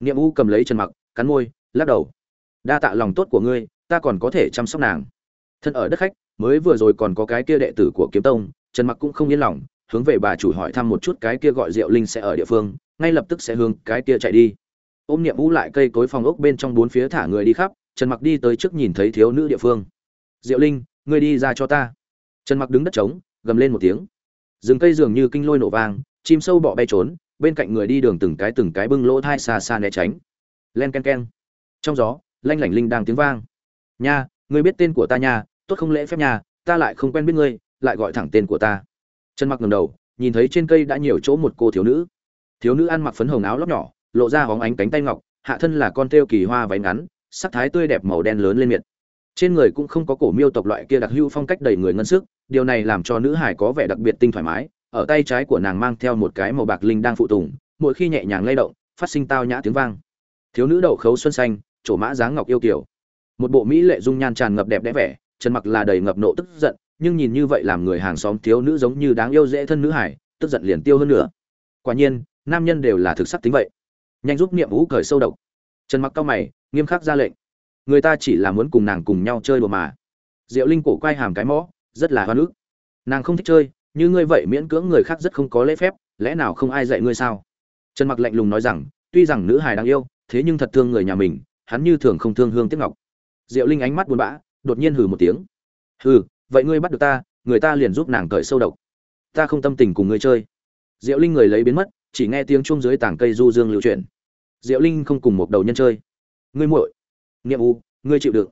niệm u cầm lấy trần mặc, cắn môi, lắc đầu. Đa tạ lòng tốt của ngươi, ta còn có thể chăm sóc nàng. Thân ở đất khách, mới vừa rồi còn có cái kia đệ tử của kiếm tông, trần mặc cũng không yên lòng, hướng về bà chủ hỏi thăm một chút cái kia gọi diệu linh sẽ ở địa phương, ngay lập tức sẽ hướng cái kia chạy đi. Ôm niệm u lại cây cối phòng ốc bên trong bốn phía thả người đi khắp, trần mặc đi tới trước nhìn thấy thiếu nữ địa phương. Diệu linh, ngươi đi ra cho ta. Trần mặc đứng đất trống, gầm lên một tiếng. Rừng cây dường như kinh lôi nổ vang, chim sâu bọ bay trốn bên cạnh người đi đường từng cái từng cái bưng lỗ thai xa xa né tránh. Len ken ken. Trong gió, lanh lảnh linh đang tiếng vang. Nha, ngươi biết tên của ta nha, tốt không lễ phép nha, ta lại không quen biết ngươi, lại gọi thẳng tên của ta. Trần mặc ngầm đầu, nhìn thấy trên cây đã nhiều chỗ một cô thiếu nữ. Thiếu nữ ăn mặc phấn hồng áo lóc nhỏ, lộ ra hóng ánh cánh tay ngọc, hạ thân là con thêu kỳ hoa váy ngắn, sắc thái tươi đẹp màu đen lớn lên miệt. Trên người cũng không có cổ miêu tộc loại kia đặc hữu phong cách đầy người ngân sức, điều này làm cho nữ hải có vẻ đặc biệt tinh thoải mái ở tay trái của nàng mang theo một cái màu bạc linh đang phụ tùng, mỗi khi nhẹ nhàng lay động, phát sinh tao nhã tiếng vang. Thiếu nữ đậu khấu xuân xanh, trổ mã dáng ngọc yêu kiều. Một bộ mỹ lệ dung nhan tràn ngập đẹp đẽ vẻ, trần mặc là đầy ngập nộ tức giận, nhưng nhìn như vậy làm người hàng xóm thiếu nữ giống như đáng yêu dễ thân nữ hải tức giận liền tiêu hơn nữa. Quả nhiên, nam nhân đều là thực sắc tính vậy. Nhanh giúp niệm vũ cởi sâu độc. Trần mặc cao mày, nghiêm khắc ra lệnh. Người ta chỉ là muốn cùng nàng cùng nhau chơi đùa mà. Diệu linh cổ quay hàm cái mõ, rất là hoa nước nàng không thích chơi như ngươi vậy miễn cưỡng người khác rất không có lễ phép, lẽ nào không ai dạy ngươi sao? Trần mặc lạnh lùng nói rằng, tuy rằng nữ hài đáng yêu, thế nhưng thật thương người nhà mình, hắn như thường không thương hương tiếc ngọc. Diệu linh ánh mắt buồn bã, đột nhiên hừ một tiếng. Hừ, vậy ngươi bắt được ta, người ta liền giúp nàng cởi sâu độc. Ta không tâm tình cùng ngươi chơi. Diệu linh người lấy biến mất, chỉ nghe tiếng chuông dưới tảng cây du dương lưu chuyển. Diệu linh không cùng một đầu nhân chơi. Ngươi muội, niệm u, ngươi chịu đựng.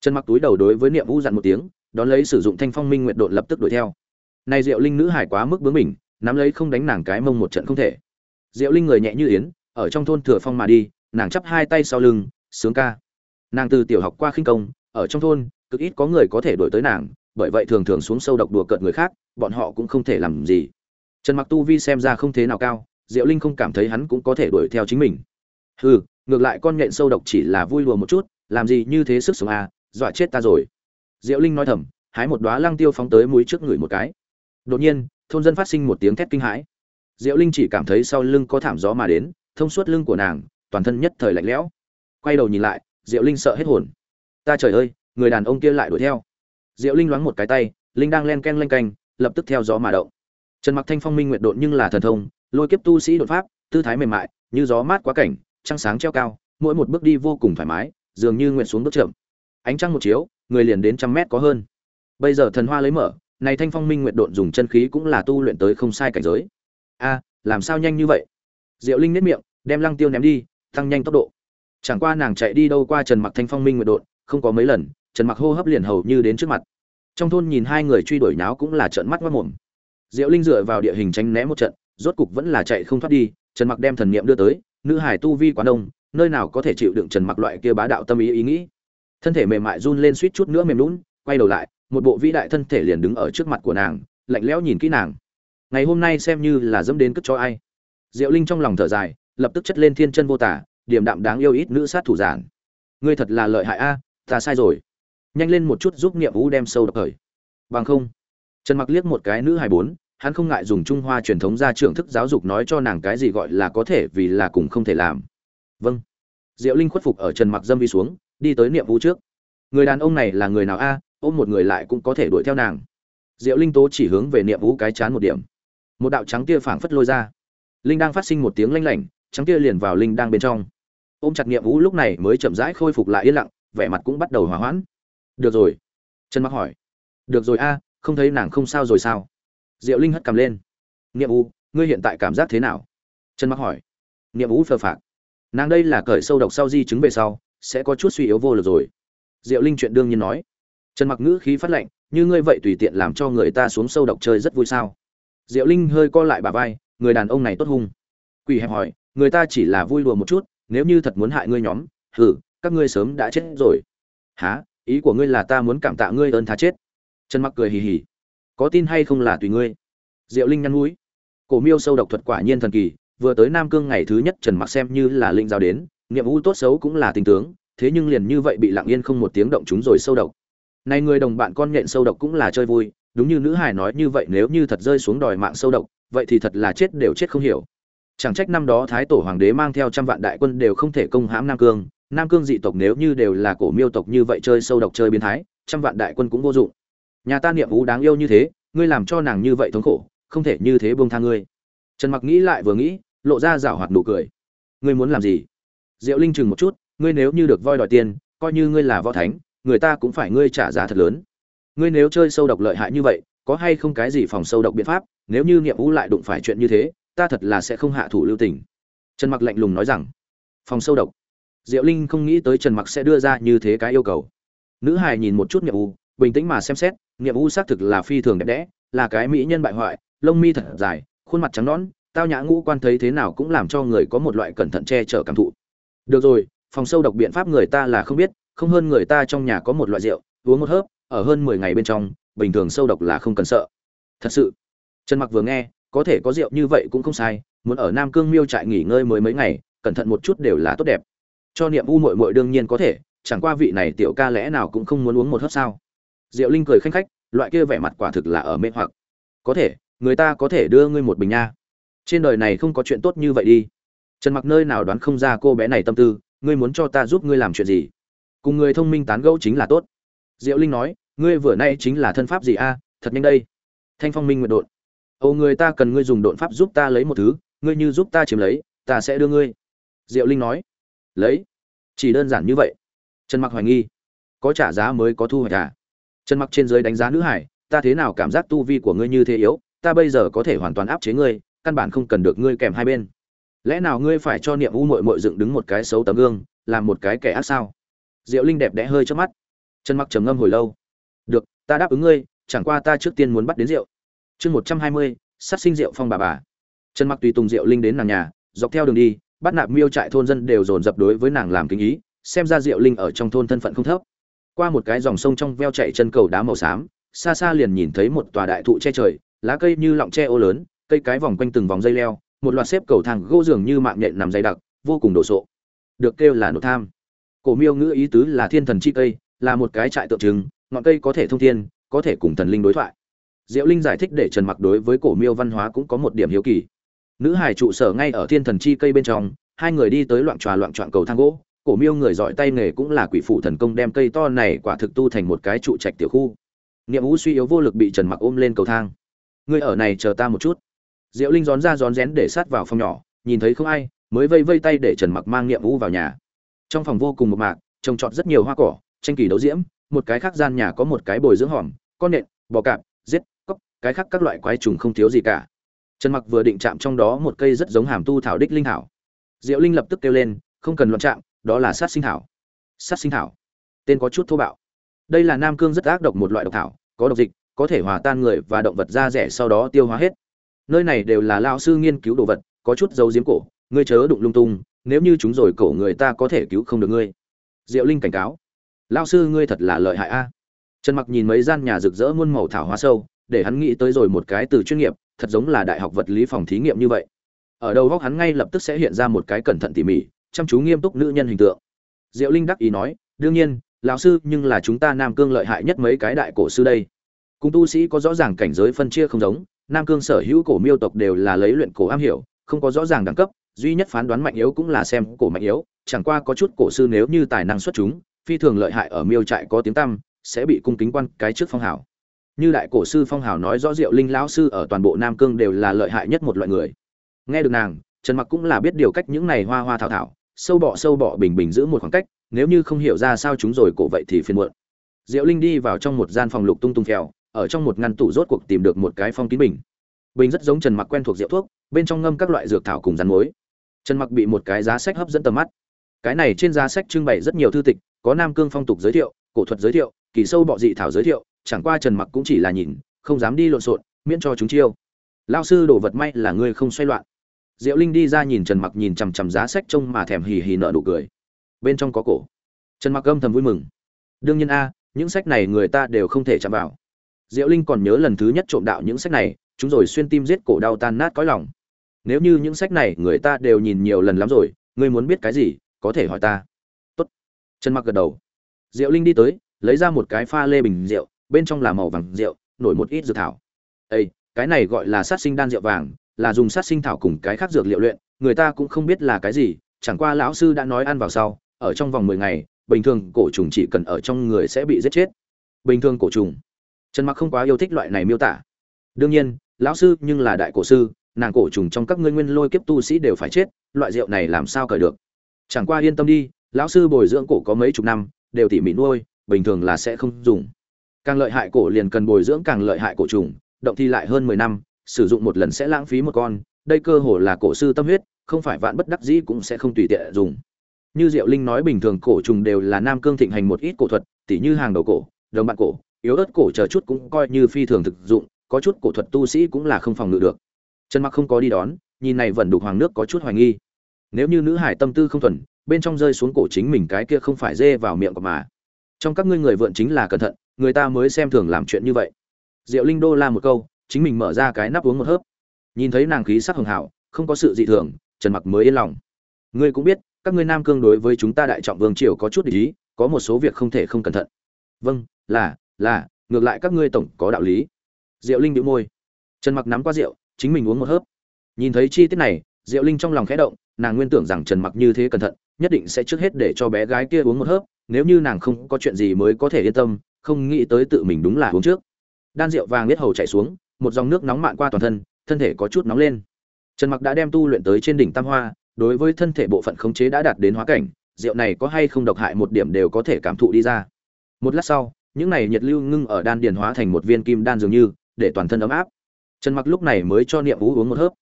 Trần mặc túi đầu đối với niệm u dặn một tiếng, đón lấy sử dụng thanh phong minh nguyện độn lập tức đuổi theo này diệu linh nữ hải quá mức bướng mình nắm lấy không đánh nàng cái mông một trận không thể. Diệu linh người nhẹ như yến, ở trong thôn thừa phong mà đi, nàng chắp hai tay sau lưng, sướng ca. Nàng từ tiểu học qua khinh công, ở trong thôn, cực ít có người có thể đuổi tới nàng, bởi vậy thường thường xuống sâu độc đùa cợt người khác, bọn họ cũng không thể làm gì. Trần mặc tu vi xem ra không thế nào cao, diệu linh không cảm thấy hắn cũng có thể đuổi theo chính mình. Hừ, ngược lại con nhện sâu độc chỉ là vui lùa một chút, làm gì như thế sức sống à dọa chết ta rồi. Diệu linh nói thầm, hái một đóa lăng tiêu phóng tới mũi trước người một cái đột nhiên, thôn dân phát sinh một tiếng thét kinh hãi. Diệu linh chỉ cảm thấy sau lưng có thảm gió mà đến, thông suốt lưng của nàng, toàn thân nhất thời lạnh lẽo. Quay đầu nhìn lại, diệu linh sợ hết hồn. Ta trời ơi, người đàn ông kia lại đuổi theo. Diệu linh loáng một cái tay, linh đang len ken lanh canh, lập tức theo gió mà động. Trần mặc thanh phong minh nguyện độn nhưng là thần thông, lôi kiếp tu sĩ đột pháp, tư thái mềm mại, như gió mát quá cảnh, trăng sáng treo cao, mỗi một bước đi vô cùng thoải mái, dường như nguyện xuống bước chậm. Ánh trăng một chiếu, người liền đến trăm mét có hơn. Bây giờ thần hoa lấy mở này thanh phong minh nguyện độn dùng chân khí cũng là tu luyện tới không sai cảnh giới. A, làm sao nhanh như vậy? Diệu linh nếp miệng, đem lăng tiêu ném đi, tăng nhanh tốc độ. Chẳng qua nàng chạy đi đâu qua trần mặc thanh phong minh nguyện độn, không có mấy lần, trần mặc hô hấp liền hầu như đến trước mặt. Trong thôn nhìn hai người truy đuổi nháo cũng là trợn mắt mất mồm. Diệu linh dựa vào địa hình tránh né một trận, rốt cục vẫn là chạy không thoát đi, trần mặc đem thần niệm đưa tới, nữ hải tu vi quá đông, nơi nào có thể chịu đựng trần mặc loại kia bá đạo tâm ý ý nghĩ. Thân thể mềm mại run lên suýt chút nữa mềm lún quay đầu lại một bộ vĩ đại thân thể liền đứng ở trước mặt của nàng, lạnh lẽo nhìn kỹ nàng. Ngày hôm nay xem như là dẫm đến cất cho ai. Diệu linh trong lòng thở dài, lập tức chất lên thiên chân vô tả điểm đạm đáng yêu ít nữ sát thủ giản. Ngươi thật là lợi hại a, ta sai rồi. Nhanh lên một chút giúp nghiệm vũ đem sâu độc thời. Bằng không. Trần mặc liếc một cái nữ hài bốn, hắn không ngại dùng trung hoa truyền thống ra trưởng thức giáo dục nói cho nàng cái gì gọi là có thể vì là cùng không thể làm. Vâng. Diệu linh khuất phục ở trần mặc dâm vi xuống, đi tới niệm vũ trước. Người đàn ông này là người nào a? Ôm một người lại cũng có thể đuổi theo nàng. Diệu linh tố chỉ hướng về niệm vũ cái chán một điểm. Một đạo trắng tia phảng phất lôi ra. Linh đang phát sinh một tiếng lanh lảnh trắng tia liền vào linh đang bên trong. Ôm chặt niệm vũ lúc này mới chậm rãi khôi phục lại yên lặng vẻ mặt cũng bắt đầu hòa hoãn. Được rồi. Trần mặc hỏi. Được rồi a không thấy nàng không sao rồi sao? Diệu linh hất cầm lên. Niệm vũ, ngươi hiện tại cảm giác thế nào? Trần mặc hỏi. Niệm vũ phờ phạc. Nàng đây là cởi sâu độc sau di chứng về sau sẽ có chút suy yếu vô lực rồi. Diệu linh chuyện đương nhiên nói trần mặc ngữ khí phát lệnh như ngươi vậy tùy tiện làm cho người ta xuống sâu độc chơi rất vui sao? Diệu linh hơi co lại bà vai, người đàn ông này tốt hung. Quỷ hẹp hỏi, người ta chỉ là vui đùa một chút, nếu như thật muốn hại ngươi nhóm, hừ, các ngươi sớm đã chết rồi. Há ý của ngươi là ta muốn cảm tạ ngươi ơn tha chết. Trần mặc cười hì hì, có tin hay không là tùy ngươi? Diệu linh nhăn mũi, cổ miêu sâu độc thuật quả nhiên thần kỳ, vừa tới nam cương ngày thứ nhất trần mặc xem như là linh giao đến, nghiệm u tốt xấu cũng là tình tướng, thế nhưng liền như vậy bị lặng yên không một tiếng động chúng rồi sâu độc này người đồng bạn con nhện sâu độc cũng là chơi vui, đúng như nữ hải nói như vậy nếu như thật rơi xuống đòi mạng sâu độc, vậy thì thật là chết đều chết không hiểu. Chẳng trách năm đó thái tổ hoàng đế mang theo trăm vạn đại quân đều không thể công hãm nam cương nam cương dị tộc nếu như đều là cổ miêu tộc như vậy chơi sâu độc chơi biến thái, trăm vạn đại quân cũng vô dụng. Nhà ta niệm vũ đáng yêu như thế, ngươi làm cho nàng như vậy thống khổ, không thể như thế buông tha ngươi. Trần mặc nghĩ lại vừa nghĩ, lộ ra rảo hoạt nụ cười. Ngươi muốn làm gì? Diệu linh chừng một chút, ngươi nếu như được voi đòi tiền, coi như ngươi là võ thánh người ta cũng phải ngươi trả giá thật lớn. Ngươi nếu chơi sâu độc lợi hại như vậy, có hay không cái gì phòng sâu độc biện pháp, nếu như niệm vũ lại đụng phải chuyện như thế, ta thật là sẽ không hạ thủ lưu tình. Trần mặc lạnh lùng nói rằng. Phòng sâu độc? Diệu linh không nghĩ tới trần mặc sẽ đưa ra như thế cái yêu cầu. Nữ hài nhìn một chút niệm u bình tĩnh mà xem xét niệm u xác thực là phi thường đẹp đẽ, là cái mỹ nhân bại hoại, lông mi thật dài, khuôn mặt trắng nõn, tao nhã ngũ quan thấy thế nào cũng làm cho người có một loại cẩn thận che chở cảm thụ. Được rồi, phòng sâu độc biện pháp người ta là không biết không hơn người ta trong nhà có một loại rượu, uống một hớp, ở hơn 10 ngày bên trong, bình thường sâu độc là không cần sợ. Thật sự, trần mặc vừa nghe, có thể có rượu như vậy cũng không sai, muốn ở nam cương miêu trại nghỉ ngơi mới mấy ngày, cẩn thận một chút đều là tốt đẹp. Cho niệm u muội muội đương nhiên có thể, chẳng qua vị này tiểu ca lẽ nào cũng không muốn uống một hớp sao? Diệu linh cười khanh khách, loại kia vẻ mặt quả thực là ở mê hoặc. Có thể, người ta có thể đưa ngươi một bình nha. Trên đời này không có chuyện tốt như vậy đi. Trần mặc nơi nào đoán không ra cô bé này tâm tư, ngươi muốn cho ta giúp ngươi làm chuyện gì? Cùng người thông minh tán gẫu chính là tốt. Diệu linh nói, ngươi vừa nay chính là thân pháp gì a? Thật nhanh đây. Thanh phong minh nguyện đột âu người ta cần ngươi dùng đột pháp giúp ta lấy một thứ, ngươi như giúp ta chiếm lấy, ta sẽ đưa ngươi. Diệu linh nói. Lấy. Chỉ đơn giản như vậy. Trần mặc hoài nghi. Có trả giá mới có thu hoạch à? Trần mặc trên dưới đánh giá nữ hải, ta thế nào cảm giác tu vi của ngươi như thế yếu, ta bây giờ có thể hoàn toàn áp chế ngươi, căn bản không cần được ngươi kèm hai bên. Lẽ nào ngươi phải cho niệm u mội mội dựng đứng một cái xấu tấm gương, làm một cái kẻ ác sao? Diệu linh đẹp đẽ hơi trước mắt. Trần mặc trầm ngâm hồi lâu. Được, ta đáp ứng ngươi, chẳng qua ta trước tiên muốn bắt đến rượu. Chương một trăm hai mươi, sát sinh rượu phong bà bà. Trần mặc tùy tùng diệu linh đến nàng nhà, dọc theo đường đi, bắt nạp miêu trại thôn dân đều dồn dập đối với nàng làm kính ý, xem ra diệu linh ở trong thôn thân phận không thấp. Qua một cái dòng sông trong veo chạy chân cầu đá màu xám, xa xa liền nhìn thấy một tòa đại thụ che trời, lá cây như lọng tre ô lớn, cây cái vòng quanh từng vòng dây leo, một loạt xếp cầu thang gỗ dường như mạng nhện nằm dày đặc, vô cùng đồ sộ. Được kêu là nộ tham cổ miêu ngữ ý tứ là thiên thần chi cây, là một cái trại tượng trưng, ngọn cây có thể thông thiên, có thể cùng thần linh đối thoại. Diệu linh giải thích để trần mặc đối với cổ miêu văn hóa cũng có một điểm hiếu kỳ. Nữ hải trụ sở ngay ở thiên thần chi cây bên trong, hai người đi tới loạn tròa loạn trọn cầu thang gỗ, cổ miêu người giỏi tay nghề cũng là quỷ phụ thần công đem cây to này quả thực tu thành một cái trụ trạch tiểu khu. Niệm vũ suy yếu vô lực bị trần mặc ôm lên cầu thang. Ngươi ở này chờ ta một chút. Diệu linh rón ra rón rén để sát vào phòng nhỏ, nhìn thấy không ai, mới vây vây tay để trần mặc mang niệm vũ vào nhà trong phòng vô cùng một mạc, trồng trọt rất nhiều hoa cỏ, tranh kỳ đấu diễm, một cái khác gian nhà có một cái bồi dưỡng hòm, con nện, bò cạp, giết, cóc, cái khác các loại quái trùng không thiếu gì cả. Trần mặc vừa định chạm trong đó một cây rất giống hàm tu thảo đích linh thảo. Diệu linh lập tức kêu lên, không cần loạn chạm, đó là sát sinh thảo. Sát sinh thảo? Tên có chút thô bạo. Đây là nam cương rất ác độc một loại độc thảo, có độc dịch, có thể hòa tan người và động vật da rẻ sau đó tiêu hóa hết. Nơi này đều là lao sư nghiên cứu đồ vật, có chút dấu diếm cổ, ngươi chớ đụng lung tung nếu như chúng rồi cổ người ta có thể cứu không được ngươi. Diệu linh cảnh cáo. Lao sư ngươi thật là lợi hại a. Trần mặc nhìn mấy gian nhà rực rỡ muôn màu thảo hóa sâu, để hắn nghĩ tới rồi một cái từ chuyên nghiệp, thật giống là đại học vật lý phòng thí nghiệm như vậy. Ở đầu góc hắn ngay lập tức sẽ hiện ra một cái cẩn thận tỉ mỉ, chăm chú nghiêm túc nữ nhân hình tượng. Diệu linh đắc ý nói, đương nhiên, lão sư, nhưng là chúng ta nam cương lợi hại nhất mấy cái đại cổ sư đây. Cùng tu sĩ có rõ ràng cảnh giới phân chia không giống, nam cương sở hữu cổ miêu tộc đều là lấy luyện cổ am hiểu, không có rõ ràng đẳng cấp duy nhất phán đoán mạnh yếu cũng là xem cổ mạnh yếu, chẳng qua có chút cổ sư nếu như tài năng xuất chúng, phi thường lợi hại ở miêu trại có tiếng tăm, sẽ bị cung kính quan cái trước phong hào. Như đại cổ sư phong hào nói rõ diệu linh lão sư ở toàn bộ nam cương đều là lợi hại nhất một loại người. Nghe được nàng, trần mặc cũng là biết điều cách những này hoa hoa thảo thảo, sâu bọ sâu bọ bình bình giữ một khoảng cách, nếu như không hiểu ra sao chúng rồi cổ vậy thì phiền muộn. Diệu linh đi vào trong một gian phòng lục tung tung phèo, ở trong một ngăn tủ rốt cuộc tìm được một cái phong kín bình. Bình rất giống trần mặc quen thuộc rượu thuốc, bên trong ngâm các loại dược thảo cùng rắn muối trần mặc bị một cái giá sách hấp dẫn tầm mắt. Cái này trên giá sách trưng bày rất nhiều thư tịch, có nam cương phong tục giới thiệu, cổ thuật giới thiệu, kỳ sâu bọ dị thảo giới thiệu, chẳng qua trần mặc cũng chỉ là nhìn, không dám đi lộn xộn, miễn cho chúng chiêu. Lao sư đồ vật may là ngươi không xoay loạn. Diệu linh đi ra nhìn trần mặc nhìn chằm chằm giá sách trông mà thèm hì hì nợ nụ cười. Bên trong có cổ. Trần mặc âm thầm vui mừng. Đương nhiên a, những sách này người ta đều không thể chạm vào. Diệu linh còn nhớ lần thứ nhất trộm đạo những sách này, chúng rồi xuyên tim giết cổ đau tan nát cõi lòng nếu như những sách này người ta đều nhìn nhiều lần lắm rồi, ngươi muốn biết cái gì, có thể hỏi ta. Tốt. Trần mặc gật đầu. Diệu linh đi tới, lấy ra một cái pha lê bình rượu, bên trong là màu vàng rượu, nổi một ít dược thảo. Ây cái này gọi là sát sinh đan rượu vàng, là dùng sát sinh thảo cùng cái khác dược liệu luyện, người ta cũng không biết là cái gì, chẳng qua lão sư đã nói ăn vào sau, ở trong vòng mười ngày, bình thường cổ trùng chỉ cần ở trong người sẽ bị giết chết. Bình thường cổ trùng. Trần mặc không quá yêu thích loại này miêu tả. Đương nhiên, lão sư nhưng là đại cổ sư nàng cổ trùng trong các ngươi nguyên lôi kiếp tu sĩ đều phải chết, loại rượu này làm sao cởi được? Chẳng qua yên tâm đi, lão sư bồi dưỡng cổ có mấy chục năm, đều tỉ mỉ nuôi, bình thường là sẽ không dùng. Càng lợi hại cổ liền cần bồi dưỡng càng lợi hại cổ trùng, động thi lại hơn mười năm, sử dụng một lần sẽ lãng phí một con, đây cơ hồ là cổ sư tâm huyết, không phải vạn bất đắc dĩ cũng sẽ không tùy tiện dùng. Như diệu linh nói bình thường cổ trùng đều là nam cương thịnh hành một ít cổ thuật, tỉ như hàng đầu cổ, đồng bạn cổ, yếu ớt cổ chờ chút cũng coi như phi thường thực dụng, có chút cổ thuật tu sĩ cũng là không phòng ngự được trần mặc không có đi đón, nhìn này vẫn đục hoàng nước có chút hoài nghi. Nếu như nữ hải tâm tư không thuần, bên trong rơi xuống cổ chính mình cái kia không phải dê vào miệng của mà. Trong các ngươi người vượn chính là cẩn thận, người ta mới xem thường làm chuyện như vậy. Diệu linh đô la một câu, chính mình mở ra cái nắp uống một hớp. Nhìn thấy nàng khí sắc hường hảo, không có sự dị thường, trần mặc mới yên lòng. Ngươi cũng biết, các ngươi nam cương đối với chúng ta đại trọng vương triều có chút ý, có một số việc không thể không cẩn thận. Vâng là là, ngược lại các ngươi tổng có đạo lý. Diệu linh đĩu môi. Trần mặc nắm qua rượu chính mình uống một hớp. Nhìn thấy chi tiết này, diệu linh trong lòng khẽ động, nàng nguyên tưởng rằng trần mặc như thế cẩn thận, nhất định sẽ trước hết để cho bé gái kia uống một hớp, nếu như nàng không có chuyện gì mới có thể yên tâm, không nghĩ tới tự mình đúng là uống trước. Đan rượu vàng biết hầu chảy xuống, một dòng nước nóng mạn qua toàn thân thân thể có chút nóng lên. Trần mặc đã đem tu luyện tới trên đỉnh tam hoa, đối với thân thể bộ phận khống chế đã đạt đến hóa cảnh, rượu này có hay không độc hại một điểm đều có thể cảm thụ đi ra. Một lát sau, những này nhiệt lưu ngưng ở đan điền hóa thành một viên kim đan dường như, để toàn thân ấm áp trần mặc lúc này mới cho niệm vũ uống một hớp.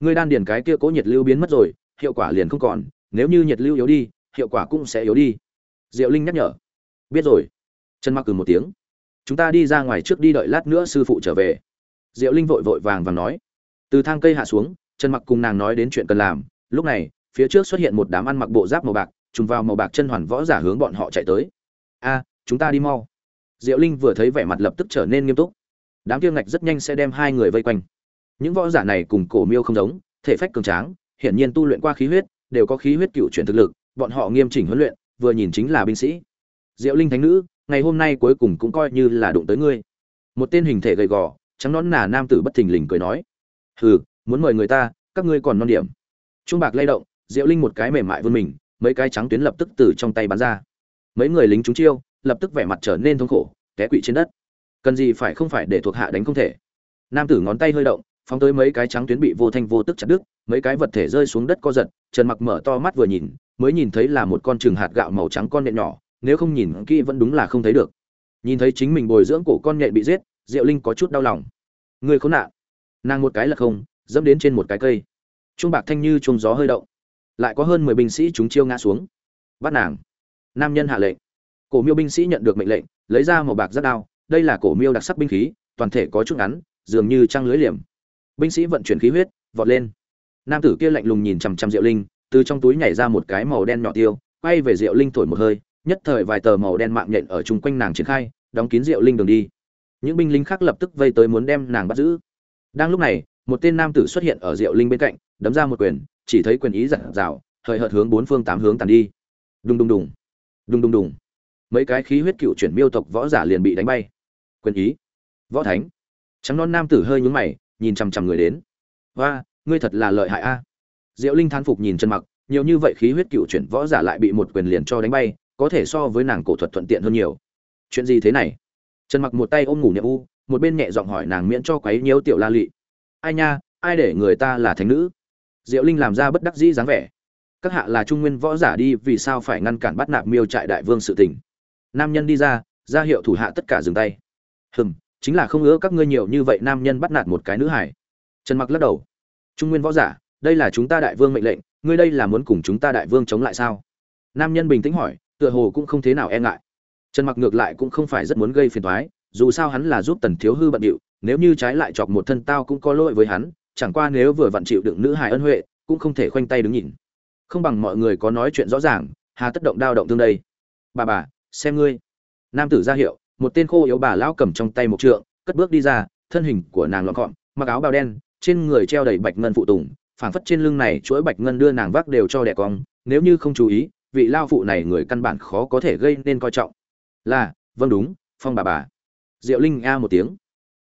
Người đan điền cái kia cố nhiệt lưu biến mất rồi, hiệu quả liền không còn, nếu như nhiệt lưu yếu đi, hiệu quả cũng sẽ yếu đi. Diệu linh nhắc nhở. Biết rồi. Trần mặc cừ một tiếng. Chúng ta đi ra ngoài trước đi đợi lát nữa sư phụ trở về. Diệu linh vội vội vàng vàng nói. Từ thang cây hạ xuống, trần mặc cùng nàng nói đến chuyện cần làm. Lúc này, phía trước xuất hiện một đám ăn mặc bộ giáp màu bạc, trùng vào màu bạc chân hoàn võ giả hướng bọn họ chạy tới. A, chúng ta đi mau. Diệu linh vừa thấy vẻ mặt lập tức trở nên nghiêm túc đám kia ngạch rất nhanh sẽ đem hai người vây quanh. Những võ giả này cùng cổ miêu không giống, thể phách cường tráng, hiển nhiên tu luyện qua khí huyết, đều có khí huyết cựu chuyển thực lực, bọn họ nghiêm chỉnh huấn luyện, vừa nhìn chính là binh sĩ. Diệu linh thánh nữ, ngày hôm nay cuối cùng cũng coi như là đụng tới ngươi. Một tên hình thể gầy gò, trắng nón nà nam tử bất thình lình cười nói, hừ, muốn mời người ta, các ngươi còn non điểm. Trung bạc lay động, diệu linh một cái mềm mại vươn mình, mấy cái trắng tuyến lập tức từ trong tay bắn ra. Mấy người lính chúng chiêu, lập tức vẻ mặt trở nên thống khổ, té quỵ trên đất cần gì phải không phải để thuộc hạ đánh không thể. Nam tử ngón tay hơi động, phóng tới mấy cái trắng tuyến bị vô thanh vô tức chặt đứt, mấy cái vật thể rơi xuống đất co giật, trần mặc mở to mắt vừa nhìn, mới nhìn thấy là một con trừng hạt gạo màu trắng con nhện nhỏ, nếu không nhìn kỹ vẫn đúng là không thấy được. Nhìn thấy chính mình bồi dưỡng cổ con nhện bị giết, diệu linh có chút đau lòng. Người khốn nạn. Nàng một cái là không, dẫm đến trên một cái cây. Chuông bạc thanh như chuông gió hơi động. Lại có hơn mười binh sĩ chúng chiêu ngã xuống. Bắt nàng. Nam nhân hạ lệnh. Cổ miêu binh sĩ nhận được mệnh lệnh, lấy ra một bạc rất đao đây là cổ miêu đặc sắc binh khí, toàn thể có chút ngắn, dường như trăng lưới liềm. Binh sĩ vận chuyển khí huyết, vọt lên. Nam tử kia lạnh lùng nhìn chằm chằm diệu linh, từ trong túi nhảy ra một cái màu đen nhỏ tiêu, quay về diệu linh thổi một hơi, nhất thời vài tờ màu đen mạng nhện ở chung quanh nàng triển khai, đóng kín diệu linh đường đi. Những binh lính khác lập tức vây tới muốn đem nàng bắt giữ. Đang lúc này, một tên nam tử xuất hiện ở diệu linh bên cạnh, đấm ra một quyền, chỉ thấy quyền ý giật rào, hời hợt hướng bốn phương tám hướng tàn đi. Đùng đùng đùng. Đùng đùng đùng. Mấy cái khí huyết cựu chuyển miêu tộc võ giả liền bị đánh bay quyền ý. Võ thánh. Trắng non nam tử hơi nhúng mày, nhìn chằm chằm người đến. Và ngươi thật là lợi hại a. Diệu linh thán phục nhìn chân mặc, nhiều như vậy khí huyết cựu chuyển võ giả lại bị một quyền liền cho đánh bay, có thể so với nàng cổ thuật thuận tiện hơn nhiều. Chuyện gì thế này? Trần mặc một tay ôm ngủ nhậm u, một bên nhẹ giọng hỏi nàng miễn cho quấy nhiễu tiểu la lị. Ai nha, ai để người ta là thánh nữ? Diệu linh làm ra bất đắc dĩ dáng vẻ. Các hạ là trung nguyên võ giả đi, vì sao phải ngăn cản bắt nạp miêu trại đại vương sự tình? Nam nhân đi ra ra hiệu thủ hạ tất cả dừng tay hừm, chính là không ngỡ các ngươi nhiều như vậy nam nhân bắt nạt một cái nữ hải trần mặc lắc đầu. Trung nguyên võ giả, đây là chúng ta đại vương mệnh lệnh, ngươi đây là muốn cùng chúng ta đại vương chống lại sao? Nam nhân bình tĩnh hỏi, tựa hồ cũng không thế nào e ngại. Trần mặc ngược lại cũng không phải rất muốn gây phiền toái, dù sao hắn là giúp tần thiếu hư bận điệu, nếu như trái lại chọc một thân tao cũng có lỗi với hắn, chẳng qua nếu vừa vặn chịu đựng nữ hài ân huệ, cũng không thể khoanh tay đứng nhìn. Không bằng mọi người có nói chuyện rõ ràng, hà tất động đao động thương đây. Bà bà, xem ngươi. Nam tử ra hiệu một tên khô yếu bà lão cầm trong tay một trượng, cất bước đi ra, thân hình của nàng lọn gọn mặc áo bào đen, trên người treo đầy bạch ngân phụ tùng, phảng phất trên lưng này chuỗi bạch ngân đưa nàng vác đều cho đẻ cong, nếu như không chú ý, vị lao phụ này người căn bản khó có thể gây nên coi trọng. Là vâng đúng, phong bà bà. Diệu linh a một tiếng.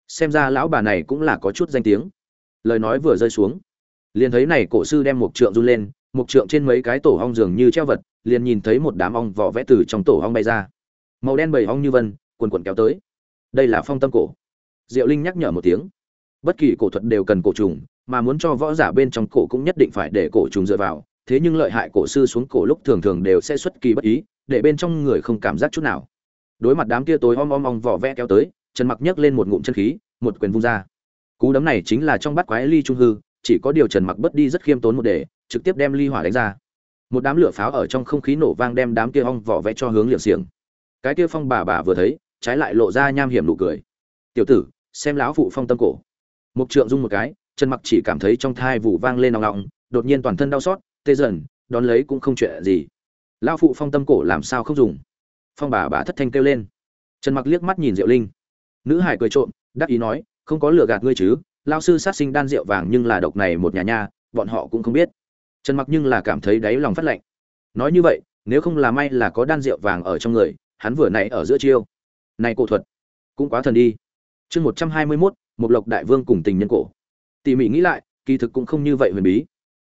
Xem ra lão bà này cũng là có chút danh tiếng. Lời nói vừa rơi xuống, liền thấy này cổ sư đem một trượng run lên, một trượng trên mấy cái tổ ong dường như treo vật, liền nhìn thấy một đám ong vỏ vẽ từ trong tổ ong bay ra. Màu đen bầy ong như vân quần quần kéo tới. Đây là phong tâm cổ. Diệu linh nhắc nhở một tiếng. Bất kỳ cổ thuật đều cần cổ trùng, mà muốn cho võ giả bên trong cổ cũng nhất định phải để cổ trùng dựa vào, thế nhưng lợi hại cổ sư xuống cổ lúc thường thường đều sẽ xuất kỳ bất ý, để bên trong người không cảm giác chút nào. Đối mặt đám kia tối om om om vỏ vẽ kéo tới, trần mặc nhấc lên một ngụm chân khí, một quyền vung ra. Cú đấm này chính là trong bát quái ly trung hư, chỉ có điều trần mặc bất đi rất khiêm tốn một đề, trực tiếp đem ly hỏa đánh ra. Một đám lửa pháo ở trong không khí nổ vang đem đám kia ong vỏ vẽ cho hướng liệng xiềng. Cái kia phong bà bà vừa thấy trái lại lộ ra nham hiểm nụ cười. Tiểu tử, xem lão phụ phong tâm cổ. Mục trượng dung một cái trần mặc chỉ cảm thấy trong thai vụ vang lên nòng nọng đột nhiên toàn thân đau xót, tê dần, đón lấy cũng không chuyện gì. Lão phụ phong tâm cổ làm sao không dùng? Phong bà bà thất thanh kêu lên. Trần mặc liếc mắt nhìn diệu linh. Nữ hải cười trộm, đắc ý nói, không có lừa gạt ngươi chứ lao sư sát sinh đan rượu vàng nhưng là độc này một nhà nha, bọn họ cũng không biết. Trần mặc nhưng là cảm thấy đáy lòng phát lạnh. Nói như vậy, nếu không là may là có đan rượu vàng ở trong người, hắn vừa nãy ở giữa chiêu này cổ thuật cũng quá thần đi. Chương một trăm hai mươi mốt một lộc đại vương cùng tình nhân cổ. Tỉ mỉ nghĩ lại, kỳ thực cũng không như vậy huyền bí.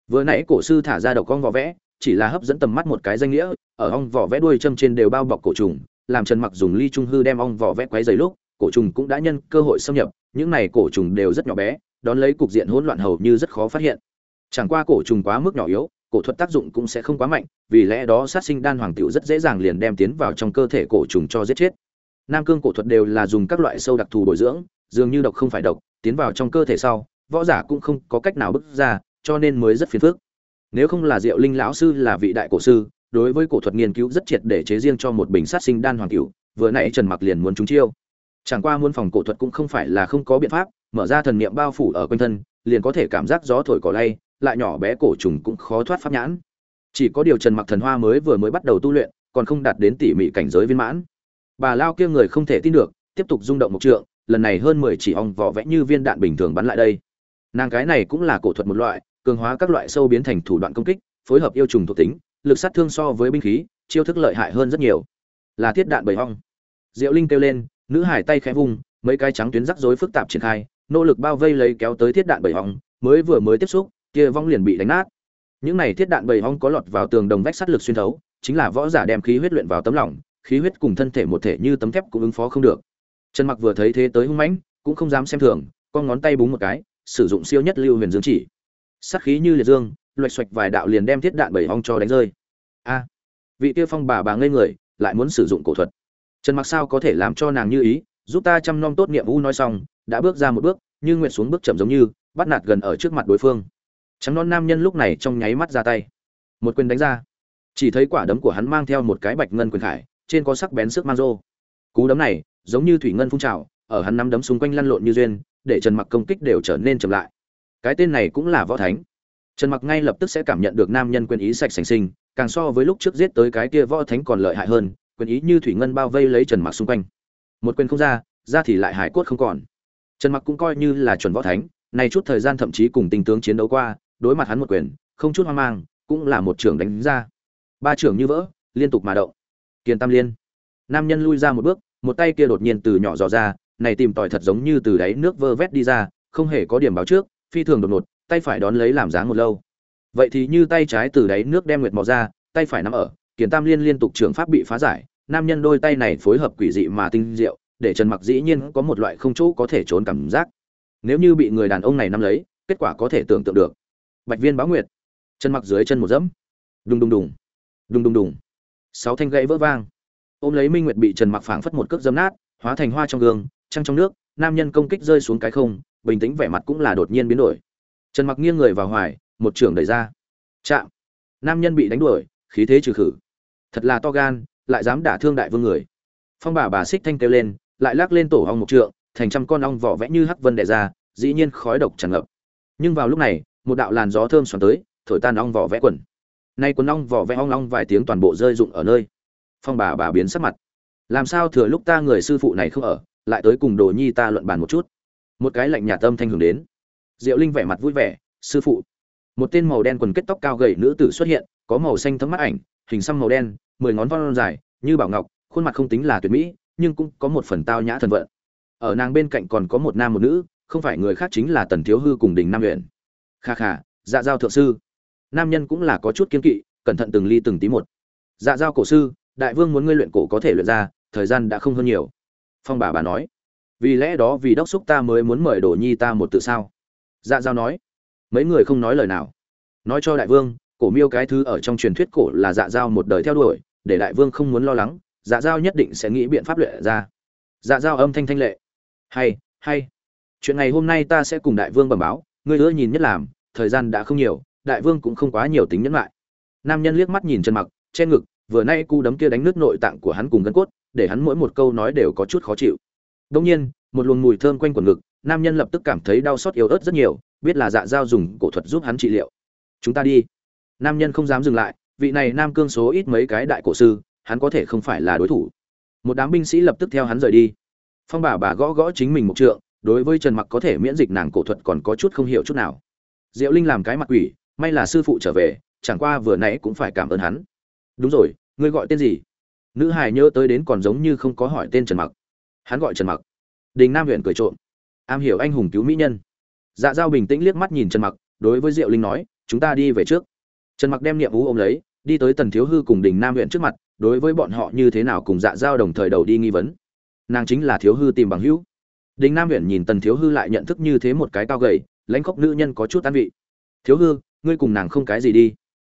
Vừa nãy cổ sư thả ra độc con vỏ vẽ, chỉ là hấp dẫn tầm mắt một cái danh nghĩa, ở ong vỏ vẽ đuôi châm trên đều bao bọc cổ trùng, làm trần mặc dùng ly trung hư đem ong vỏ vẽ quấy dày lúc, cổ trùng cũng đã nhân cơ hội xâm nhập, những này cổ trùng đều rất nhỏ bé, đón lấy cục diện hỗn loạn hầu như rất khó phát hiện. Chẳng qua cổ trùng quá mức nhỏ yếu, cổ thuật tác dụng cũng sẽ không quá mạnh, vì lẽ đó sát sinh đan hoàng tiểu rất dễ dàng liền đem tiến vào trong cơ thể cổ trùng cho giết chết nam cương cổ thuật đều là dùng các loại sâu đặc thù bồi dưỡng, dường như độc không phải độc, tiến vào trong cơ thể sau, võ giả cũng không có cách nào bước ra, cho nên mới rất phiền phức. Nếu không là diệu linh lão sư là vị đại cổ sư, đối với cổ thuật nghiên cứu rất triệt để chế riêng cho một bình sát sinh đan hoàng cửu, vừa nãy trần mặc liền muốn trúng chiêu. Chẳng qua muôn phòng cổ thuật cũng không phải là không có biện pháp, mở ra thần niệm bao phủ ở quanh thân, liền có thể cảm giác gió thổi cỏ lay, lại nhỏ bé cổ trùng cũng khó thoát pháp nhãn. Chỉ có điều trần mặc thần hoa mới vừa mới bắt đầu tu luyện, còn không đạt đến tỉ mỉ cảnh giới viên mãn bà lao kia người không thể tin được, tiếp tục rung động một trượng, lần này hơn 10 chỉ ong vỏ vẽ như viên đạn bình thường bắn lại đây. Nàng cái này cũng là cổ thuật một loại, cường hóa các loại sâu biến thành thủ đoạn công kích, phối hợp yêu trùng thuộc tính, lực sát thương so với binh khí, chiêu thức lợi hại hơn rất nhiều. Là thiết đạn bầy ong. Diệu linh kêu lên, nữ hải tay khẽ vung, mấy cái trắng tuyến rắc rối phức tạp triển khai, nỗ lực bao vây lấy kéo tới thiết đạn bầy ong, mới vừa mới tiếp xúc, kia vong liền bị đánh nát. Những này thiết đạn bầy ong có lọt vào tường đồng vách sắt lực xuyên thấu, chính là võ giả đem khí huyết luyện vào tấm lỏng khí huyết cùng thân thể một thể như tấm thép cũng ứng phó không được. Trần mặc vừa thấy thế tới hung mãnh, cũng không dám xem thường, con ngón tay búng một cái, sử dụng siêu nhất lưu huyền dương chỉ. Sát khí như liệt dương, loạch xoạch vài đạo liền đem thiết đạn bảy ong cho đánh rơi. A! Vị tiêu phong bà bà ngây người, lại muốn sử dụng cổ thuật. Trần mặc sao có thể làm cho nàng như ý, giúp ta chăm nom tốt niệm u nói xong, đã bước ra một bước, như nguyện xuống bước chậm giống như, bắt nạt gần ở trước mặt đối phương. Trắng non nam nhân lúc này trong nháy mắt ra tay. Một quyền đánh ra. Chỉ thấy quả đấm của hắn mang theo một cái bạch ngân quyền khải trên có sắc bén sức mang rô. Cú đấm này, giống như thủy ngân phun trào, ở hắn nắm đấm xung quanh lăn lộn như duyên, để trần mặc công kích đều trở nên chậm lại. Cái tên này cũng là võ thánh. Trần mặc ngay lập tức sẽ cảm nhận được nam nhân quyền ý sạch sành sinh, càng so với lúc trước giết tới cái kia võ thánh còn lợi hại hơn, quyền ý như thủy ngân bao vây lấy trần mặc xung quanh. Một quyền không ra ra thì lại hải cốt không còn. Trần mặc cũng coi như là chuẩn võ thánh này chút thời gian thậm chí cùng tình tướng chiến đấu qua, đối mặt hắn một quyền, không chút hoang mang, cũng là một trưởng đánh ra. Ba trưởng như vỡ, liên tục mà động kiền tam liên. Nam nhân lui ra một bước, một tay kia đột nhiên từ nhỏ dò ra, này tìm tòi thật giống như từ đáy nước vơ vét đi ra, không hề có điểm báo trước, phi thường đột ngột, tay phải đón lấy làm dáng một lâu. Vậy thì như tay trái từ đáy nước đem nguyệt mò ra, tay phải nắm ở, kiền tam liên liên tục trường pháp bị phá giải, nam nhân đôi tay này phối hợp quỷ dị mà tinh diệu, để trần mặc dĩ nhiên có một loại không chỗ có thể trốn cảm giác. Nếu như bị người đàn ông này nắm lấy, kết quả có thể tưởng tượng được. Bạch viên báo nguyệt. Chân mặc dưới chân một dẫm. Đùng đùng đùng. Đùng đùng đùng sáu thanh gãy vỡ vang. Ôm lấy minh nguyệt bị trần mặc phảng phất một cước dấm nát, hóa thành hoa trong gương, trăng trong nước, nam nhân công kích rơi xuống cái không, bình tĩnh vẻ mặt cũng là đột nhiên biến đổi. Trần mặc nghiêng người vào hoài, một trường đẩy ra. Chạm! Nam nhân bị đánh đuổi, khí thế trừ khử. Thật là to gan, lại dám đả thương đại vương người. Phong bà bà xích thanh kêu lên, lại lắc lên tổ ong một trượng, thành trăm con ong vỏ vẽ như hắc vân đẻ ra, dĩ nhiên khói độc tràn ngập. Nhưng vào lúc này, một đạo làn gió thơm xoắn tới, thổi tan ong vỏ vẽ quần nay quần ong vỏ vẽ ong ong vài tiếng toàn bộ rơi rụng ở nơi. Phong bà bà biến sắc mặt. Làm sao thừa lúc ta người sư phụ này không ở, lại tới cùng đồ nhi ta luận bàn một chút? Một cái lạnh nhà tâm thanh hưởng đến. Diệu linh vẻ mặt vui vẻ, sư phụ. Một tên màu đen quần kết tóc cao gầy nữ tử xuất hiện, có màu xanh thấm mắt ảnh, hình xăm màu đen, mười ngón von dài, như bảo ngọc, khuôn mặt không tính là tuyệt mỹ, nhưng cũng có một phần tao nhã thần vận. Ở nàng bên cạnh còn có một nam một nữ, không phải người khác chính là tần thiếu hư cùng đình nam luyện kha kha dạ giao thượng sư nam nhân cũng là có chút kiên kỵ, cẩn thận từng ly từng tí một. Dạ giao cổ sư, đại vương muốn ngươi luyện cổ có thể luyện ra, thời gian đã không hơn nhiều. Phong bà bà nói. Vì lẽ đó vì đốc xúc ta mới muốn mời đồ nhi ta một tự sao? Dạ giao nói. Mấy người không nói lời nào. Nói cho đại vương, cổ miêu cái thứ ở trong truyền thuyết cổ là dạ giao một đời theo đuổi, để đại vương không muốn lo lắng dạ giao nhất định sẽ nghĩ biện pháp luyện ra. Dạ giao âm thanh thanh lệ. Hay hay. Chuyện ngày hôm nay ta sẽ cùng đại vương bẩm báo, ngươi ưa nhìn nhất làm, thời gian đã không nhiều đại vương cũng không quá nhiều tính nhẫn lại. Nam nhân liếc mắt nhìn chân mặc trên ngực, vừa nay cu đấm kia đánh nước nội tạng của hắn cùng gân cốt, để hắn mỗi một câu nói đều có chút khó chịu. Đông nhiên, một luồng mùi thơm quanh quần ngực, nam nhân lập tức cảm thấy đau xót yếu ớt rất nhiều, biết là dạ giao dùng cổ thuật giúp hắn trị liệu. Chúng ta đi. Nam nhân không dám dừng lại, vị này nam cương số ít mấy cái đại cổ sư, hắn có thể không phải là đối thủ. Một đám binh sĩ lập tức theo hắn rời đi. Phong bà bà gõ gõ chính mình một trượng, đối với trần mặc có thể miễn dịch nàng cổ thuật còn có chút không hiểu chút nào. Diệu linh làm cái mặt quỷ may là sư phụ trở về, chẳng qua vừa nãy cũng phải cảm ơn hắn. Đúng rồi, ngươi gọi tên gì? Nữ hài nhớ tới đến còn giống như không có hỏi tên trần mặc. Hắn gọi trần mặc. Đình nam huyện cười trộm. Am hiểu anh hùng cứu mỹ nhân. Dạ giao bình tĩnh liếc mắt nhìn trần mặc, đối với diệu linh nói, chúng ta đi về trước. Trần mặc đem niệm vũ ôm lấy, đi tới tần thiếu hư cùng đình nam huyện trước mặt, đối với bọn họ như thế nào cùng dạ giao đồng thời đầu đi nghi vấn. Nàng chính là thiếu hư tìm bằng hữu. Đình nam huyện nhìn tần thiếu hư lại nhận thức như thế một cái cao gầy, lãnh khốc nữ nhân có chút an vị. Thiếu hư ngươi cùng nàng không cái gì đi.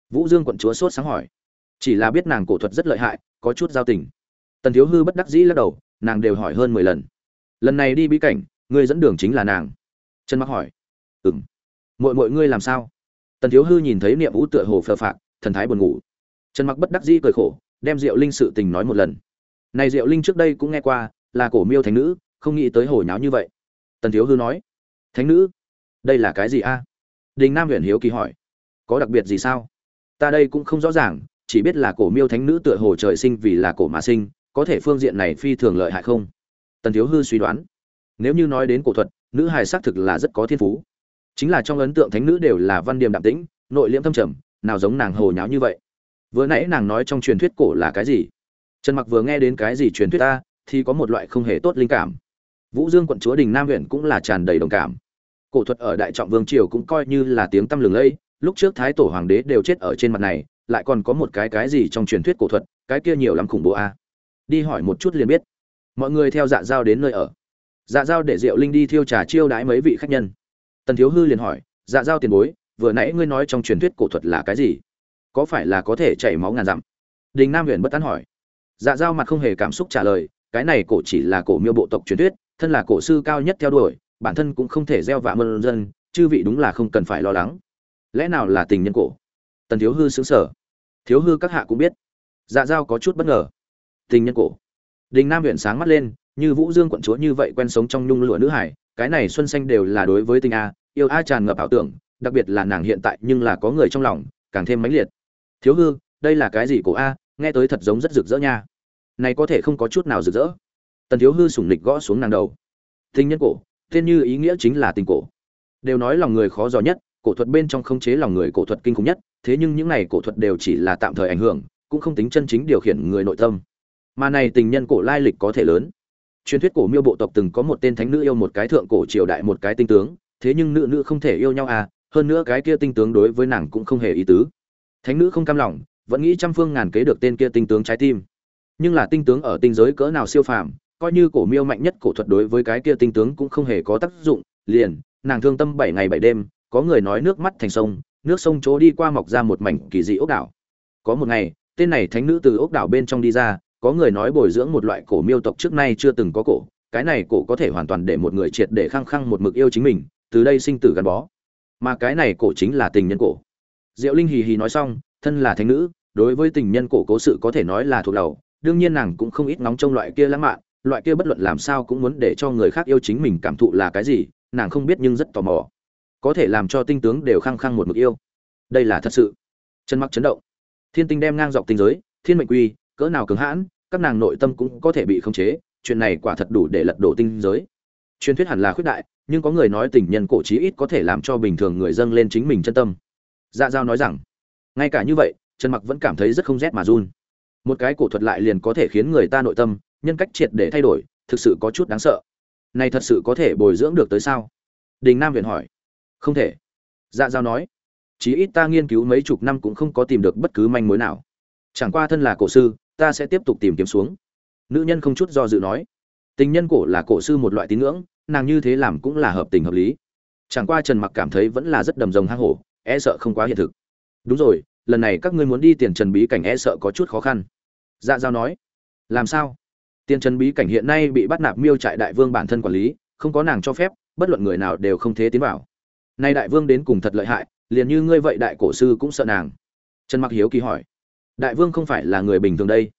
Vũ dương quận chúa sốt sáng hỏi. Chỉ là biết nàng cổ thuật rất lợi hại, có chút giao tình. Tần thiếu hư bất đắc dĩ lắc đầu, nàng đều hỏi hơn mười lần. Lần này đi bí cảnh, ngươi dẫn đường chính là nàng. Trần mặc hỏi. Ừng mọi mọi ngươi làm sao? Tần thiếu hư nhìn thấy niệm vũ tựa hồ phờ phạc, thần thái buồn ngủ. Trần mặc bất đắc dĩ cười khổ, đem diệu linh sự tình nói một lần. Này diệu linh trước đây cũng nghe qua, là cổ miêu thánh nữ, không nghĩ tới hồi nháo như vậy. Tần thiếu hư nói. Thánh nữ? Đây là cái gì a? Đình nam huyện hiếu kỳ hỏi, có đặc biệt gì sao? Ta đây cũng không rõ ràng, chỉ biết là cổ miêu thánh nữ tựa hồ trời sinh vì là cổ mà sinh, có thể phương diện này phi thường lợi hại không? Tần thiếu hư suy đoán, nếu như nói đến cổ thuật, nữ hài xác thực là rất có thiên phú. Chính là trong ấn tượng thánh nữ đều là văn điềm đạm tĩnh, nội liễm thâm trầm, nào giống nàng hồ nháo như vậy. Vừa nãy nàng nói trong truyền thuyết cổ là cái gì? Trần mặc vừa nghe đến cái gì truyền thuyết ta, thì có một loại không hề tốt linh cảm. Vũ dương quận chúa đình nam huyện cũng là tràn đầy đồng cảm cổ thuật ở đại trọng vương triều cũng coi như là tiếng tăm lừng lẫy, lúc trước thái tổ hoàng đế đều chết ở trên mặt này, lại còn có một cái cái gì trong truyền thuyết cổ thuật, cái kia nhiều lắm khủng bố a. Đi hỏi một chút liền biết. Mọi người theo dạ giao đến nơi ở. Dạ giao để diệu linh đi thiêu trà chiêu đãi mấy vị khách nhân. Tần thiếu hư liền hỏi dạ giao tiền bối, vừa nãy ngươi nói trong truyền thuyết cổ thuật là cái gì? Có phải là có thể chảy máu ngàn dặm? Đình nam huyện bất tán hỏi. Dạ giao mặt không hề cảm xúc trả lời, cái này cổ chỉ là cổ miêu bộ tộc truyền thuyết, thân là cổ sư cao nhất theo đuổi bản thân cũng không thể gieo vạ mơn dân, chư vị đúng là không cần phải lo lắng. Lẽ nào là tình nhân cổ? Tần thiếu hư xứng sở thiếu hư các hạ cũng biết. Dạ giao có chút bất ngờ. Tình nhân cổ. Đình nam huyện sáng mắt lên, như vũ dương quận chúa như vậy quen sống trong nhung lụa nữ hải, cái này xuân xanh đều là đối với tình a, yêu a tràn ngập ảo tưởng, đặc biệt là nàng hiện tại nhưng là có người trong lòng, càng thêm mãnh liệt. Thiếu hư, đây là cái gì cổ a, nghe tới thật giống rất rực rỡ nha. Này có thể không có chút nào rực rỡ. Tần thiếu hư sủng lịch gõ xuống nàng đầu. Tình nhân cổ tên như ý nghĩa chính là tình cổ. Đều nói lòng người khó dò nhất, cổ thuật bên trong không chế lòng người cổ thuật kinh khủng nhất, thế nhưng những này cổ thuật đều chỉ là tạm thời ảnh hưởng, cũng không tính chân chính điều khiển người nội tâm. Mà này tình nhân cổ lai lịch có thể lớn. Truyền thuyết cổ miêu bộ tộc từng có một tên thánh nữ yêu một cái thượng cổ triều đại một cái tinh tướng, thế nhưng nữ nữ không thể yêu nhau à hơn nữa cái kia tinh tướng đối với nàng cũng không hề ý tứ. Thánh nữ không cam lòng, vẫn nghĩ trăm phương ngàn kế được tên kia tinh tướng trái tim. Nhưng là tinh tướng ở tinh giới cỡ nào siêu phàm coi như cổ miêu mạnh nhất cổ thuật đối với cái kia tinh tướng cũng không hề có tác dụng, liền, nàng thương tâm bảy ngày bảy đêm, có người nói nước mắt thành sông, nước sông chỗ đi qua mọc ra một mảnh kỳ dị ốc đảo. Có một ngày, tên này thánh nữ từ ốc đảo bên trong đi ra, có người nói bồi dưỡng một loại cổ miêu tộc trước nay chưa từng có cổ, cái này cổ có thể hoàn toàn để một người triệt để khăng khăng một mực yêu chính mình, từ đây sinh tử gắn bó. Mà cái này cổ chính là tình nhân cổ. Diệu linh hì hì nói xong, thân là thánh nữ, đối với tình nhân cổ cố sự có thể nói là thuộc đầu, đương nhiên nàng cũng không ít nóng trong loại kia lãng mạn loại kia bất luận làm sao cũng muốn để cho người khác yêu chính mình cảm thụ là cái gì, nàng không biết nhưng rất tò mò. Có thể làm cho tinh tướng đều khăng khăng một mực yêu. Đây là thật sự. Chân mắc chấn động. Thiên tinh đem ngang dọc tinh giới, thiên mệnh quy, cỡ nào cứng hãn, các nàng nội tâm cũng có thể bị khống chế, chuyện này quả thật đủ để lật đổ tinh giới. Truyền thuyết hẳn là khuyết đại, nhưng có người nói tình nhân cổ chí ít có thể làm cho bình thường người dâng lên chính mình chân tâm. Dạ giao nói rằng, ngay cả như vậy, trần mặc vẫn cảm thấy rất không rét mà run. Một cái cổ thuật lại liền có thể khiến người ta nội tâm nhân cách triệt để thay đổi, thực sự có chút đáng sợ. Này thật sự có thể bồi dưỡng được tới sao? Đình nam viện hỏi. Không thể. Dạ giao nói. Chí ít ta nghiên cứu mấy chục năm cũng không có tìm được bất cứ manh mối nào. Chẳng qua thân là cổ sư, ta sẽ tiếp tục tìm kiếm xuống. Nữ nhân không chút do dự nói. Tình nhân cổ là cổ sư một loại tín ngưỡng, nàng như thế làm cũng là hợp tình hợp lý. Chẳng qua trần mặc cảm thấy vẫn là rất đầm rồng hang hổ e sợ không quá hiện thực. Đúng rồi, lần này các ngươi muốn đi tiền trần bí cảnh e sợ có chút khó khăn. Dạ giao nói. Làm sao? Tiên chân bí cảnh hiện nay bị bắt nạp miêu trại đại vương bản thân quản lý, không có nàng cho phép, bất luận người nào đều không thể tiến vào. Nay đại vương đến cùng thật lợi hại, liền như ngươi vậy đại cổ sư cũng sợ nàng. Trần mặc hiếu kỳ hỏi. Đại vương không phải là người bình thường đây.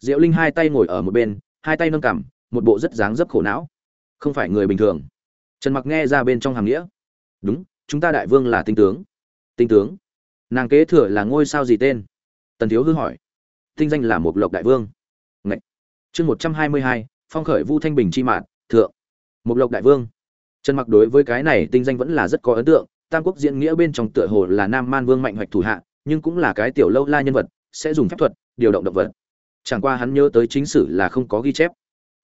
Diệu linh hai tay ngồi ở một bên, hai tay nâng cằm, một bộ rất dáng dấp khổ não. Không phải người bình thường. Trần mặc nghe ra bên trong hàm nghĩa. Đúng, chúng ta đại vương là tinh tướng. Tinh tướng. Nàng kế thừa là ngôi sao gì tên? Tần thiếu hư hỏi. Tinh danh là một lộc đại vương chương một trăm hai mươi hai, phong khởi vu thanh bình chi mạn, thượng. Một lộc đại vương. Trần mặc đối với cái này tinh danh vẫn là rất có ấn tượng, tam quốc diễn nghĩa bên trong tựa hồ là nam man vương mạnh hoạch thủ hạ, nhưng cũng là cái tiểu lâu la nhân vật, sẽ dùng phép thuật, điều động động vật. Chẳng qua hắn nhớ tới chính sử là không có ghi chép.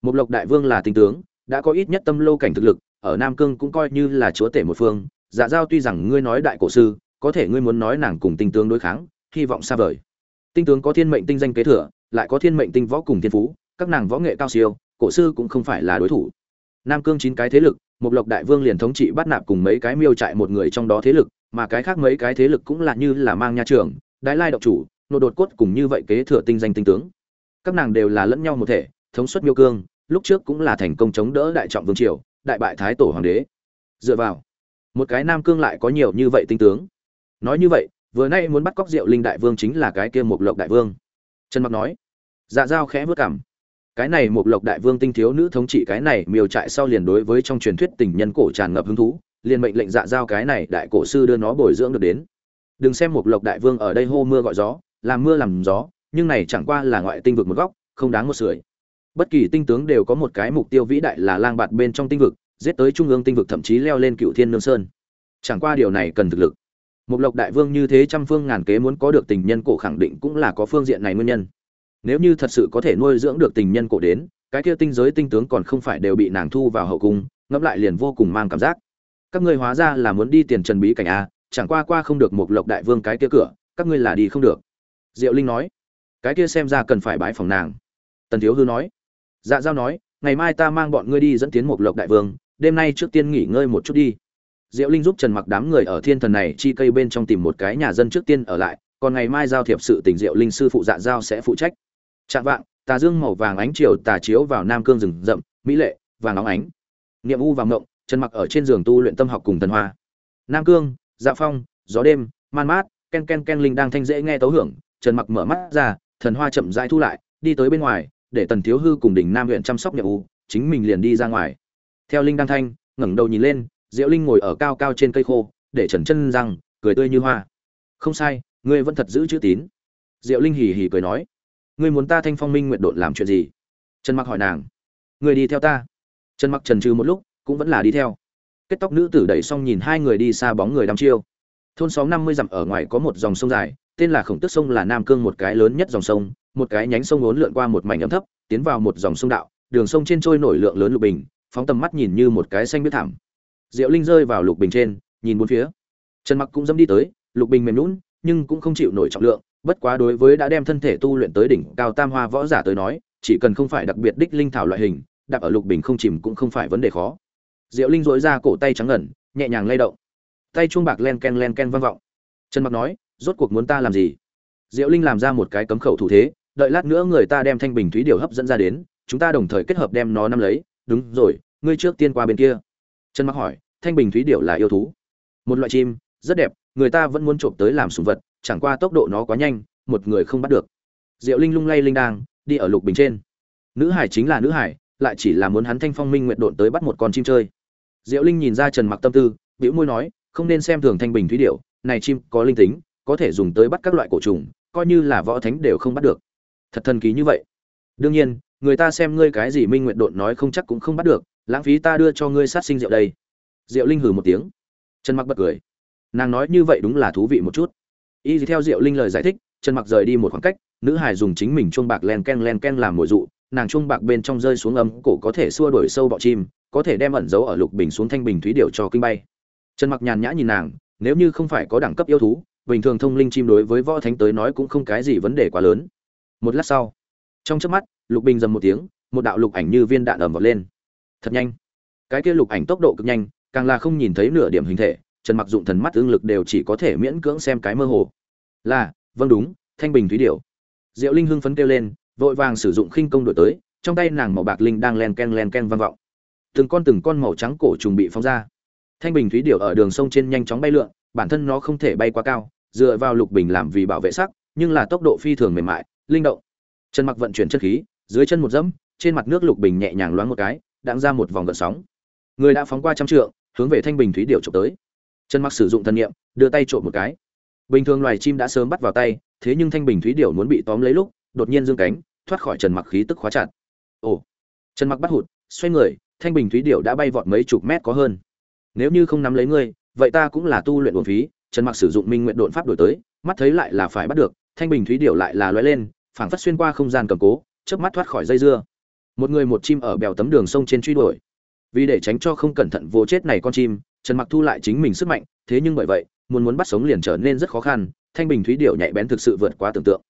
Một lộc đại vương là tinh tướng, đã có ít nhất tâm lâu cảnh thực lực, ở nam cương cũng coi như là chúa tể một phương. Dạ giao tuy rằng ngươi nói đại cổ sư, có thể ngươi muốn nói nàng cùng tinh tướng đối kháng, hy vọng xa vời. Tinh tướng có thiên mệnh tinh danh kế thừa, lại có thiên mệnh tinh võ cùng thiên phú các nàng võ nghệ cao siêu, cổ sư cũng không phải là đối thủ. Nam cương chín cái thế lực một lộc đại vương liền thống trị bắt nạp cùng mấy cái miêu trại một người trong đó thế lực, mà cái khác mấy cái thế lực cũng là như là mang nha trường, đái lai độc chủ, nô đột cốt cùng như vậy kế thừa tinh danh tinh tướng. Các nàng đều là lẫn nhau một thể, thống suất miêu cương, lúc trước cũng là thành công chống đỡ đại trọng vương triều, đại bại thái tổ hoàng đế. Dựa vào, một cái nam cương lại có nhiều như vậy tinh tướng. Nói như vậy, vừa nay muốn bắt cóc diệu linh đại vương chính là cái kia một lộc đại vương. Trần mặc nói dạ dao khẽ vớt cảm cái này một lộc đại vương tinh thiếu nữ thống trị cái này, miêu trại sau liền đối với trong truyền thuyết tình nhân cổ tràn ngập hứng thú, liền mệnh lệnh dạ giao cái này đại cổ sư đưa nó bồi dưỡng được đến. Đừng xem một lộc đại vương ở đây hô mưa gọi gió, làm mưa làm gió, nhưng này chẳng qua là ngoại tinh vực một góc, không đáng một sưởi. Bất kỳ tinh tướng đều có một cái mục tiêu vĩ đại là lang bạt bên trong tinh vực, giết tới trung ương tinh vực thậm chí leo lên cựu thiên nương sơn. Chẳng qua điều này cần thực lực. Một lộc đại vương như thế trăm phương ngàn kế muốn có được tình nhân cổ khẳng định cũng là có phương diện này nguyên nhân nếu như thật sự có thể nuôi dưỡng được tình nhân cổ đến, cái kia tinh giới tinh tướng còn không phải đều bị nàng thu vào hậu cung, ngẫm lại liền vô cùng mang cảm giác. Các ngươi hóa ra là muốn đi tiền trần bí cảnh a chẳng qua qua không được một lộc đại vương cái kia cửa, các ngươi là đi không được. Diệu linh nói. Cái kia xem ra cần phải bái phòng nàng. Tần thiếu hư nói. Dạ giao nói, ngày mai ta mang bọn ngươi đi dẫn tiến một lộc đại vương, đêm nay trước tiên nghỉ ngơi một chút đi. Diệu linh giúp trần mặc đám người ở thiên thần này chi cây bên trong tìm một cái nhà dân trước tiên ở lại, còn ngày mai giao thiệp sự tình diệu linh sư phụ dạ giao sẽ phụ trách. Trạng vạng, tà dương màu vàng ánh chiều tà chiếu vào nam cương rừng rậm, mỹ lệ, vàng óng ánh. Niệm u và ngộng trần mặc ở trên giường tu luyện tâm học cùng thần hoa. Nam cương dạ phong, gió đêm, man mát, ken ken ken linh đang thanh dễ nghe tấu hưởng, trần mặc mở mắt ra, thần hoa chậm rãi thu lại, đi tới bên ngoài, để tần thiếu hư cùng đỉnh nam huyện chăm sóc Niệm u, chính mình liền đi ra ngoài. Theo linh đang thanh, ngẩng đầu nhìn lên, diệu linh ngồi ở cao cao trên cây khô, để trần chân răng, cười tươi như hoa. Không sai, ngươi vẫn thật giữ chữ tín. Diệu linh hì hì cười nói ngươi muốn ta thanh phong minh nguyện độn làm chuyện gì? Trần mặc hỏi nàng. Ngươi đi theo ta. Trần mặc trần trừ một lúc, cũng vẫn là đi theo. Kết tóc nữ tử đẩy xong nhìn hai người đi xa bóng người đăm chiêu. Thôn xóm năm mươi dặm ở ngoài có một dòng sông dài, tên là khổng tức sông là nam cương một cái lớn nhất dòng sông, một cái nhánh sông uốn lượn qua một mảnh ấm thấp, tiến vào một dòng sông đạo, đường sông trên trôi nổi lượng lớn lục bình, phóng tầm mắt nhìn như một cái xanh biết thảm. Diệu linh rơi vào lục bình trên, nhìn bốn phía. Trần mặc cũng dâm đi tới, lục bình mềm lún nhưng cũng không chịu nổi trọng lượng bất quá đối với đã đem thân thể tu luyện tới đỉnh cao tam hoa võ giả tới nói, chỉ cần không phải đặc biệt đích linh thảo loại hình đặt ở lục bình không chìm cũng không phải vấn đề khó. Diệu linh dối ra cổ tay trắng ngẩn, nhẹ nhàng lay động. Tay chuông bạc len ken len ken vang vọng. Trần mặc nói, rốt cuộc muốn ta làm gì? Diệu linh làm ra một cái cấm khẩu thủ thế, đợi lát nữa người ta đem thanh bình thúy điều hấp dẫn ra đến, chúng ta đồng thời kết hợp đem nó nắm lấy. Đúng rồi, ngươi trước tiên qua bên kia. Trần mặc hỏi, thanh bình thúy điểu là yêu thú? Một loại chim, rất đẹp, người ta vẫn muốn trộm tới làm sùng vật chẳng qua tốc độ nó quá nhanh, một người không bắt được. Diệu linh lung lay linh đang, đi ở lục bình trên. Nữ hải chính là nữ hải, lại chỉ là muốn hắn thanh phong minh nguyện độn tới bắt một con chim chơi. Diệu linh nhìn ra trần mặc tâm tư, bĩu môi nói, không nên xem thường thanh bình thúy điểu, này chim có linh tính, có thể dùng tới bắt các loại cổ trùng, coi như là võ thánh đều không bắt được. Thật thần kỳ như vậy. Đương nhiên, người ta xem ngươi cái gì minh nguyện độn nói không chắc cũng không bắt được, lãng phí ta đưa cho ngươi sát sinh rượu đây. Diệu linh hừ một tiếng. Trần mặc bật cười. Nàng nói như vậy đúng là thú vị một chút y theo diệu linh lời giải thích, trần mặc rời đi một khoảng cách, nữ hải dùng chính mình chuông bạc len ken len ken làm mồi dụ, nàng chuông bạc bên trong rơi xuống ấm cổ có thể xua đuổi sâu bọ chim, có thể đem ẩn giấu ở lục bình xuống thanh bình thúy điệu cho kinh bay. Trần mặc nhàn nhã nhìn nàng, nếu như không phải có đẳng cấp yêu thú, bình thường thông linh chim đối với võ thánh tới nói cũng không cái gì vấn đề quá lớn. Một lát sau, trong chớp mắt, lục bình dầm một tiếng, một đạo lục ảnh như viên đạn ầm vọt lên. Thật nhanh. Cái kia lục ảnh tốc độ cực nhanh, càng là không nhìn thấy nửa điểm hình thể trần mặc dụng thần mắt ương lực đều chỉ có thể miễn cưỡng xem cái mơ hồ. Là vâng đúng, thanh bình thúy điểu. Diệu linh hưng phấn kêu lên, vội vàng sử dụng khinh công đổi tới, trong tay nàng màu bạc linh đang len ken len ken vang vọng. Từng con từng con màu trắng cổ trùng bị phóng ra. Thanh bình thúy điểu ở đường sông trên nhanh chóng bay lượn, bản thân nó không thể bay quá cao, dựa vào lục bình làm vì bảo vệ sắc, nhưng là tốc độ phi thường mềm mại, linh động. Trần mặc vận chuyển chân khí, dưới chân một dẫm, trên mặt nước lục bình nhẹ nhàng loáng một cái, đặng ra một vòng gợn sóng. Người đã phóng qua trăm trượng, hướng về thanh bình thúy điểu trộm tới trần mặc sử dụng thần niệm, đưa tay trộm một cái. Bình thường loài chim đã sớm bắt vào tay, thế nhưng thanh bình thúy điểu muốn bị tóm lấy lúc, đột nhiên dương cánh, thoát khỏi trần mặc khí tức khóa chặt. Ồ! Trần mặc bắt hụt, xoay người, thanh bình thúy điểu đã bay vọt mấy chục mét có hơn. Nếu như không nắm lấy ngươi, vậy ta cũng là tu luyện uổng phí, trần mặc sử dụng minh nguyện độn pháp đổi tới, mắt thấy lại là phải bắt được, thanh bình thúy điểu lại là lóe lên, phảng phất xuyên qua không gian cầm cố, chớp mắt thoát khỏi dây dưa. Một người một chim ở bèo tấm đường sông trên truy đuổi. Vì để tránh cho không cẩn thận vô chết này con chim trần mặc thu lại chính mình sức mạnh, thế nhưng bởi vậy, muốn muốn bắt sống liền trở nên rất khó khăn, thanh bình thúy điểu nhạy bén thực sự vượt quá tưởng tượng.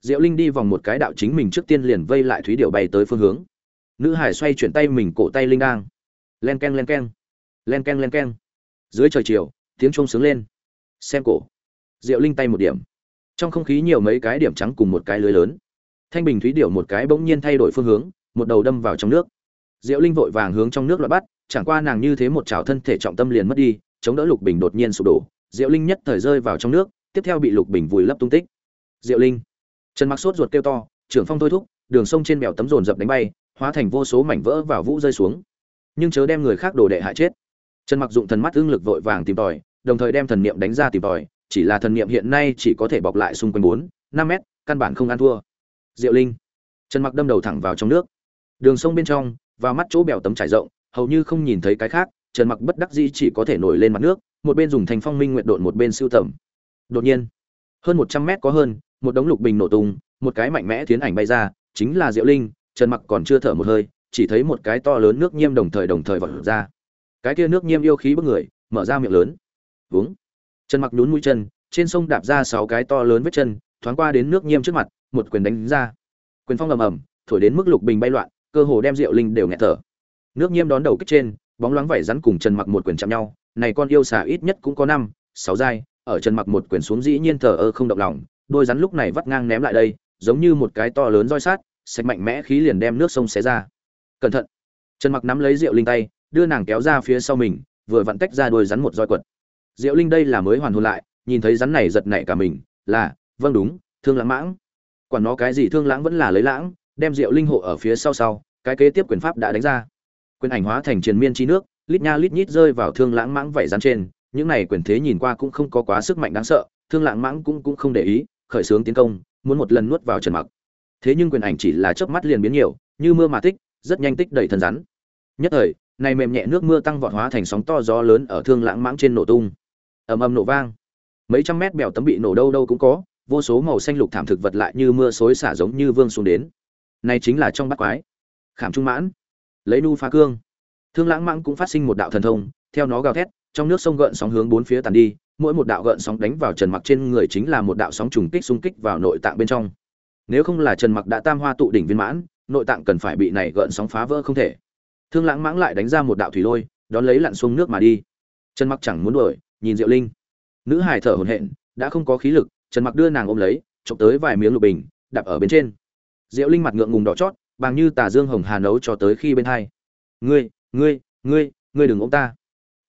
Diệu linh đi vòng một cái đạo chính mình trước tiên liền vây lại thúy điểu bay tới phương hướng. Nữ hải xoay chuyển tay mình cổ tay linh đang len keng len keng. Len keng len keng. Dưới trời chiều, tiếng trông sướng lên. Xem cổ. Diệu linh tay một điểm. Trong không khí nhiều mấy cái điểm trắng cùng một cái lưới lớn. Thanh bình thúy điểu một cái bỗng nhiên thay đổi phương hướng, một đầu đâm vào trong nước. Diệu linh vội vàng hướng trong nước loại bắt chẳng qua nàng như thế một chảo thân thể trọng tâm liền mất đi, chống đỡ lục bình đột nhiên sụp đổ, diệu linh nhất thời rơi vào trong nước, tiếp theo bị lục bình vùi lấp tung tích. Diệu linh, trần mặc sốt ruột kêu to, trưởng phong thôi thúc, đường sông trên bèo tấm rồn dập đánh bay, hóa thành vô số mảnh vỡ vào vũ rơi xuống. Nhưng chớ đem người khác đồ đệ hại chết. Trần mặc dụng thần mắt ương lực vội vàng tìm tòi, đồng thời đem thần niệm đánh ra tìm tòi, chỉ là thần niệm hiện nay chỉ có thể bọc lại xung quanh bốn, năm mét, căn bản không ăn thua. Diệu linh, trần mặc đâm đầu thẳng vào trong nước. Đường sông bên trong, vào mắt chỗ bèo tấm trải rộng hầu như không nhìn thấy cái khác, trần mặc bất đắc dĩ chỉ có thể nổi lên mặt nước, một bên dùng thành phong minh nguyện độn một bên siêu tầm. Đột nhiên, hơn một trăm mét có hơn, một đống lục bình nổ tung, một cái mạnh mẽ tiến ảnh bay ra, chính là diệu linh, trần mặc còn chưa thở một hơi, chỉ thấy một cái to lớn nước nhiêm đồng thời đồng thời vọt ra. Cái kia nước nhiêm yêu khí bức người, mở ra miệng lớn. Vướng trần mặc nhún mũi chân, trên sông đạp ra sáu cái to lớn vết chân, thoáng qua đến nước nhiêm trước mặt, một quyền đánh ra. Quyền phong ầm ầm, thổi đến mức lục bình bay loạn, cơ hồ đem diệu linh đều nghẹt thở nước nhiêm đón đầu kích trên, bóng loáng vảy rắn cùng trần mặc một quyền chạm nhau, này con yêu xà ít nhất cũng có năm, sáu giai, ở trần mặc một quyền xuống dĩ nhiên thờ ơ không động lòng, đôi rắn lúc này vắt ngang ném lại đây, giống như một cái to lớn roi sát, sạch mạnh mẽ khí liền đem nước sông xé ra. Cẩn thận. Trần mặc nắm lấy rượu linh tay, đưa nàng kéo ra phía sau mình, vừa vặn tách ra đôi rắn một roi quật. Diệu linh đây là mới hoàn hồn lại, nhìn thấy rắn này giật nảy cả mình, là vâng đúng, thương lãng mãng. Quản nó cái gì thương lãng vẫn là lấy lãng, đem diệu linh hộ ở phía sau sau, cái kế tiếp quyền pháp đã đánh ra quyền ảnh hóa thành triền miên chi nước, lít nha lít nhít rơi vào thương lãng mãng vảy rắn trên. Những này quyền thế nhìn qua cũng không có quá sức mạnh đáng sợ, thương lãng mãng cũng cũng không để ý, khởi xướng tiến công, muốn một lần nuốt vào trần mặc. Thế nhưng quyền ảnh chỉ là chớp mắt liền biến nhiều, như mưa mà tích, rất nhanh tích đầy thân rắn. Nhất thời, này mềm nhẹ nước mưa tăng vọt hóa thành sóng to gió lớn ở thương lãng mãng trên nổ tung. Ầm ầm nổ vang. Mấy trăm mét bèo tấm bị nổ đâu đâu cũng có, vô số màu xanh lục thảm thực vật lại như mưa xối xả giống như vương xuống đến. Này chính là trong bát quái. Khảm trung mãn lấy nu phá cương. Thương lãng mãng cũng phát sinh một đạo thần thông, theo nó gào thét, trong nước sông gợn sóng hướng bốn phía tàn đi, mỗi một đạo gợn sóng đánh vào trần mặc trên người chính là một đạo sóng trùng kích xung kích vào nội tạng bên trong. Nếu không là trần mặc đã tam hoa tụ đỉnh viên mãn, nội tạng cần phải bị này gợn sóng phá vỡ không thể. Thương lãng mãng lại đánh ra một đạo thủy lôi, đón lấy lặn xuống nước mà đi. Trần mặc chẳng muốn đuổi, nhìn diệu linh. Nữ hải thở hổn hển, đã không có khí lực, trần mặc đưa nàng ôm lấy, chụp tới vài miếng lục bình, đạp ở bên trên. Diệu linh mặt ngượng ngùng đỏ chót bằng như tà dương hồng hà nấu cho tới khi bên hai. Ngươi ngươi ngươi ngươi đừng ôm ta.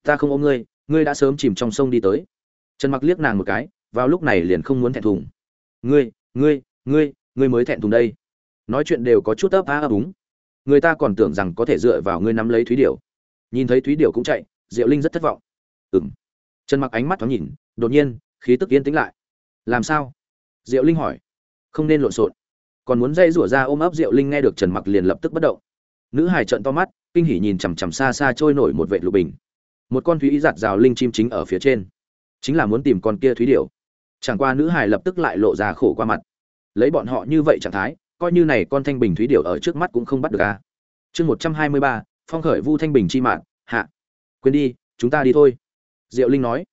Ta không ôm ngươi ngươi đã sớm chìm trong sông đi tới. Trần mặc liếc nàng một cái, vào lúc này liền không muốn thẹn thùng. Ngươi ngươi ngươi ngươi mới thẹn thùng đây. Nói chuyện đều có chút ấp á ấp úng. Người ta còn tưởng rằng có thể dựa vào ngươi nắm lấy thúy điểu. Nhìn thấy thúy điểu cũng chạy, diệu linh rất thất vọng. Ừm. Trần mặc ánh mắt thoáng nhìn, đột nhiên, khí tức yên tĩnh lại. Làm sao? Diệu linh hỏi. Không nên lộn xộn còn muốn dây rủa ra ôm ấp diệu linh nghe được trần mặc liền lập tức bất động. Nữ hải trợn to mắt, kinh hỉ nhìn chằm chằm xa xa trôi nổi một vệ lục bình. Một con thúy giạt rào linh chim chính ở phía trên. Chính là muốn tìm con kia thúy điểu. Chẳng qua nữ hải lập tức lại lộ ra khổ qua mặt. Lấy bọn họ như vậy trạng thái, coi như này con thanh bình thúy điểu ở trước mắt cũng không bắt được a. Chương một trăm hai mươi ba, phong khởi vu thanh bình chi mạng hạ. Quên đi, chúng ta đi thôi. Diệu linh nói.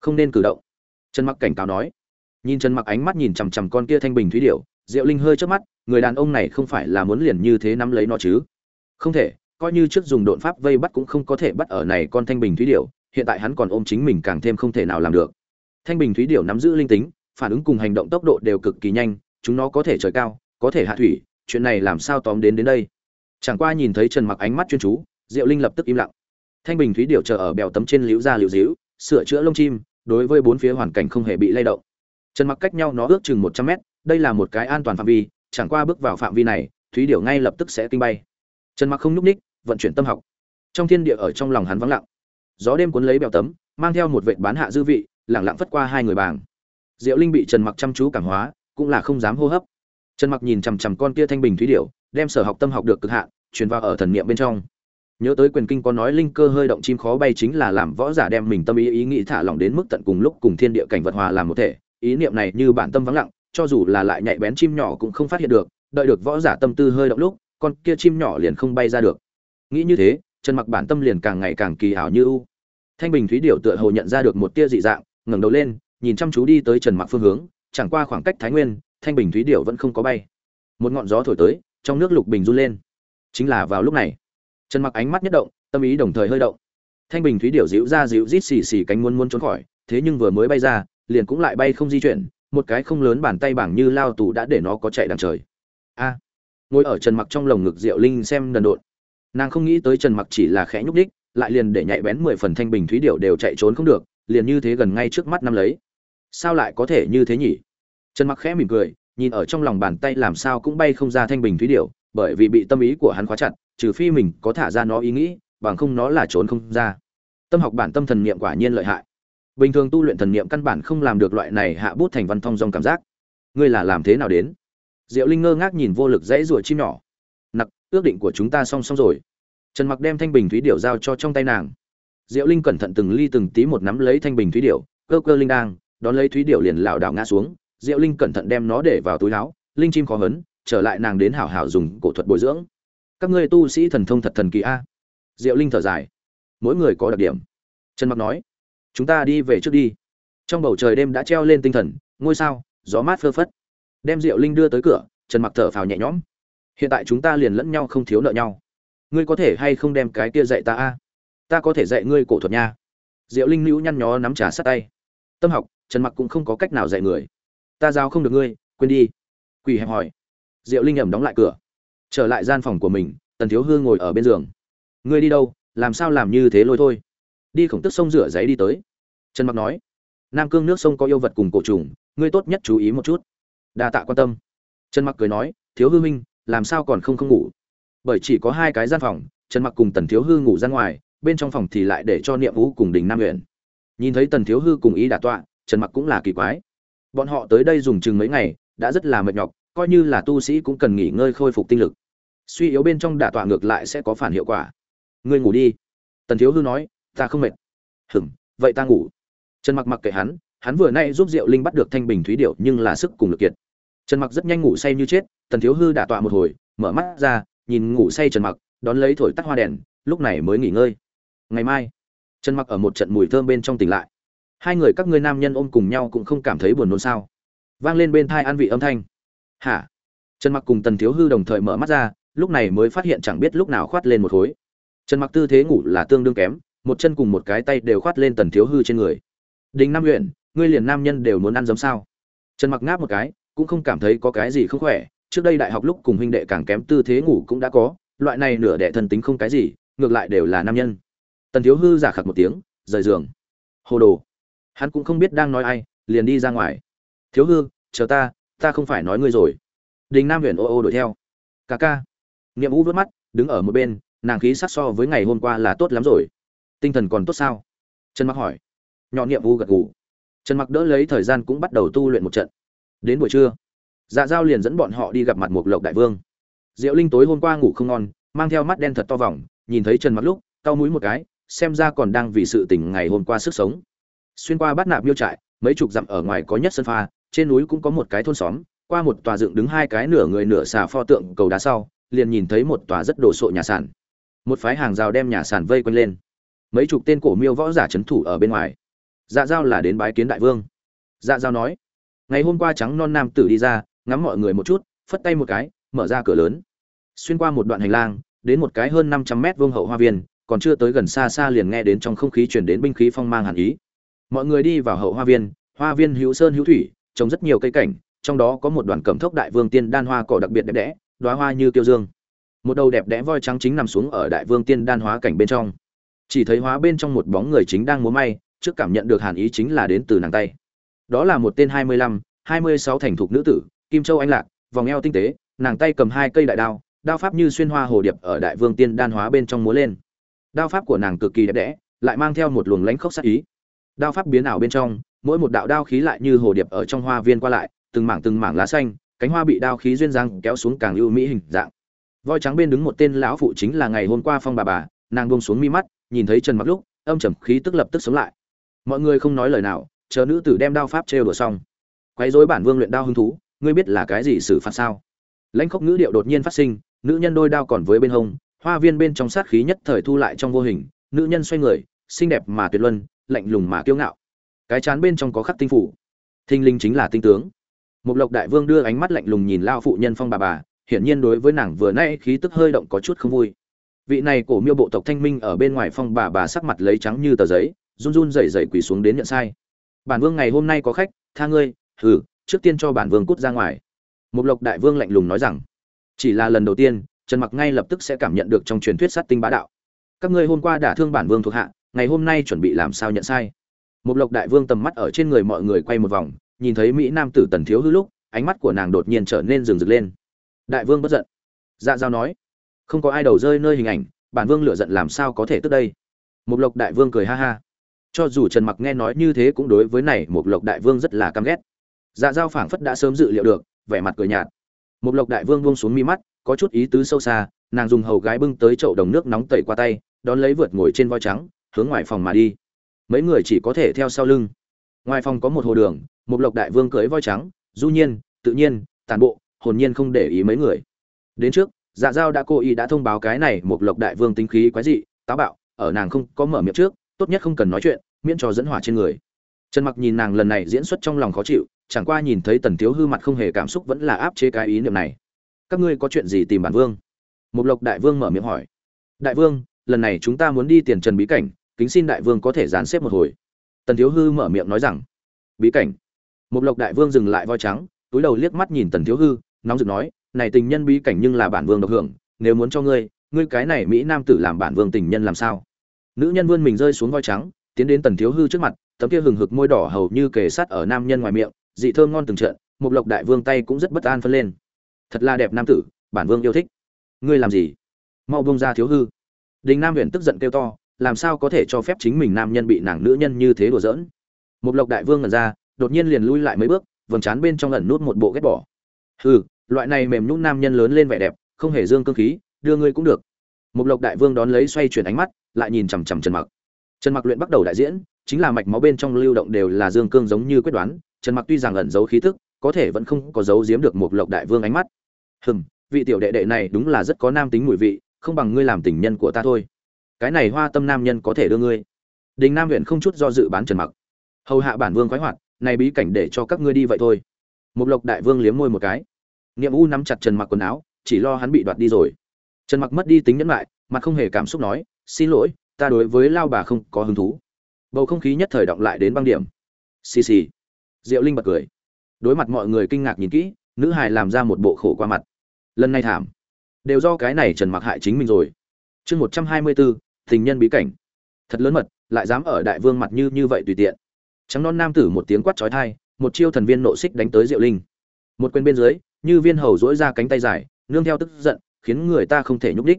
Không nên cử động. Trần mặc cảnh cáo nói. Nhìn trần mặc ánh mắt nhìn chằm chằm con kia thanh bình thúy điểu diệu linh hơi chớp mắt, người đàn ông này không phải là muốn liền như thế nắm lấy nó chứ? Không thể, coi như trước dùng độn pháp vây bắt cũng không có thể bắt ở này con thanh bình thúy điểu, hiện tại hắn còn ôm chính mình càng thêm không thể nào làm được. Thanh bình thúy điểu nắm giữ linh tính, phản ứng cùng hành động tốc độ đều cực kỳ nhanh, chúng nó có thể trời cao, có thể hạ thủy, chuyện này làm sao tóm đến đến đây? Chẳng qua nhìn thấy trần mặc ánh mắt chuyên chú, diệu linh lập tức im lặng. Thanh bình thúy điểu chờ ở bèo tấm trên liễu ra liễu díu sửa chữa lông chim, đối với bốn phía hoàn cảnh không hề bị lay động. Trần mặc cách nhau nó ước chừng một trăm mét đây là một cái an toàn phạm vi, chẳng qua bước vào phạm vi này, thúy điểu ngay lập tức sẽ kinh bay. Trần mặc không nhúc ních vận chuyển tâm học. Trong thiên địa ở trong lòng hắn vắng lặng. Gió đêm cuốn lấy bèo tấm, mang theo một vệt bán hạ dư vị, lẳng lặng phất qua hai người bàng. Diệu linh bị trần mặc chăm chú cảm hóa, cũng là không dám hô hấp. Trần mặc nhìn chằm chằm con kia thanh bình thúy điểu, đem sở học tâm học được cực hạn, truyền vào ở thần niệm bên trong. Nhớ tới quyền kinh có nói linh cơ hơi động chim khó bay chính là làm võ giả đem mình tâm ý ý nghĩ thả lỏng đến mức tận cùng lúc cùng thiên địa cảnh vật hòa làm một thể, ý niệm này như bản tâm vắng lặng cho dù là lại nhạy bén chim nhỏ cũng không phát hiện được, đợi được võ giả tâm tư hơi động lúc, con kia chim nhỏ liền không bay ra được. Nghĩ như thế, trần mặc bản tâm liền càng ngày càng kỳ ảo như u. thanh bình thúy điểu tựa hồ nhận ra được một tia dị dạng, ngẩng đầu lên, nhìn chăm chú đi tới trần mặc phương hướng, chẳng qua khoảng cách thái nguyên, thanh bình thúy điểu vẫn không có bay. Một ngọn gió thổi tới, trong nước lục bình run lên. Chính là vào lúc này, trần mặc ánh mắt nhất động, tâm ý đồng thời hơi động. Thanh bình thúy điểu dịu ra dịu rít xì xì cánh muốn muốn trốn khỏi, thế nhưng vừa mới bay ra, liền cũng lại bay không di chuyển một cái không lớn bàn tay bảng như lao tù đã để nó có chạy đằng trời. A, ngồi ở trần mặc trong lồng ngực diệu linh xem đần độn. Nàng không nghĩ tới trần mặc chỉ là khẽ nhúc đích lại liền để nhạy bén mười phần thanh bình thúy điệu đều chạy trốn không được, liền như thế gần ngay trước mắt năm lấy. Sao lại có thể như thế nhỉ? Trần mặc khẽ mỉm cười, nhìn ở trong lòng bàn tay làm sao cũng bay không ra thanh bình thúy điệu bởi vì bị tâm ý của hắn khóa chặt, trừ phi mình có thả ra nó ý nghĩ, bằng không nó là trốn không ra. Tâm học bản tâm thần niệm quả nhiên lợi hại bình thường tu luyện thần niệm căn bản không làm được loại này hạ bút thành văn thông dòng cảm giác. Ngươi là làm thế nào đến? Diệu linh ngơ ngác nhìn vô lực dãy ruồi chim nhỏ. Nặc, ước định của chúng ta song song rồi. Trần mặc đem thanh bình thúy điểu giao cho trong tay nàng. Diệu linh cẩn thận từng ly từng tí một nắm lấy thanh bình thúy điểu, cơ cơ linh đang, đón lấy thúy điểu liền lảo đảo ngã xuống. Diệu linh cẩn thận đem nó để vào túi áo, linh chim khó hấn, trở lại nàng đến hảo hảo dùng cổ thuật bồi dưỡng. Các ngươi tu sĩ thần thông thật thần kỳ a. Diệu linh thở dài. Mỗi người có đặc điểm. Trần mặc nói chúng ta đi về trước đi. Trong bầu trời đêm đã treo lên tinh thần, ngôi sao, gió mát phơ phất. Đem diệu linh đưa tới cửa, trần mặc thở phào nhẹ nhõm. Hiện tại chúng ta liền lẫn nhau không thiếu nợ nhau. Ngươi có thể hay không đem cái kia dạy ta a? Ta có thể dạy ngươi cổ thuật nha. Diệu linh nữ nhăn nhó nắm trà sát tay. Tâm học, trần mặc cũng không có cách nào dạy người. Ta giao không được ngươi, quên đi. Quỳ hẹp hỏi. Diệu linh ẩm đóng lại cửa. Trở lại gian phòng của mình, tần thiếu hương ngồi ở bên giường. Ngươi đi đâu? Làm sao làm như thế lôi thôi? Đi khổng tức sông rửa giấy đi tới. Trần mặc nói, nam cương nước sông có yêu vật cùng cổ trùng, ngươi tốt nhất chú ý một chút. Đa tạ quan tâm. Trần mặc cười nói, thiếu hư minh, làm sao còn không không ngủ? Bởi chỉ có hai cái gian phòng, trần mặc cùng tần thiếu hư ngủ ra ngoài, bên trong phòng thì lại để cho niệm vũ cùng đình nam huyện nhìn thấy tần thiếu hư cùng ý đả tọa, trần mặc cũng là kỳ quái. Bọn họ tới đây dùng chừng mấy ngày, đã rất là mệt nhọc, coi như là tu sĩ cũng cần nghỉ ngơi khôi phục tinh lực. Suy yếu bên trong đả tọa ngược lại sẽ có phản hiệu quả. Ngươi ngủ đi. Tần thiếu hư nói ta không mệt. Hửng vậy ta ngủ. Trần mặc mặc kệ hắn hắn vừa nay giúp diệu linh bắt được thanh bình thúy điệu nhưng là sức cùng lực kiệt. Trần mặc rất nhanh ngủ say như chết, tần thiếu hư đả tọa một hồi, mở mắt ra, nhìn ngủ say trần mặc, đón lấy thổi tắt hoa đèn, lúc này mới nghỉ ngơi. Ngày mai, trần mặc ở một trận mùi thơm bên trong tỉnh lại. Hai người các ngươi nam nhân ôm cùng nhau cũng không cảm thấy buồn nôn sao. Vang lên bên thai an vị âm thanh. Hả? Trần mặc cùng tần thiếu hư đồng thời mở mắt ra, lúc này mới phát hiện chẳng biết lúc nào khoát lên một khối. Trần mặc tư thế ngủ là tương đương kém một chân cùng một cái tay đều khoát lên tần thiếu hư trên người. Đình nam huyện ngươi liền nam nhân đều muốn ăn giống sao? Trần mặc ngáp một cái, cũng không cảm thấy có cái gì không khỏe. Trước đây đại học lúc cùng huynh đệ càng kém tư thế ngủ cũng đã có, loại này nửa đệ thần tính không cái gì, ngược lại đều là nam nhân. Tần thiếu hư giả khặc một tiếng, rời giường. Hồ đồ. Hắn cũng không biết đang nói ai, liền đi ra ngoài. Thiếu hư, chờ ta ta không phải nói ngươi rồi. Đình nam huyện ô ô đuổi theo. Ca ca. Nghiệm vũ vớt mắt, đứng ở một bên, nàng khí sắc so với ngày hôm qua là tốt lắm rồi tinh thần còn tốt sao? Trần mặc hỏi. Nhọn niệm vu gật gù. Trần mặc đỡ lấy thời gian cũng bắt đầu tu luyện một trận. Đến buổi trưa dạ giao liền dẫn bọn họ đi gặp mặt một lộc đại vương. Diệu linh tối hôm qua ngủ không ngon, mang theo mắt đen thật to vòng, nhìn thấy trần mặc lúc, cau mũi một cái, xem ra còn đang vì sự tình ngày hôm qua sức sống. Xuyên qua bát nạp miêu trại, mấy chục dặm ở ngoài có nhất sân pha, trên núi cũng có một cái thôn xóm, qua một tòa dựng đứng hai cái nửa người nửa xà pho tượng cầu đá sau, liền nhìn thấy một tòa rất đồ sộ nhà sản. một phái hàng rào đem nhà sản vây quanh lên mấy chục tên cổ miêu võ giả trấn thủ ở bên ngoài. Dạ giao là đến bái kiến đại vương. Dạ giao nói, ngày hôm qua trắng non nam tử đi ra, ngắm mọi người một chút, phất tay một cái, mở ra cửa lớn. Xuyên qua một đoạn hành lang, đến một cái hơn năm trăm mét vuông hậu hoa viên, còn chưa tới gần xa xa liền nghe đến trong không khí chuyển đến binh khí phong mang hàn ý. Mọi người đi vào hậu hoa viên hoa viên hữu sơn hữu thủy, trồng rất nhiều cây cảnh, trong đó có một đoàn cẩm thốc đại vương tiên đan hoa cỏ đặc biệt đẹp đẽ đoá hoa như tiêu dương. Một đầu đẹp đẽ voi trắng chính nằm xuống ở đại vương tiên đan hóa cảnh bên trong chỉ thấy hóa bên trong một bóng người chính đang múa may, trước cảm nhận được hàn ý chính là đến từ nàng tay. Đó là một tên hai mươi lăm, hai mươi sáu thành thục nữ tử, kim châu anh lạc, vòng eo tinh tế, nàng tay cầm hai cây đại đao đao pháp như xuyên hoa hồ điệp ở đại vương tiên đan hóa bên trong múa lên. Đao pháp của nàng cực kỳ đẹp đẽ, lại mang theo một luồng lãnh khốc sắc ý. Đao pháp biến ảo bên trong, mỗi một đạo đao khí lại như hồ điệp ở trong hoa viên qua lại, từng mảng từng mảng lá xanh, cánh hoa bị đao khí duyên răng kéo xuống càng ưu mỹ hình dạng. Voi trắng bên đứng một tên lão phụ chính là ngày hôm qua phong bà bà, nàng buông xuống mi mắt nhìn thấy trần mặc lúc, âm trầm khí tức lập tức sống lại. Mọi người không nói lời nào, chờ nữ tử đem đao pháp trêu đùa xong. Quấy rối bản vương luyện đao hứng thú, ngươi biết là cái gì xử phạt sao? Lãnh khốc ngữ điệu đột nhiên phát sinh, nữ nhân đôi đao còn với bên hông, hoa viên bên trong sát khí nhất thời thu lại trong vô hình, nữ nhân xoay người, xinh đẹp mà tuyệt luân, lạnh lùng mà kiêu ngạo. Cái chán bên trong có khắc tinh phủ. Thinh linh chính là tinh tướng. Một lộc đại vương đưa ánh mắt lạnh lùng nhìn lao phụ nhân phong bà bà, hiển nhiên đối với nàng vừa nay khí tức hơi động có chút không vui vị này cổ miêu bộ tộc thanh minh ở bên ngoài phong bà bà sắc mặt lấy trắng như tờ giấy, run run rẩy rẩy quỳ xuống đến nhận sai. Bản vương ngày hôm nay có khách, tha ngươi, hừ, trước tiên cho bản vương cút ra ngoài. Một lộc đại vương lạnh lùng nói rằng, chỉ là lần đầu tiên, trần mặc ngay lập tức sẽ cảm nhận được trong truyền thuyết sát tinh bá đạo. Các ngươi hôm qua đã thương bản vương thuộc hạ, ngày hôm nay chuẩn bị làm sao nhận sai? Một lộc đại vương tầm mắt ở trên người mọi người quay một vòng, nhìn thấy mỹ nam tử tần thiếu hư lúc, ánh mắt của nàng đột nhiên trở nên rừng rực lên. Đại vương bất giận. Dạ giao nói không có ai đầu rơi nơi hình ảnh, bản vương lựa giận làm sao có thể tức đây? Một lộc đại vương cười ha ha. Cho dù trần mặc nghe nói như thế cũng đối với này một lộc đại vương rất là căm ghét. Dạ giao phảng phất đã sớm dự liệu được, vẻ mặt cười nhạt. Một lộc đại vương buông xuống mi mắt, có chút ý tứ sâu xa, nàng dùng hầu gái bưng tới chậu đồng nước nóng tẩy qua tay, đón lấy vượt ngồi trên voi trắng, hướng ngoài phòng mà đi. Mấy người chỉ có thể theo sau lưng. Ngoài phòng có một hồ đường một lộc đại vương cưới voi trắng, du nhiên, tự nhiên, tàn bộ, hồn nhiên không để ý mấy người. Đến trước dạ giao đã cố ý đã thông báo cái này một lộc đại vương tính khí quái dị, táo bạo, ở nàng không có mở miệng trước, tốt nhất không cần nói chuyện, miễn cho dẫn hỏa trên người. Trần mặc nhìn nàng lần này diễn xuất trong lòng khó chịu, chẳng qua nhìn thấy tần thiếu hư mặt không hề cảm xúc vẫn là áp chế cái ý niệm này. Các ngươi có chuyện gì tìm bản vương? Một lộc đại vương mở miệng hỏi. Đại vương, lần này chúng ta muốn đi tiền trần bí cảnh, kính xin đại vương có thể dàn xếp một hồi. Tần thiếu hư mở miệng nói rằng. Bí cảnh. Một lộc đại vương dừng lại voi trắng, túi đầu liếc mắt nhìn tần thiếu hư, nóng rực nói này tình nhân bí cảnh nhưng là bản vương độc hưởng, nếu muốn cho ngươi ngươi cái này mỹ nam tử làm bản vương tình nhân làm sao? Nữ nhân vươn mình rơi xuống voi trắng, tiến đến tần thiếu hư trước mặt, tấm kia hừng hực môi đỏ hầu như kề sát ở nam nhân ngoài miệng, dị thơm ngon từng trận một lộc đại vương tay cũng rất bất an phân lên. Thật là đẹp nam tử, bản vương yêu thích. Ngươi làm gì? Mau bông ra thiếu hư. Đình nam huyện tức giận kêu to, làm sao có thể cho phép chính mình nam nhân bị nàng nữ nhân như thế đùa giỡn? Một lộc đại vương ngẩn ra, đột nhiên liền lui lại mấy bước, vầng trán bên trong ẩn nút một bộ ghét bỏ. Hừ loại này mềm nhũn nam nhân lớn lên vẻ đẹp, không hề dương cương khí, đưa ngươi cũng được. Một lộc đại vương đón lấy xoay chuyển ánh mắt, lại nhìn chằm chằm trần mặc. Trần mặc luyện bắt đầu đại diễn, chính là mạch máu bên trong lưu động đều là dương cương giống như quyết đoán, trần mặc tuy rằng ẩn giấu khí tức, có thể vẫn không có giấu giếm được một lộc đại vương ánh mắt. Hừm, vị tiểu đệ đệ này đúng là rất có nam tính mùi vị, không bằng ngươi làm tình nhân của ta thôi. Cái này hoa tâm nam nhân có thể đưa ngươi. Đình nam huyện không chút do dự bán trần mặc. Hầu hạ bản vương khoái hoạt, này bí cảnh để cho các ngươi đi vậy thôi. Một lộc đại vương liếm môi một cái niệm u nắm chặt trần mặc quần áo, chỉ lo hắn bị đoạt đi rồi. Trần mặc mất đi tính nhẫn lại mặt không hề cảm xúc nói, xin lỗi, ta đối với lao bà không có hứng thú. Bầu không khí nhất thời động lại đến băng điểm. Xì xì. Diệu linh bật cười. Đối mặt mọi người kinh ngạc nhìn kỹ, nữ hài làm ra một bộ khổ qua mặt. Lần này thảm. Đều do cái này trần mặc hại chính mình rồi. Chương một trăm hai mươi bốn tình nhân bí cảnh. Thật lớn mật, lại dám ở đại vương mặt như như vậy tùy tiện. Trắng non nam tử một tiếng quát trói thai một chiêu thần viên nộ xích đánh tới diệu linh. Một quên bên dưới như viên hầu dỗi ra cánh tay dài, nương theo tức giận, khiến người ta không thể nhúc đích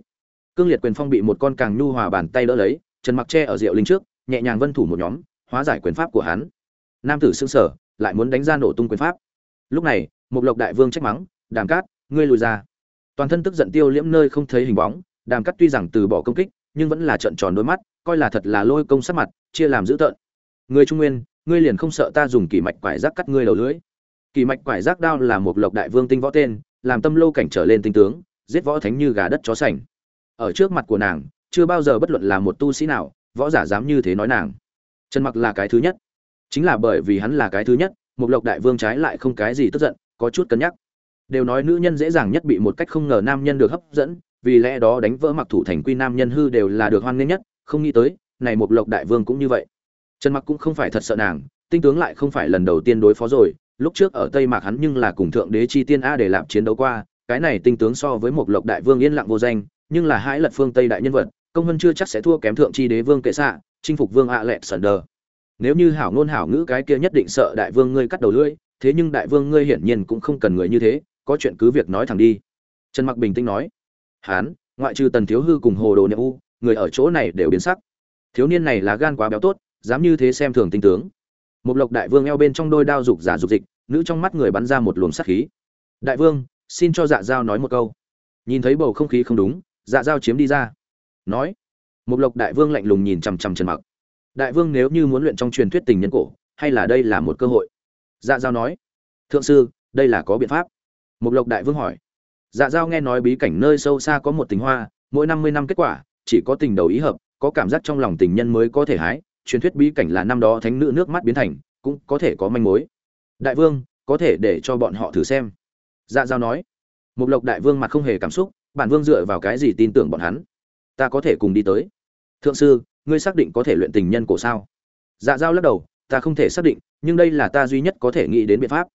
cương liệt quyền phong bị một con càng nhu hòa bàn tay đỡ lấy, trần mặc tre ở diệu linh trước, nhẹ nhàng vân thủ một nhóm, hóa giải quyền pháp của hắn. Nam tử xương sở lại muốn đánh ra nổ tung quyền pháp. Lúc này một lộc đại vương trách mắng, đàm cát, ngươi lùi ra. Toàn thân tức giận tiêu liễm nơi không thấy hình bóng, đàm cát tuy rằng từ bỏ công kích, nhưng vẫn là trận tròn đôi mắt, coi là thật là lôi công sát mặt, chia làm dữ tợn. Người trung nguyên, ngươi liền không sợ ta dùng kỳ mạch quải rác cắt ngươi đầu lưỡi? Kỳ mạch quải rác đao là một lộc đại vương tinh võ tên, làm tâm lâu cảnh trở lên tinh tướng, giết võ thánh như gà đất chó sành. Ở trước mặt của nàng, chưa bao giờ bất luận là một tu sĩ nào, võ giả dám như thế nói nàng. Trần mặc là cái thứ nhất. Chính là bởi vì hắn là cái thứ nhất, một lộc đại vương trái lại không cái gì tức giận, có chút cân nhắc. Đều nói nữ nhân dễ dàng nhất bị một cách không ngờ nam nhân được hấp dẫn, vì lẽ đó đánh vỡ mặc thủ thành quy nam nhân hư đều là được hoan nghênh nhất, không nghĩ tới, này một lộc đại vương cũng như vậy. Trần mặc cũng không phải thật sợ nàng, tinh tướng lại không phải lần đầu tiên đối phó rồi lúc trước ở tây mạc hắn nhưng là cùng thượng đế chi tiên a để làm chiến đấu qua, cái này tinh tướng so với một lộc đại vương yên lặng vô danh, nhưng là hãi lật phương tây đại nhân vật, công hơn chưa chắc sẽ thua kém thượng chi đế vương kệ xạ chinh phục vương ạ lẹt sần đờ. Nếu như hảo ngôn hảo ngữ cái kia nhất định sợ đại vương ngươi cắt đầu lưỡi, thế nhưng đại vương ngươi hiển nhiên cũng không cần người như thế, có chuyện cứ việc nói thẳng đi. Trần mặc bình tĩnh nói. Hán, ngoại trừ tần thiếu hư cùng hồ đồ niệm u, người ở chỗ này đều biến sắc. Thiếu niên này là gan quá béo tốt, dám như thế xem thường tinh tướng một lộc đại vương eo bên trong đôi đao dục giả dục dịch, nữ trong mắt người bắn ra một luồng sát khí. Đại vương, xin cho dạ giao nói một câu. Nhìn thấy bầu không khí không đúng dạ giao chiếm đi ra. Nói một lộc đại vương lạnh lùng nhìn chằm chằm trần mặc. Đại vương nếu như muốn luyện trong truyền thuyết tình nhân cổ, hay là đây là một cơ hội? Dạ giao nói, thượng sư, đây là có biện pháp. Một lộc đại vương hỏi. Dạ giao nghe nói bí cảnh nơi sâu xa có một tình hoa, mỗi năm mươi năm kết quả, chỉ có tình đầu ý hợp, có cảm giác trong lòng tình nhân mới có thể hái truyền thuyết bí cảnh là năm đó thánh nữ nước mắt biến thành, cũng có thể có manh mối. Đại vương, có thể để cho bọn họ thử xem. Dạ giao nói. Mục lộc đại vương mặt không hề cảm xúc, bản vương dựa vào cái gì tin tưởng bọn hắn? Ta có thể cùng đi tới. Thượng sư, ngươi xác định có thể luyện tình nhân cổ sao? Dạ giao lắc đầu, ta không thể xác định, nhưng đây là ta duy nhất có thể nghĩ đến biện pháp.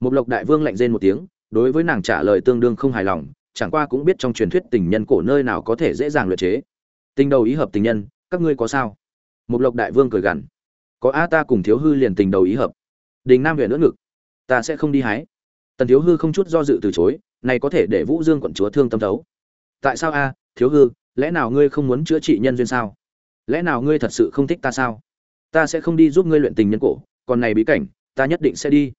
Mục lộc đại vương lạnh rên một tiếng, đối với nàng trả lời tương đương không hài lòng, chẳng qua cũng biết trong truyền thuyết tình nhân cổ nơi nào có thể dễ dàng luyện chế. Tình đầu ý hợp tình nhân, các ngươi có sao? Một lộc đại vương cười gằn. Có a ta cùng thiếu hư liền tình đầu ý hợp. Đình nam huyện nữa ngực. Ta sẽ không đi hái. Tần thiếu hư không chút do dự từ chối, này có thể để vũ dương quận chúa thương tâm thấu. Tại sao a, thiếu hư, lẽ nào ngươi không muốn chữa trị nhân duyên sao? Lẽ nào ngươi thật sự không thích ta sao? Ta sẽ không đi giúp ngươi luyện tình nhân cổ, còn này bí cảnh, ta nhất định sẽ đi.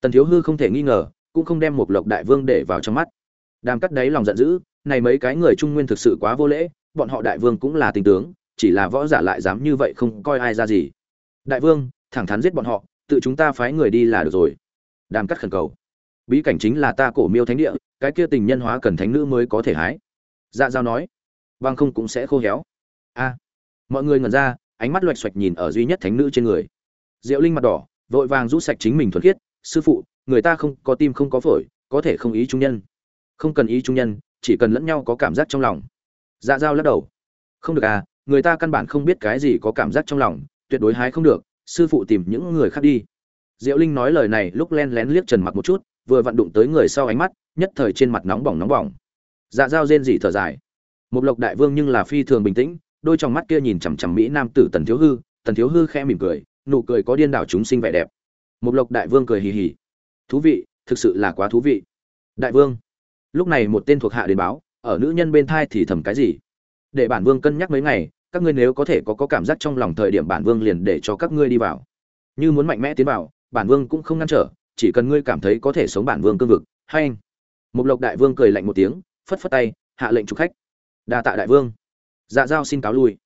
Tần thiếu hư không thể nghi ngờ, cũng không đem một lộc đại vương để vào trong mắt. Đàm cắt đáy lòng giận dữ, này mấy cái người trung nguyên thực sự quá vô lễ, bọn họ đại vương cũng là tình tướng chỉ là võ giả lại dám như vậy không coi ai ra gì. Đại vương, thẳng thắn giết bọn họ, tự chúng ta phái người đi là được rồi. Đàm cắt khẩn cầu. Bí cảnh chính là ta cổ miêu thánh địa, cái kia tình nhân hóa cần thánh nữ mới có thể hái. Dạ giao nói. Vâng không cũng sẽ khô héo. A. Mọi người ngẩn ra, ánh mắt loạch xoạch nhìn ở duy nhất thánh nữ trên người. Diệu linh mặt đỏ, vội vàng rút sạch chính mình thuần khiết. Sư phụ, người ta không, có tim không có phổi, có thể không ý trung nhân. Không cần ý trung nhân, chỉ cần lẫn nhau có cảm giác trong lòng. Dạ dao lắc đầu. Không được à người ta căn bản không biết cái gì có cảm giác trong lòng, tuyệt đối hái không được, sư phụ tìm những người khác đi. Diệu linh nói lời này lúc len lén liếc trần mặc một chút, vừa vặn đụng tới người sau ánh mắt, nhất thời trên mặt nóng bỏng nóng bỏng. Dạ dao rên dị thở dài. Một lộc đại vương nhưng là phi thường bình tĩnh, đôi trong mắt kia nhìn chằm chằm mỹ nam tử tần thiếu hư, tần thiếu hư khẽ mỉm cười, nụ cười có điên đảo chúng sinh vẻ đẹp. Một lộc đại vương cười hì hì. Thú vị, thực sự là quá thú vị. Đại vương. Lúc này một tên thuộc hạ đến báo, ở nữ nhân bên thai thì thầm cái gì? Để bản vương cân nhắc mấy ngày các ngươi nếu có thể có có cảm giác trong lòng thời điểm bản vương liền để cho các ngươi đi vào. Như muốn mạnh mẽ tiến vào, bản vương cũng không ngăn trở, chỉ cần ngươi cảm thấy có thể sống bản vương cương vực, hay anh. Một lộc đại vương cười lạnh một tiếng, phất phất tay, hạ lệnh chủ khách. Đa tạ đại vương. Dạ giao xin cáo lui.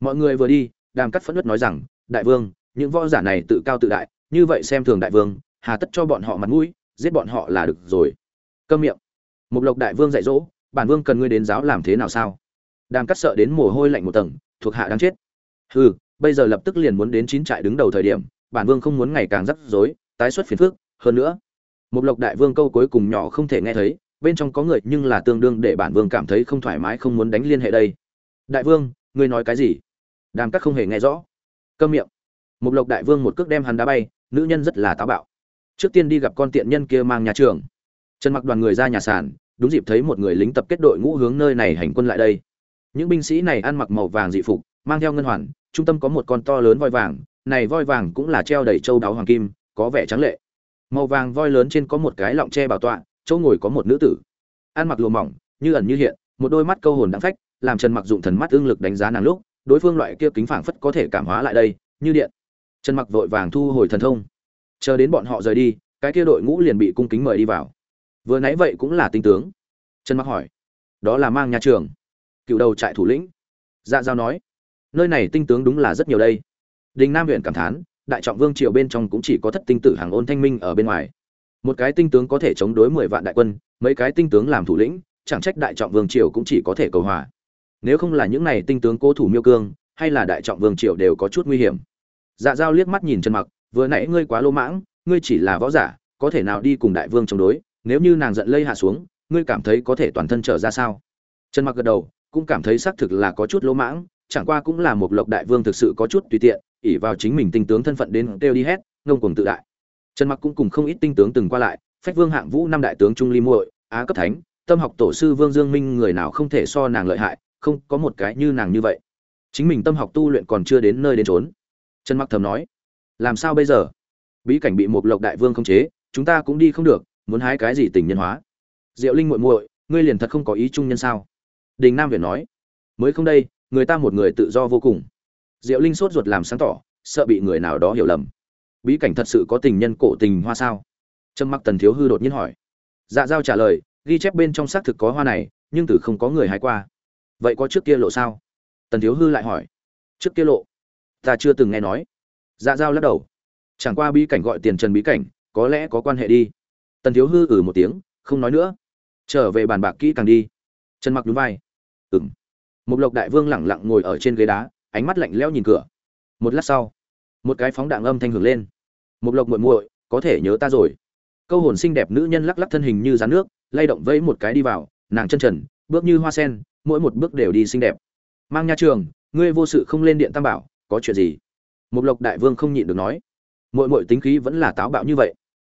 Mọi người vừa đi, đàm cắt phẫn nứt nói rằng, đại vương, những võ giả này tự cao tự đại, như vậy xem thường đại vương, hà tất cho bọn họ mặt mũi, giết bọn họ là được rồi. Câm miệng. Một lộc đại vương dạy dỗ, bản vương cần ngươi đến giáo làm thế nào sao? Đàm cắt sợ đến mồ hôi lạnh một tầng thuộc hạ đang chết. Hừ, bây giờ lập tức liền muốn đến chín trại đứng đầu thời điểm, bản vương không muốn ngày càng rắc rối, tái xuất phiền phước, hơn nữa một lộc đại vương câu cuối cùng nhỏ không thể nghe thấy, bên trong có người nhưng là tương đương để bản vương cảm thấy không thoải mái không muốn đánh liên hệ đây. Đại vương, ngươi nói cái gì? Đàm cắt không hề nghe rõ. Câm miệng. Một lộc đại vương một cước đem hắn đá bay, nữ nhân rất là táo bạo. Trước tiên đi gặp con tiện nhân kia mang nhà trường. Trần mặc đoàn người ra nhà sàn, đúng dịp thấy một người lính tập kết đội ngũ hướng nơi này hành quân lại đây những binh sĩ này ăn mặc màu vàng dị phục, mang theo ngân hoàn, trung tâm có một con to lớn voi vàng, này voi vàng cũng là treo đầy châu đáo hoàng kim, có vẻ trắng lệ. Màu vàng voi lớn trên có một cái lọng tre bảo tọa, chỗ ngồi có một nữ tử. Ăn mặc lùa mỏng, như ẩn như hiện, một đôi mắt câu hồn đáng phách, làm trần mặc dụng thần mắt ương lực đánh giá nàng lúc, đối phương loại kia kính phảng phất có thể cảm hóa lại đây, như điện. Trần mặc vội vàng thu hồi thần thông. Chờ đến bọn họ rời đi, cái kia đội ngũ liền bị cung kính mời đi vào. Vừa nãy vậy cũng là tinh tướng. Trần mặc hỏi, đó là mang nhà trường? Cựu đầu trại thủ lĩnh. Dạ giao nói, nơi này tinh tướng đúng là rất nhiều đây. Đình nam huyện cảm thán, đại trọng vương triều bên trong cũng chỉ có thất tinh tử hàng ôn thanh minh ở bên ngoài. Một cái tinh tướng có thể chống đối mười vạn đại quân, mấy cái tinh tướng làm thủ lĩnh, chẳng trách đại trọng vương triều cũng chỉ có thể cầu hòa. Nếu không là những này tinh tướng cố thủ miêu cương, hay là đại trọng vương triều đều có chút nguy hiểm. Dạ giao liếc mắt nhìn trần mặc, vừa nãy ngươi quá lỗ mãng, ngươi chỉ là võ giả, có thể nào đi cùng đại vương chống đối? Nếu như nàng giận lây hạ xuống, ngươi cảm thấy có thể toàn thân trở ra sao? Trần mặc gật đầu cũng cảm thấy xác thực là có chút lỗ mãng, chẳng qua cũng là một lộc đại vương thực sự có chút tùy tiện ỉ vào chính mình tinh tướng thân phận đến kêu đi hết, ngông cuồng tự đại. Trần mặc cũng cùng không ít tinh tướng từng qua lại, phách vương hạng vũ năm đại tướng trung ly muội, á cấp thánh, tâm học tổ sư vương dương minh người nào không thể so nàng lợi hại, không có một cái như nàng như vậy. Chính mình tâm học tu luyện còn chưa đến nơi đến trốn trần mặc thầm nói, làm sao bây giờ? Bí cảnh bị một lộc đại vương khống chế, chúng ta cũng đi không được, muốn hái cái gì tình nhân hóa? Diệu linh muội muội, ngươi liền thật không có ý chung nhân sao? Đình nam việt nói, mới không đây, người ta một người tự do vô cùng. Diệu linh sốt ruột làm sáng tỏ, sợ bị người nào đó hiểu lầm. Bí cảnh thật sự có tình nhân cổ tình hoa sao? Trâm mặc tần thiếu hư đột nhiên hỏi. Dạ giao trả lời, ghi chép bên trong xác thực có hoa này, nhưng từ không có người hái qua. Vậy có trước kia lộ sao? Tần thiếu hư lại hỏi. Trước kia lộ? Ta chưa từng nghe nói. Dạ giao lắc đầu. Chẳng qua bí cảnh gọi tiền trần bí cảnh, có lẽ có quan hệ đi. Tần thiếu hư ừ một tiếng, không nói nữa. Trở về bàn bạc kỹ càng đi. Trần mặc núi vai ừng một lộc đại vương lẳng lặng ngồi ở trên ghế đá, ánh mắt lạnh lẽo nhìn cửa. Một lát sau, một cái phóng đạn âm thanh hưởng lên. Một lộc muội muội, có thể nhớ ta rồi. Câu hồn xinh đẹp nữ nhân lắc lắc thân hình như rán nước, lay động vẫy một cái đi vào, nàng chân trần, bước như hoa sen, mỗi một bước đều đi xinh đẹp. Mang nha trường, ngươi vô sự không lên điện tam bảo, có chuyện gì? Một lộc đại vương không nhịn được nói. Muội muội tính khí vẫn là táo bạo như vậy.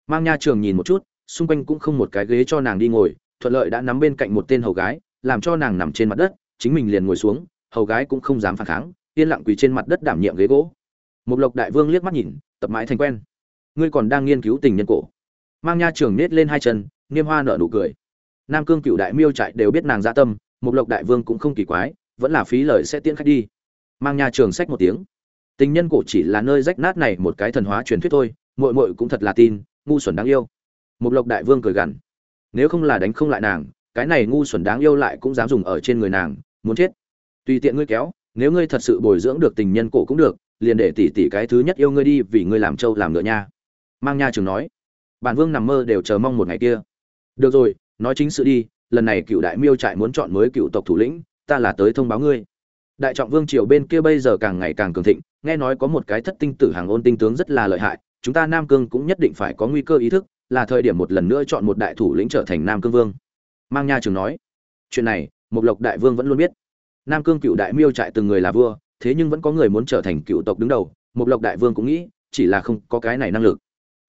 Mang nha trường nhìn một chút, xung quanh cũng không một cái ghế cho nàng đi ngồi, thuận lợi đã nắm bên cạnh một tên hầu gái làm cho nàng nằm trên mặt đất, chính mình liền ngồi xuống, hầu gái cũng không dám phản kháng, yên lặng quỳ trên mặt đất đảm nhiệm ghế gỗ. Một lộc đại vương liếc mắt nhìn, tập mãi thành quen. Ngươi còn đang nghiên cứu tình nhân cổ. Mang nha trường nết lên hai chân niêm hoa nở nụ cười. Nam cương cựu đại miêu trại đều biết nàng dạ tâm một lộc đại vương cũng không kỳ quái, vẫn là phí lời sẽ tiễn khách đi. Mang nha trường sách một tiếng. Tình nhân cổ chỉ là nơi rách nát này một cái thần hóa truyền thuyết thôi, muội muội cũng thật là tin, ngu xuẩn đáng yêu. Một lộc đại vương cười gằn. Nếu không là đánh không lại nàng cái này ngu xuẩn đáng yêu lại cũng dám dùng ở trên người nàng, muốn chết. Tùy tiện ngươi kéo, nếu ngươi thật sự bồi dưỡng được tình nhân cổ cũng được, liền để tỷ tỷ cái thứ nhất yêu ngươi đi vì ngươi làm trâu làm ngựa nha. Mang nha trường nói. Bản vương nằm mơ đều chờ mong một ngày kia. Được rồi, nói chính sự đi, lần này cựu đại miêu trại muốn chọn mới cựu tộc thủ lĩnh, ta là tới thông báo ngươi. Đại trọng vương triều bên kia bây giờ càng ngày càng cường thịnh, nghe nói có một cái thất tinh tử hàng ôn tinh tướng rất là lợi hại, chúng ta nam cương cũng nhất định phải có nguy cơ ý thức, là thời điểm một lần nữa chọn một đại thủ lĩnh trở thành nam cương vương mang nha trường nói, chuyện này Mục lộc đại vương vẫn luôn biết. Nam cương cựu đại miêu trại từng người là vua, thế nhưng vẫn có người muốn trở thành cựu tộc đứng đầu. Mục lộc đại vương cũng nghĩ, chỉ là không có cái này năng lực.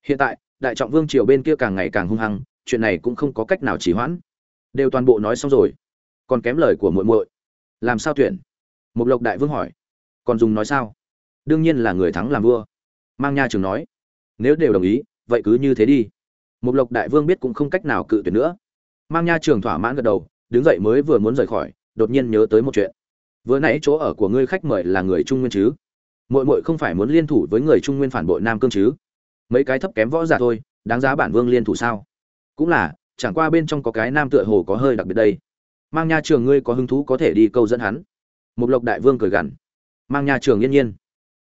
Hiện tại, đại trọng vương triều bên kia càng ngày càng hung hăng, chuyện này cũng không có cách nào chỉ hoãn. Đều toàn bộ nói xong rồi, còn kém lời của muội muội. Làm sao tuyển? Mục lộc đại vương hỏi. Còn dùng nói sao? Đương nhiên là người thắng làm vua. Mang nha trường nói. Nếu đều đồng ý, vậy cứ như thế đi. Mục lộc đại vương biết cũng không cách nào cự tuyển nữa mang nha trường thỏa mãn gật đầu, đứng dậy mới vừa muốn rời khỏi, đột nhiên nhớ tới một chuyện. Vừa nãy chỗ ở của ngươi khách mời là người trung nguyên chứ? Muội muội không phải muốn liên thủ với người trung nguyên phản bội nam cương chứ? Mấy cái thấp kém võ giả thôi, đáng giá bản vương liên thủ sao? Cũng là, chẳng qua bên trong có cái nam tựa hồ có hơi đặc biệt đây. Mang nha trường ngươi có hứng thú có thể đi câu dẫn hắn? Một lộc đại vương cười gằn. Mang nha trường yên nhiên.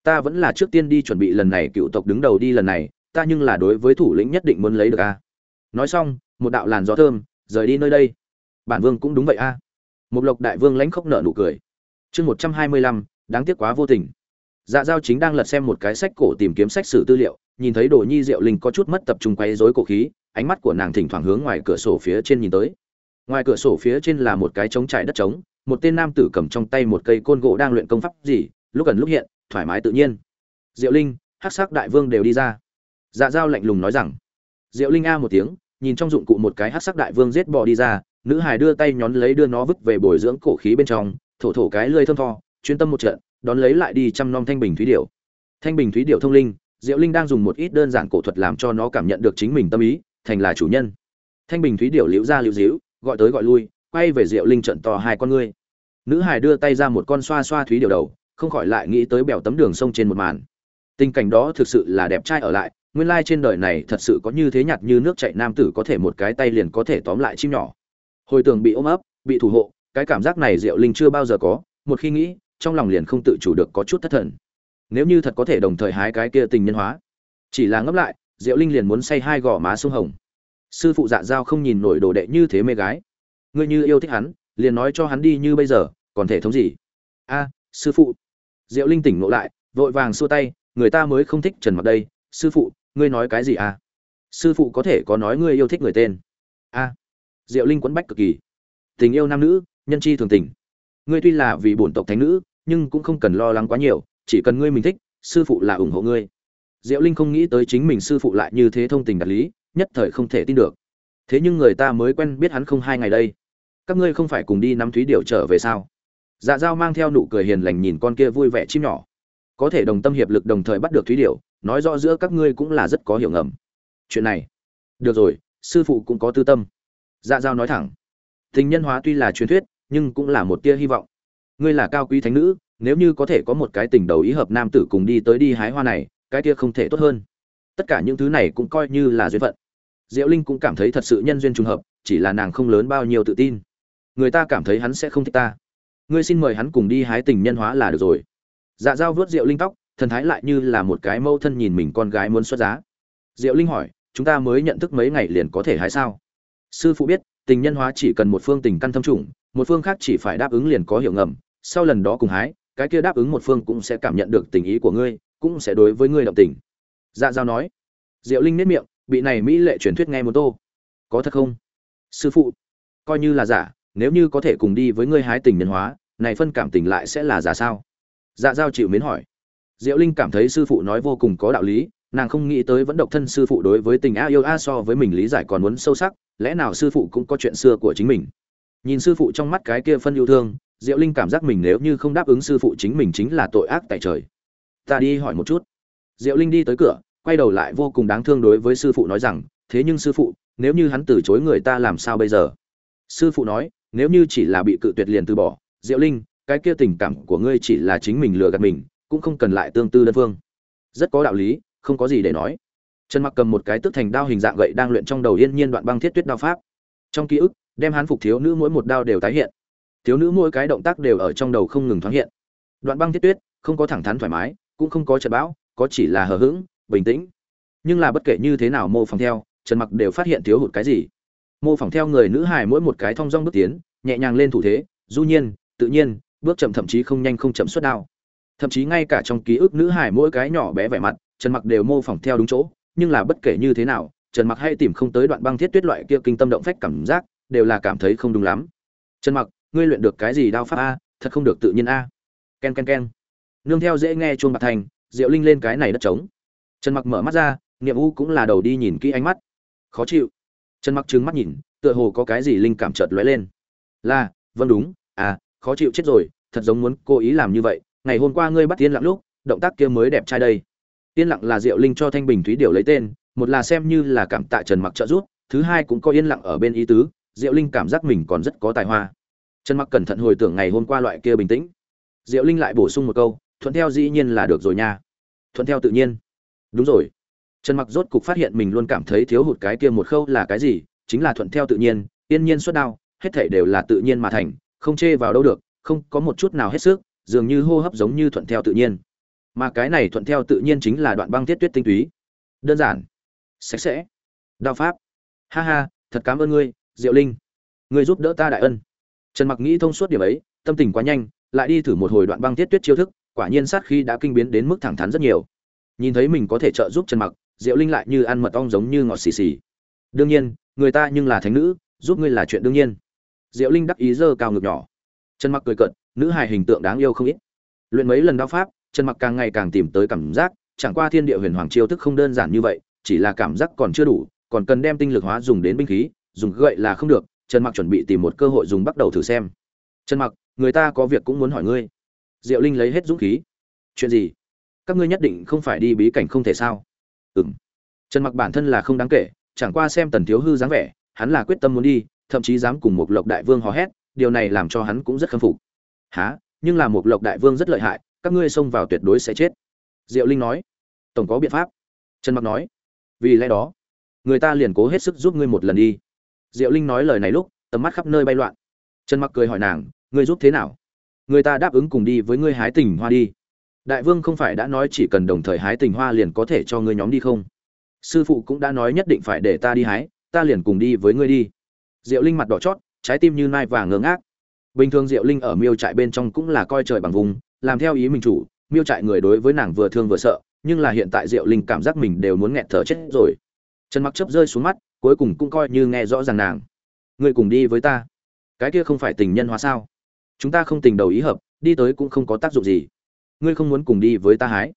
Ta vẫn là trước tiên đi chuẩn bị lần này cựu tộc đứng đầu đi lần này, ta nhưng là đối với thủ lĩnh nhất định muốn lấy được a. Nói xong, một đạo làn gió thơm rời đi nơi đây. Bản vương cũng đúng vậy a. Một lộc đại vương lãnh khóc nợ nụ cười. Chương một trăm hai mươi lăm, đáng tiếc quá vô tình. Dạ giao chính đang lật xem một cái sách cổ tìm kiếm sách sử tư liệu, nhìn thấy đồ nhi diệu linh có chút mất tập trung quấy rối cổ khí, ánh mắt của nàng thỉnh thoảng hướng ngoài cửa sổ phía trên nhìn tới. Ngoài cửa sổ phía trên là một cái trống trải đất trống, một tên nam tử cầm trong tay một cây côn gỗ đang luyện công pháp gì, lúc gần lúc hiện, thoải mái tự nhiên. Diệu linh, hắc sắc đại vương đều đi ra. Dạ giao lạnh lùng nói rằng. Diệu linh a một tiếng nhìn trong dụng cụ một cái hắc sắc đại vương giết bò đi ra, nữ hài đưa tay nhón lấy đưa nó vứt về bồi dưỡng cổ khí bên trong, thổ thổ cái lơi thơm tho, chuyên tâm một trận, đón lấy lại đi chăm nom thanh bình thúy điểu. Thanh bình thúy điểu thông linh, diệu linh đang dùng một ít đơn giản cổ thuật làm cho nó cảm nhận được chính mình tâm ý, thành là chủ nhân. Thanh bình thúy điểu liễu ra liễu díu, gọi tới gọi lui, quay về diệu linh trận to hai con ngươi. Nữ hài đưa tay ra một con xoa xoa thúy điểu đầu, không khỏi lại nghĩ tới bèo tấm đường sông trên một màn. Tình cảnh đó thực sự là đẹp trai ở lại nguyên lai trên đời này thật sự có như thế nhạt như nước chảy nam tử có thể một cái tay liền có thể tóm lại chim nhỏ. Hồi tưởng bị ôm ấp, bị thủ hộ, cái cảm giác này diệu linh chưa bao giờ có, một khi nghĩ, trong lòng liền không tự chủ được có chút thất thần. Nếu như thật có thể đồng thời hái cái kia tình nhân hóa. Chỉ là ngấp lại, diệu linh liền muốn say hai gò má sông hồng. Sư phụ dạ giao không nhìn nổi đồ đệ như thế mê gái. Ngươi như yêu thích hắn, liền nói cho hắn đi như bây giờ, còn thể thống gì? A, sư phụ. Diệu linh tỉnh ngộ lại, vội vàng xua tay, người ta mới không thích trần mặc đây, sư phụ ngươi nói cái gì à? Sư phụ có thể có nói ngươi yêu thích người tên. A diệu linh quấn bách cực kỳ. Tình yêu nam nữ, nhân chi thường tình. Ngươi tuy là vì bổn tộc thánh nữ, nhưng cũng không cần lo lắng quá nhiều, chỉ cần ngươi mình thích, sư phụ là ủng hộ ngươi. Diệu linh không nghĩ tới chính mình sư phụ lại như thế thông tình đạt lý, nhất thời không thể tin được. Thế nhưng người ta mới quen biết hắn không hai ngày đây. Các ngươi không phải cùng đi nắm thúy điệu trở về sao? Dạ dao mang theo nụ cười hiền lành nhìn con kia vui vẻ chim nhỏ. Có thể đồng tâm hiệp lực đồng thời bắt được thúy điệu nói rõ giữa các ngươi cũng là rất có hiểu ngầm. Chuyện này, được rồi, sư phụ cũng có tư tâm. Dạ giao nói thẳng, tình nhân hóa tuy là truyền thuyết, nhưng cũng là một tia hy vọng. Ngươi là cao quý thánh nữ, nếu như có thể có một cái tình đầu ý hợp nam tử cùng đi tới đi hái hoa này, cái kia không thể tốt hơn. Tất cả những thứ này cũng coi như là duyên phận. Diệu linh cũng cảm thấy thật sự nhân duyên trùng hợp, chỉ là nàng không lớn bao nhiêu tự tin. Người ta cảm thấy hắn sẽ không thích ta. Ngươi xin mời hắn cùng đi hái tình nhân hóa là được rồi. Dạ dao vớt rượu linh tóc thần thái lại như là một cái mâu thân nhìn mình con gái muốn xuất giá. Diệu linh hỏi, chúng ta mới nhận thức mấy ngày liền có thể hái sao? Sư phụ biết, tình nhân hóa chỉ cần một phương tình căn thâm trùng, một phương khác chỉ phải đáp ứng liền có hiệu ngầm, sau lần đó cùng hái, cái kia đáp ứng một phương cũng sẽ cảm nhận được tình ý của ngươi, cũng sẽ đối với ngươi động tình. Dạ giao nói. Diệu linh nếp miệng, bị này mỹ lệ truyền thuyết nghe một tô. Có thật không? Sư phụ, coi như là giả, nếu như có thể cùng đi với ngươi hái tình nhân hóa, này phân cảm tình lại sẽ là giả sao? Dạ giao chịu mến hỏi diệu linh cảm thấy sư phụ nói vô cùng có đạo lý, nàng không nghĩ tới vẫn độc thân sư phụ đối với tình a yêu a so với mình lý giải còn muốn sâu sắc, lẽ nào sư phụ cũng có chuyện xưa của chính mình? Nhìn sư phụ trong mắt cái kia phân yêu thương, diệu linh cảm giác mình nếu như không đáp ứng sư phụ chính mình chính là tội ác tại trời. Ta đi hỏi một chút. Diệu linh đi tới cửa, quay đầu lại vô cùng đáng thương đối với sư phụ nói rằng, thế nhưng sư phụ, nếu như hắn từ chối người ta làm sao bây giờ? Sư phụ nói, nếu như chỉ là bị cự tuyệt liền từ bỏ, diệu linh, cái kia tình cảm của ngươi chỉ là chính mình lừa gạt mình cũng không cần lại tương tư đơn phương. Rất có đạo lý, không có gì để nói. Trần mặc cầm một cái tức thành đao hình dạng gậy đang luyện trong đầu yên nhiên đoạn băng thiết tuyết đao pháp. Trong ký ức, đem hán phục thiếu nữ mỗi một đao đều tái hiện. Thiếu nữ mỗi cái động tác đều ở trong đầu không ngừng thoáng hiện. Đoạn băng thiết tuyết, không có thẳng thắn thoải mái, cũng không có trận bão, có chỉ là hờ hững, bình tĩnh. Nhưng là bất kể như thế nào mô phỏng theo, trần mặc đều phát hiện thiếu hụt cái gì. Mô phỏng theo người nữ hài mỗi một cái thong dong bước tiến, nhẹ nhàng lên thủ thế, du nhiên, tự nhiên, bước chậm thậm chí không nhanh không chậm xuất đao thậm chí ngay cả trong ký ức nữ hài mỗi cái nhỏ bé vẻ mặt, trần mặc đều mô phỏng theo đúng chỗ, nhưng là bất kể như thế nào, trần mặc hay tìm không tới đoạn băng thiết tuyết loại kia kinh tâm động phách cảm giác, đều là cảm thấy không đúng lắm. Trần mặc, ngươi luyện được cái gì đao pháp a? Thật không được tự nhiên a. Ken ken ken. Nương theo dễ nghe chuông bạc thành, diệu linh lên cái này đất trống. Trần mặc mở mắt ra, niệm u cũng là đầu đi nhìn kỹ ánh mắt. Khó chịu. Trần mặc trừng mắt nhìn, tựa hồ có cái gì linh cảm chợt lóe lên. Là vâng đúng. À khó chịu chết rồi, thật giống muốn cố ý làm như vậy ngày hôm qua ngươi bắt tiên lặng lúc, động tác kia mới đẹp trai đây. Tiên lặng là diệu linh cho thanh bình thúy điều lấy tên, một là xem như là cảm tạ trần mặc trợ giúp, thứ hai cũng có yên lặng ở bên ý tứ, diệu linh cảm giác mình còn rất có tài hoa. Trần mặc cẩn thận hồi tưởng ngày hôm qua loại kia bình tĩnh. Diệu linh lại bổ sung một câu, thuận theo dĩ nhiên là được rồi nha. Thuận theo tự nhiên. Đúng rồi. Trần mặc rốt cục phát hiện mình luôn cảm thấy thiếu hụt cái kia một khâu là cái gì, chính là thuận theo tự nhiên, yên nhiên xuất đao, hết thể đều là tự nhiên mà thành, không chê vào đâu được, không có một chút nào hết sức dường như hô hấp giống như thuận theo tự nhiên. Mà cái này thuận theo tự nhiên chính là đoạn băng tiết tuyết tinh túy. Đơn giản. Sạch sẽ. Đao pháp. Ha ha, thật cảm ơn ngươi, diệu linh. Ngươi giúp đỡ ta đại ân. Trần mặc nghĩ thông suốt điểm ấy, tâm tình quá nhanh, lại đi thử một hồi đoạn băng tiết tuyết chiêu thức, quả nhiên sát khi đã kinh biến đến mức thẳng thắn rất nhiều. Nhìn thấy mình có thể trợ giúp trần mặc, diệu linh lại như ăn mật ong giống như ngọt xì xì. Đương nhiên, người ta nhưng là thánh nữ, giúp ngươi là chuyện đương nhiên. Diệu linh đắc ý dơ cao ngực nhỏ. Trần mặc cười cợt nữ hài hình tượng đáng yêu không ít. Luyện mấy lần đao pháp trần mặc càng ngày càng tìm tới cảm giác, chẳng qua thiên địa huyền hoàng chiêu thức không đơn giản như vậy, chỉ là cảm giác còn chưa đủ, còn cần đem tinh lực hóa dùng đến binh khí, dùng gậy là không được trần mặc chuẩn bị tìm một cơ hội dùng bắt đầu thử xem. Trần mặc, người ta có việc cũng muốn hỏi ngươi. Diệu linh lấy hết dũng khí. Chuyện gì? Các ngươi nhất định không phải đi bí cảnh không thể sao? Ừm. Trần mặc bản thân là không đáng kể, chẳng qua xem tần thiếu hư dáng vẻ, hắn là quyết tâm muốn đi, thậm chí dám cùng một lộc đại vương hò hét, điều này làm cho hắn cũng rất khâm phục há, nhưng là một lộc đại vương rất lợi hại, các ngươi xông vào tuyệt đối sẽ chết. Diệu linh nói. Tổng có biện pháp. Trần mặc nói. Vì lẽ đó, người ta liền cố hết sức giúp ngươi một lần đi. Diệu linh nói lời này lúc, tầm mắt khắp nơi bay loạn. Trần mặc cười hỏi nàng, ngươi giúp thế nào? Người ta đáp ứng cùng đi với ngươi hái tình hoa đi. Đại vương không phải đã nói chỉ cần đồng thời hái tình hoa liền có thể cho ngươi nhóm đi không? Sư phụ cũng đã nói nhất định phải để ta đi hái, ta liền cùng đi với ngươi đi. Diệu linh mặt đỏ chót, trái tim như nai vàng ngớ ngác bình thường diệu linh ở miêu trại bên trong cũng là coi trời bằng vùng, làm theo ý mình chủ, miêu trại người đối với nàng vừa thương vừa sợ, nhưng là hiện tại diệu linh cảm giác mình đều muốn nghẹt thở chết rồi. Trần mặc chớp rơi xuống mắt, cuối cùng cũng coi như nghe rõ ràng nàng. Ngươi cùng đi với ta. Cái kia không phải tình nhân hóa sao? Chúng ta không tình đầu ý hợp, đi tới cũng không có tác dụng gì. Ngươi không muốn cùng đi với ta hái?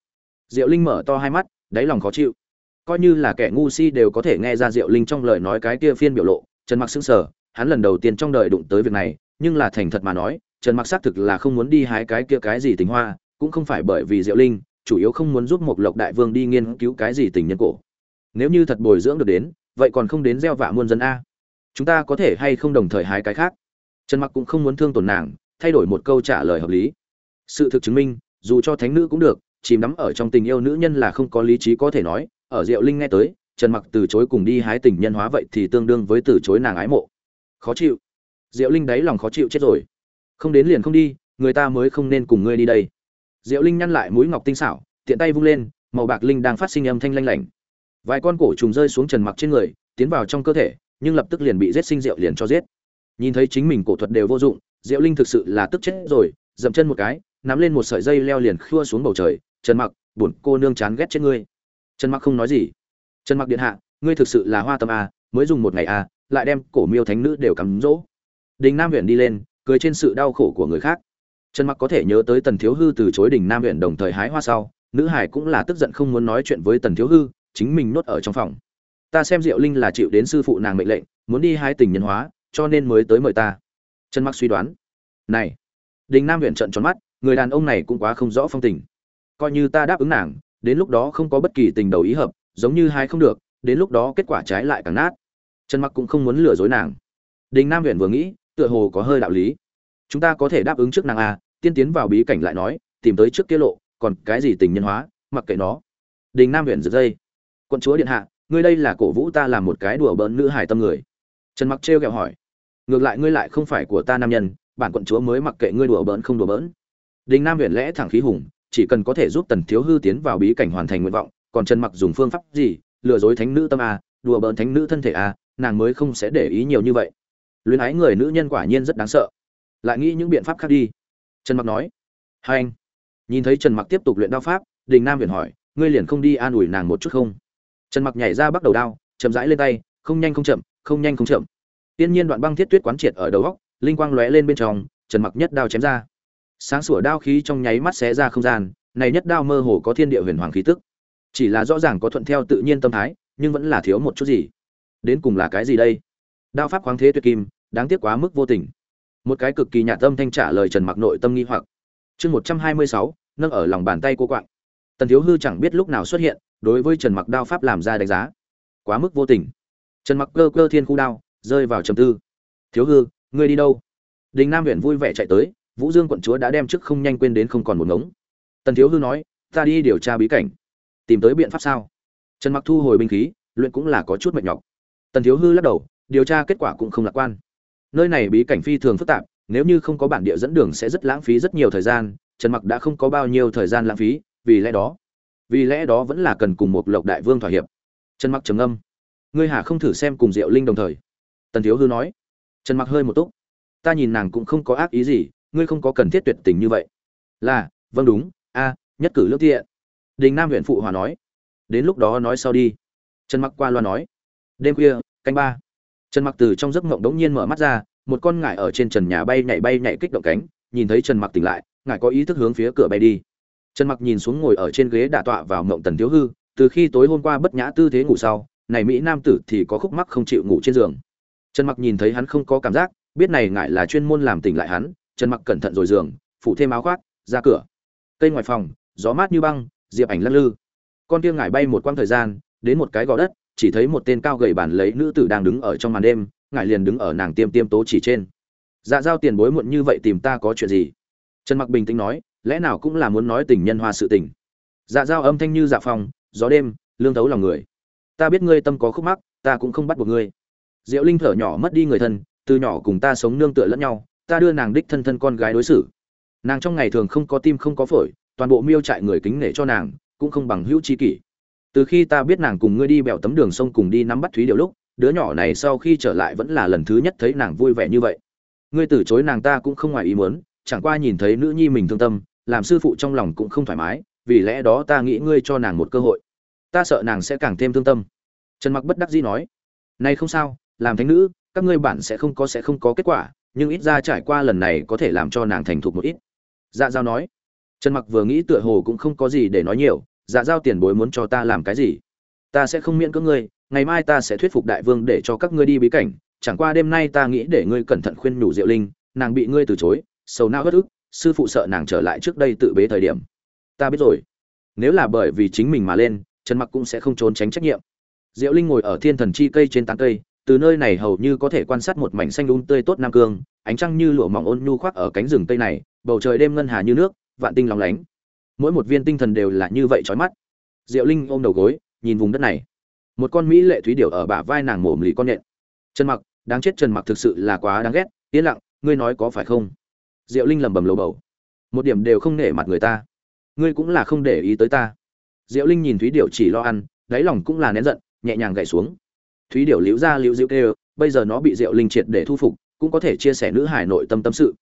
Diệu linh mở to hai mắt, đáy lòng khó chịu. Coi như là kẻ ngu si đều có thể nghe ra diệu linh trong lời nói cái kia phiên biểu lộ, trần mặc sững sờ, hắn lần đầu tiên trong đời đụng tới việc này nhưng là thành thật mà nói, trần mặc xác thực là không muốn đi hái cái kia cái gì tình hoa, cũng không phải bởi vì diệu linh, chủ yếu không muốn giúp một lộc đại vương đi nghiên cứu cái gì tình nhân cổ. Nếu như thật bồi dưỡng được đến, vậy còn không đến gieo vạ muôn dân a. Chúng ta có thể hay không đồng thời hái cái khác? Trần mặc cũng không muốn thương tổn nàng, thay đổi một câu trả lời hợp lý. Sự thực chứng minh, dù cho thánh nữ cũng được, chìm đắm ở trong tình yêu nữ nhân là không có lý trí có thể nói, ở diệu linh nghe tới, trần mặc từ chối cùng đi hái tình nhân hóa vậy thì tương đương với từ chối nàng ái mộ. Khó chịu diệu linh đáy lòng khó chịu chết rồi. Không đến liền không đi, người ta mới không nên cùng ngươi đi đây. Diệu linh nhăn lại mũi ngọc tinh xảo, tiện tay vung lên, màu bạc linh đang phát sinh âm thanh lanh lảnh. Vài con cổ trùng rơi xuống trần mặc trên người, tiến vào trong cơ thể, nhưng lập tức liền bị giết sinh diệu liền cho giết. Nhìn thấy chính mình cổ thuật đều vô dụng, diệu linh thực sự là tức chết rồi, dậm chân một cái, nắm lên một sợi dây leo liền khua xuống bầu trời, trần mặc buồn cô nương chán ghét chết ngươi. Trần mặc không nói gì. Trần mặc điện hạ, ngươi thực sự là hoa tâm a mới dùng một ngày a lại đem cổ miêu thánh nữ đều cắm dỗ đình nam huyện đi lên, cười trên sự đau khổ của người khác. Trần mặc có thể nhớ tới tần thiếu hư từ chối đình nam huyện đồng thời hái hoa sau, nữ hải cũng là tức giận không muốn nói chuyện với tần thiếu hư, chính mình nuốt ở trong phòng. Ta xem diệu linh là chịu đến sư phụ nàng mệnh lệnh, muốn đi hai tình nhân hóa, cho nên mới tới mời ta. Trần mặc suy đoán. Này. Đình nam huyện trận tròn mắt, người đàn ông này cũng quá không rõ phong tình. Coi như ta đáp ứng nàng, đến lúc đó không có bất kỳ tình đầu ý hợp, giống như hai không được, đến lúc đó kết quả trái lại càng nát. Trần mặc cũng không muốn lừa dối nàng. Đình nam huyện vừa nghĩ tựa hồ có hơi đạo lý. Chúng ta có thể đáp ứng trước nàng a, tiên tiến vào bí cảnh lại nói, tìm tới trước tiết lộ, còn cái gì tình nhân hóa, mặc kệ nó. Đình nam huyện giật dây. Quận chúa điện hạ, ngươi đây là cổ vũ ta làm một cái đùa bỡn nữ hải tâm người. Trần mặc trêu ghẹo hỏi. Ngược lại ngươi lại không phải của ta nam nhân, bản quận chúa mới mặc kệ ngươi đùa bỡn không đùa bỡn. Đình nam huyện lẽ thẳng khí hùng, chỉ cần có thể giúp tần thiếu hư tiến vào bí cảnh hoàn thành nguyện vọng, còn trần mặc dùng phương pháp gì, lừa dối thánh nữ tâm a, đùa bỡn thánh nữ thân thể a, nàng mới không sẽ để ý nhiều như vậy luyến ái người nữ nhân quả nhiên rất đáng sợ. Lại nghĩ những biện pháp khác đi. Trần mặc nói, hai anh. Nhìn thấy trần mặc tiếp tục luyện đao pháp, đình nam huyền hỏi, ngươi liền không đi an ủi nàng một chút không? Trần mặc nhảy ra bắt đầu đao, chậm rãi lên tay, không nhanh không chậm, không nhanh không chậm. Tiên nhiên đoạn băng thiết tuyết quán triệt ở đầu góc, linh quang lóe lên bên trong, trần mặc nhất đao chém ra. Sáng sủa đao khí trong nháy mắt xé ra không gian, này nhất đao mơ hồ có thiên địa huyền hoàng khí tức. Chỉ là rõ ràng có thuận theo tự nhiên tâm thái, nhưng vẫn là thiếu một chút gì. Đến cùng là cái gì đây? Đao pháp khoáng thế tuyệt kim đáng tiếc quá mức vô tình. Một cái cực kỳ nhạt tâm thanh trả lời trần mặc nội tâm nghi hoặc. Chương một trăm hai mươi sáu, nâng ở lòng bàn tay cô quạng. Tần thiếu hư chẳng biết lúc nào xuất hiện, đối với trần mặc đao pháp làm ra đánh giá. Quá mức vô tình. Trần mặc cơ cơ thiên khu đao, rơi vào trầm tư. Thiếu hư, ngươi đi đâu? Đình nam huyện vui vẻ chạy tới, vũ dương quận chúa đã đem chức không nhanh quên đến không còn một ngống. Tần thiếu hư nói, ta đi điều tra bí cảnh. Tìm tới biện pháp sao? Trần mặc thu hồi binh khí, luyện cũng là có chút mệt nhọc. Tần thiếu hư lắc đầu, điều tra kết quả cũng không lạc quan nơi này bí cảnh phi thường phức tạp, nếu như không có bản địa dẫn đường sẽ rất lãng phí rất nhiều thời gian, trần mặc đã không có bao nhiêu thời gian lãng phí, vì lẽ đó, vì lẽ đó vẫn là cần cùng một lộc đại vương thỏa hiệp. Trần mặc trầm âm ngươi hà không thử xem cùng diệu linh đồng thời. Tần thiếu hư nói. Trần mặc hơi một túc. Ta nhìn nàng cũng không có ác ý gì, ngươi không có cần thiết tuyệt tình như vậy. Là vâng đúng, a, nhất cử lước thiện đình nam huyện phụ hòa nói. Đến lúc đó nói sau đi. Trần mặc qua loa nói. Đêm khuya, canh ba trần mặc từ trong giấc mộng đống nhiên mở mắt ra, một con ngải ở trên trần nhà bay nhảy bay nhảy kích động cánh, nhìn thấy trần mặc tỉnh lại, ngải có ý thức hướng phía cửa bay đi. Trần mặc nhìn xuống ngồi ở trên ghế đả tọa vào mộng tần thiếu hư, từ khi tối hôm qua bất nhã tư thế ngủ sau, này mỹ nam tử thì có khúc mắc không chịu ngủ trên giường. Trần mặc nhìn thấy hắn không có cảm giác, biết này ngại là chuyên môn làm tỉnh lại hắn, trần mặc cẩn thận rồi giường, phủ thêm áo khoác, ra cửa. Cây ngoài phòng, gió mát như băng, diệp ảnh lăn lư. Con tiêu ngải bay một quãng thời gian, đến một cái gò đất chỉ thấy một tên cao gầy bản lấy nữ tử đang đứng ở trong màn đêm, ngài liền đứng ở nàng tiêm tiêm tố chỉ trên. Dạ giao tiền bối muộn như vậy tìm ta có chuyện gì? Trần mặc bình tĩnh nói, lẽ nào cũng là muốn nói tình nhân hoa sự tình? Dạ giao âm thanh như dạ phong, gió đêm, lương thấu lòng người. Ta biết ngươi tâm có khúc mắc, ta cũng không bắt buộc ngươi. Diệu linh thở nhỏ mất đi người thân, từ nhỏ cùng ta sống nương tựa lẫn nhau, ta đưa nàng đích thân thân con gái đối xử. Nàng trong ngày thường không có tim không có phổi, toàn bộ miêu trại người kính nể cho nàng, cũng không bằng hữu tri kỷ từ khi ta biết nàng cùng ngươi đi bèo tấm đường sông cùng đi nắm bắt thúy điều lúc, đứa nhỏ này sau khi trở lại vẫn là lần thứ nhất thấy nàng vui vẻ như vậy. Ngươi từ chối nàng ta cũng không ngoài ý muốn, chẳng qua nhìn thấy nữ nhi mình thương tâm, làm sư phụ trong lòng cũng không thoải mái, vì lẽ đó ta nghĩ ngươi cho nàng một cơ hội. Ta sợ nàng sẽ càng thêm thương tâm. Trần mặc bất đắc dĩ nói nay không sao, làm thánh nữ, các ngươi bản sẽ không có sẽ không có kết quả, nhưng ít ra trải qua lần này có thể làm cho nàng thành thục một ít. Dạ giao nói. Trần mặc vừa nghĩ tựa hồ cũng không có gì để nói nhiều dạ giao tiền bối muốn cho ta làm cái gì? Ta sẽ không miễn cưỡng ngươi, ngày mai ta sẽ thuyết phục đại vương để cho các ngươi đi bí cảnh. Chẳng qua đêm nay ta nghĩ để ngươi cẩn thận khuyên nhủ diệu linh, nàng bị ngươi từ chối, sầu não bất ức, sư phụ sợ nàng trở lại trước đây tự bế thời điểm. Ta biết rồi. Nếu là bởi vì chính mình mà lên, trần mặc cũng sẽ không trốn tránh trách nhiệm. Diệu linh ngồi ở thiên thần chi cây trên tán cây, từ nơi này hầu như có thể quan sát một mảnh xanh um tươi tốt nam cương, ánh trăng như lụa mỏng ôn nhu khoác ở cánh rừng tây này, bầu trời đêm ngân hà như nước, vạn tinh lóng lánh mỗi một viên tinh thần đều là như vậy chói mắt. Diệu linh ôm đầu gối, nhìn vùng đất này. Một con mỹ lệ thúy điểu ở bả vai nàng mồm lì con nhện. Trần mặc, đáng chết trần mặc thực sự là quá đáng ghét, yên lặng, ngươi nói có phải không? Diệu linh lẩm bẩm lầu bầu. Một điểm đều không nể mặt người ta. Ngươi cũng là không để ý tới ta. Diệu linh nhìn thúy điểu chỉ lo ăn, đáy lòng cũng là nén giận, nhẹ nhàng gậy xuống. Thúy điểu liễu ra liễu diệu kêu, bây giờ nó bị diệu linh triệt để thu phục, cũng có thể chia sẻ nữ hải nội tâm tâm sự.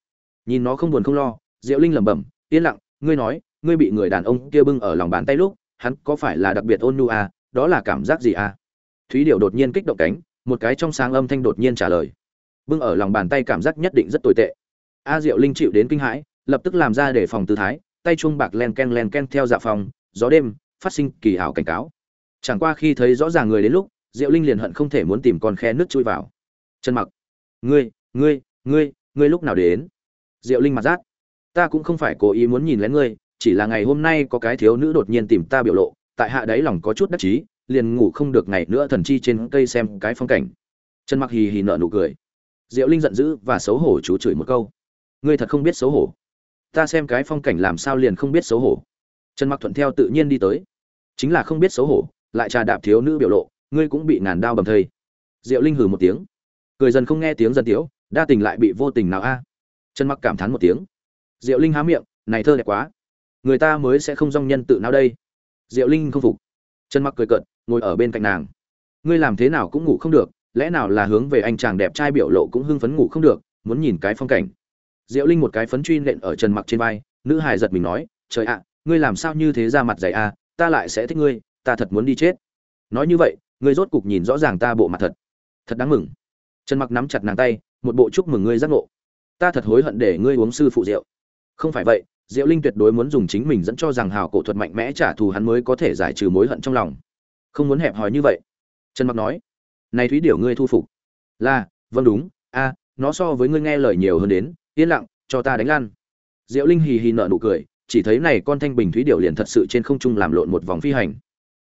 Nhìn nó không buồn không lo, diệu linh lẩm bẩm, yên lặng, ngươi nói ngươi bị người đàn ông kia bưng ở lòng bàn tay lúc hắn có phải là đặc biệt ôn nhu à, đó là cảm giác gì à? Thúy điểu đột nhiên kích động cánh một cái trong sáng âm thanh đột nhiên trả lời. Bưng ở lòng bàn tay cảm giác nhất định rất tồi tệ. A diệu linh chịu đến kinh hãi lập tức làm ra để phòng tư thái tay chuông bạc len ken len ken theo dạ phòng gió đêm phát sinh kỳ ảo cảnh cáo. Chẳng qua khi thấy rõ ràng người đến lúc diệu linh liền hận không thể muốn tìm con khe nước chui vào. Chân mặc ngươi ngươi ngươi ngươi lúc nào đến? Diệu linh mặt rát ta cũng không phải cố ý muốn nhìn lén ngươi chỉ là ngày hôm nay có cái thiếu nữ đột nhiên tìm ta biểu lộ, tại hạ đáy lòng có chút đắc chí, liền ngủ không được ngày nữa thần chi trên cây xem cái phong cảnh. Trần mặc hì hì nở nụ cười. Diệu linh giận dữ và xấu hổ chú chửi một câu. Ngươi thật không biết xấu hổ. Ta xem cái phong cảnh làm sao liền không biết xấu hổ. Trần mặc thuận theo tự nhiên đi tới. Chính là không biết xấu hổ, lại trà đạp thiếu nữ biểu lộ, ngươi cũng bị ngàn đao bầm thây. Diệu linh hừ một tiếng. Cười dần không nghe tiếng dân tiếu, đa tình lại bị vô tình nào a. Trần mặc cảm thán một tiếng. Diệu linh há miệng, này thơ đẹp quá người ta mới sẽ không dong nhân tự nào đây. Diệu linh không phục. Trần mặc cười cợt, ngồi ở bên cạnh nàng. Ngươi làm thế nào cũng ngủ không được, lẽ nào là hướng về anh chàng đẹp trai biểu lộ cũng hưng phấn ngủ không được, muốn nhìn cái phong cảnh. Diệu linh một cái phấn truy nện ở trần mặc trên vai, nữ hài giật mình nói, trời ạ, ngươi làm sao như thế ra mặt dày a, ta lại sẽ thích ngươi, ta thật muốn đi chết. Nói như vậy, ngươi rốt cục nhìn rõ ràng ta bộ mặt thật. Thật đáng mừng. Trần mặc nắm chặt nàng tay, một bộ chúc mừng ngươi giác ngộ. Ta thật hối hận để ngươi uống sư phụ rượu. Không phải vậy diệu linh tuyệt đối muốn dùng chính mình dẫn cho rằng hào cổ thuật mạnh mẽ trả thù hắn mới có thể giải trừ mối hận trong lòng. Không muốn hẹp hòi như vậy. Trần mặc nói, này thúy điểu ngươi thu phục. Là vâng đúng. A, nó so với ngươi nghe lời nhiều hơn đến. Yên lặng, cho ta đánh lăn." diệu linh hì hì nở nụ cười, chỉ thấy này con thanh bình thúy điểu liền thật sự trên không trung làm lộn một vòng phi hành.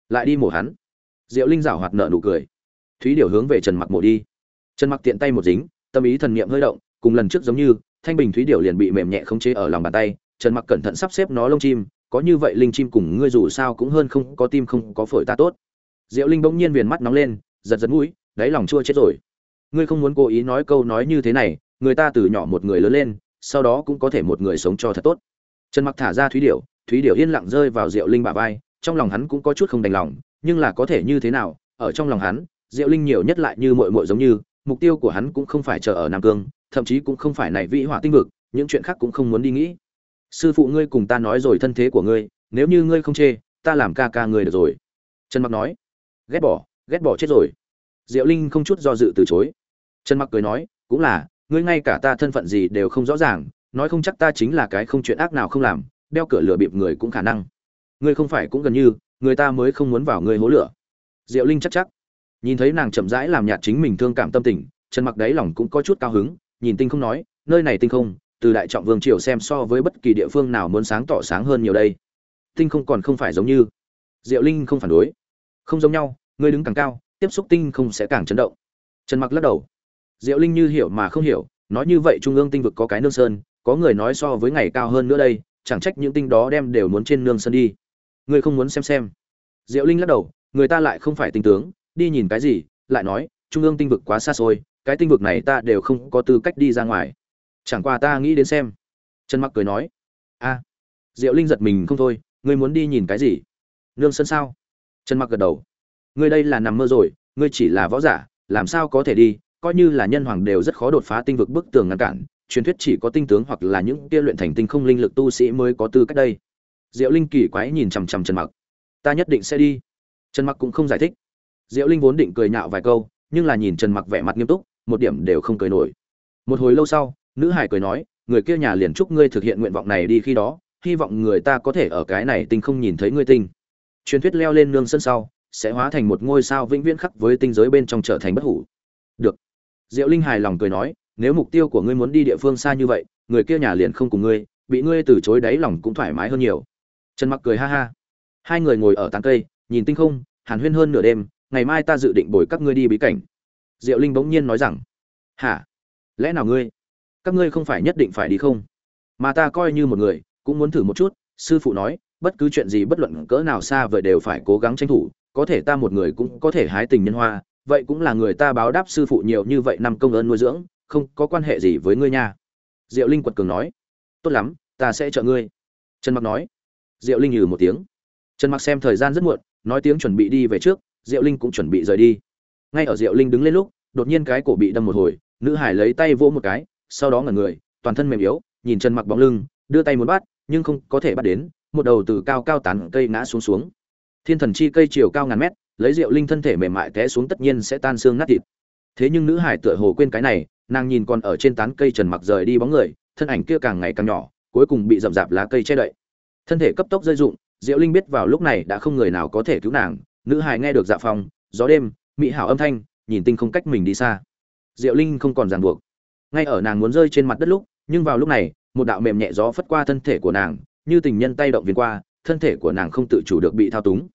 Lại đi mổ hắn. Diệu linh giảo hoạt nở nụ cười. Thúy điểu hướng về trần mặc mổ đi. Trần mặc tiện tay một dính, tâm ý thần niệm hơi động, cùng lần trước giống như, thanh bình thúy điểu liền bị mềm nhẹ khống chế ở lòng bàn tay trần mặc cẩn thận sắp xếp nó lông chim, có như vậy linh chim cùng ngươi dù sao cũng hơn không, có tim không, có phổi ta tốt. Diệu linh bỗng nhiên viền mắt nóng lên, giật giật mũi, đáy lòng chua chết rồi. Ngươi không muốn cố ý nói câu nói như thế này, người ta từ nhỏ một người lớn lên, sau đó cũng có thể một người sống cho thật tốt. Trần mặc thả ra thúy điểu thúy điểu yên lặng rơi vào diệu linh bả vai, trong lòng hắn cũng có chút không đành lòng, nhưng là có thể như thế nào, ở trong lòng hắn, diệu linh nhiều nhất lại như muội muội giống như, mục tiêu của hắn cũng không phải chờ ở nam cương, thậm chí cũng không phải này vĩ hỏa tinh vực, những chuyện khác cũng không muốn đi nghĩ sư phụ ngươi cùng ta nói rồi thân thế của ngươi, nếu như ngươi không chê, ta làm ca ca ngươi được rồi. Trần mặc nói. Ghét bỏ ghét bỏ chết rồi. Diệu linh không chút do dự từ chối. Trần mặc cười nói, cũng là, ngươi ngay cả ta thân phận gì đều không rõ ràng, nói không chắc ta chính là cái không chuyện ác nào không làm, đeo cửa lửa bịp người cũng khả năng. Ngươi không phải cũng gần như, người ta mới không muốn vào ngươi hố lửa. Diệu linh chắc chắc. Nhìn thấy nàng chậm rãi làm nhạt chính mình thương cảm tâm tình, trần mặc đáy lòng cũng có chút cao hứng, nhìn tinh không nói, nơi này tinh không từ đại trọng vương triều xem so với bất kỳ địa phương nào muốn sáng tỏ sáng hơn nhiều đây. Tinh không còn không phải giống như. Diệu linh không phản đối. Không giống nhau, ngươi đứng càng cao, tiếp xúc tinh không sẽ càng chấn động. Trần mặc lắc đầu. Diệu linh như hiểu mà không hiểu, nói như vậy trung ương tinh vực có cái nương sơn, có người nói so với ngày cao hơn nữa đây, chẳng trách những tinh đó đem đều muốn trên nương sơn đi. Ngươi không muốn xem xem. Diệu linh lắc đầu, người ta lại không phải tinh tướng, đi nhìn cái gì, lại nói, trung ương tinh vực quá xa xôi, cái tinh vực này ta đều không có tư cách đi ra ngoài chẳng qua ta nghĩ đến xem. Trần mặc cười nói, a, diệu linh giật mình không thôi, ngươi muốn đi nhìn cái gì? Nương sân sao? Trần mặc gật đầu, ngươi đây là nằm mơ rồi, ngươi chỉ là võ giả, làm sao có thể đi? Coi như là nhân hoàng đều rất khó đột phá tinh vực bức tường ngăn cản, truyền thuyết chỉ có tinh tướng hoặc là những kia luyện thành tinh không linh lực tu sĩ mới có tư cách đây. Diệu linh kỳ quái nhìn chằm chằm trần mặc, ta nhất định sẽ đi. Trần mặc cũng không giải thích. Diệu linh vốn định cười nhạo vài câu, nhưng là nhìn trần mặc vẻ mặt nghiêm túc, một điểm đều không cười nổi. Một hồi lâu sau nữ hải cười nói, người kia nhà liền chúc ngươi thực hiện nguyện vọng này đi khi đó, hy vọng người ta có thể ở cái này tinh không nhìn thấy ngươi tinh. Truyền thuyết leo lên nương sân sau, sẽ hóa thành một ngôi sao vĩnh viễn khắc với tinh giới bên trong trở thành bất hủ. Được. Diệu linh hài lòng cười nói, nếu mục tiêu của ngươi muốn đi địa phương xa như vậy, người kia nhà liền không cùng ngươi, bị ngươi từ chối đáy lòng cũng thoải mái hơn nhiều. Trần mặc cười ha ha. Hai người ngồi ở tán cây, nhìn tinh không, hàn huyên hơn nửa đêm, ngày mai ta dự định bồi các ngươi đi bí cảnh. Diệu linh bỗng nhiên nói rằng, hả? Lẽ nào ngươi các ngươi không phải nhất định phải đi không? Mà ta coi như một người, cũng muốn thử một chút, sư phụ nói, bất cứ chuyện gì bất luận cỡ nào xa vời đều phải cố gắng tranh thủ, có thể ta một người cũng có thể hái tình nhân hoa, vậy cũng là người ta báo đáp sư phụ nhiều như vậy năm công ơn nuôi dưỡng, không có quan hệ gì với ngươi nha. Diệu linh quật cường nói, tốt lắm, ta sẽ trợ ngươi. Trần mặc nói, diệu linh nhừ một tiếng. Trần mặc xem thời gian rất muộn, nói tiếng chuẩn bị đi về trước, diệu linh cũng chuẩn bị rời đi. Ngay ở diệu linh đứng lên lúc, đột nhiên cái cổ bị đâm một hồi, nữ hải lấy tay vỗ một cái sau đó ngẩn người, toàn thân mềm yếu, nhìn trần mặc bóng lưng, đưa tay muốn bắt, nhưng không có thể bắt đến, một đầu từ cao cao tán cây ngã xuống xuống. Thiên thần chi cây chiều cao ngàn mét, lấy rượu linh thân thể mềm mại té xuống tất nhiên sẽ tan xương nát thịt. Thế nhưng nữ hải tựa hồ quên cái này, nàng nhìn còn ở trên tán cây trần mặc rời đi bóng người, thân ảnh kia càng ngày càng nhỏ, cuối cùng bị rậm rạp lá cây che đậy. Thân thể cấp tốc rơi rụng, diệu linh biết vào lúc này đã không người nào có thể cứu nàng, nữ hải nghe được dạ phòng gió đêm, mỹ hảo âm thanh, nhìn tinh không cách mình đi xa. Diệu linh không còn ràng buộc ngay ở nàng muốn rơi trên mặt đất lúc, nhưng vào lúc này, một đạo mềm nhẹ gió phất qua thân thể của nàng, như tình nhân tay động viên qua, thân thể của nàng không tự chủ được bị thao túng.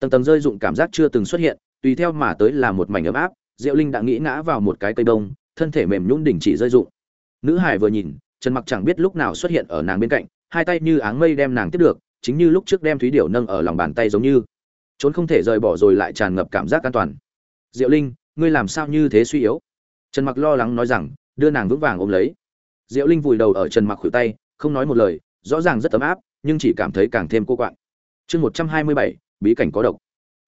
Tầng tầng rơi dụng cảm giác chưa từng xuất hiện, tùy theo mà tới là một mảnh ấm áp, diệu linh đã nghĩ ngã vào một cái cây đông, thân thể mềm nhún đỉnh chỉ rơi dụng. Nữ hải vừa nhìn, trần mặc chẳng biết lúc nào xuất hiện ở nàng bên cạnh, hai tay như áng mây đem nàng tiếp được, chính như lúc trước đem thúy điểu nâng ở lòng bàn tay giống như. Trốn không thể rời bỏ rồi lại tràn ngập cảm giác an toàn. Diệu linh, ngươi làm sao như thế suy yếu? Trần mặc lo lắng nói rằng đưa nàng vững vàng ôm lấy. Diệu linh vùi đầu ở trần mặc khuỷu tay, không nói một lời, rõ ràng rất ấm áp, nhưng chỉ cảm thấy càng thêm cô quạng. Chương một trăm hai mươi bảy, bí cảnh có độc.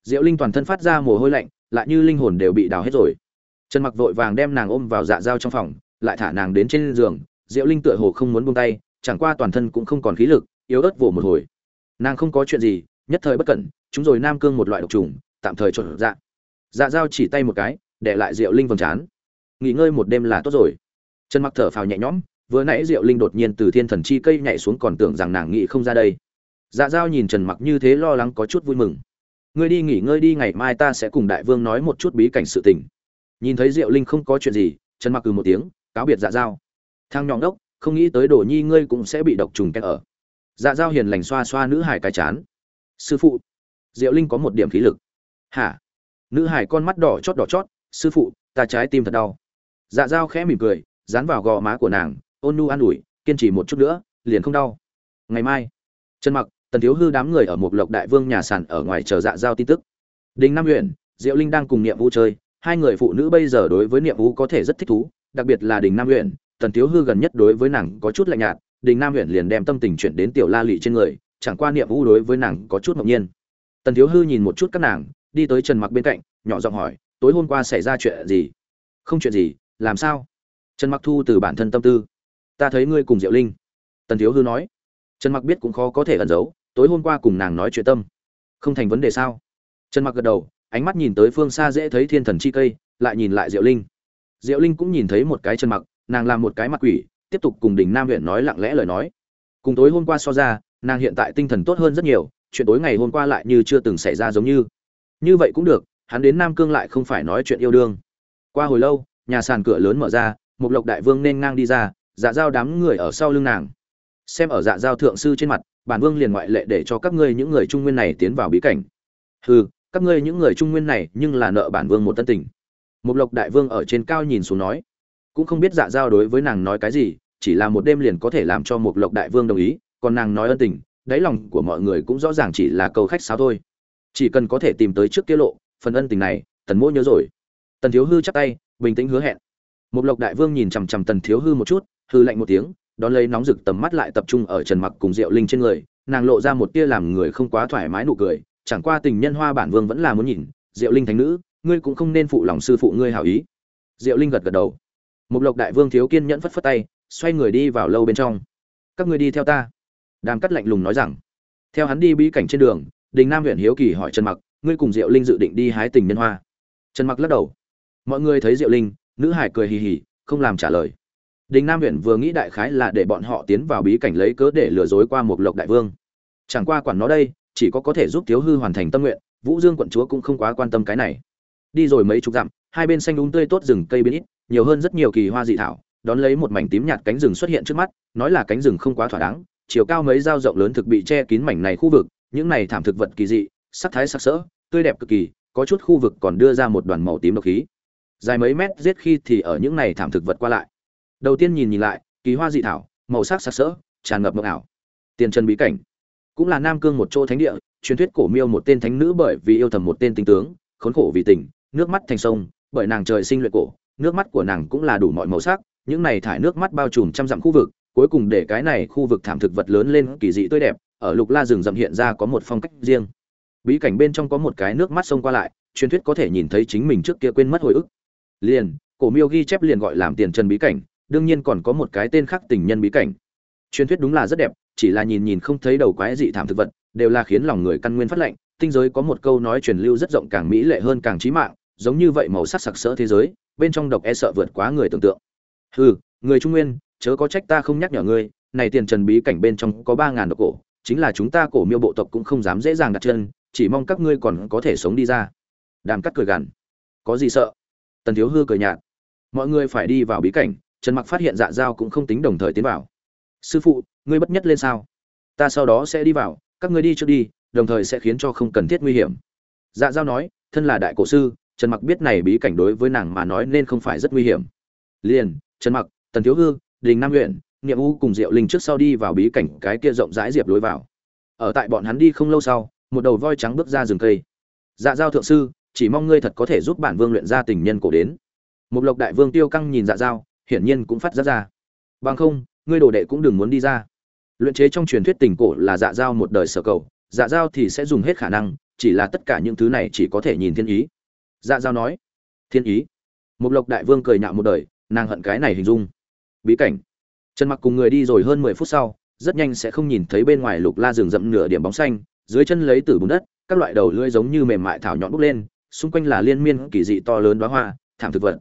Diệu linh toàn thân phát ra mồ hôi lạnh, lại như linh hồn đều bị đào hết rồi. Trần mặc vội vàng đem nàng ôm vào dạ dao trong phòng, lại thả nàng đến trên giường. Diệu linh tựa hồ không muốn buông tay, chẳng qua toàn thân cũng không còn khí lực, yếu ớt vồ một hồi. Nàng không có chuyện gì, nhất thời bất cẩn, chúng rồi nam cương một loại độc trùng, tạm thời trộn dạ. Dạ dao chỉ tay một cái, để lại diệu linh vầng trán. Nghỉ ngơi một đêm là tốt rồi trần mặc thở phào nhẹ nhõm, vừa nãy diệu linh đột nhiên từ thiên thần chi cây nhảy xuống còn tưởng rằng nàng nghĩ không ra đây. Dạ dao nhìn trần mặc như thế lo lắng có chút vui mừng. Ngươi đi nghỉ ngơi đi, ngày mai ta sẽ cùng đại vương nói một chút bí cảnh sự tình. Nhìn thấy diệu linh không có chuyện gì, trần mặc cừ một tiếng, cáo biệt dạ dao thang nhọn đốc, không nghĩ tới đồ nhi ngươi cũng sẽ bị độc trùng kẹt ở. Dạ dao hiền lành xoa xoa nữ hải cái chán. Sư phụ. Diệu linh có một điểm khí lực. Hả? Nữ hải con mắt đỏ chót đỏ chót. Sư phụ, ta trái tim thật đau. Dạ dao khẽ mỉm cười dán vào gò má của nàng, ôn nu an ủi, kiên trì một chút nữa, liền không đau. Ngày mai, trần mặc, tần thiếu hư đám người ở một lộc đại vương nhà sàn ở ngoài chờ dạ giao tin tức. Đình nam huyện, diệu linh đang cùng niệm vũ chơi. Hai người phụ nữ bây giờ đối với niệm vũ có thể rất thích thú, đặc biệt là đình nam huyện. Tần thiếu hư gần nhất đối với nàng có chút lạnh nhạt, đình nam huyện liền đem tâm tình chuyển đến tiểu la lị trên người, chẳng qua niệm vũ đối với nàng có chút ngẫu nhiên. Tần thiếu hư nhìn một chút các nàng, đi tới trần mặc bên cạnh, nhỏ giọng hỏi, tối hôm qua xảy ra chuyện gì? Không chuyện gì, làm sao? Trần mặc thu từ bản thân tâm tư. Ta thấy ngươi cùng diệu linh. Tần thiếu hư nói. Trần mặc biết cũng khó có thể ẩn giấu, tối hôm qua cùng nàng nói chuyện tâm. Không thành vấn đề sao? Trần mặc gật đầu, ánh mắt nhìn tới phương xa dễ thấy thiên thần chi cây, lại nhìn lại diệu linh. Diệu linh cũng nhìn thấy một cái trần mặc, nàng làm một cái mặt quỷ, tiếp tục cùng Đỉnh nam huyện nói lặng lẽ lời nói. Cùng tối hôm qua so ra, nàng hiện tại tinh thần tốt hơn rất nhiều, chuyện tối ngày hôm qua lại như chưa từng xảy ra giống như. Như vậy cũng được, hắn đến nam cương lại không phải nói chuyện yêu đương. Qua hồi lâu, nhà sàn cửa lớn mở ra một lộc đại vương nên ngang đi ra dạ giao đám người ở sau lưng nàng. Xem ở dạ giao thượng sư trên mặt, bản vương liền ngoại lệ để cho các ngươi những người trung nguyên này tiến vào bí cảnh. Hừ, các ngươi những người trung nguyên này nhưng là nợ bản vương một tân tình. Một lộc đại vương ở trên cao nhìn xuống nói. Cũng không biết dạ giao đối với nàng nói cái gì, chỉ là một đêm liền có thể làm cho một lộc đại vương đồng ý, còn nàng nói ân tình, đáy lòng của mọi người cũng rõ ràng chỉ là câu khách sáo thôi. Chỉ cần có thể tìm tới trước tiết lộ, phần ân tình này, tần mỗ nhớ rồi. Tần thiếu hư chắc tay, bình tĩnh hứa hẹn một lộc đại vương nhìn chằm chằm tần thiếu hư một chút, hư lạnh một tiếng, đón lấy nóng rực tầm mắt lại tập trung ở trần mặc cùng diệu linh trên người, nàng lộ ra một tia làm người không quá thoải mái nụ cười, chẳng qua tình nhân hoa bản vương vẫn là muốn nhìn, diệu linh thánh nữ, ngươi cũng không nên phụ lòng sư phụ ngươi hảo ý. Diệu linh gật gật đầu. Một lộc đại vương thiếu kiên nhẫn phất phất tay, xoay người đi vào lâu bên trong. Các ngươi đi theo ta. Đàm cắt lạnh lùng nói rằng. Theo hắn đi bí cảnh trên đường, đình nam huyện hiếu kỳ hỏi trần mặc, ngươi cùng diệu linh dự định đi hái tình nhân hoa? Trần mặc lắc đầu. Mọi người thấy diệu linh nữ hải cười hì hì, không làm trả lời. Đình nam huyện vừa nghĩ đại khái là để bọn họ tiến vào bí cảnh lấy cớ để lừa dối qua một lộc đại vương. Chẳng qua quản nó đây, chỉ có có thể giúp thiếu hư hoàn thành tâm nguyện, vũ dương quận chúa cũng không quá quan tâm cái này. Đi rồi mấy chục dặm, hai bên xanh đúng tươi tốt rừng cây bên ít, nhiều hơn rất nhiều kỳ hoa dị thảo, đón lấy một mảnh tím nhạt cánh rừng xuất hiện trước mắt, nói là cánh rừng không quá thỏa đáng, chiều cao mấy dao rộng lớn thực bị che kín mảnh này khu vực, những này thảm thực vật kỳ dị, sắc thái sắc sỡ, tươi đẹp cực kỳ, có chút khu vực còn đưa ra một đoàn màu tím độc khí dài mấy mét giết khi thì ở những này thảm thực vật qua lại. Đầu tiên nhìn nhìn lại, kỳ hoa dị thảo, màu sắc sặc sỡ, tràn ngập mộng ảo. Tiền chân bí cảnh. Cũng là nam cương một chỗ thánh địa, truyền thuyết cổ miêu một tên thánh nữ bởi vì yêu thầm một tên tinh tướng, khốn khổ vì tình, nước mắt thành sông, bởi nàng trời sinh luyện cổ, nước mắt của nàng cũng là đủ mọi màu sắc, những này thải nước mắt bao trùm trăm dặm khu vực, cuối cùng để cái này khu vực thảm thực vật lớn lên kỳ dị tươi đẹp, ở lục la rừng rậm hiện ra có một phong cách riêng. Bí cảnh bên trong có một cái nước mắt sông qua lại, truyền thuyết có thể nhìn thấy chính mình trước kia quên mất hồi ức liền, cổ miêu ghi chép liền gọi làm tiền trần bí cảnh, đương nhiên còn có một cái tên khác tình nhân bí cảnh. Truyền thuyết đúng là rất đẹp, chỉ là nhìn nhìn không thấy đầu quái dị thảm thực vật, đều là khiến lòng người căn nguyên phát lệnh tinh giới có một câu nói truyền lưu rất rộng càng mỹ lệ hơn càng trí mạng, giống như vậy màu sắc sặc sỡ thế giới, bên trong độc e sợ vượt quá người tưởng tượng. Hừ, người trung nguyên, chớ có trách ta không nhắc nhở ngươi, này tiền trần bí cảnh bên trong có ba ngàn độc cổ, chính là chúng ta cổ miêu bộ tộc cũng không dám dễ dàng đặt chân, chỉ mong các ngươi còn có thể sống đi ra. Đàm cắt cười gằn. Có gì sợ? Tần thiếu hư cười nhạt. Mọi người phải đi vào bí cảnh, trần mặc phát hiện dạ dao cũng không tính đồng thời tiến vào. Sư phụ, ngươi bất nhất lên sao? Ta sau đó sẽ đi vào, các ngươi đi trước đi, đồng thời sẽ khiến cho không cần thiết nguy hiểm. Dạ dao nói, thân là đại cổ sư, trần mặc biết này bí cảnh đối với nàng mà nói nên không phải rất nguy hiểm. Liền, trần mặc, tần thiếu hư, đình nam huyện nghiệm u cùng diệu linh trước sau đi vào bí cảnh, cái kia rộng rãi diệp lối vào. Ở tại bọn hắn đi không lâu sau, một đầu voi trắng bước ra rừng cây. Dạ giao thượng sư chỉ mong ngươi thật có thể giúp bản vương luyện ra tình nhân cổ đến. Một lộc đại vương tiêu căng nhìn dạ dao, hiển nhiên cũng phát ra ra. Bằng không ngươi đồ đệ cũng đừng muốn đi ra. Luyện chế trong truyền thuyết tình cổ là dạ dao một đời sở cầu dạ dao thì sẽ dùng hết khả năng chỉ là tất cả những thứ này chỉ có thể nhìn thiên ý. Dạ dao nói thiên ý? Một lộc đại vương cười nhạo một đời nàng hận cái này hình dung. Bí cảnh. Trần mặc cùng người đi rồi hơn mười phút sau rất nhanh sẽ không nhìn thấy bên ngoài lục la rừng rậm nửa điểm bóng xanh dưới chân lấy từ bùn đất các loại đầu lưỡi giống như mềm mại thảo nhọn bốc lên xung quanh là liên miên kỳ dị to lớn đóa hoa, thảm thực vật.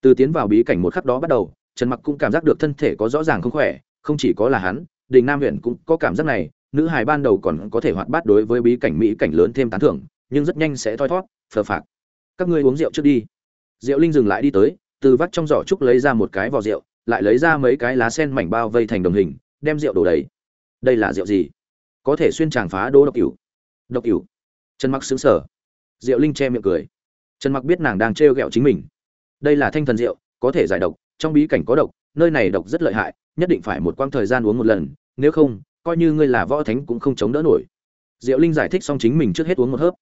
Từ tiến vào bí cảnh một khắc đó bắt đầu, trần mặc cũng cảm giác được thân thể có rõ ràng không khỏe, không chỉ có là hắn, đình nam huyện cũng có cảm giác này, nữ hài ban đầu còn có thể hoạt bát đối với bí cảnh mỹ cảnh lớn thêm tán thưởng, nhưng rất nhanh sẽ thoi thót phờ phạc. Các ngươi uống rượu trước đi. Rượu linh dừng lại đi tới, từ vắt trong giỏ trúc lấy ra một cái vỏ rượu, lại lấy ra mấy cái lá sen mảnh bao vây thành đồng hình, đem rượu đổ đầy. Đây là rượu gì? Có thể xuyên tràng phá đô độc cửu. Độc cửu. Trần mặc xứng sở Diệu linh che miệng cười. Trần mặc biết nàng đang trêu ghẹo chính mình. Đây là thanh thần rượu có thể giải độc, trong bí cảnh có độc, nơi này độc rất lợi hại, nhất định phải một quãng thời gian uống một lần, nếu không, coi như ngươi là võ thánh cũng không chống đỡ nổi. Diệu linh giải thích xong chính mình trước hết uống một hớp.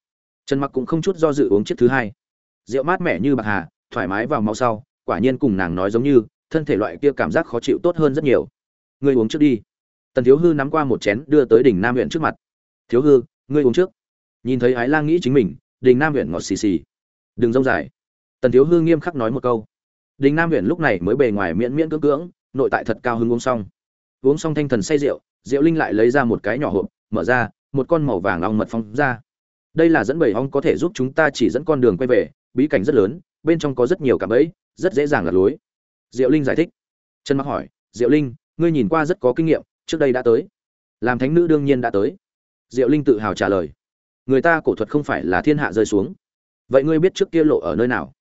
Trần mặc cũng không chút do dự uống chiếc thứ hai. Rượu mát mẻ như bạc hà, thoải mái vào máu sau, quả nhiên cùng nàng nói giống như, thân thể loại kia cảm giác khó chịu tốt hơn rất nhiều. Ngươi uống trước đi. Tần thiếu hư nắm qua một chén đưa tới đỉnh nam huyện trước mặt. Thiếu hư, ngươi uống trước. Nhìn thấy ái lang nghĩ chính mình đình nam huyện ngọt xì xì. Đừng rông dài. Tần thiếu hư nghiêm khắc nói một câu. Đình nam huyện lúc này mới bề ngoài miễn miễn cưỡng cưỡng, nội tại thật cao hứng uống xong. Uống xong thanh thần say rượu rượu linh lại lấy ra một cái nhỏ hộp, mở ra, một con màu vàng ong mật phong ra. Đây là dẫn bầy ong có thể giúp chúng ta chỉ dẫn con đường quay về, bí cảnh rất lớn, bên trong có rất nhiều cảm ấy rất dễ dàng là lối. Diệu linh giải thích. Trần mặc hỏi, diệu linh, ngươi nhìn qua rất có kinh nghiệm, trước đây đã tới. Làm thánh nữ đương nhiên đã tới. Diệu linh tự hào trả lời người ta cổ thuật không phải là thiên hạ rơi xuống. Vậy ngươi biết trước kia lộ ở nơi nào?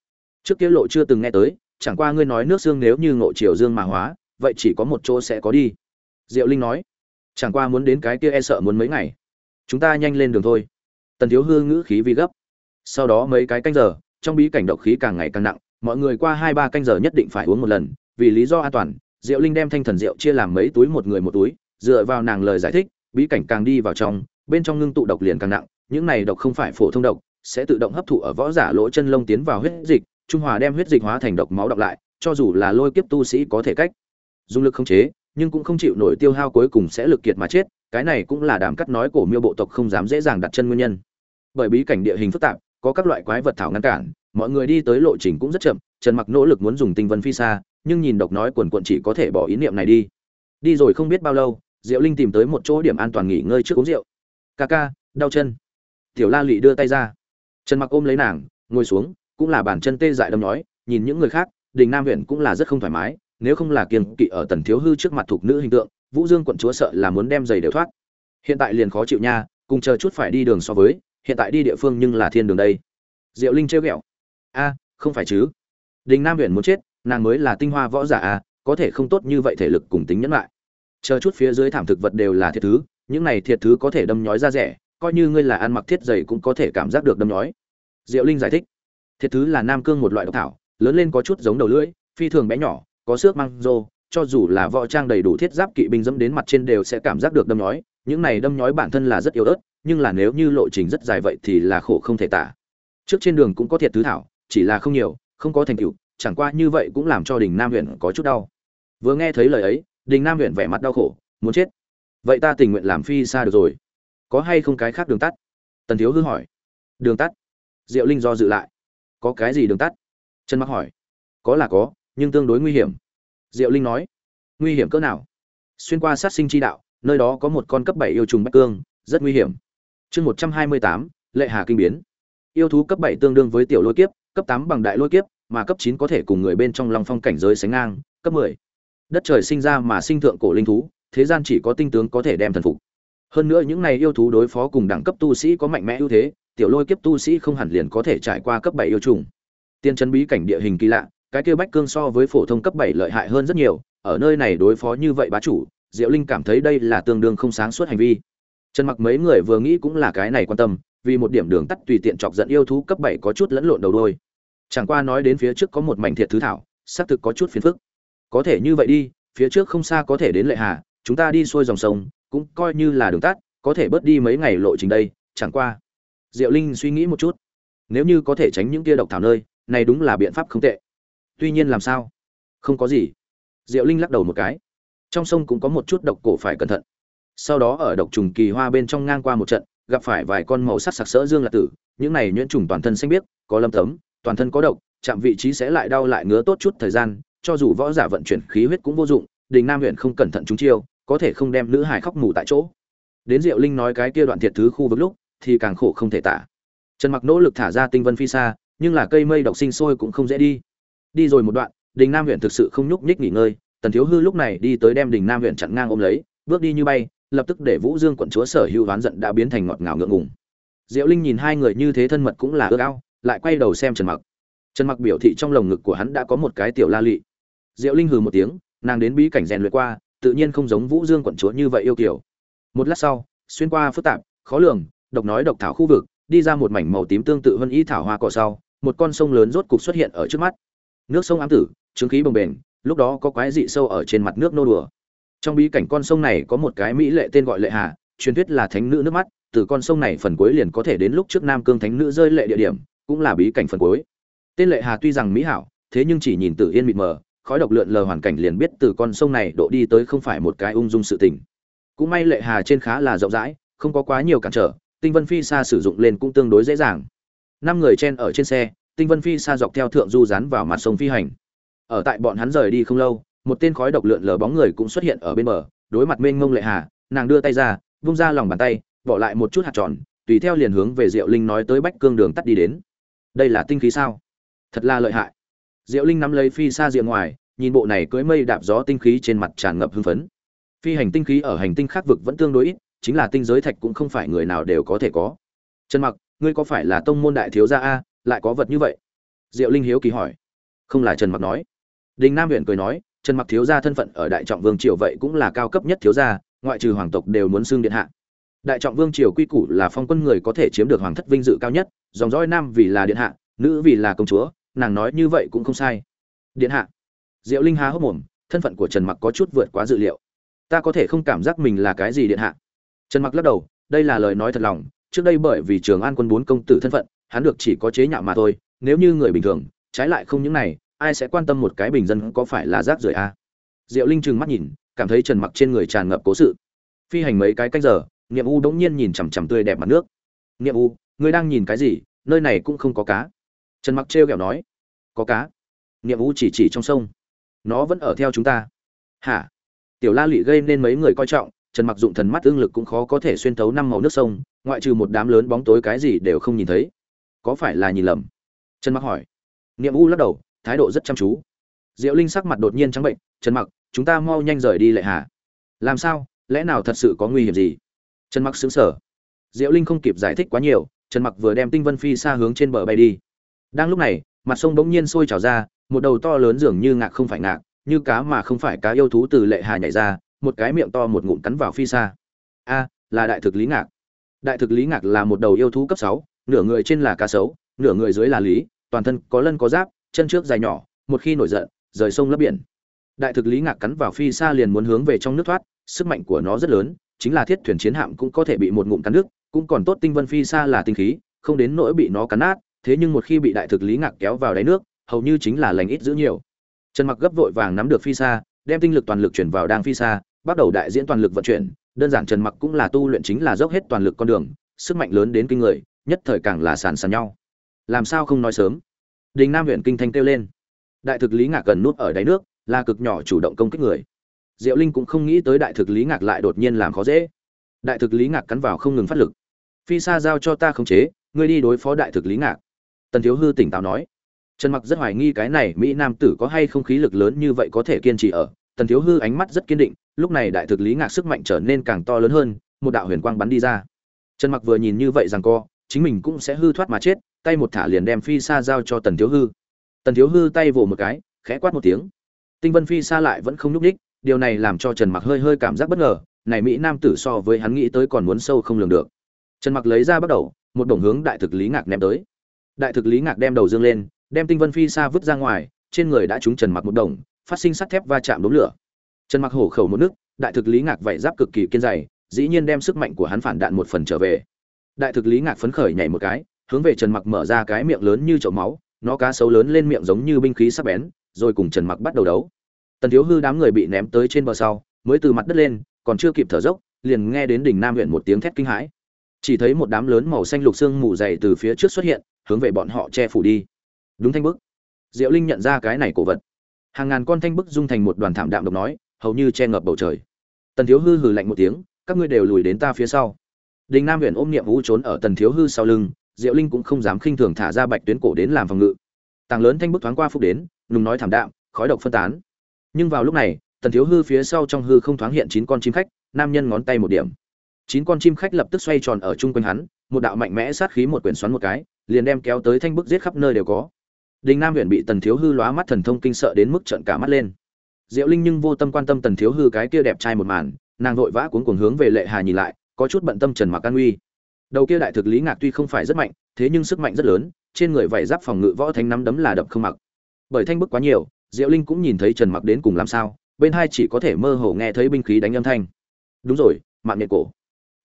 Trước kia lộ chưa từng nghe tới, chẳng qua ngươi nói nước xương nếu như ngộ triều dương mà hóa, vậy chỉ có một chỗ sẽ có đi. Diệu linh nói, chẳng qua muốn đến cái kia e sợ muốn mấy ngày. Chúng ta nhanh lên đường thôi. Tần thiếu hương ngữ khí vi gấp. Sau đó mấy cái canh giờ, trong bí cảnh độc khí càng ngày càng nặng, mọi người qua hai ba canh giờ nhất định phải uống một lần, vì lý do an toàn, diệu linh đem thanh thần rượu chia làm mấy túi một người một túi, dựa vào nàng lời giải thích, bí cảnh càng đi vào trong, bên trong ngưng tụ độc liền càng nặng những này độc không phải phổ thông độc, sẽ tự động hấp thụ ở võ giả lỗ chân lông tiến vào huyết dịch, trung hòa đem huyết dịch hóa thành độc máu độc lại, cho dù là lôi kiếp tu sĩ có thể cách dùng lực không chế, nhưng cũng không chịu nổi tiêu hao cuối cùng sẽ lực kiệt mà chết, cái này cũng là đàm cắt nói của miêu bộ tộc không dám dễ dàng đặt chân nguyên nhân. Bởi bí cảnh địa hình phức tạp, có các loại quái vật thảo ngăn cản, mọi người đi tới lộ trình cũng rất chậm, trần mặc nỗ lực muốn dùng tinh vân phi xa, nhưng nhìn độc nói quần quần chỉ có thể bỏ ý niệm này đi. Đi rồi không biết bao lâu, diệu linh tìm tới một chỗ điểm an toàn nghỉ ngơi trước uống rượu. Ca ca, đau chân tiểu la lị đưa tay ra. Trần mặc ôm lấy nàng, ngồi xuống, cũng là bàn chân tê dại đâm nói, nhìn những người khác, đình nam huyện cũng là rất không thoải mái, nếu không là kiềm kỵ ở tần thiếu hư trước mặt thuộc nữ hình tượng, vũ dương quận chúa sợ là muốn đem giày đều thoát. Hiện tại liền khó chịu nha, cùng chờ chút phải đi đường so với, hiện tại đi địa phương nhưng là thiên đường đây. Diệu linh trêu ghẹo. A, không phải chứ? Đình nam huyện muốn chết, nàng mới là tinh hoa võ giả a, có thể không tốt như vậy thể lực cùng tính nhẫn lại. Chờ chút phía dưới thảm thực vật đều là thiệt thứ, những này thiệt thứ có thể đâm nhói ra rẻ coi như ngươi là ăn mặc thiết dày cũng có thể cảm giác được đâm nhói. Diệu linh giải thích, thiệt thứ là nam cương một loại độc thảo, lớn lên có chút giống đầu lưỡi, phi thường bé nhỏ, có xước mang rô, cho dù là võ trang đầy đủ thiết giáp kỵ binh dẫm đến mặt trên đều sẽ cảm giác được đâm nhói. Những này đâm nhói bản thân là rất yếu ớt, nhưng là nếu như lộ trình rất dài vậy thì là khổ không thể tả. Trước trên đường cũng có thiệt thứ thảo, chỉ là không nhiều, không có thành tựu, chẳng qua như vậy cũng làm cho đình nam huyện có chút đau. Vừa nghe thấy lời ấy, đình nam huyện vẻ mặt đau khổ, muốn chết? Vậy ta tình nguyện làm phi xa được rồi có hay không cái khác đường tắt? Tần thiếu hư hỏi. Đường tắt? Diệu linh do dự lại. Có cái gì đường tắt? Trần mặc hỏi. Có là có, nhưng tương đối nguy hiểm. Diệu linh nói. Nguy hiểm cỡ nào? Xuyên qua sát sinh chi đạo, nơi đó có một con cấp bảy yêu trùng bách cương, rất nguy hiểm. Chương một trăm hai mươi tám, lệ hà kinh biến. Yêu thú cấp bảy tương đương với tiểu lôi kiếp, cấp tám bằng đại lôi kiếp, mà cấp chín có thể cùng người bên trong long phong cảnh giới sánh ngang, cấp mười. Đất trời sinh ra mà sinh thượng cổ linh thú, thế gian chỉ có tinh tướng có thể đem thần phục hơn nữa những này yêu thú đối phó cùng đẳng cấp tu sĩ có mạnh mẽ ưu thế, tiểu lôi kiếp tu sĩ không hẳn liền có thể trải qua cấp bảy yêu trùng. Tiên chân bí cảnh địa hình kỳ lạ, cái kia bách cương so với phổ thông cấp bảy lợi hại hơn rất nhiều, ở nơi này đối phó như vậy bá chủ, diệu linh cảm thấy đây là tương đương không sáng suốt hành vi. Trần mặc mấy người vừa nghĩ cũng là cái này quan tâm, vì một điểm đường tắt tùy tiện chọc giận yêu thú cấp bảy có chút lẫn lộn đầu đôi. Chẳng qua nói đến phía trước có một mảnh thiệt thứ thảo, xác thực có chút phiền phức. Có thể như vậy đi, phía trước không xa có thể đến lệ hà, chúng ta đi xuôi dòng sông cũng coi như là đường tắt, có thể bớt đi mấy ngày lộ trình đây, chẳng qua. Diệu linh suy nghĩ một chút. Nếu như có thể tránh những kia độc thảo nơi, này đúng là biện pháp không tệ. Tuy nhiên làm sao? Không có gì. Diệu linh lắc đầu một cái. Trong sông cũng có một chút độc cổ phải cẩn thận. Sau đó ở độc trùng kỳ hoa bên trong ngang qua một trận, gặp phải vài con màu sắc sặc sỡ dương lạc tử, những này nhuyễn trùng toàn thân xanh biếc, có lâm tấm, toàn thân có độc, chạm vị trí sẽ lại đau lại ngứa tốt chút thời gian, cho dù võ giả vận chuyển khí huyết cũng vô dụng, đình nam huyện không cẩn thận chúng chiêu có thể không đem nữ hải khóc mù tại chỗ. Đến diệu linh nói cái kia đoạn thiệt thứ khu vực lúc, thì càng khổ không thể tả. Trần mặc nỗ lực thả ra tinh vân phi xa, nhưng là cây mây độc sinh sôi cũng không dễ đi. Đi rồi một đoạn, đình nam huyện thực sự không nhúc nhích nghỉ ngơi, tần thiếu hư lúc này đi tới đem đình nam huyện chặn ngang ôm lấy, bước đi như bay, lập tức để vũ dương quận chúa sở hữu ván giận đã biến thành ngọt ngào ngượng ngùng. Diệu linh nhìn hai người như thế thân mật cũng là ước ao, lại quay đầu xem trần mặc. Trần mặc biểu thị trong lồng ngực của hắn đã có một cái tiểu la lị. Diệu linh hừ một tiếng, nàng đến bí cảnh rèn luyện qua tự nhiên không giống vũ dương quận chúa như vậy yêu kiểu một lát sau, xuyên qua phức tạp, khó lường, độc nói độc thảo khu vực, đi ra một mảnh màu tím tương tự hơn ý thảo hoa cỏ sau, một con sông lớn rốt cục xuất hiện ở trước mắt. Nước sông ám tử chứng khí bồng bềnh, lúc đó có quái dị sâu ở trên mặt nước nô đùa. Trong bí cảnh con sông này có một cái mỹ lệ tên gọi lệ hà, truyền thuyết là thánh nữ nước mắt, từ con sông này phần cuối liền có thể đến lúc trước nam cương thánh nữ rơi lệ địa điểm, cũng là bí cảnh phần cuối. Tên lệ hà tuy rằng mỹ hảo, thế nhưng chỉ nhìn tự yên mịt mờ khói độc lượn lờ hoàn cảnh liền biết từ con sông này độ đi tới không phải một cái ung dung sự tình. Cũng may lệ hà trên khá là rộng rãi, không có quá nhiều cản trở, tinh vân phi xa sử dụng lên cũng tương đối dễ dàng. Năm người chen ở trên xe, tinh vân phi xa dọc theo thượng du dán vào mặt sông phi hành. Ở tại bọn hắn rời đi không lâu, một tên khói độc lượn lờ bóng người cũng xuất hiện ở bên bờ, đối mặt mênh mông lệ hà, nàng đưa tay ra, vung ra lòng bàn tay, bỏ lại một chút hạt tròn, tùy theo liền hướng về diệu linh nói tới bách cương đường tắt đi đến. Đây là tinh khí sao? Thật là lợi hại. Diệu linh nắm lấy phi xa diện ngoài nhìn bộ này cưỡi mây đạp gió tinh khí trên mặt tràn ngập hưng phấn. Phi hành tinh khí ở hành tinh khác vực vẫn tương đối ít, chính là tinh giới thạch cũng không phải người nào đều có thể có. Trần mặc, ngươi có phải là tông môn đại thiếu gia a? Lại có vật như vậy? Diệu linh hiếu kỳ hỏi. Không là trần mặc nói. Đình nam huyện cười nói, trần mặc thiếu gia thân phận ở đại trọng vương triều vậy cũng là cao cấp nhất thiếu gia, ngoại trừ hoàng tộc đều muốn xưng điện hạ. Đại trọng vương triều quy củ là phong quân người có thể chiếm được hoàng thất vinh dự cao nhất, dòng dõi nam vì là điện hạ, nữ vì là công chúa, nàng nói như vậy cũng không sai. Điện hạ diệu linh há hốc mồm, thân phận của trần mặc có chút vượt quá dự liệu. Ta có thể không cảm giác mình là cái gì điện hạ? Trần mặc lắc đầu, đây là lời nói thật lòng, trước đây bởi vì trường an quân bốn công tử thân phận, hắn được chỉ có chế nhạo mà thôi, nếu như người bình thường, trái lại không những này, ai sẽ quan tâm một cái bình dân có phải là rác rưởi a? À? diệu linh trừng mắt nhìn, cảm thấy trần mặc trên người tràn ngập cố sự. Phi hành mấy cái cách giờ niệm u đỗng nhiên nhìn chằm chằm tươi đẹp mặt nước. Niệm u, ngươi đang nhìn cái gì? Nơi này cũng không có cá. Trần mặc trêu ghẹo nói, có cá. Niệm u chỉ chỉ trong sông nó vẫn ở theo chúng ta. Hả? Tiểu la lụy gây nên mấy người coi trọng, trần mặc dụng thần mắt ương lực cũng khó có thể xuyên thấu năm màu nước sông, ngoại trừ một đám lớn bóng tối cái gì đều không nhìn thấy. Có phải là nhìn lầm? Trần mặc hỏi. Niệm u lắc đầu, thái độ rất chăm chú. Diệu linh sắc mặt đột nhiên trắng bệnh, trần mặc, chúng ta mau nhanh rời đi lệ hà làm sao? Lẽ nào thật sự có nguy hiểm gì? Trần mặc xứng sở diệu linh không kịp giải thích quá nhiều, trần mặc vừa đem tinh vân phi xa hướng trên bờ bay đi. Đang lúc này, mặt sông bỗng nhiên sôi trào ra một đầu to lớn dường như ngạc không phải ngạc, như cá mà không phải cá yêu thú từ lệ hà nhảy ra, một cái miệng to một ngụm cắn vào phi xa. A, là đại thực lý ngạc. Đại thực lý ngạc là một đầu yêu thú cấp sáu, nửa người trên là cá sấu, nửa người dưới là lý toàn thân có lân có giáp, chân trước dài nhỏ, một khi nổi giận, rời sông lấp biển. Đại thực lý ngạc cắn vào phi xa liền muốn hướng về trong nước thoát, sức mạnh của nó rất lớn, chính là thiết thuyền chiến hạm cũng có thể bị một ngụm cắn nước cũng còn tốt tinh vân phi xa là tinh khí, không đến nỗi bị nó cắn nát, thế nhưng một khi bị đại thực lý ngạc kéo vào đáy nước hầu như chính là lành ít giữ nhiều. Trần mặc gấp vội vàng nắm được phi xa, đem tinh lực toàn lực chuyển vào đang phi xa, bắt đầu đại diễn toàn lực vận chuyển. Đơn giản trần mặc cũng là tu luyện chính là dốc hết toàn lực con đường, sức mạnh lớn đến kinh người, nhất thời càng là sàn sàn nhau. Làm sao không nói sớm? Đình nam huyện kinh thanh kêu lên. Đại thực lý ngạc cần nuốt ở đáy nước, là cực nhỏ chủ động công kích người. Diệu linh cũng không nghĩ tới đại thực lý ngạc lại đột nhiên làm khó dễ. Đại thực lý ngạc cắn vào không ngừng phát lực. Phi sa giao cho ta khống chế, ngươi đi đối phó đại thực lý ngạc. Tần thiếu hư tỉnh táo nói trần mặc rất hoài nghi cái này mỹ nam tử có hay không khí lực lớn như vậy có thể kiên trì ở. Tần thiếu hư ánh mắt rất kiên định, lúc này đại thực lý ngạc sức mạnh trở nên càng to lớn hơn, một đạo huyền quang bắn đi ra. Trần mặc vừa nhìn như vậy rằng co, chính mình cũng sẽ hư thoát mà chết, tay một thả liền đem phi xa giao cho tần thiếu hư. Tần thiếu hư tay vỗ một cái, khẽ quát một tiếng. Tinh vân phi xa lại vẫn không nhúc ních điều này làm cho trần mặc hơi hơi cảm giác bất ngờ, này mỹ nam tử so với hắn nghĩ tới còn muốn sâu không lường được. Trần mặc lấy ra bắt đầu, một đồng hướng đại thực lý ngạc ném tới. Đại thực lý ngạc đem đầu dương lên đem tinh vân phi xa vứt ra ngoài, trên người đã trúng trần mặc một đồng, phát sinh sắt thép va chạm đốm lửa. Trần mặc hổ khẩu một nước, đại thực lý ngạc vảy giáp cực kỳ kiên dày, dĩ nhiên đem sức mạnh của hắn phản đạn một phần trở về. Đại thực lý ngạc phấn khởi nhảy một cái, hướng về trần mặc mở ra cái miệng lớn như chậu máu, nó cá sấu lớn lên miệng giống như binh khí sắc bén, rồi cùng trần mặc bắt đầu đấu. Tần thiếu hư đám người bị ném tới trên bờ sau, mới từ mặt đất lên, còn chưa kịp thở dốc, liền nghe đến đỉnh nam huyện một tiếng thét kinh hãi. Chỉ thấy một đám lớn màu xanh lục xương mù dày từ phía trước xuất hiện, hướng về bọn họ che phủ đi đúng thanh bức. Diệu linh nhận ra cái này cổ vật. Hàng ngàn con thanh bức dung thành một đoàn thảm đạm độc nói, hầu như che ngập bầu trời. Tần thiếu hư hừ lạnh một tiếng, các ngươi đều lùi đến ta phía sau. Đình nam huyện ôm niệm vũ trốn ở tần thiếu hư sau lưng, diệu linh cũng không dám khinh thường thả ra bạch tuyến cổ đến làm phòng ngự. Tàng lớn thanh bức thoáng qua phúc đến, nùng nói thảm đạm, khói độc phân tán. Nhưng vào lúc này, tần thiếu hư phía sau trong hư không thoáng hiện chín con chim khách, nam nhân ngón tay một điểm. Chín con chim khách lập tức xoay tròn ở chung quanh hắn, một đạo mạnh mẽ sát khí một quyển xoắn một cái, liền đem kéo tới thanh bức giết khắp nơi đều có đình nam huyện bị tần thiếu hư lóa mắt thần thông kinh sợ đến mức trợn cả mắt lên. Diệu linh nhưng vô tâm quan tâm tần thiếu hư cái kia đẹp trai một màn, nàng vội vã cuống cuồng hướng về lệ hà nhìn lại, có chút bận tâm trần mặc an uy. Đầu kia đại thực lý ngạc tuy không phải rất mạnh, thế nhưng sức mạnh rất lớn, trên người vải giáp phòng ngự võ thánh nắm đấm là đập không mặc. Bởi thanh bức quá nhiều, diệu linh cũng nhìn thấy trần mặc đến cùng làm sao, bên hai chỉ có thể mơ hồ nghe thấy binh khí đánh âm thanh. Đúng rồi, mạng nhện cổ.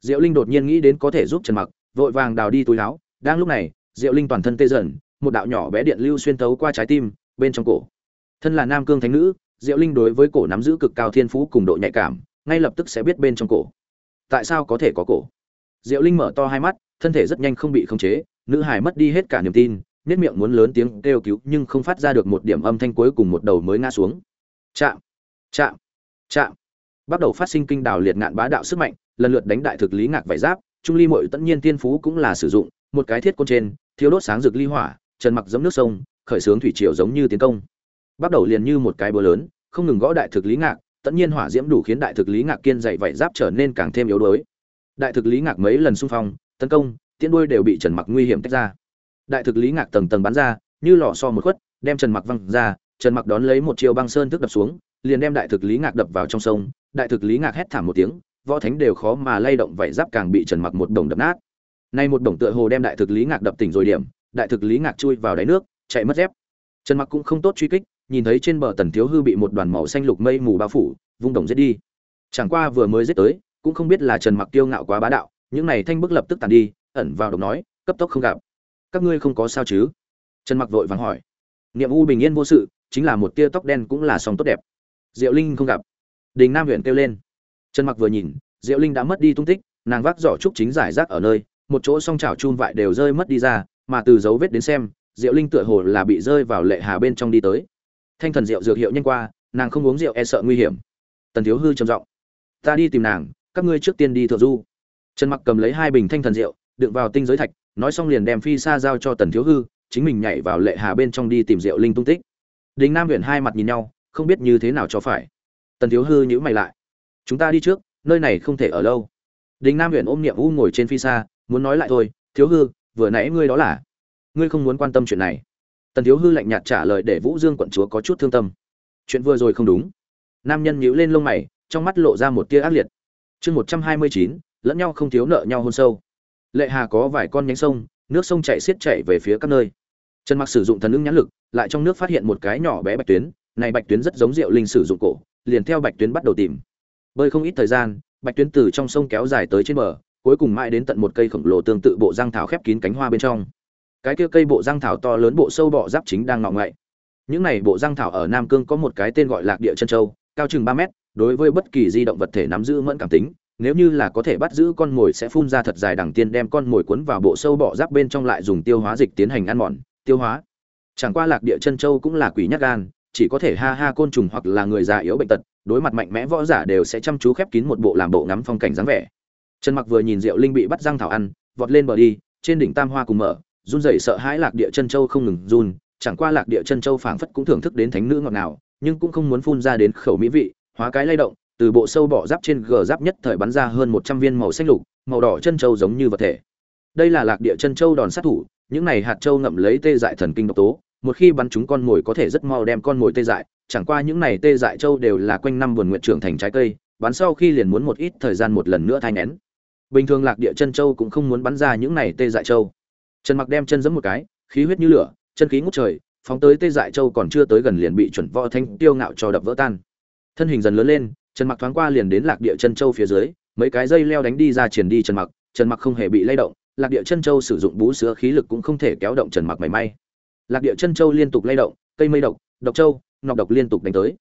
Diệu linh đột nhiên nghĩ đến có thể giúp trần mặc, vội vàng đào đi túi áo. Đang lúc này, diệu linh toàn thân tê dần một đạo nhỏ bé điện lưu xuyên tấu qua trái tim, bên trong cổ. Thân là nam cương thánh nữ, diệu linh đối với cổ nắm giữ cực cao thiên phú cùng độ nhạy cảm, ngay lập tức sẽ biết bên trong cổ. Tại sao có thể có cổ? Diệu linh mở to hai mắt, thân thể rất nhanh không bị khống chế, nữ hải mất đi hết cả niềm tin nết miệng muốn lớn tiếng kêu cứu nhưng không phát ra được một điểm âm thanh cuối cùng một đầu mới ngã xuống. Chạm chạm chạm. Bắt đầu phát sinh kinh đào liệt ngạn bá đạo sức mạnh, lần lượt đánh đại thực lý ngạc vải giáp, trung ly mội tất nhiên tiên phú cũng là sử dụng, một cái thiết côn trên thiếu đốt sáng rực ly hỏa trần mặc giống nước sông, khởi sướng thủy triều giống như tiến công. Bắt đầu liền như một cái búa lớn, không ngừng gõ đại thực lý ngạc, tất nhiên hỏa diễm đủ khiến đại thực lý ngạc kiên dày vảy giáp trở nên càng thêm yếu đuối. Đại thực lý ngạc mấy lần xung phong, tấn công, tiễn đuôi đều bị trần mặc nguy hiểm tách ra. Đại thực lý ngạc tầng tầng bắn ra, như lò so một khuất, đem trần mặc văng ra, trần mặc đón lấy một chiều băng sơn thức đập xuống, liền đem đại thực lý ngạc đập vào trong sông. Đại thực lý ngạc hét thảm một tiếng, võ thánh đều khó mà lay động vảy giáp càng bị trần mặc một đồng đập nát. Nay một đồng tựa hồ đem đại thực lý ngạc đập tỉnh rồi điểm đại thực lý ngạc chui vào đáy nước, chạy mất dép. Trần mặc cũng không tốt truy kích, nhìn thấy trên bờ tần thiếu hư bị một đoàn màu xanh lục mây mù bao phủ, vung đồng giết đi. Chẳng qua vừa mới giết tới, cũng không biết là trần mặc tiêu ngạo quá bá đạo, những này thanh bức lập tức tàn đi, ẩn vào độc nói, cấp tốc không gặp. Các ngươi không có sao chứ? Trần mặc vội vàng hỏi. Niệm u bình yên vô sự, chính là một tia tóc đen cũng là song tốt đẹp. Diệu linh không gặp. Đình nam huyện kêu lên. Trần mặc vừa nhìn, diệu linh đã mất đi tung tích, nàng vác giỏ trúc chính giải rác ở nơi, một chỗ song trào chun vại đều rơi mất đi ra mà từ dấu vết đến xem, diệu linh tựa hồ là bị rơi vào lệ hà bên trong đi tới. Thanh thần rượu dược hiệu nhanh qua, nàng không uống rượu e sợ nguy hiểm. Tần thiếu hư trầm giọng, ta đi tìm nàng, các ngươi trước tiên đi thượng du. Trần mặc cầm lấy hai bình thanh thần rượu, đựng vào tinh giới thạch, nói xong liền đem phi xa giao cho tần thiếu hư, chính mình nhảy vào lệ hà bên trong đi tìm rượu linh tung tích. Đình nam huyện hai mặt nhìn nhau, không biết như thế nào cho phải. Tần thiếu hư nhữ mày lại, chúng ta đi trước, nơi này không thể ở lâu. Đình nam huyện ôm niệm u ngồi trên phi xa muốn nói lại thôi, thiếu hư vừa nãy ngươi đó là, ngươi không muốn quan tâm chuyện này. Tần thiếu hư lạnh nhạt trả lời để vũ dương quận chúa có chút thương tâm. Chuyện vừa rồi không đúng. Nam nhân nhíu lên lông mày, trong mắt lộ ra một tia ác liệt. Chương một trăm hai mươi chín, lẫn nhau không thiếu nợ nhau hôn sâu. Lệ hà có vài con nhánh sông, nước sông chảy xiết chảy về phía các nơi. Trần mặc sử dụng thần ứng nhãn lực, lại trong nước phát hiện một cái nhỏ bé bạch tuyến. Này bạch tuyến rất giống rượu linh sử dụng cổ, liền theo bạch tuyến bắt đầu tìm. Bơi không ít thời gian, bạch tuyến từ trong sông kéo dài tới trên bờ cuối cùng mãi đến tận một cây khổng lồ tương tự bộ răng thảo khép kín cánh hoa bên trong. Cái kia cây bộ răng thảo to lớn bộ sâu bọ giáp chính đang ngọ ngậy. Những này bộ răng thảo ở nam cương có một cái tên gọi lạc địa chân châu, cao chừng ba mét, đối với bất kỳ di động vật thể nắm giữ mẫn cảm tính, nếu như là có thể bắt giữ con mồi sẽ phun ra thật dài đằng tiên đem con mồi cuốn vào bộ sâu bọ giáp bên trong lại dùng tiêu hóa dịch tiến hành ăn mòn, tiêu hóa. Chẳng qua lạc địa chân châu cũng là quỷ nhát gan, chỉ có thể ha ha côn trùng hoặc là người già yếu bệnh tật, đối mặt mạnh mẽ võ giả đều sẽ chăm chú khép kín một bộ làm bộ ngắm phong cảnh dáng vẻ trần mặc vừa nhìn diệu linh bị bắt răng thảo ăn, vọt lên bờ đi, trên đỉnh tam hoa cùng mở, run rẩy sợ hãi lạc địa chân châu không ngừng run, chẳng qua lạc địa chân châu phảng phất cũng thưởng thức đến thánh nữ ngọt nào nhưng cũng không muốn phun ra đến khẩu mỹ vị, hóa cái lay động, từ bộ sâu bỏ giáp trên gờ giáp nhất thời bắn ra hơn một trăm viên màu xanh lục, màu đỏ chân châu giống như vật thể. Đây là lạc địa chân châu đòn sát thủ, những này hạt châu ngậm lấy tê dại thần kinh độc tố, một khi bắn chúng con mồi có thể rất mau đem con mồi tê dại, chẳng qua những này tê dại châu đều là quanh năm buồn nguyện trưởng thành trái cây, bắn sau khi liền muốn một ít thời gian một lần nữa thai nén bình thường lạc địa chân châu cũng không muốn bắn ra những này tê dại châu. Trần mặc đem chân giẫm một cái, khí huyết như lửa, chân khí ngút trời, phóng tới tê dại châu còn chưa tới gần liền bị chuẩn võ thanh tiêu ngạo cho đập vỡ tan. Thân hình dần lớn lên, trần mặc thoáng qua liền đến lạc địa chân châu phía dưới, mấy cái dây leo đánh đi ra triển đi trần mặc trần mặc không hề bị lay động, lạc địa chân châu sử dụng bú sữa khí lực cũng không thể kéo động trần mặc mảy may. Lạc địa chân châu liên tục lay động, cây mây độc độc châu, nọc độc liên tục đánh tới.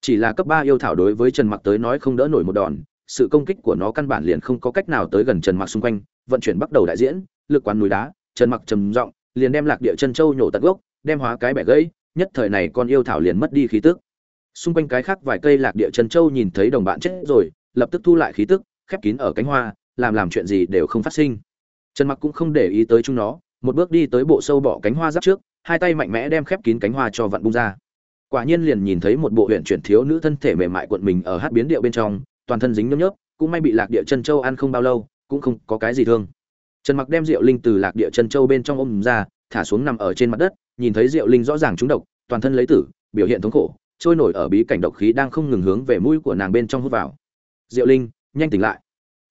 Chỉ là cấp ba yêu thảo đối với trần mặc tới nói không đỡ nổi một đòn sự công kích của nó căn bản liền không có cách nào tới gần trần mặc xung quanh, vận chuyển bắt đầu đại diễn, lực quán núi đá, trần mặc trầm giọng, liền đem lạc địa chân châu nhổ tận gốc, đem hóa cái bẻ gãy, nhất thời này con yêu thảo liền mất đi khí tức. Xung quanh cái khác vài cây lạc địa chân châu nhìn thấy đồng bạn chết rồi, lập tức thu lại khí tức, khép kín ở cánh hoa, làm làm chuyện gì đều không phát sinh. Trần mặc cũng không để ý tới chúng nó, một bước đi tới bộ sâu bỏ cánh hoa giáp trước, hai tay mạnh mẽ đem khép kín cánh hoa cho vặn bung ra. Quả nhiên liền nhìn thấy một bộ huyện chuyển thiếu nữ thân thể mềm mại cuộn mình ở hát biến điệu bên trong toàn thân dính nhớp nhớp, cũng may bị lạc địa chân châu ăn không bao lâu, cũng không có cái gì thương. Trần mặc đem rượu linh từ lạc địa chân châu bên trong ôm ra, thả xuống nằm ở trên mặt đất, nhìn thấy rượu linh rõ ràng trúng độc, toàn thân lấy tử, biểu hiện thống khổ, trôi nổi ở bí cảnh độc khí đang không ngừng hướng về mũi của nàng bên trong hút vào. Diệu linh, nhanh tỉnh lại.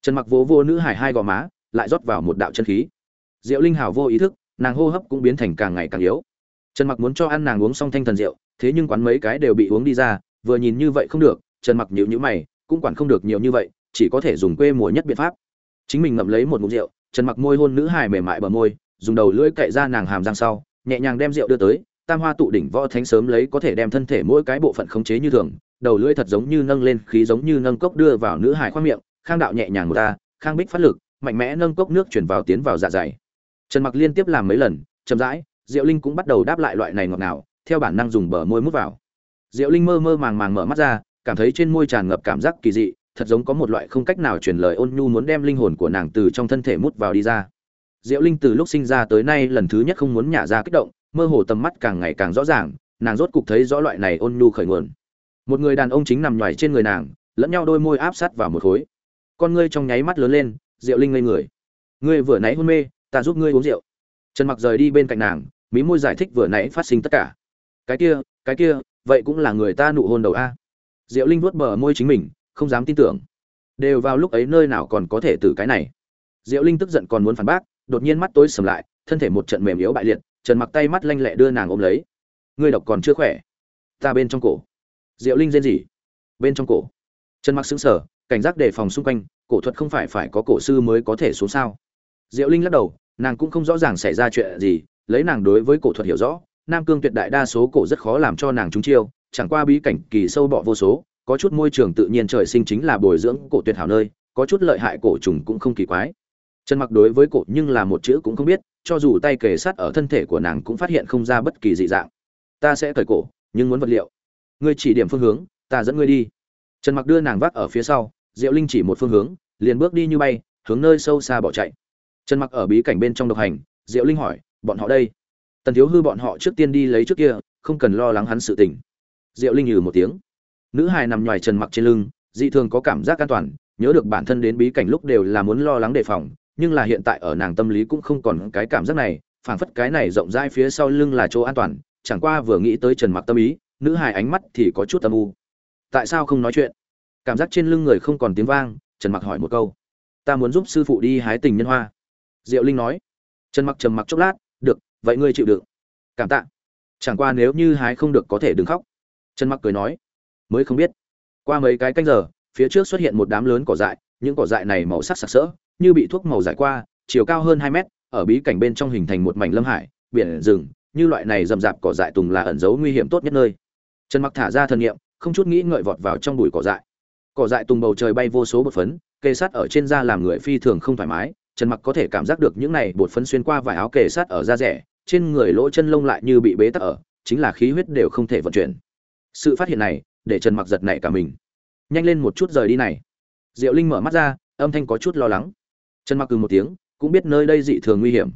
Trần mặc vỗ vô nữ hải hai gò má, lại rót vào một đạo chân khí. Diệu linh hào vô ý thức, nàng hô hấp cũng biến thành càng ngày càng yếu. Trần mặc muốn cho ăn nàng uống xong thanh thần rượu, thế nhưng quán mấy cái đều bị uống đi ra, vừa nhìn như vậy không được, trần mặc nhịu nhữ mày cũng quản không được nhiều như vậy, chỉ có thể dùng quê mùa nhất biện pháp. Chính mình ngậm lấy một ngụm rượu, trần mặc môi hôn nữ hài mềm mại bờ môi, dùng đầu lưỡi cậy ra nàng hàm răng sau, nhẹ nhàng đem rượu đưa tới, tam hoa tụ đỉnh võ thánh sớm lấy có thể đem thân thể mỗi cái bộ phận khống chế như thường, đầu lưỡi thật giống như nâng lên khí giống như nâng cốc đưa vào nữ hài khoang miệng, khang đạo nhẹ nhàng một ta, khang bích phát lực, mạnh mẽ nâng cốc nước chuyển vào tiến vào dạ dày. Trần mặc liên tiếp làm mấy lần, chậm rãi, diệu linh cũng bắt đầu đáp lại loại này ngọt ngào, theo bản năng dùng bờ môi mút vào. Diệu linh mơ mơ màng màng mở mắt ra cảm thấy trên môi tràn ngập cảm giác kỳ dị, thật giống có một loại không cách nào truyền lời ôn nhu muốn đem linh hồn của nàng từ trong thân thể mút vào đi ra. Diệu linh từ lúc sinh ra tới nay lần thứ nhất không muốn nhả ra kích động, mơ hồ tầm mắt càng ngày càng rõ ràng, nàng rốt cục thấy rõ loại này ôn nhu khởi nguồn. Một người đàn ông chính nằm nhoài trên người nàng, lẫn nhau đôi môi áp sát vào một khối. Con ngươi trong nháy mắt lớn lên, diệu linh ngây người. Ngươi vừa nãy hôn mê, ta giúp ngươi uống rượu. Trần mặc rời đi bên cạnh nàng, mí môi giải thích vừa nãy phát sinh tất cả. Cái kia cái kia, vậy cũng là người ta nụ hôn đầu a diệu linh vuốt bờ môi chính mình, không dám tin tưởng. Đều vào lúc ấy nơi nào còn có thể từ cái này. Diệu linh tức giận còn muốn phản bác, đột nhiên mắt tối sầm lại, thân thể một trận mềm yếu bại liệt, trần mặc tay mắt lanh lẹ đưa nàng ôm lấy. Ngươi độc còn chưa khỏe. Ta bên trong cổ. Diệu linh rên rỉ. Bên trong cổ. Trần mặc sững sờ, cảnh giác đề phòng xung quanh, cổ thuật không phải phải có cổ sư mới có thể xuống sao. Diệu linh lắc đầu, nàng cũng không rõ ràng xảy ra chuyện gì, lấy nàng đối với cổ thuật hiểu rõ, nam cương tuyệt đại đa số cổ rất khó làm cho nàng trúng chiêu chẳng qua bí cảnh kỳ sâu bọ vô số, có chút môi trường tự nhiên trời sinh chính là bồi dưỡng cổ tuyệt hảo nơi, có chút lợi hại cổ trùng cũng không kỳ quái. Trần mặc đối với cổ nhưng là một chữ cũng không biết, cho dù tay kề sát ở thân thể của nàng cũng phát hiện không ra bất kỳ dị dạng. Ta sẽ cởi cổ, nhưng muốn vật liệu. Ngươi chỉ điểm phương hướng, ta dẫn ngươi đi. Trần mặc đưa nàng vác ở phía sau, diệu linh chỉ một phương hướng, liền bước đi như bay, hướng nơi sâu xa bỏ chạy. Trần mặc ở bí cảnh bên trong độc hành, diệu linh hỏi, bọn họ đây? Tần thiếu hư bọn họ trước tiên đi lấy trước kia, không cần lo lắng hắn sự tình diệu linh nhừ một tiếng. Nữ hài nằm ngoài trần mặc trên lưng, dị thường có cảm giác an toàn, nhớ được bản thân đến bí cảnh lúc đều là muốn lo lắng đề phòng, nhưng là hiện tại ở nàng tâm lý cũng không còn cái cảm giác này, phảng phất cái này rộng rãi phía sau lưng là chỗ an toàn, chẳng qua vừa nghĩ tới trần mặc tâm ý, nữ hài ánh mắt thì có chút âm u. Tại sao không nói chuyện? Cảm giác trên lưng người không còn tiếng vang, trần mặc hỏi một câu. Ta muốn giúp sư phụ đi hái tình nhân hoa. Diệu linh nói. Trần mặc trầm mặc chốc lát, được, vậy ngươi chịu được cảm tạ. Chẳng qua nếu như hái không được có thể đừng khóc trần mặc cười nói, mới không biết. Qua mấy cái canh giờ, phía trước xuất hiện một đám lớn cỏ dại, những cỏ dại này màu sắc sặc sỡ, như bị thuốc màu giải qua, chiều cao hơn hai mét, ở bí cảnh bên trong hình thành một mảnh lâm hải, biển rừng, như loại này rậm rạp cỏ dại tùng là ẩn giấu nguy hiểm tốt nhất nơi. Trần mặc thả ra thần nghiệm không chút nghĩ ngợi vọt vào trong bụi cỏ dại. Cỏ dại tùng bầu trời bay vô số bột phấn, kề sát ở trên da làm người phi thường không thoải mái. Trần mặc có thể cảm giác được những này bột phấn xuyên qua vải áo kề sát ở da rẻ, trên người lỗ chân lông lại như bị bế tắc ở, chính là khí huyết đều không thể vận chuyển sự phát hiện này, để trần mặc giật nảy cả mình. Nhanh lên một chút rời đi này. Diệu linh mở mắt ra, âm thanh có chút lo lắng. Trần mặc cừ một tiếng, cũng biết nơi đây dị thường nguy hiểm.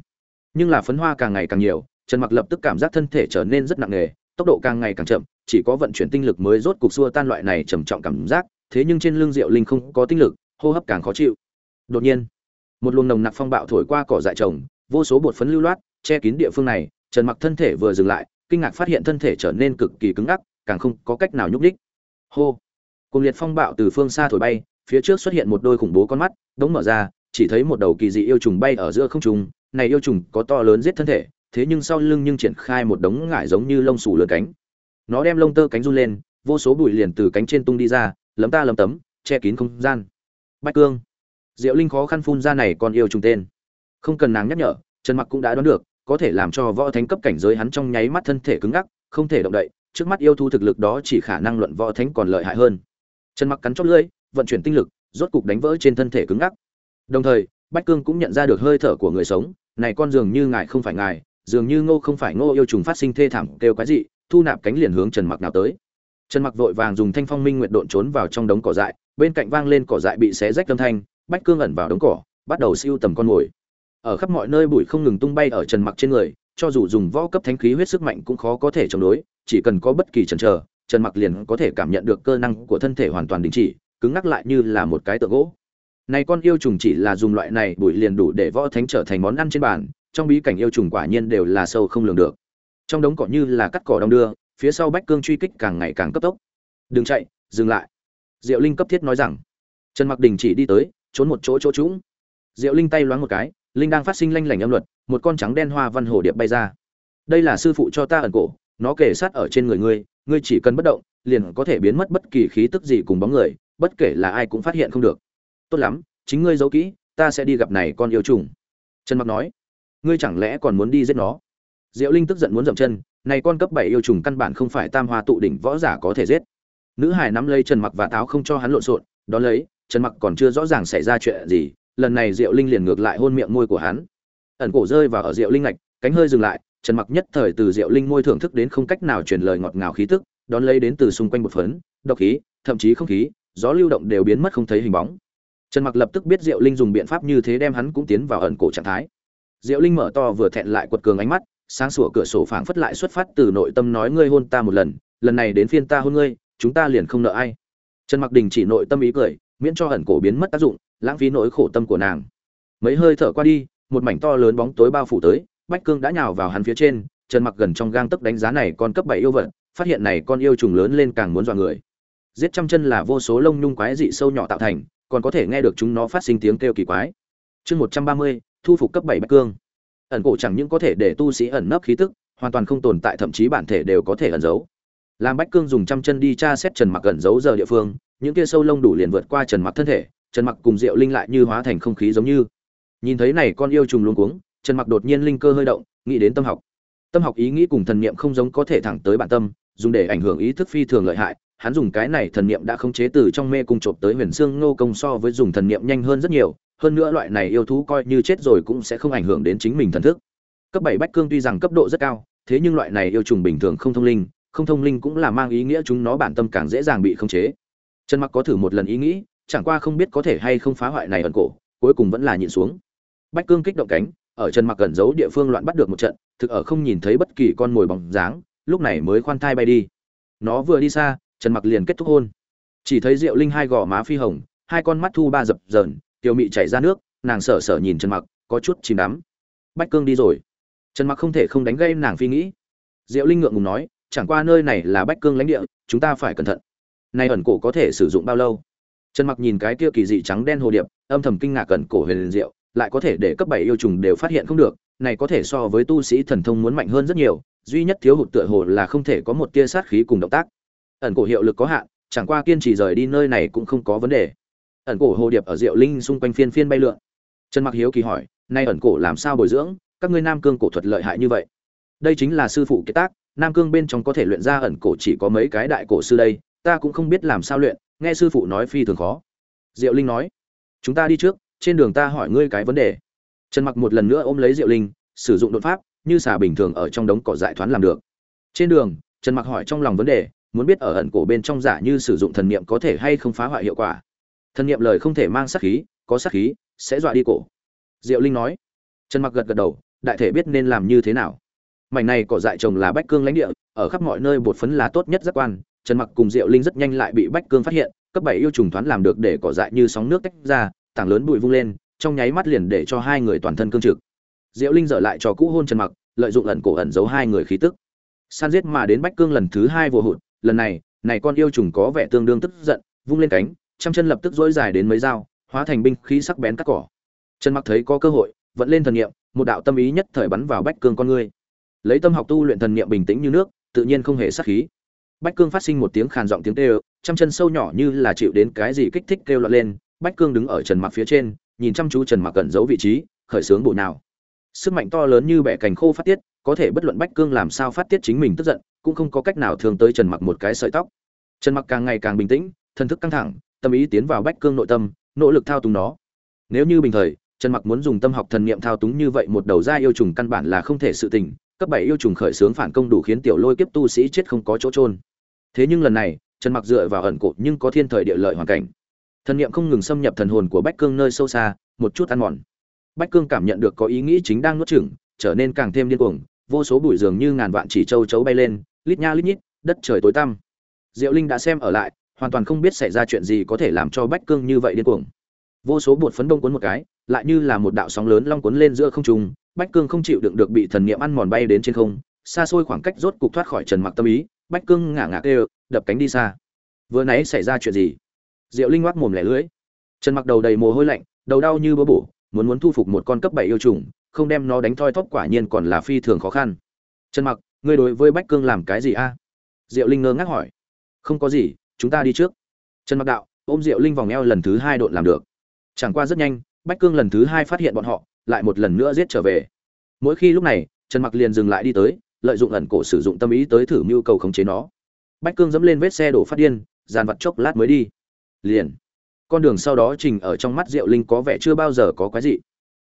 Nhưng là phấn hoa càng ngày càng nhiều, trần mặc lập tức cảm giác thân thể trở nên rất nặng nề, tốc độ càng ngày càng chậm, chỉ có vận chuyển tinh lực mới rốt cục xua tan loại này trầm trọng cảm giác, thế nhưng trên lưng diệu linh không có tinh lực, hô hấp càng khó chịu. Đột nhiên, một luồng nồng nặc phong bạo thổi qua cỏ dại trồng, vô số bột phấn lưu loát, che kín địa phương này, trần mặc thân thể vừa dừng lại, kinh ngạc phát hiện thân thể trở nên cực kỳ cứng ngắc càng không có cách nào nhúc đích hô. Cùng liệt phong bạo từ phương xa thổi bay, phía trước xuất hiện một đôi khủng bố con mắt, đống mở ra, chỉ thấy một đầu kỳ dị yêu trùng bay ở giữa không trung. Này yêu trùng có to lớn giết thân thể, thế nhưng sau lưng nhưng triển khai một đống ngải giống như lông sủ lớn cánh. Nó đem lông tơ cánh run lên, vô số bụi liền từ cánh trên tung đi ra, lấm ta lấm tấm, che kín không gian. Bách cương. Diệu linh khó khăn phun ra này còn yêu trùng tên. Không cần nàng nhắc nhở, trần mặc cũng đã đoán được, có thể làm cho võ thánh cấp cảnh giới hắn trong nháy mắt thân thể cứng ngắc, không thể động đậy trước mắt yêu thu thực lực đó chỉ khả năng luận võ thánh còn lợi hại hơn. Trần mặc cắn chót lưỡi, vận chuyển tinh lực, rốt cục đánh vỡ trên thân thể cứng ngắc. Đồng thời, bách cương cũng nhận ra được hơi thở của người sống, này con dường như ngài không phải ngài, dường như ngô không phải ngô, yêu trùng phát sinh thê thảm kêu quái dị, thu nạp cánh liền hướng trần mặc nào tới. Trần mặc vội vàng dùng thanh phong minh nguyệt độn trốn vào trong đống cỏ dại, bên cạnh vang lên cỏ dại bị xé rách âm thanh, bách cương ẩn vào đống cỏ, bắt đầu siêu tầm con mồi. Ở khắp mọi nơi bụi không ngừng tung bay ở trần mặc trên người, cho dù dùng võ cấp thánh khí huyết sức mạnh cũng khó có thể chống đối chỉ cần có bất kỳ chần chờ, trần mặc liền có thể cảm nhận được cơ năng của thân thể hoàn toàn đình chỉ, cứng ngắc lại như là một cái tượng gỗ. Này con yêu trùng chỉ là dùng loại này bụi liền đủ để võ thánh trở thành món ăn trên bàn, trong bí cảnh yêu trùng quả nhiên đều là sâu không lường được. Trong đống cỏ như là cắt cỏ đong đưa, phía sau bách cương truy kích càng ngày càng cấp tốc. Đừng chạy, dừng lại. Diệu linh cấp thiết nói rằng. Trần mặc đình chỉ đi tới, trốn một chỗ chỗ trũng. Diệu linh tay loáng một cái, linh đang phát sinh lanh lảnh âm luật, một con trắng đen hoa văn hồ điệp bay ra. Đây là sư phụ cho ta ẩn cổ nó kể sát ở trên người ngươi ngươi chỉ cần bất động, liền có thể biến mất bất kỳ khí tức gì cùng bóng người, bất kể là ai cũng phát hiện không được. Tốt lắm, chính ngươi giấu kỹ, ta sẽ đi gặp này con yêu trùng. Trần mặc nói, ngươi chẳng lẽ còn muốn đi giết nó? Diệu linh tức giận muốn dậm chân, này con cấp bảy yêu trùng căn bản không phải tam hoa tụ đỉnh võ giả có thể giết. Nữ hải nắm lấy trần mặc và táo không cho hắn lộn xộn, đó lấy, trần mặc còn chưa rõ ràng xảy ra chuyện gì, lần này diệu linh liền ngược lại hôn miệng môi của hắn. Ẩn cổ rơi vào ở diệu linh lạch cánh hơi dừng lại trần mặc nhất thời từ diệu linh môi thưởng thức đến không cách nào truyền lời ngọt ngào khí tức, đón lấy đến từ xung quanh một phấn, độc khí, thậm chí không khí, gió lưu động đều biến mất không thấy hình bóng. Trần mặc lập tức biết diệu linh dùng biện pháp như thế đem hắn cũng tiến vào ẩn cổ trạng thái. Diệu linh mở to vừa thẹn lại quật cường ánh mắt, sáng sủa cửa sổ phảng phất lại xuất phát từ nội tâm nói ngươi hôn ta một lần lần này đến phiên ta hôn ngươi, chúng ta liền không nợ ai. Trần mặc đình chỉ nội tâm ý cười, miễn cho ẩn cổ biến mất tác dụng, lãng phí nỗi khổ tâm của nàng. Mấy hơi thở qua đi, một mảnh to lớn bóng tối bao phủ tới bách cương đã nhào vào hắn phía trên, trần mặc gần trong gang tấc đánh giá này con cấp bảy yêu vật, phát hiện này con yêu trùng lớn lên càng muốn dọa người. Giết trăm chân là vô số lông nhung quái dị sâu nhỏ tạo thành, còn có thể nghe được chúng nó phát sinh tiếng kêu kỳ quái. Chương một trăm ba mươi, thu phục cấp bảy bách cương. Ẩn cổ chẳng những có thể để tu sĩ ẩn nấp khí tức, hoàn toàn không tồn tại, thậm chí bản thể đều có thể ẩn giấu. Làm bách cương dùng trăm chân đi tra xét trần mặc ẩn giấu giờ địa phương, những kia sâu lông đủ liền vượt qua trần mặc thân thể, trần mặc cùng diệu linh lại như hóa thành không khí giống như. Nhìn thấy này con yêu trùng luống cuống trần mặc đột nhiên linh cơ hơi động, nghĩ đến tâm học. Tâm học ý nghĩ cùng thần niệm không giống có thể thẳng tới bản tâm, dùng để ảnh hưởng ý thức phi thường lợi hại. Hắn dùng cái này thần niệm đã không chế từ trong mê cung trộm tới huyền xương ngô công so với dùng thần niệm nhanh hơn rất nhiều. Hơn nữa loại này yêu thú coi như chết rồi cũng sẽ không ảnh hưởng đến chính mình thần thức. Cấp bảy bách cương tuy rằng cấp độ rất cao, thế nhưng loại này yêu trùng bình thường không thông linh, không thông linh cũng là mang ý nghĩa chúng nó bản tâm càng dễ dàng bị khống chế. Trần mặc có thử một lần ý nghĩ, chẳng qua không biết có thể hay không phá hoại này ẩn cổ, cuối cùng vẫn là nhịn xuống. Bách cương kích động cánh ở trần mặc gần giấu địa phương loạn bắt được một trận, thực ở không nhìn thấy bất kỳ con mồi bóng dáng, lúc này mới khoan thai bay đi. Nó vừa đi xa, trần mặc liền kết thúc hôn. Chỉ thấy diệu linh hai gò má phi hồng, hai con mắt thu ba dập dờn, tiểu mị chảy ra nước, nàng sở sở nhìn trần mặc, có chút chìm đắm. Bách cương đi rồi. Trần mặc không thể không đánh gây nàng phi nghĩ. Diệu linh ngượng ngùng nói, chẳng qua nơi này là bách cương lãnh địa, chúng ta phải cẩn thận. Nay ẩn cổ có thể sử dụng bao lâu? Trần mặc nhìn cái kia kỳ dị trắng đen hồ điệp, âm thầm kinh ngạc cẩn cổ huyền diệu lại có thể để cấp bảy yêu trùng đều phát hiện không được, này có thể so với tu sĩ thần thông muốn mạnh hơn rất nhiều, duy nhất thiếu hụt tựa hồ là không thể có một tia sát khí cùng động tác. Ẩn cổ hiệu lực có hạn, chẳng qua kiên trì rời đi nơi này cũng không có vấn đề. Ẩn cổ hồ điệp ở diệu linh xung quanh phiên phiên bay lượn. Trần mặc hiếu kỳ hỏi, nay ẩn cổ làm sao bồi dưỡng? Các ngươi nam cương cổ thuật lợi hại như vậy. Đây chính là sư phụ kết tác, nam cương bên trong có thể luyện ra ẩn cổ chỉ có mấy cái đại cổ sư đây, ta cũng không biết làm sao luyện, nghe sư phụ nói phi thường khó. Diệu linh nói, chúng ta đi trước trên đường ta hỏi ngươi cái vấn đề. Trần mặc một lần nữa ôm lấy diệu linh, sử dụng đột pháp, như xà bình thường ở trong đống cỏ dại thoáng làm được. Trên đường, trần mặc hỏi trong lòng vấn đề, muốn biết ở ẩn cổ bên trong giả như sử dụng thần niệm có thể hay không phá hoại hiệu quả. Thần niệm lời không thể mang sát khí, có sát khí, sẽ dọa đi cổ. Diệu linh nói. Trần mặc gật gật đầu, đại thể biết nên làm như thế nào. Mảnh này cỏ dại trồng là bách cương lãnh địa, ở khắp mọi nơi bột phấn là tốt nhất giác quan. Trần mặc cùng diệu linh rất nhanh lại bị bách cương phát hiện, cấp bảy yêu trùng thoáng làm được để cỏ dại như sóng nước tách ra tảng lớn bụi vung lên, trong nháy mắt liền để cho hai người toàn thân cương trực. Diệu linh dở lại cho cũ hôn trần mặc, lợi dụng ẩn cổ ẩn giấu hai người khí tức. San giết mà đến bách cương lần thứ hai vô hụt, lần này này con yêu trùng có vẻ tương đương tức giận, vung lên cánh, trăm chân lập tức dỗi dài đến mấy dao, hóa thành binh khí sắc bén cắt cỏ. Trần mặc thấy có cơ hội vẫn lên thần niệm, một đạo tâm ý nhất thời bắn vào bách cương con ngươi lấy tâm học tu luyện thần niệm bình tĩnh như nước, tự nhiên không hề sát khí. Bách cương phát sinh một tiếng khàn giọng tiếng kêu, trăm chân sâu nhỏ như là chịu đến cái gì kích thích kêu loạn lên bách cương đứng ở trần mặc phía trên, nhìn chăm chú trần mặc cẩn giấu vị trí, khởi sướng bộ nào. Sức mạnh to lớn như bẻ cành khô phát tiết, có thể bất luận bách cương làm sao phát tiết chính mình tức giận, cũng không có cách nào thường tới trần mặc một cái sợi tóc. Trần mặc càng ngày càng bình tĩnh, thần thức căng thẳng, tâm ý tiến vào bách cương nội tâm, nỗ lực thao túng nó. Nếu như bình thời, trần mặc muốn dùng tâm học thần niệm thao túng như vậy một đầu ra yêu trùng căn bản là không thể sự tình, cấp bảy yêu trùng khởi sướng phản công đủ khiến tiểu lôi kiếp tu sĩ chết không có chỗ trôn thế nhưng lần này, trần mặc dựa vào ẩn cột nhưng có thiên thời địa lợi hoàn cảnh thần niệm không ngừng xâm nhập thần hồn của bách cương nơi sâu xa, một chút ăn mòn. Bách cương cảm nhận được có ý nghĩ chính đang nuốt chửng, trở nên càng thêm điên cuồng, vô số bụi dường như ngàn vạn chỉ châu chấu bay lên, lít nha lít nhít, đất trời tối tăm. Diệu linh đã xem ở lại, hoàn toàn không biết xảy ra chuyện gì có thể làm cho bách cương như vậy điên cuồng. Vô số bột phấn đông cuốn một cái, lại như là một đạo sóng lớn long cuốn lên giữa không trung, bách cương không chịu đựng được bị thần niệm ăn mòn bay đến trên không, xa xôi khoảng cách rốt cục thoát khỏi trần mặc tâm ý, bách cương ngả ngả kêu, đập cánh đi xa. Vừa nãy xảy ra chuyện gì? Diệu linh ngoác mồm lẻ lưỡi. Trần mặc đầu đầy mồ hôi lạnh, đầu đau như búa bổ, muốn muốn thu phục một con cấp bảy yêu trùng, không đem nó đánh thoi thóp quả nhiên còn là phi thường khó khăn. Trần mặc, ngươi đối với bách cương làm cái gì a? Diệu linh ngơ ngác hỏi. Không có gì, chúng ta đi trước. Trần mặc đạo, ôm diệu linh vòng eo lần thứ hai độn làm được. Chẳng qua rất nhanh, bách cương lần thứ hai phát hiện bọn họ, lại một lần nữa giết trở về. Mỗi khi lúc này, trần mặc liền dừng lại đi tới, lợi dụng ẩn cổ sử dụng tâm ý tới thử mưu cầu khống chế nó. Bách cương dẫm lên vết xe đổ phát điên, dàn vật chốc lát mới đi liền. Con đường sau đó trình ở trong mắt diệu linh có vẻ chưa bao giờ có quái gì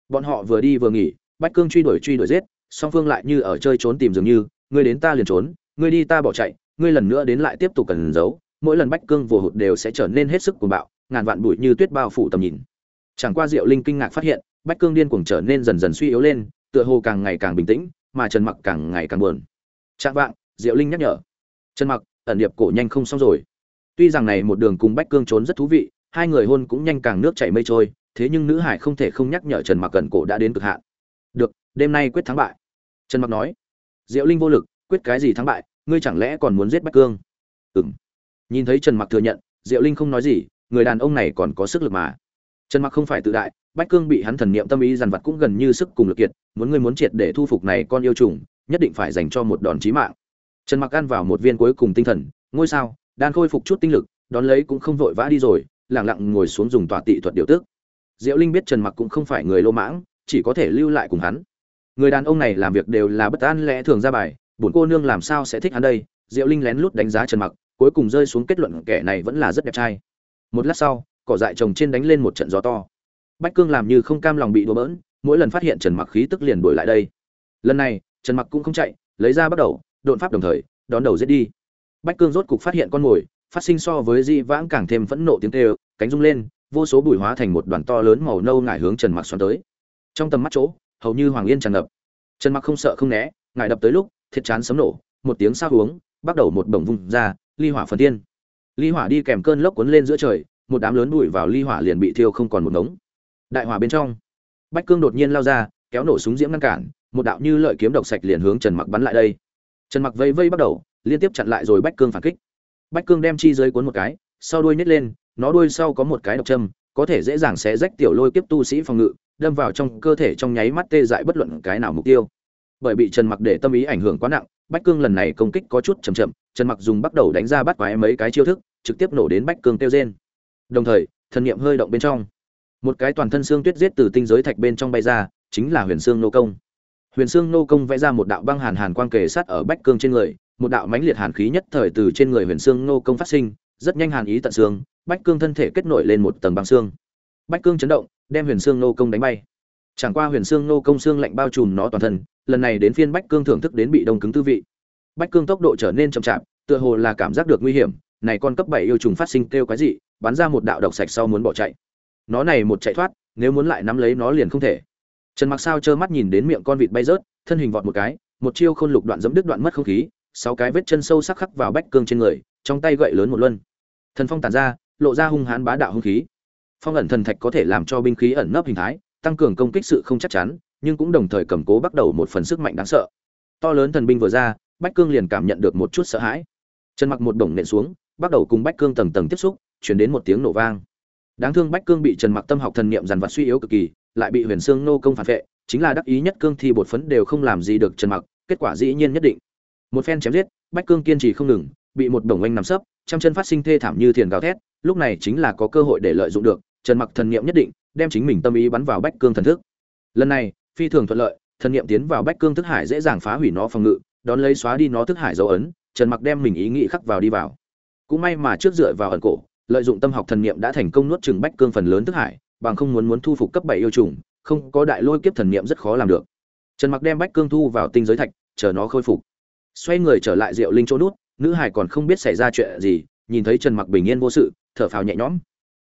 bọn họ vừa đi vừa nghỉ, bách cương truy đuổi truy đuổi giết, song phương lại như ở chơi trốn tìm dường như, ngươi đến ta liền trốn, ngươi đi ta bỏ chạy, ngươi lần nữa đến lại tiếp tục cần giấu, mỗi lần bách cương vồ hụt đều sẽ trở nên hết sức cuồng bạo, ngàn vạn bụi như tuyết bao phủ tầm nhìn. Chẳng qua diệu linh kinh ngạc phát hiện, bách cương điên cuồng trở nên dần dần suy yếu lên, tựa hồ càng ngày càng bình tĩnh, mà trần mặc càng ngày càng buồn. Trạng vạng, diệu linh nhắc nhở. Trần mặc, ẩn điệp cổ nhanh không xong rồi tuy rằng này một đường cùng bách cương trốn rất thú vị, hai người hôn cũng nhanh càng nước chảy mây trôi, thế nhưng nữ hải không thể không nhắc nhở trần mặc gần cổ đã đến cực hạn. Được, đêm nay quyết thắng bại. Trần mặc nói. Diệu linh vô lực, quyết cái gì thắng bại, ngươi chẳng lẽ còn muốn giết bách cương? Ừm. Nhìn thấy trần mặc thừa nhận, diệu linh không nói gì, người đàn ông này còn có sức lực mà. Trần mặc không phải tự đại, bách cương bị hắn thần niệm tâm ý dằn vặt cũng gần như sức cùng lực kiệt, muốn ngươi muốn triệt để thu phục này con yêu trùng, nhất định phải dành cho một đòn chí mạng. Trần mặc ăn vào một viên cuối cùng tinh thần, ngôi sao đan khôi phục chút tinh lực, đón lấy cũng không vội vã đi rồi lẳng lặng ngồi xuống dùng tọa tị thuật điều tức. Diệu linh biết trần mặc cũng không phải người lô mãng, chỉ có thể lưu lại cùng hắn. Người đàn ông này làm việc đều là bất an lẽ thường ra bài, bổn cô nương làm sao sẽ thích hắn đây? Diệu linh lén lút đánh giá trần mặc, cuối cùng rơi xuống kết luận kẻ này vẫn là rất đẹp trai. Một lát sau, cỏ dại trồng trên đánh lên một trận gió to. Bách cương làm như không cam lòng bị đùa bỡn, mỗi lần phát hiện trần mặc khí tức liền đuổi lại đây. Lần này, trần mặc cũng không chạy, lấy ra bắt đầu đột pháp đồng thời, đón đầu giết đi bách cương rốt cục phát hiện con mồi, phát sinh so với di vãng càng thêm phẫn nộ tiếng kêu, cánh rung lên, vô số bụi hóa thành một đoàn to lớn màu nâu ngải hướng trần mặc xoắn tới. Trong tầm mắt chỗ, hầu như hoàng yên tràn ngập. Trần mặc không sợ không né, ngải đập tới lúc thiệt chán sấm nổ, một tiếng sao uống bắt đầu một bổng vùng ra, ly hỏa phần tiên. Ly hỏa đi kèm cơn lốc cuốn lên giữa trời, một đám lớn bụi vào ly hỏa liền bị thiêu không còn một ngống. Đại hỏa bên trong, bách cương đột nhiên lao ra, kéo nổ súng diễm ngăn cản, một đạo như lợi kiếm độc sạch liền hướng trần mặc bắn lại đây. Trần mặc vây vây bắt đầu liên tiếp chặn lại rồi bách cương phản kích. Bách cương đem chi dưới cuốn một cái, sau đuôi nhét lên, nó đuôi sau có một cái độc châm, có thể dễ dàng xé rách tiểu lôi kiếp tu sĩ phòng ngự, đâm vào trong cơ thể trong nháy mắt tê dại bất luận cái nào mục tiêu. Bởi bị trần mặc để tâm ý ảnh hưởng quá nặng, bách cương lần này công kích có chút chậm chậm, trần mặc dùng bắt đầu đánh ra bắt quái mấy cái chiêu thức, trực tiếp nổ đến bách cương tiêu rên. Đồng thời, thần niệm hơi động bên trong. Một cái toàn thân xương tuyết giết từ tinh giới thạch bên trong bay ra, chính là huyền xương nô công. Huyền xương nô công vẽ ra một đạo băng hàn hàn quang kề sát ở bách cương trên người một đạo mãnh liệt hàn khí nhất thời từ trên người huyền xương nô công phát sinh, rất nhanh hàn ý tận xương, bách cương thân thể kết nổi lên một tầng băng xương. Bách cương chấn động, đem huyền xương nô công đánh bay. Chẳng qua huyền xương nô công xương lạnh bao trùm nó toàn thân, lần này đến phiên bách cương thưởng thức đến bị đông cứng tư vị. Bách cương tốc độ trở nên chậm chạp, tựa hồ là cảm giác được nguy hiểm, này con cấp bảy yêu trùng phát sinh kêu cái gì bắn ra một đạo độc sạch sau muốn bỏ chạy. Nó này một chạy thoát, nếu muốn lại nắm lấy nó liền không thể. Trần mặc sao trơ mắt nhìn đến miệng con vịt bay rớt, thân hình vọt một cái, một chiêu khôn lục đoạn dẫm đứt đoạn mất không khí sáu cái vết chân sâu sắc khắc vào bách cương trên người, trong tay gậy lớn một luân. Thần phong tàn ra, lộ ra hung hãn bá đạo hung khí. Phong ẩn thần thạch có thể làm cho binh khí ẩn nấp hình thái, tăng cường công kích sự không chắc chắn, nhưng cũng đồng thời cầm cố bắt đầu một phần sức mạnh đáng sợ. To lớn thần binh vừa ra, bách cương liền cảm nhận được một chút sợ hãi. Trần mặc một đồng nện xuống, bắt đầu cùng bách cương tầng tầng tiếp xúc, chuyển đến một tiếng nổ vang. Đáng thương bách cương bị trần mặc tâm học thần niệm dằn vặt suy yếu cực kỳ, lại bị huyền xương nô công phản vệ, chính là đắc ý nhất cương thi bột phấn đều không làm gì được trần mặc, kết quả dĩ nhiên nhất định một phen chém giết, bách cương kiên trì không ngừng, bị một đồng anh nằm sấp, trăm chân phát sinh thê thảm như thiền gào thét, lúc này chính là có cơ hội để lợi dụng được, trần mặc thần niệm nhất định, đem chính mình tâm ý bắn vào bách cương thần thức. Lần này, phi thường thuận lợi, thần niệm tiến vào bách cương thức hải dễ dàng phá hủy nó phòng ngự, đón lấy xóa đi nó thức hải dấu ấn, trần mặc đem mình ý nghĩ khắc vào đi vào. Cũng may mà trước dựa vào ẩn cổ, lợi dụng tâm học thần niệm đã thành công nuốt chừng bách cương phần lớn thức hải, bằng không muốn muốn thu phục cấp bảy yêu trùng, không có đại lôi kiếp thần niệm rất khó làm được. Trần mặc đem bách cương thu vào tinh giới thạch, chờ nó khôi phục xoay người trở lại diệu linh chỗ nút, nữ hải còn không biết xảy ra chuyện gì, nhìn thấy trần mặc bình yên vô sự, thở phào nhẹ nhõm.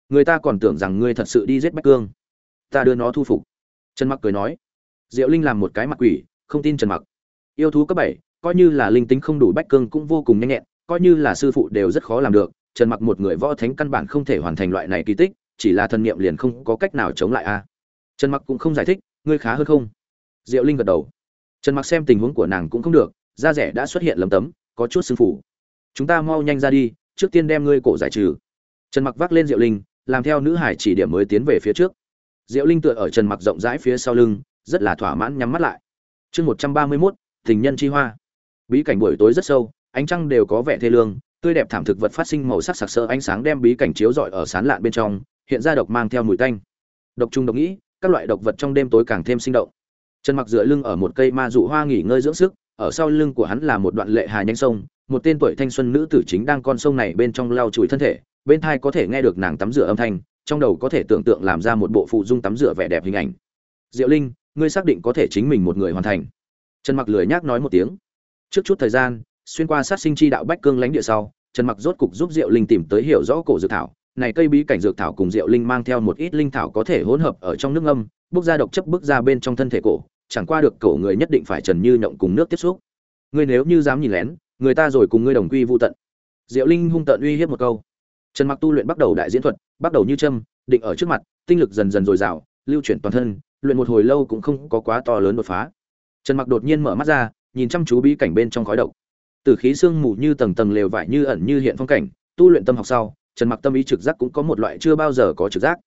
Người ta còn tưởng rằng ngươi thật sự đi giết bách cương. Ta đưa nó thu phục. Trần mặc cười nói. Diệu linh làm một cái mặt quỷ, không tin trần mặc. Yêu thú cấp bảy, coi như là linh tính không đủ, bách cương cũng vô cùng nhanh nhẹn, coi như là sư phụ đều rất khó làm được. Trần mặc một người võ thánh căn bản không thể hoàn thành loại này kỳ tích, chỉ là thần niệm liền không có cách nào chống lại a. Trần mặc cũng không giải thích, ngươi khá hơn không? Diệu linh gật đầu. Trần mặc xem tình huống của nàng cũng không được da rẻ đã xuất hiện lấm tấm có chút sưng phủ. Chúng ta mau nhanh ra đi trước tiên đem ngươi cổ giải trừ. Trần mặc vác lên diệu linh làm theo nữ hải chỉ điểm mới tiến về phía trước. Diệu linh tựa ở trần mặc rộng rãi phía sau lưng rất là thỏa mãn nhắm mắt lại. Chương một trăm ba mươi 131, tình nhân chi hoa. Bí cảnh buổi tối rất sâu ánh trăng đều có vẻ thê lương tươi đẹp thảm thực vật phát sinh màu sắc sặc sỡ ánh sáng đem bí cảnh chiếu rọi ở sán lạn bên trong hiện ra độc mang theo mùi tanh. Độc trung độc nghĩ các loại độc vật trong đêm tối càng thêm sinh động. Trần mặc dựa lưng ở một cây ma dụ hoa nghỉ ngơi dưỡng sức ở sau lưng của hắn là một đoạn lệ hà nhanh sông một tên tuổi thanh xuân nữ tử chính đang con sông này bên trong lau chùi thân thể bên thai có thể nghe được nàng tắm rửa âm thanh trong đầu có thể tưởng tượng làm ra một bộ phụ dung tắm rửa vẻ đẹp hình ảnh. Diệu linh ngươi xác định có thể chính mình một người hoàn thành. Trần mặc lười nhác nói một tiếng. Trước chút thời gian xuyên qua sát sinh chi đạo bách cương lãnh địa sau trần mặc rốt cục giúp diệu linh tìm tới hiểu rõ cổ dược thảo. Này cây bí cảnh dược thảo cùng diệu linh mang theo một ít linh thảo có thể hỗn hợp ở trong nước âm, bước ra độc chấp bước ra bên trong thân thể cổ chẳng qua được cổ người nhất định phải trần như nhộng cùng nước tiếp xúc. Ngươi nếu như dám nhìn lén, người ta rồi cùng ngươi đồng quy vu tận. Diệu linh hung tận uy hiếp một câu. Trần mặc tu luyện bắt đầu đại diễn thuật, bắt đầu như châm, định ở trước mặt, tinh lực dần dần dồi dào, lưu chuyển toàn thân, luyện một hồi lâu cũng không có quá to lớn đột phá. Trần mặc đột nhiên mở mắt ra, nhìn chăm chú bí cảnh bên trong khói độc. Từ khí sương mù như tầng tầng lều vải như ẩn như hiện phong cảnh, tu luyện tâm học sau, trần mặc tâm ý trực giác cũng có một loại chưa bao giờ có trực giác.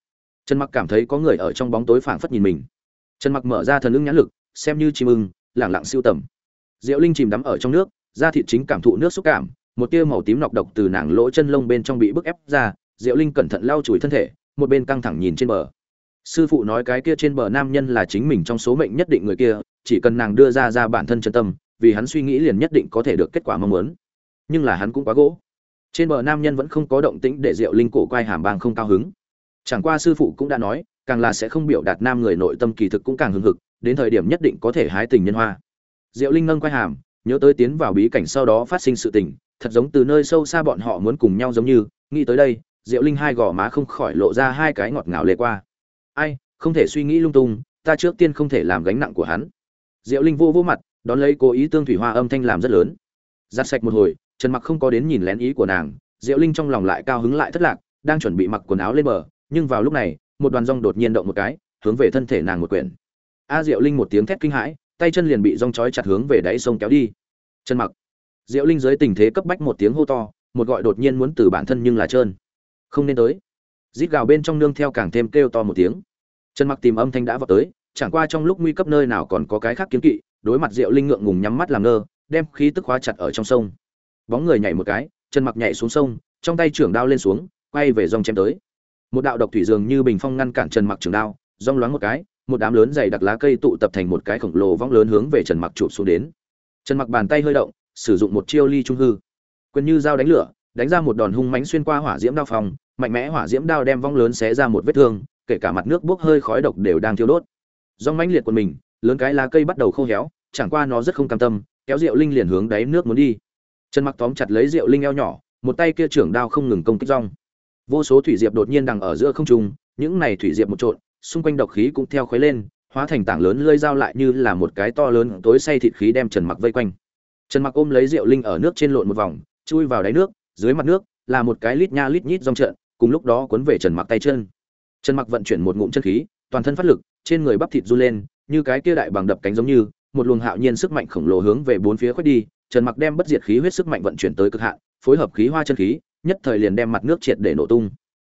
Trần mặc cảm thấy có người ở trong bóng tối phảng phất nhìn mình trần mặc mở ra thần lưng nhãn lực, xem như chim ưng, lẳng lặng siêu tầm. Diệu linh chìm đắm ở trong nước, da thịt chính cảm thụ nước xúc cảm, một tia màu tím nọc độc từ nàng lỗ chân lông bên trong bị bức ép ra, diệu linh cẩn thận lau chùi thân thể, một bên căng thẳng nhìn trên bờ. Sư phụ nói cái kia trên bờ nam nhân là chính mình trong số mệnh nhất định người kia, chỉ cần nàng đưa ra ra bản thân chân tâm, vì hắn suy nghĩ liền nhất định có thể được kết quả mong muốn. Nhưng là hắn cũng quá gỗ. Trên bờ nam nhân vẫn không có động tĩnh để diệu linh cổ quay hàm bang không cao hứng. Chẳng qua sư phụ cũng đã nói càng là sẽ không biểu đạt nam người nội tâm kỳ thực cũng càng hưng hực, đến thời điểm nhất định có thể hái tình nhân hoa. Diệu linh nâng quay hàm, nhớ tới tiến vào bí cảnh sau đó phát sinh sự tình, thật giống từ nơi sâu xa bọn họ muốn cùng nhau giống như, nghĩ tới đây, diệu linh hai gò má không khỏi lộ ra hai cái ngọt ngào lệ qua. Ai, không thể suy nghĩ lung tung, ta trước tiên không thể làm gánh nặng của hắn. Diệu linh vô vô mặt, đón lấy cố ý tương thủy hoa âm thanh làm rất lớn. Giặt sạch một hồi, trần mặc không có đến nhìn lén ý của nàng, diệu linh trong lòng lại cao hứng lại thất lạc, đang chuẩn bị mặc quần áo lên bờ, nhưng vào lúc này một đoàn rong đột nhiên động một cái, hướng về thân thể nàng một quyển. A diệu linh một tiếng thét kinh hãi, tay chân liền bị rong trói chặt hướng về đáy sông kéo đi. Chân mặc. Diệu linh dưới tình thế cấp bách một tiếng hô to, một gọi đột nhiên muốn từ bản thân nhưng là trơn. Không nên tới. Rít gào bên trong nương theo càng thêm kêu to một tiếng. Chân mặc tìm âm thanh đã vào tới, chẳng qua trong lúc nguy cấp nơi nào còn có cái khác kiếm kỵ, đối mặt diệu linh ngượng ngùng nhắm mắt làm ngơ, đem khí tức khóa chặt ở trong sông. Bóng người nhảy một cái, chân mặc nhảy xuống sông, trong tay trưởng đao lên xuống, quay về dòng chém tới một đạo độc thủy dường như bình phong ngăn cản trần mặc trường đao, rong loáng một cái, một đám lớn dày đặc lá cây tụ tập thành một cái khổng lồ vong lớn hướng về trần mặc chụp xuống đến. Trần mặc bàn tay hơi động, sử dụng một chiêu ly trung hư. Quyền như dao đánh lửa, đánh ra một đòn hung mãnh xuyên qua hỏa diễm đao phòng mạnh mẽ hỏa diễm đao đem vong lớn xé ra một vết thương, kể cả mặt nước bốc hơi khói độc đều đang thiêu đốt. Do mãnh liệt của mình, lớn cái lá cây bắt đầu khô héo, chẳng qua nó rất không cam tâm, kéo rượu linh liền hướng đáy nước muốn đi. Trần mặc tóm chặt lấy rượu linh eo nhỏ, một tay kia trưởng đao không ngừng công kích rong vô số thủy diệp đột nhiên đằng ở giữa không trung những này thủy diệp một trộn xung quanh độc khí cũng theo khuấy lên hóa thành tảng lớn lơi dao lại như là một cái to lớn tối say thịt khí đem trần mặc vây quanh. Trần mặc ôm lấy rượu linh ở nước trên lộn một vòng chui vào đáy nước dưới mặt nước là một cái lít nha lít nhít rong trợn, cùng lúc đó cuốn về trần mặc tay chân. Trần mặc vận chuyển một ngụm chân khí toàn thân phát lực trên người bắp thịt run lên như cái kia đại bằng đập cánh giống như một luồng hạo nhiên sức mạnh khổng lồ hướng về bốn phía khuếch đi trần mặc đem bất diệt khí huyết sức mạnh vận chuyển tới cực hạn phối hợp khí hoa chân khí nhất thời liền đem mặt nước triệt để nổ tung.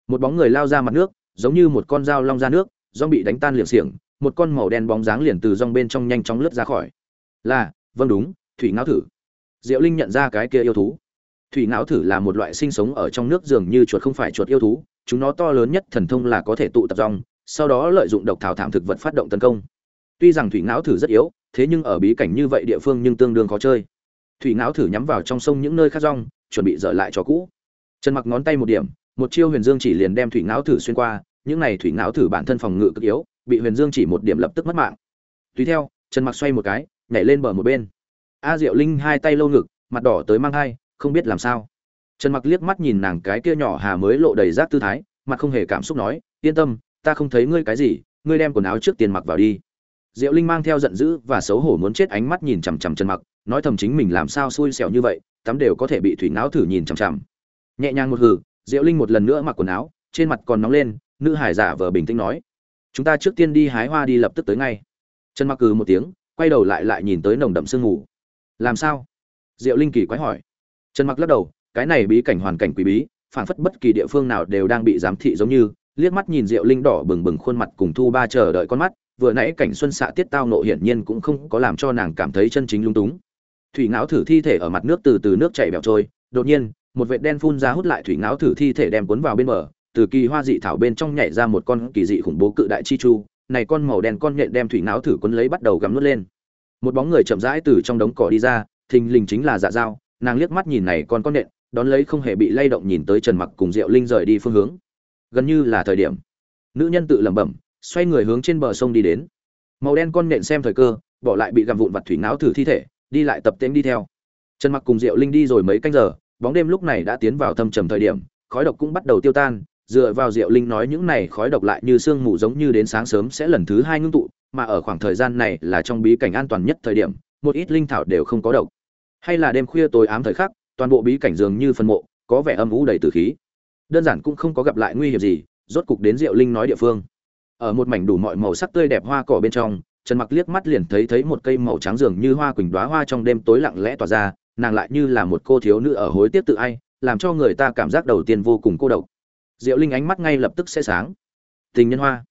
Một bóng người lao ra mặt nước, giống như một con dao long ra nước, rong bị đánh tan liệng xiềng, một con màu đen bóng dáng liền từ rong bên trong nhanh chóng lướt ra khỏi. Là vâng đúng, thủy ngáo thử. Diệu linh nhận ra cái kia yêu thú. Thủy ngáo thử là một loại sinh sống ở trong nước dường như chuột không phải chuột yêu thú, chúng nó to lớn nhất thần thông là có thể tụ tập rong, sau đó lợi dụng độc thảo thảm thực vật phát động tấn công. Tuy rằng thủy ngáo thử rất yếu, thế nhưng ở bí cảnh như vậy địa phương nhưng tương đương khó chơi. Thủy ngáo thử nhắm vào trong sông những nơi khác rong, chuẩn bị dở lại cho cũ trần mặc ngón tay một điểm, một chiêu huyền dương chỉ liền đem thủy Não thử xuyên qua, những này thủy Não thử bản thân phòng ngự cực yếu, bị huyền dương chỉ một điểm lập tức mất mạng. Tùy theo, trần mặc xoay một cái, nhảy lên bờ một bên. A diệu linh hai tay lâu ngực, mặt đỏ tới mang hai, không biết làm sao. Trần mặc liếc mắt nhìn nàng cái kia nhỏ hà mới lộ đầy rác tư thái, mặt không hề cảm xúc nói, yên tâm, ta không thấy ngươi cái gì, ngươi đem quần áo trước tiền mặc vào đi. Diệu linh mang theo giận dữ và xấu hổ muốn chết ánh mắt nhìn chằm chằm trần mặc, nói thầm chính mình làm sao xui xẻo như vậy, tắm đều có thể bị thủy não thử nhìn chằm chằm nhẹ nhàng một hừ diệu linh một lần nữa mặc quần áo, trên mặt còn nóng lên, nữ hải giả vờ bình tĩnh nói, chúng ta trước tiên đi hái hoa đi lập tức tới ngay. Trần mặc cừ một tiếng, quay đầu lại lại nhìn tới nồng đậm sương mù. Làm sao? Diệu linh kỳ quái hỏi. Trần mặc lắc đầu, cái này bí cảnh hoàn cảnh quý bí phảng phất bất kỳ địa phương nào đều đang bị giám thị giống như. Liếc mắt nhìn diệu linh đỏ bừng bừng khuôn mặt cùng thu ba chờ đợi con mắt, vừa nãy cảnh xuân xạ tiết tao nộ hiển nhiên cũng không có làm cho nàng cảm thấy chân chính lung túng. Thủy não thử thi thể ở mặt nước từ từ nước chảy bẹo trôi, đột nhiên một vệt đen phun ra hút lại thủy ngáo thử thi thể đem cuốn vào bên bờ, từ kỳ hoa dị thảo bên trong nhảy ra một con kỳ dị khủng bố cự đại chi chu, này con màu đen con nhện đem thủy ngáo thử cuốn lấy bắt đầu gắm nuốt lên. Một bóng người chậm rãi từ trong đống cỏ đi ra, thình lình chính là dạ dao nàng liếc mắt nhìn này con con nhện, đón lấy không hề bị lay động nhìn tới trần mặc cùng diệu linh rời đi phương hướng. Gần như là thời điểm, nữ nhân tự lẩm bẩm, xoay người hướng trên bờ sông đi đến. Màu đen con nhện xem thời cơ, bỏ lại bị gặm vụn vặt thủy não thử thi thể, đi lại tập tễnh đi theo. Trần mặc cùng diệu linh đi rồi mấy canh giờ bóng đêm lúc này đã tiến vào thâm trầm thời điểm, khói độc cũng bắt đầu tiêu tan, dựa vào diệu linh nói những này khói độc lại như sương mù giống như đến sáng sớm sẽ lần thứ hai ngưng tụ, mà ở khoảng thời gian này là trong bí cảnh an toàn nhất thời điểm, một ít linh thảo đều không có độc. Hay là đêm khuya tối ám thời khắc, toàn bộ bí cảnh dường như phân mộ, có vẻ âm u đầy tử khí. Đơn giản cũng không có gặp lại nguy hiểm gì, rốt cục đến diệu linh nói địa phương. Ở một mảnh đủ mọi màu sắc tươi đẹp hoa cỏ bên trong, trần mặc liếc mắt liền thấy thấy một cây màu trắng dường như hoa quỳnh đóa hoa trong đêm tối lặng lẽ tỏa ra nàng lại như là một cô thiếu nữ ở hối tiếc tự ai, làm cho người ta cảm giác đầu tiên vô cùng cô độc. Diệu linh ánh mắt ngay lập tức sẽ sáng. Tình nhân hoa.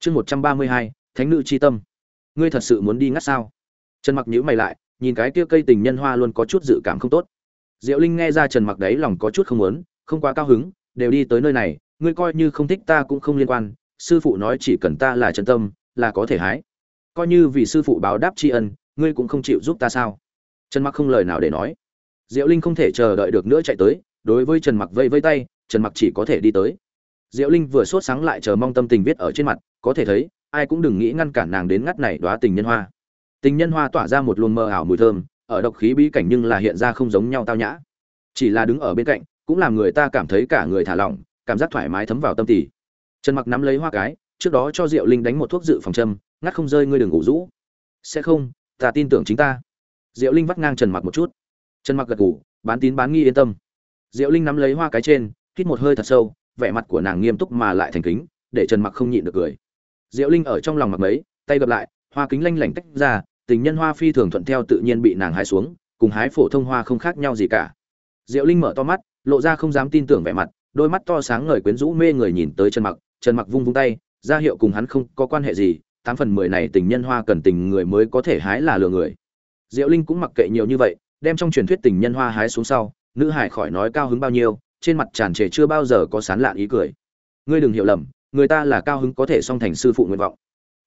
Chương một trăm ba mươi hai, thánh nữ chi tâm. Ngươi thật sự muốn đi ngắt sao? Trần mặc nhíu mày lại, nhìn cái kia cây tình nhân hoa luôn có chút dự cảm không tốt. Diệu linh nghe ra trần mặc đấy lòng có chút không muốn, không quá cao hứng, đều đi tới nơi này, ngươi coi như không thích ta cũng không liên quan, sư phụ nói chỉ cần ta là chân tâm, là có thể hái. Coi như vì sư phụ báo đáp tri ân, ngươi cũng không chịu giúp ta sao? Trần mặc không lời nào để nói. Diệu linh không thể chờ đợi được nữa chạy tới, đối với trần mặc vây vây tay, trần mặc chỉ có thể đi tới. Diệu linh vừa sốt sáng lại chờ mong tâm tình viết ở trên mặt, có thể thấy, ai cũng đừng nghĩ ngăn cản nàng đến ngắt này đóa tình nhân hoa. Tình nhân hoa tỏa ra một luồng mơ ảo mùi thơm, ở độc khí bí cảnh nhưng là hiện ra không giống nhau tao nhã. Chỉ là đứng ở bên cạnh, cũng làm người ta cảm thấy cả người thả lỏng, cảm giác thoải mái thấm vào tâm tỷ trần mặc nắm lấy hoa cái, trước đó cho diệu linh đánh một thuốc dự phòng châm, ngắt không rơi ngươi đừng ngủ rũ. Sẽ không, ta tin tưởng chính ta diệu linh vắt ngang trần mặc một chút. Trần mặc gật gù, bán tín bán nghi yên tâm. Diệu linh nắm lấy hoa cái trên hít một hơi thật sâu vẻ mặt của nàng nghiêm túc mà lại thành kính để trần mặc không nhịn được cười. Diệu linh ở trong lòng mặc mấy tay gập lại hoa kính lanh lảnh tách ra tình nhân hoa phi thường thuận theo tự nhiên bị nàng hái xuống cùng hái phổ thông hoa không khác nhau gì cả. Diệu linh mở to mắt lộ ra không dám tin tưởng vẻ mặt đôi mắt to sáng ngời quyến rũ mê người nhìn tới trần mặc trần mặc vung vung tay ra hiệu cùng hắn không có quan hệ gì tám phần mười này tình nhân hoa cần tình người mới có thể hái là lừa người diệu linh cũng mặc kệ nhiều như vậy, đem trong truyền thuyết tình nhân hoa hái xuống sau, nữ hải khỏi nói cao hứng bao nhiêu, trên mặt tràn trề chưa bao giờ có sán lạn ý cười. Ngươi đừng hiểu lầm, người ta là cao hứng có thể song thành sư phụ nguyện vọng.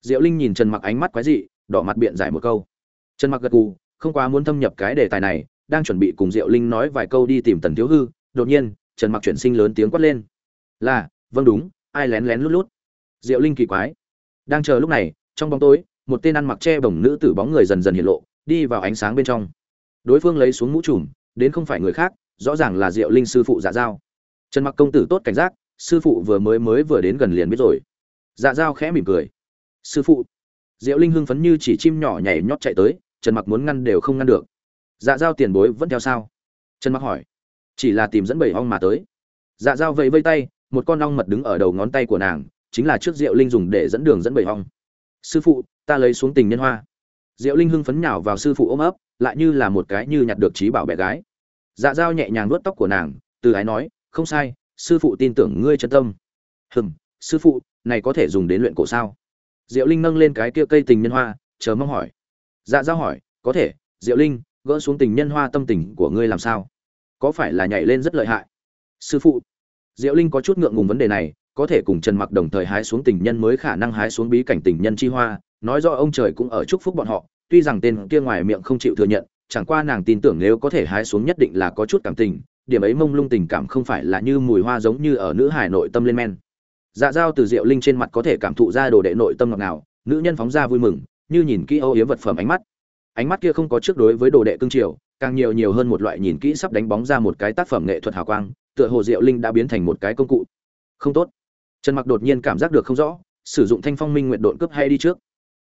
Diệu linh nhìn trần mặc ánh mắt quái dị, đỏ mặt biện giải một câu. Trần mặc gật gù, không quá muốn thâm nhập cái đề tài này, đang chuẩn bị cùng diệu linh nói vài câu đi tìm tần thiếu hư, đột nhiên, trần mặc chuyển sinh lớn tiếng quát lên. Là vâng đúng, ai lén lén lút lút. Diệu linh kỳ quái. Đang chờ lúc này, trong bóng tối, một tên ăn mặc che bồng nữ tử bóng người dần dần hiện lộ đi vào ánh sáng bên trong. Đối phương lấy xuống mũ trùm, đến không phải người khác, rõ ràng là diệu linh sư phụ dạ giao. Trần mặc công tử tốt cảnh giác, sư phụ vừa mới mới vừa đến gần liền biết rồi. Dạ giao khẽ mỉm cười. Sư phụ. Diệu linh hưng phấn như chỉ chim nhỏ nhảy nhót chạy tới, trần mặc muốn ngăn đều không ngăn được. Dạ giao tiền bối vẫn theo sao? Trần mặc hỏi. Chỉ là tìm dẫn bảy ong mà tới. Dạ giao vẫy vây tay, một con ong mật đứng ở đầu ngón tay của nàng, chính là trước diệu linh dùng để dẫn đường dẫn bảy ong. Sư phụ, ta lấy xuống tình nhân hoa diệu linh hưng phấn nhào vào sư phụ ôm ấp, lại như là một cái như nhặt được trí bảo bé gái. Dạ dao nhẹ nhàng nuốt tóc của nàng, từ ái nói, không sai, sư phụ tin tưởng ngươi chân tâm. Hừm, sư phụ, này có thể dùng đến luyện cổ sao? Diệu linh nâng lên cái kia cây tình nhân hoa, chờ mong hỏi. Dạ dao hỏi, có thể, diệu linh, gỡ xuống tình nhân hoa tâm tình của ngươi làm sao? Có phải là nhảy lên rất lợi hại? Sư phụ. Diệu linh có chút ngượng ngùng vấn đề này, có thể cùng trần mặc đồng thời hái xuống tình nhân mới khả năng hái xuống bí cảnh tình nhân chi hoa nói do ông trời cũng ở chúc phúc bọn họ, tuy rằng tên kia ngoài miệng không chịu thừa nhận, chẳng qua nàng tin tưởng nếu có thể hái xuống nhất định là có chút cảm tình, điểm ấy mông lung tình cảm không phải là như mùi hoa giống như ở nữ hải nội tâm lên men. Dạ dao từ diệu linh trên mặt có thể cảm thụ ra đồ đệ nội tâm ngọt ngào, nữ nhân phóng ra vui mừng, như nhìn kỹ âu yếm vật phẩm ánh mắt. Ánh mắt kia không có trước đối với đồ đệ cương triều càng nhiều nhiều hơn một loại nhìn kỹ sắp đánh bóng ra một cái tác phẩm nghệ thuật hào quang, tựa hồ diệu linh đã biến thành một cái công cụ. Không tốt. Trần mặc đột nhiên cảm giác được không rõ, sử dụng thanh phong minh nguyện độn cướp hay đi trước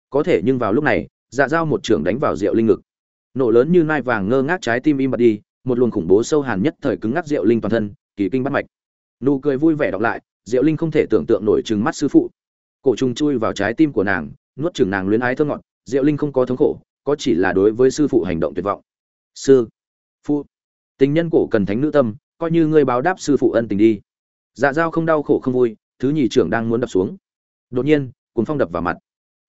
có thể nhưng vào lúc này dạ dao một trưởng đánh vào rượu linh ngực. Nổ lớn như nai vàng ngơ ngác trái tim im bặt đi, một luồng khủng bố sâu hàn nhất thời cứng ngắc rượu linh toàn thân, kỳ kinh bắt mạch. Nụ cười vui vẻ đọc lại rượu linh không thể tưởng tượng nổi trừng mắt sư phụ. Cổ trùng chui vào trái tim của nàng, nuốt chừng nàng luyến ái thơ ngọt rượu linh không có thống khổ, có chỉ là đối với sư phụ hành động tuyệt vọng. Sư phụ, tình nhân cổ cần thánh nữ tâm, coi như ngươi báo đáp sư phụ ân tình đi. Dạ dao không đau khổ không vui, thứ nhì trưởng đang muốn đập xuống. Đột nhiên cuốn phong đập vào mặt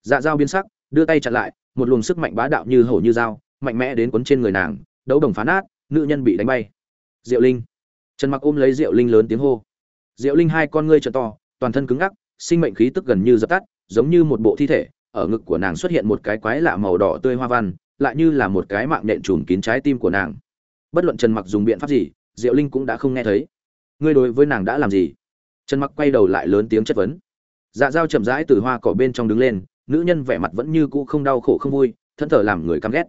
dạ dao biến sắc, đưa tay chặn lại, một luồng sức mạnh bá đạo như hổ như dao, mạnh mẽ đến cuốn trên người nàng, đấu đồng phá nát, nữ nhân bị đánh bay. Diệu linh. Trần mặc ôm lấy diệu linh lớn tiếng hô. Diệu linh hai con ngươi trợ to, toàn thân cứng ngắc, sinh mệnh khí tức gần như dập tắt, giống như một bộ thi thể, ở ngực của nàng xuất hiện một cái quái lạ màu đỏ tươi hoa văn, lại như là một cái mạng nhện trùm kín trái tim của nàng. Bất luận trần mặc dùng biện pháp gì, diệu linh cũng đã không nghe thấy. Ngươi đối với nàng đã làm gì? Trần mặc quay đầu lại lớn tiếng chất vấn. Dạ dao chậm rãi từ hoa cỏ bên trong đứng lên nữ nhân vẻ mặt vẫn như cũ không đau khổ không vui, thân thờ làm người căm ghét.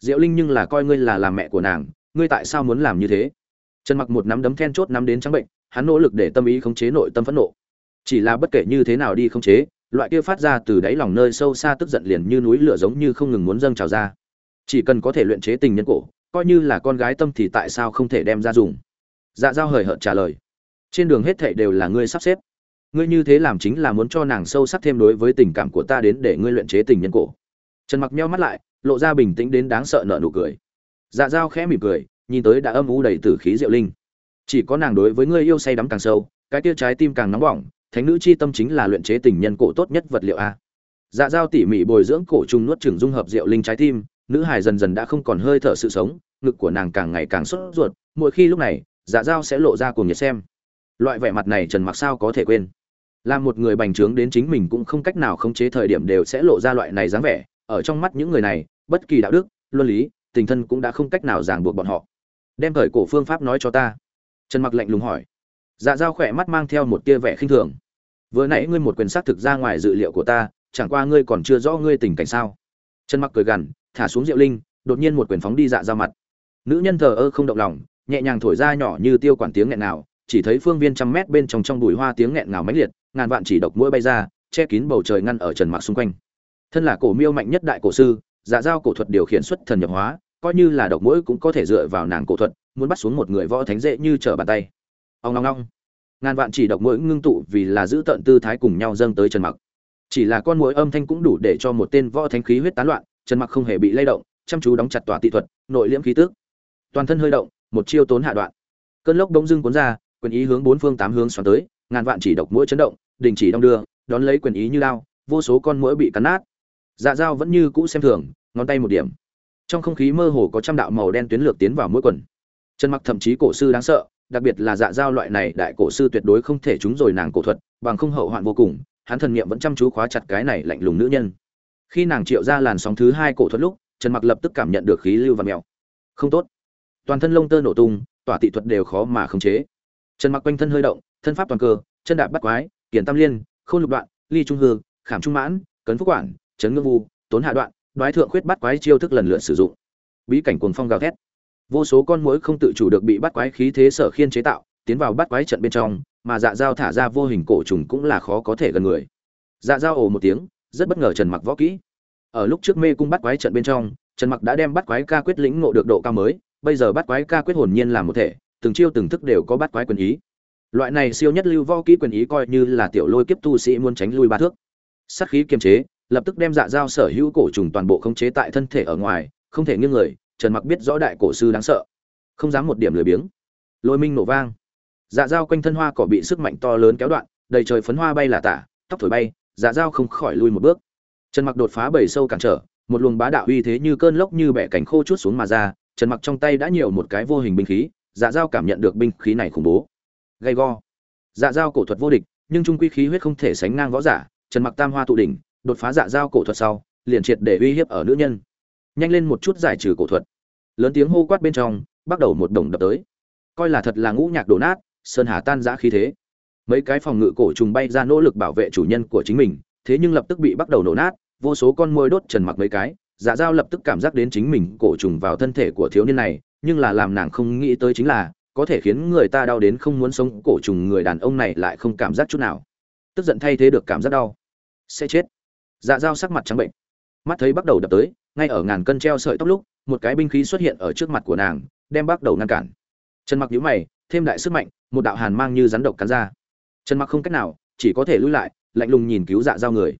Diệu linh nhưng là coi ngươi là làm mẹ của nàng, ngươi tại sao muốn làm như thế? Trần mặc một nắm đấm then chốt nắm đến trắng bệnh, hắn nỗ lực để tâm ý khống chế nội tâm phẫn nộ. Chỉ là bất kể như thế nào đi khống chế, loại kia phát ra từ đáy lòng nơi sâu xa tức giận liền như núi lửa giống như không ngừng muốn dâng trào ra. Chỉ cần có thể luyện chế tình nhân cổ, coi như là con gái tâm thì tại sao không thể đem ra dùng? Dạ giao hời hợt trả lời. Trên đường hết thảy đều là ngươi sắp xếp ngươi như thế làm chính là muốn cho nàng sâu sắc thêm đối với tình cảm của ta đến để ngươi luyện chế tình nhân cổ. Trần mặc meo mắt lại, lộ ra bình tĩnh đến đáng sợ nợ nụ cười. Dạ dao khẽ mỉm cười, nhìn tới đã âm u đầy tử khí diệu linh. Chỉ có nàng đối với ngươi yêu say đắm càng sâu, cái tia trái tim càng nóng bỏng, thánh nữ chi tâm chính là luyện chế tình nhân cổ tốt nhất vật liệu a. Dạ dao tỉ mỉ bồi dưỡng cổ trùng nuốt trừng dung hợp diệu linh trái tim, nữ hài dần dần đã không còn hơi thở sự sống, ngực của nàng càng ngày càng sốt ruột, mỗi khi lúc này dạ dao sẽ lộ ra cùng nhiệt xem. Loại vẻ mặt này trần mặc sao có thể quên là một người bành trướng đến chính mình cũng không cách nào khống chế thời điểm đều sẽ lộ ra loại này dáng vẻ, ở trong mắt những người này, bất kỳ đạo đức, luân lý, tình thân cũng đã không cách nào ràng buộc bọn họ. Đem thời cổ phương pháp nói cho ta. Trần mặc lạnh lùng hỏi. Dạ dao khỏe mắt mang theo một tia vẻ khinh thường. Vừa nãy ngươi một quyền xác thực ra ngoài dự liệu của ta, chẳng qua ngươi còn chưa rõ ngươi tình cảnh sao. Trần mặc cười gằn, thả xuống diệu linh, đột nhiên một quyền phóng đi dạ ra mặt. Nữ nhân thờ ơ không động lòng, nhẹ nhàng thổi ra nhỏ như tiêu quản tiếng nghẹn nào chỉ thấy phương viên trăm mét bên trong trong bụi hoa tiếng nghẹn ngào mãnh liệt ngàn vạn chỉ độc mũi bay ra che kín bầu trời ngăn ở trần mặc xung quanh. Thân là cổ miêu mạnh nhất đại cổ sư dạ giao cổ thuật điều khiển xuất thần nhập hóa coi như là độc mũi cũng có thể dựa vào nàng cổ thuật muốn bắt xuống một người võ thánh dễ như trở bàn tay. Ông ngong ngong ngàn vạn chỉ độc mũi ngưng tụ vì là giữ tận tư thái cùng nhau dâng tới trần mặc. Chỉ là con mũi âm thanh cũng đủ để cho một tên võ thánh khí huyết tán loạn trần mặc không hề bị lay động chăm chú đóng chặt tòa tị thuật nội liễm khí tức, toàn thân hơi động một chiêu tốn hạ đoạn. Cơn lốc bỗng dưng cuốn ra quyền ý hướng bốn phương tám hướng xoắn tới ngàn vạn chỉ độc mũi chấn động đình chỉ đong đưa, đón lấy quyền ý như lao, vô số con mũi bị cắn nát. Dạ dao vẫn như cũ xem thường, ngón tay một điểm. Trong không khí mơ hồ có trăm đạo màu đen tuyến lược tiến vào mỗi quần. Chân mặc thậm chí cổ sư đáng sợ, đặc biệt là dạ dao loại này đại cổ sư tuyệt đối không thể trúng rồi nàng cổ thuật, bằng không hậu hoạn vô cùng, hắn thần niệm vẫn chăm chú khóa chặt cái này lạnh lùng nữ nhân. Khi nàng triệu ra làn sóng thứ hai cổ thuật lúc, trần mặc lập tức cảm nhận được khí lưu và mèo. Không tốt. Toàn thân lông tơ nổ tung, tỏa tị thuật đều khó mà khống chế. Trần mặc quanh thân hơi động, thân pháp toàn cơ, chân đạp bắt quái kiển tam liên, khôn lục đoạn, ly trung hư, khảm trung mãn, cấn phúc quản, Trấn ngư vu, tốn hạ đoạn, đoái thượng khuyết bắt quái chiêu thức lần lượt sử dụng. Bí cảnh cuồng phong gào thét. Vô số con muỗi không tự chủ được bị bắt quái khí thế sở khiên chế tạo, tiến vào bắt quái trận bên trong, mà dạ dao thả ra vô hình cổ trùng cũng là khó có thể gần người. Dạ dao ồ một tiếng, rất bất ngờ trần mặc võ kỹ. Ở lúc trước mê cung bắt quái trận bên trong, trần mặc đã đem bắt quái ca quyết lĩnh ngộ được độ cao mới, bây giờ bắt quái ca quyết hồn nhiên làm một thể, từng chiêu từng thức đều có bắt quái quyền ý loại này siêu nhất lưu võ kỹ quyền ý coi như là tiểu lôi kiếp tu sĩ muốn tránh lui ba thước. Sát khí kiềm chế, lập tức đem dạ dao sở hữu cổ trùng toàn bộ khống chế tại thân thể ở ngoài, không thể nghiêng người, trần mặc biết rõ đại cổ sư đáng sợ. Không dám một điểm lười biếng. Lôi minh nổ vang. Dạ dao quanh thân hoa cỏ bị sức mạnh to lớn kéo đoạn, đầy trời phấn hoa bay là tả, tóc thổi bay dạ dao không khỏi lui một bước. Trần mặc đột phá bầy sâu cản trở, một luồng bá đạo uy thế như cơn lốc như bẻ cánh khô chút xuống mà ra, trần mặc trong tay đã nhiều một cái vô hình binh khí dạ dao cảm nhận được binh khí này khủng bố gay go. Dạ dao cổ thuật vô địch, nhưng trung quy khí huyết không thể sánh ngang võ giả, trần mặc tam hoa tụ đỉnh, đột phá dạ dao cổ thuật sau, liền triệt để uy hiếp ở nữ nhân. Nhanh lên một chút giải trừ cổ thuật. Lớn tiếng hô quát bên trong, bắt đầu một đồng đập tới. Coi là thật là ngũ nhạc đổ nát, sơn hà tan giã khí thế. Mấy cái phòng ngự cổ trùng bay ra nỗ lực bảo vệ chủ nhân của chính mình, thế nhưng lập tức bị bắt đầu nổ nát, vô số con môi đốt trần mặc mấy cái dạ dao lập tức cảm giác đến chính mình cổ trùng vào thân thể của thiếu niên này, nhưng là làm nàng không nghĩ tới chính là có thể khiến người ta đau đến không muốn sống, cổ trùng người đàn ông này lại không cảm giác chút nào. Tức giận thay thế được cảm giác đau. Sẽ chết. Dạ dao sắc mặt trắng bệnh. Mắt thấy bắt đầu đập tới, ngay ở ngàn cân treo sợi tóc lúc, một cái binh khí xuất hiện ở trước mặt của nàng, đem bắt đầu ngăn cản. Trần mặc nhíu mày, thêm đại sức mạnh, một đạo hàn mang như rắn độc cắn ra. Trần mặc không cách nào, chỉ có thể lui lại, lạnh lùng nhìn cứu dạ dao người.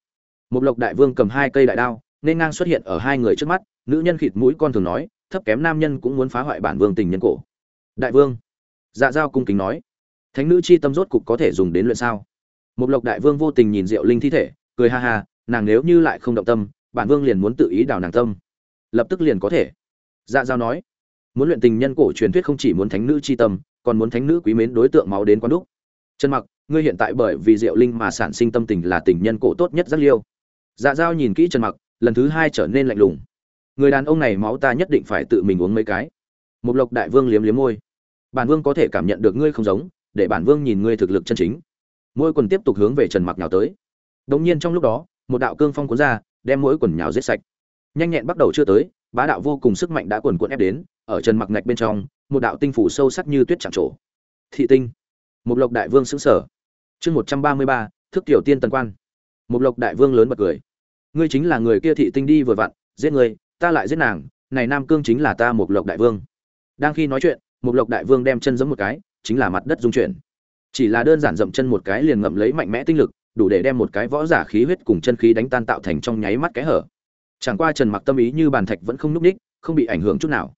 Một lộc đại vương cầm hai cây đại đao, nên ngang xuất hiện ở hai người trước mắt, nữ nhân khịt mũi con thường nói, thấp kém nam nhân cũng muốn phá hoại bản vương tình nhân cổ. Đại vương dạ Giao cung kính nói, thánh nữ chi tâm rốt cục có thể dùng đến luyện sao? Một lộc đại vương vô tình nhìn diệu linh thi thể, cười ha ha, nàng nếu như lại không động tâm, bản vương liền muốn tự ý đào nàng tâm. Lập tức liền có thể. Dạ giao nói, muốn luyện tình nhân cổ truyền thuyết không chỉ muốn thánh nữ chi tâm, còn muốn thánh nữ quý mến đối tượng máu đến quán đúc. Trần mặc, ngươi hiện tại bởi vì diệu linh mà sản sinh tâm tình là tình nhân cổ tốt nhất rất liêu. Dạ giao nhìn kỹ trần mặc, lần thứ hai trở nên lạnh lùng. Người đàn ông này máu ta nhất định phải tự mình uống mấy cái. Một lộc đại vương liếm liếm môi bản vương có thể cảm nhận được ngươi không giống, để bản vương nhìn ngươi thực lực chân chính. Mỗi quần tiếp tục hướng về trần mặc nhào tới. Đống nhiên trong lúc đó, một đạo cương phong cuốn ra, đem mỗi quần nhào giết sạch. Nhanh nhẹn bắt đầu chưa tới, bá đạo vô cùng sức mạnh đã quần cuộn ép đến, ở trần mặc ngạch bên trong, một đạo tinh phủ sâu sắc như tuyết chạm trổ. Thị tinh. Một lộc đại vương xứng sở chương một trăm ba mươi ba, thức tiểu tiên tần quan. Một lộc đại vương lớn bật cười. Ngươi chính là người kia thị tinh đi vừa vặn, giết người ta lại giết nàng, này nam cương chính là ta một lộc đại vương. Đang khi nói chuyện một lộc đại vương đem chân giẫm một cái, chính là mặt đất dung chuyển. Chỉ là đơn giản dậm chân một cái liền ngậm lấy mạnh mẽ tinh lực, đủ để đem một cái võ giả khí huyết cùng chân khí đánh tan tạo thành trong nháy mắt cái hở. Chẳng qua trần mặc tâm ý như bàn thạch vẫn không núc ních không bị ảnh hưởng chút nào.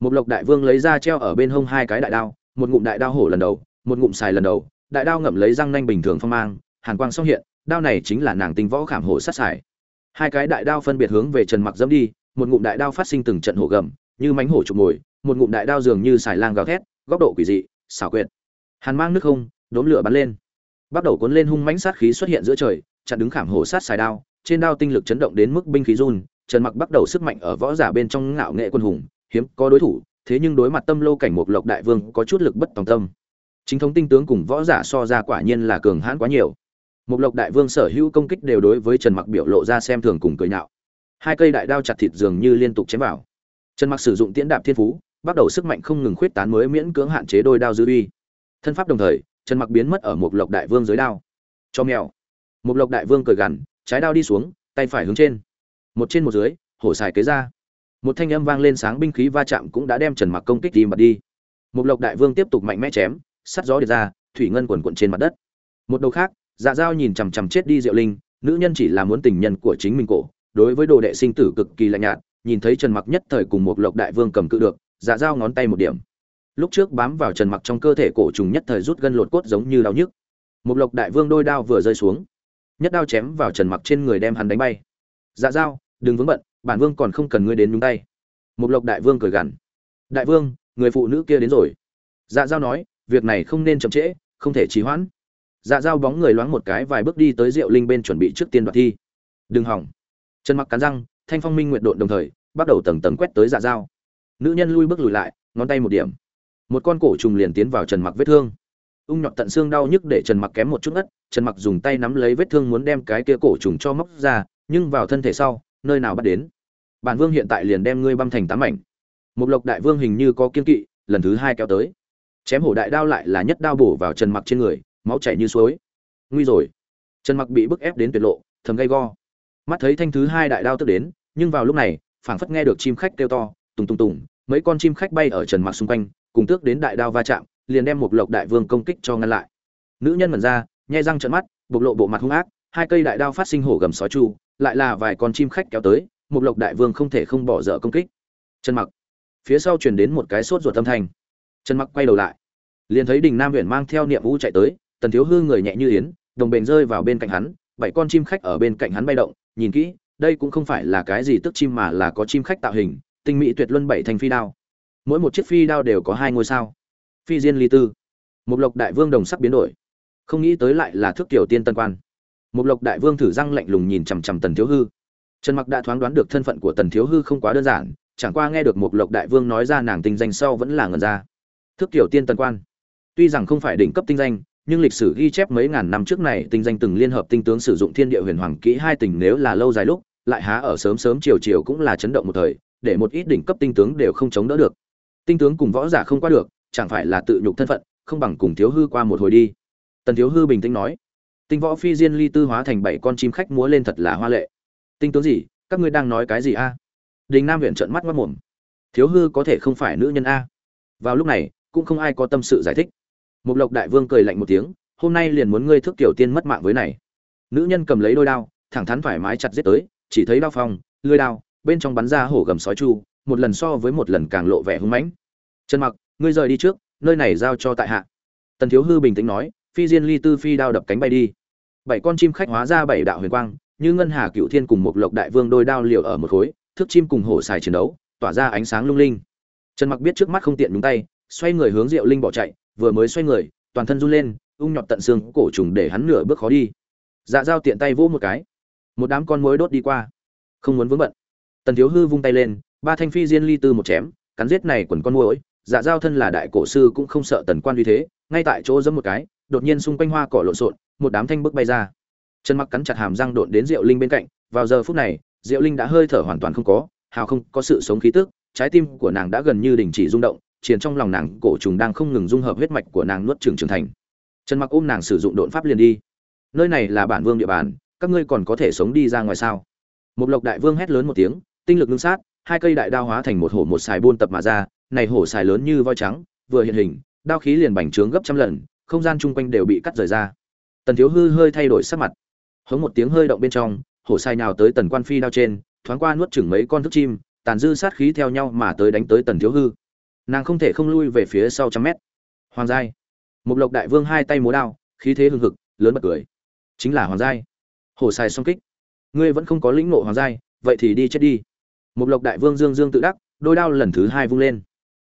Một lộc đại vương lấy ra treo ở bên hông hai cái đại đao, một ngụm đại đao hổ lần đầu, một ngụm xài lần đầu, đại đao ngậm lấy răng nanh bình thường phong mang, hàn quang song hiện, đao này chính là nàng tinh võ khảm hổ sát xài. Hai cái đại đao phân biệt hướng về trần mặc dẫm đi, một ngụm đại đao phát sinh từng trận hổ gầm, như mánh hổ chụp mồi một ngụm đại đao dường như xài lang gào thét, góc độ quỷ dị, xảo quyệt. Hàn mang nước không, đốm lửa bắn lên. Bắt đầu cuốn lên hung mãnh sát khí xuất hiện giữa trời, chặn đứng khảm hổ sát xài đao, trên đao tinh lực chấn động đến mức binh khí run, trần mặc bắt đầu sức mạnh ở võ giả bên trong ngạo nghệ quân hùng, hiếm có đối thủ, thế nhưng đối mặt tâm lô cảnh một lộc đại vương có chút lực bất tòng tâm. Chính thống tinh tướng cùng võ giả so ra quả nhiên là cường hãn quá nhiều. Một lộc đại vương sở hữu công kích đều đối với trần mặc biểu lộ ra xem thường cùng cười nhạo. Hai cây đại đao chặt thịt dường như liên tục chém vào. Trần mặc sử dụng tiễn đạp thiên phú bắt đầu sức mạnh không ngừng khuyết tán mới miễn cưỡng hạn chế đôi đao dư uy. Thân pháp đồng thời trần mặc biến mất ở một lộc đại vương dưới đao. Cho mèo. Một lộc đại vương cười gằn, trái đao đi xuống, tay phải hướng trên. Một trên một dưới, hổ xài kế ra. Một thanh âm vang lên sáng binh khí va chạm cũng đã đem trần mặc công kích đi mặt đi. Một lộc đại vương tiếp tục mạnh mẽ chém, sắt gió đi ra, thủy ngân quần quận trên mặt đất. Một đầu khác dạ dao nhìn chằm chằm chết đi diệu linh, nữ nhân chỉ là muốn tình nhân của chính mình cổ, đối với đồ đệ sinh tử cực kỳ lạnh nhạt, nhìn thấy trần mặc nhất thời cùng một lộc đại vương cầm cự được dạ dao ngón tay một điểm. Lúc trước bám vào trần mặc trong cơ thể cổ trùng nhất thời rút gân lột cốt giống như đau nhức. Một lộc đại vương đôi đao vừa rơi xuống. Nhất đao chém vào trần mặc trên người đem hắn đánh bay. Dạ dao, đừng vướng bận, bản vương còn không cần ngươi đến nhúng tay. Một lộc đại vương cười gằn. Đại vương, người phụ nữ kia đến rồi. Dạ dao nói, việc này không nên chậm trễ, không thể trì hoãn. Dạ dao bóng người loáng một cái vài bước đi tới diệu linh bên chuẩn bị trước tiên đoạt thi. Đừng hỏng. Trần mặc cắn răng, thanh phong minh nguyện độn đồng thời, bắt đầu tầng tầng quét tới dạ dao nữ nhân lui bước lùi lại, ngón tay một điểm. Một con cổ trùng liền tiến vào trần mặc vết thương. Ung nhọt tận xương đau nhức để trần mặc kém một chút ngất, trần mặc dùng tay nắm lấy vết thương muốn đem cái kia cổ trùng cho móc ra, nhưng vào thân thể sau, nơi nào bắt đến. Bản vương hiện tại liền đem ngươi băm thành tám ảnh. một lộc đại vương hình như có kiên kỵ, lần thứ hai kéo tới. Chém hổ đại đao lại là nhất đao bổ vào trần mặc trên người, máu chảy như suối. Nguy rồi. Trần mặc bị bức ép đến tuyệt lộ, thầm gay go. Mắt thấy thanh thứ hai đại đao tức đến, nhưng vào lúc này, phảng phất nghe được chim khách kêu to, tùng tùng tùng mấy con chim khách bay ở trần mặc xung quanh, cùng tước đến đại đao va chạm, liền đem một lộc đại vương công kích cho ngăn lại. Nữ nhân mẩn ra nhai răng trợn mắt, bộc lộ bộ mặt hung ác, hai cây đại đao phát sinh hổ gầm sói chu, lại là vài con chim khách kéo tới, một lộc đại vương không thể không bỏ dở công kích. Trần mặc, phía sau truyền đến một cái sốt ruột âm thanh. Trần mặc quay đầu lại, liền thấy đình nam huyện mang theo niệm vũ chạy tới, tần thiếu hư người nhẹ như yến, đồng bền rơi vào bên cạnh hắn, bảy con chim khách ở bên cạnh hắn bay động, nhìn kỹ, đây cũng không phải là cái gì tức chim mà là có chim khách tạo hình tinh mỹ tuyệt luân bảy thành phi đao. Mỗi một chiếc phi đao đều có hai ngôi sao. Phi diên ly tư. Một lộc đại vương đồng sắc biến đổi. Không nghĩ tới lại là thước tiểu tiên tân quan. Một lộc đại vương thử răng lạnh lùng nhìn chằm chằm tần thiếu hư. Trần mặc đã thoáng đoán được thân phận của tần thiếu hư không quá đơn giản, chẳng qua nghe được một lộc đại vương nói ra nàng tinh danh sau vẫn là ngần ra. Thước tiểu tiên tân quan. Tuy rằng không phải đỉnh cấp tinh danh, nhưng lịch sử ghi chép mấy ngàn năm trước này, tinh danh từng liên hợp tinh tướng sử dụng thiên địa huyền hoàng kỹ hai tình nếu là lâu dài lúc, lại há ở sớm sớm chiều chiều cũng là chấn động một thời để một ít đỉnh cấp tinh tướng đều không chống đỡ được. Tinh tướng cùng võ giả không qua được, chẳng phải là tự nhục thân phận, không bằng cùng thiếu hư qua một hồi đi. Tần thiếu hư bình tĩnh nói. Tinh võ phi diên ly tư hóa thành bảy con chim khách múa lên thật là hoa lệ. Tinh tướng gì, các ngươi đang nói cái gì a? Đình nam huyện trợn mắt mất mồm thiếu hư có thể không phải nữ nhân a? Vào lúc này, cũng không ai có tâm sự giải thích. Một lộc đại vương cười lạnh một tiếng, hôm nay liền muốn ngươi thức tiểu tiên mất mạng với này. Nữ nhân cầm lấy đôi đao, thẳng thắn thoải mái chặt giết tới, chỉ thấy đao phong lưới đao bên trong bắn ra hổ gầm sói chu, một lần so với một lần càng lộ vẻ hung mãnh. Trần mặc, ngươi rời đi trước, nơi này giao cho tại hạ. Tần thiếu hư bình tĩnh nói, phi diên ly tư phi đao đập cánh bay đi. Bảy con chim khách hóa ra bảy đạo huyền quang, như ngân hà cựu thiên cùng một lộc đại vương đôi đao liều ở một khối thước chim cùng hổ xài chiến đấu, tỏa ra ánh sáng lung linh. Trần mặc biết trước mắt không tiện nhúng tay, xoay người hướng diệu linh bỏ chạy, vừa mới xoay người, toàn thân run lên, ung nhọt tận xương, cổ trùng để hắn nửa bước khó đi. Dạ dao tiện tay vỗ một cái. Một đám con mối đốt đi qua. Không muốn vướng bận tần thiếu hư vung tay lên, ba thanh phi diên ly tư một chém, cắn giết này quần con muỗi dạ giao thân là đại cổ sư cũng không sợ tần quan uy thế, ngay tại chỗ giẫm một cái, đột nhiên xung quanh hoa cỏ lộn xộn, một đám thanh bước bay ra. Chân mặc cắn chặt hàm răng đột đến diệu linh bên cạnh, vào giờ phút này, diệu linh đã hơi thở hoàn toàn không có, hào không có sự sống khí tức, trái tim của nàng đã gần như đình chỉ rung động chiến trong lòng nàng cổ trùng đang không ngừng dung hợp huyết mạch của nàng nuốt trường trưởng thành. Chân mặc ôm nàng sử dụng độn pháp liền đi. Nơi này là bản vương địa bàn, các ngươi còn có thể sống đi ra ngoài sao? Một lộc đại vương hét lớn một tiếng tinh lực ngưng sát, hai cây đại đao hóa thành một hổ một xài buôn tập mà ra, này hổ xài lớn như voi trắng, vừa hiện hình, đao khí liền bành trướng gấp trăm lần, không gian chung quanh đều bị cắt rời ra. Tần thiếu hư hơi thay đổi sắc mặt. Hống một tiếng hơi động bên trong, hổ xài nào tới tần quan phi đao trên, thoáng qua nuốt chửng mấy con thức chim, tàn dư sát khí theo nhau mà tới đánh tới tần thiếu hư. Nàng không thể không lui về phía sau trăm mét. Hoàng giai. Mục lộc đại vương hai tay múa đao, khí thế hừng hực, lớn bật cười. Chính là hoàng giai. Hổ xài song kích. Ngươi vẫn không có lĩnh ngộ hoàng giai, vậy thì đi chết đi một lộc đại vương dương dương tự đắc, đôi đao lần thứ hai vung lên.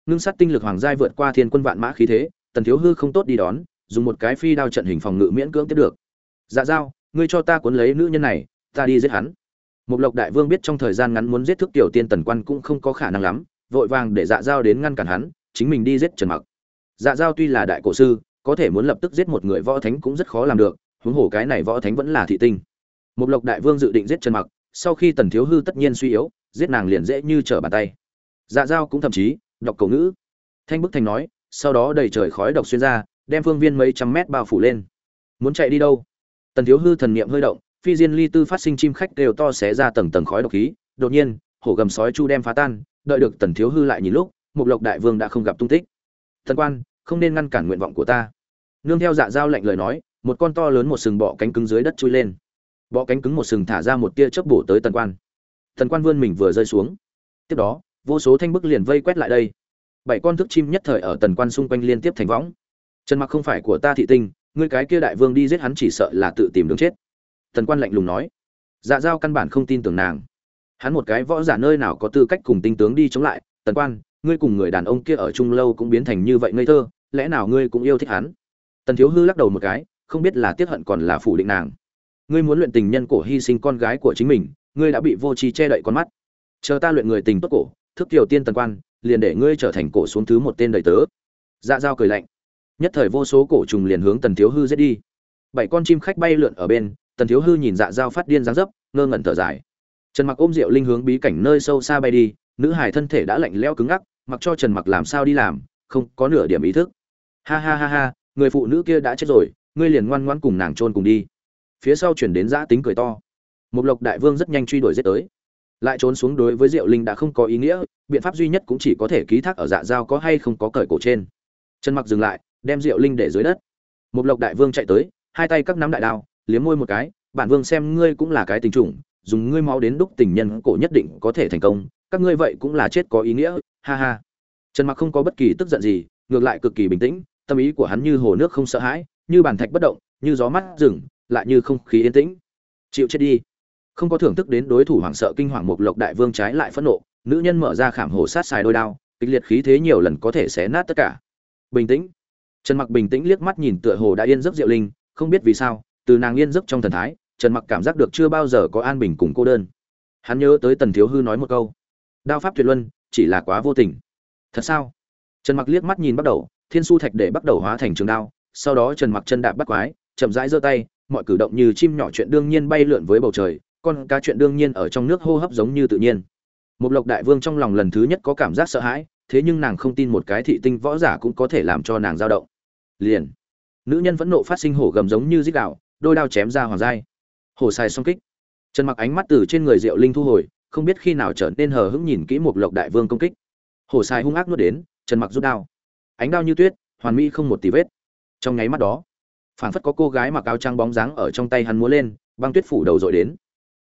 Ngưng sát tinh lực hoàng giai vượt qua thiên quân vạn mã khí thế, tần thiếu hư không tốt đi đón, dùng một cái phi đao trận hình phòng ngự miễn cưỡng tiếp được. Dạ dao ngươi cho ta cuốn lấy nữ nhân này, ta đi giết hắn. Một lộc đại vương biết trong thời gian ngắn muốn giết thức tiểu tiên tần quan cũng không có khả năng lắm, vội vàng để dạ dao đến ngăn cản hắn, chính mình đi giết trần mặc. Dạ dao tuy là đại cổ sư, có thể muốn lập tức giết một người võ thánh cũng rất khó làm được, huống hồ cái này võ thánh vẫn là thị tinh. Một lộc đại vương dự định giết trần mặc, sau khi tần thiếu hư tất nhiên suy yếu giết nàng liền dễ như trở bàn tay. Dạ dao cũng thậm chí đọc cầu ngữ. Thanh bức thành nói, sau đó đầy trời khói độc xuyên ra, đem phương viên mấy trăm mét bao phủ lên. Muốn chạy đi đâu? Tần thiếu hư thần niệm hơi động, phi diên ly tư phát sinh chim khách đều to xé ra tầng tầng khói độc khí. Đột nhiên, hổ gầm sói chu đem phá tan, đợi được tần thiếu hư lại nhìn lúc, mục lộc đại vương đã không gặp tung tích. Thần quan, không nên ngăn cản nguyện vọng của ta. Nương theo dạ giao lệnh lời nói, một con to lớn một sừng bọ cánh cứng dưới đất chui lên. Bọ cánh cứng một sừng thả ra một tia chớp bổ tới tần quan tần quan vươn mình vừa rơi xuống. Tiếp đó, vô số thanh bức liền vây quét lại đây. Bảy con thức chim nhất thời ở tần quan xung quanh liên tiếp thành võng. Trần mặc không phải của ta thị tinh, ngươi cái kia đại vương đi giết hắn chỉ sợ là tự tìm đường chết. Tần quan lạnh lùng nói. Dạ giao căn bản không tin tưởng nàng. Hắn một cái võ giả nơi nào có tư cách cùng tinh tướng đi chống lại. Tần quan, ngươi cùng người đàn ông kia ở chung lâu cũng biến thành như vậy ngây thơ, lẽ nào ngươi cũng yêu thích hắn? Tần thiếu hư lắc đầu một cái, không biết là tiếc hận còn là phủ định nàng. Ngươi muốn luyện tình nhân cổ hy sinh con gái của chính mình ngươi đã bị vô trí che đậy con mắt. Chờ ta luyện người tình tốt cổ, thức kiều tiên tần quan, liền để ngươi trở thành cổ xuống thứ một tên đầy tớ. Dạ dao cười lạnh. Nhất thời vô số cổ trùng liền hướng tần thiếu hư giết đi. Bảy con chim khách bay lượn ở bên, tần thiếu hư nhìn dạ dao phát điên dáng dấp, ngơ ngẩn thở dài. Trần mặc ôm rượu linh hướng bí cảnh nơi sâu xa bay đi, nữ hải thân thể đã lạnh lẽo cứng ngắc, mặc cho trần mặc làm sao đi làm, không có nửa điểm ý thức. Ha ha ha ha, người phụ nữ kia đã chết rồi, ngươi liền ngoan ngoãn cùng nàng chôn cùng đi. Phía sau chuyển đến giã tính cười to. Mục lộc đại vương rất nhanh truy đuổi giết tới. Lại trốn xuống đối với diệu linh đã không có ý nghĩa, biện pháp duy nhất cũng chỉ có thể ký thác ở dạ dao có hay không có cởi cổ trên. Trần mặc dừng lại, đem diệu linh để dưới đất. Mục lộc đại vương chạy tới, hai tay các nắm đại đao, liếm môi một cái, bản vương xem ngươi cũng là cái tình trùng dùng ngươi máu đến đúc tình nhân cổ nhất định có thể thành công, các ngươi vậy cũng là chết có ý nghĩa, ha ha. Trần mặc không có bất kỳ tức giận gì, ngược lại cực kỳ bình tĩnh, tâm ý của hắn như hồ nước không sợ hãi, như bàn thạch bất động, như gió mắt rừng, lại như không khí yên tĩnh. Chịu chết đi không có thưởng thức đến đối thủ hoảng sợ kinh hoàng một lộc đại vương trái lại phẫn nộ, nữ nhân mở ra khảm hổ sát xài đôi đao, kịch liệt khí thế nhiều lần có thể xé nát tất cả. Bình tĩnh. Trần mặc bình tĩnh liếc mắt nhìn tựa hồ đã yên giấc diệu linh, không biết vì sao, từ nàng yên giấc trong thần thái, trần mặc cảm giác được chưa bao giờ có an bình cùng cô đơn. Hắn nhớ tới tần thiếu hư nói một câu, đao pháp tuyệt luân, chỉ là quá vô tình. Thật sao? Trần mặc liếc mắt nhìn bắt đầu, thiên su thạch để bắt đầu hóa thành trường đao, sau đó trần mặc chân đạp bắt quái, chậm rãi giơ tay, mọi cử động như chim nhỏ chuyện đương nhiên bay lượn với bầu trời con cá chuyện đương nhiên ở trong nước hô hấp giống như tự nhiên. Một lộc đại vương trong lòng lần thứ nhất có cảm giác sợ hãi, thế nhưng nàng không tin một cái thị tinh võ giả cũng có thể làm cho nàng dao động. Liền, nữ nhân vẫn nộ phát sinh hổ gầm giống như dích đạo đôi đao chém ra hoàng giai. Hổ sai song kích. Trần mặc ánh mắt từ trên người diệu linh thu hồi, không biết khi nào trở nên hờ hững nhìn kỹ một lộc đại vương công kích. Hổ sai hung ác nuốt đến, trần mặc rút đao. Ánh đao như tuyết, hoàn mỹ không một tí vết. Trong nháy mắt đó, phảng phất có cô gái mặc áo trắng bóng dáng ở trong tay hắn múa lên, băng tuyết phủ đầu dội đến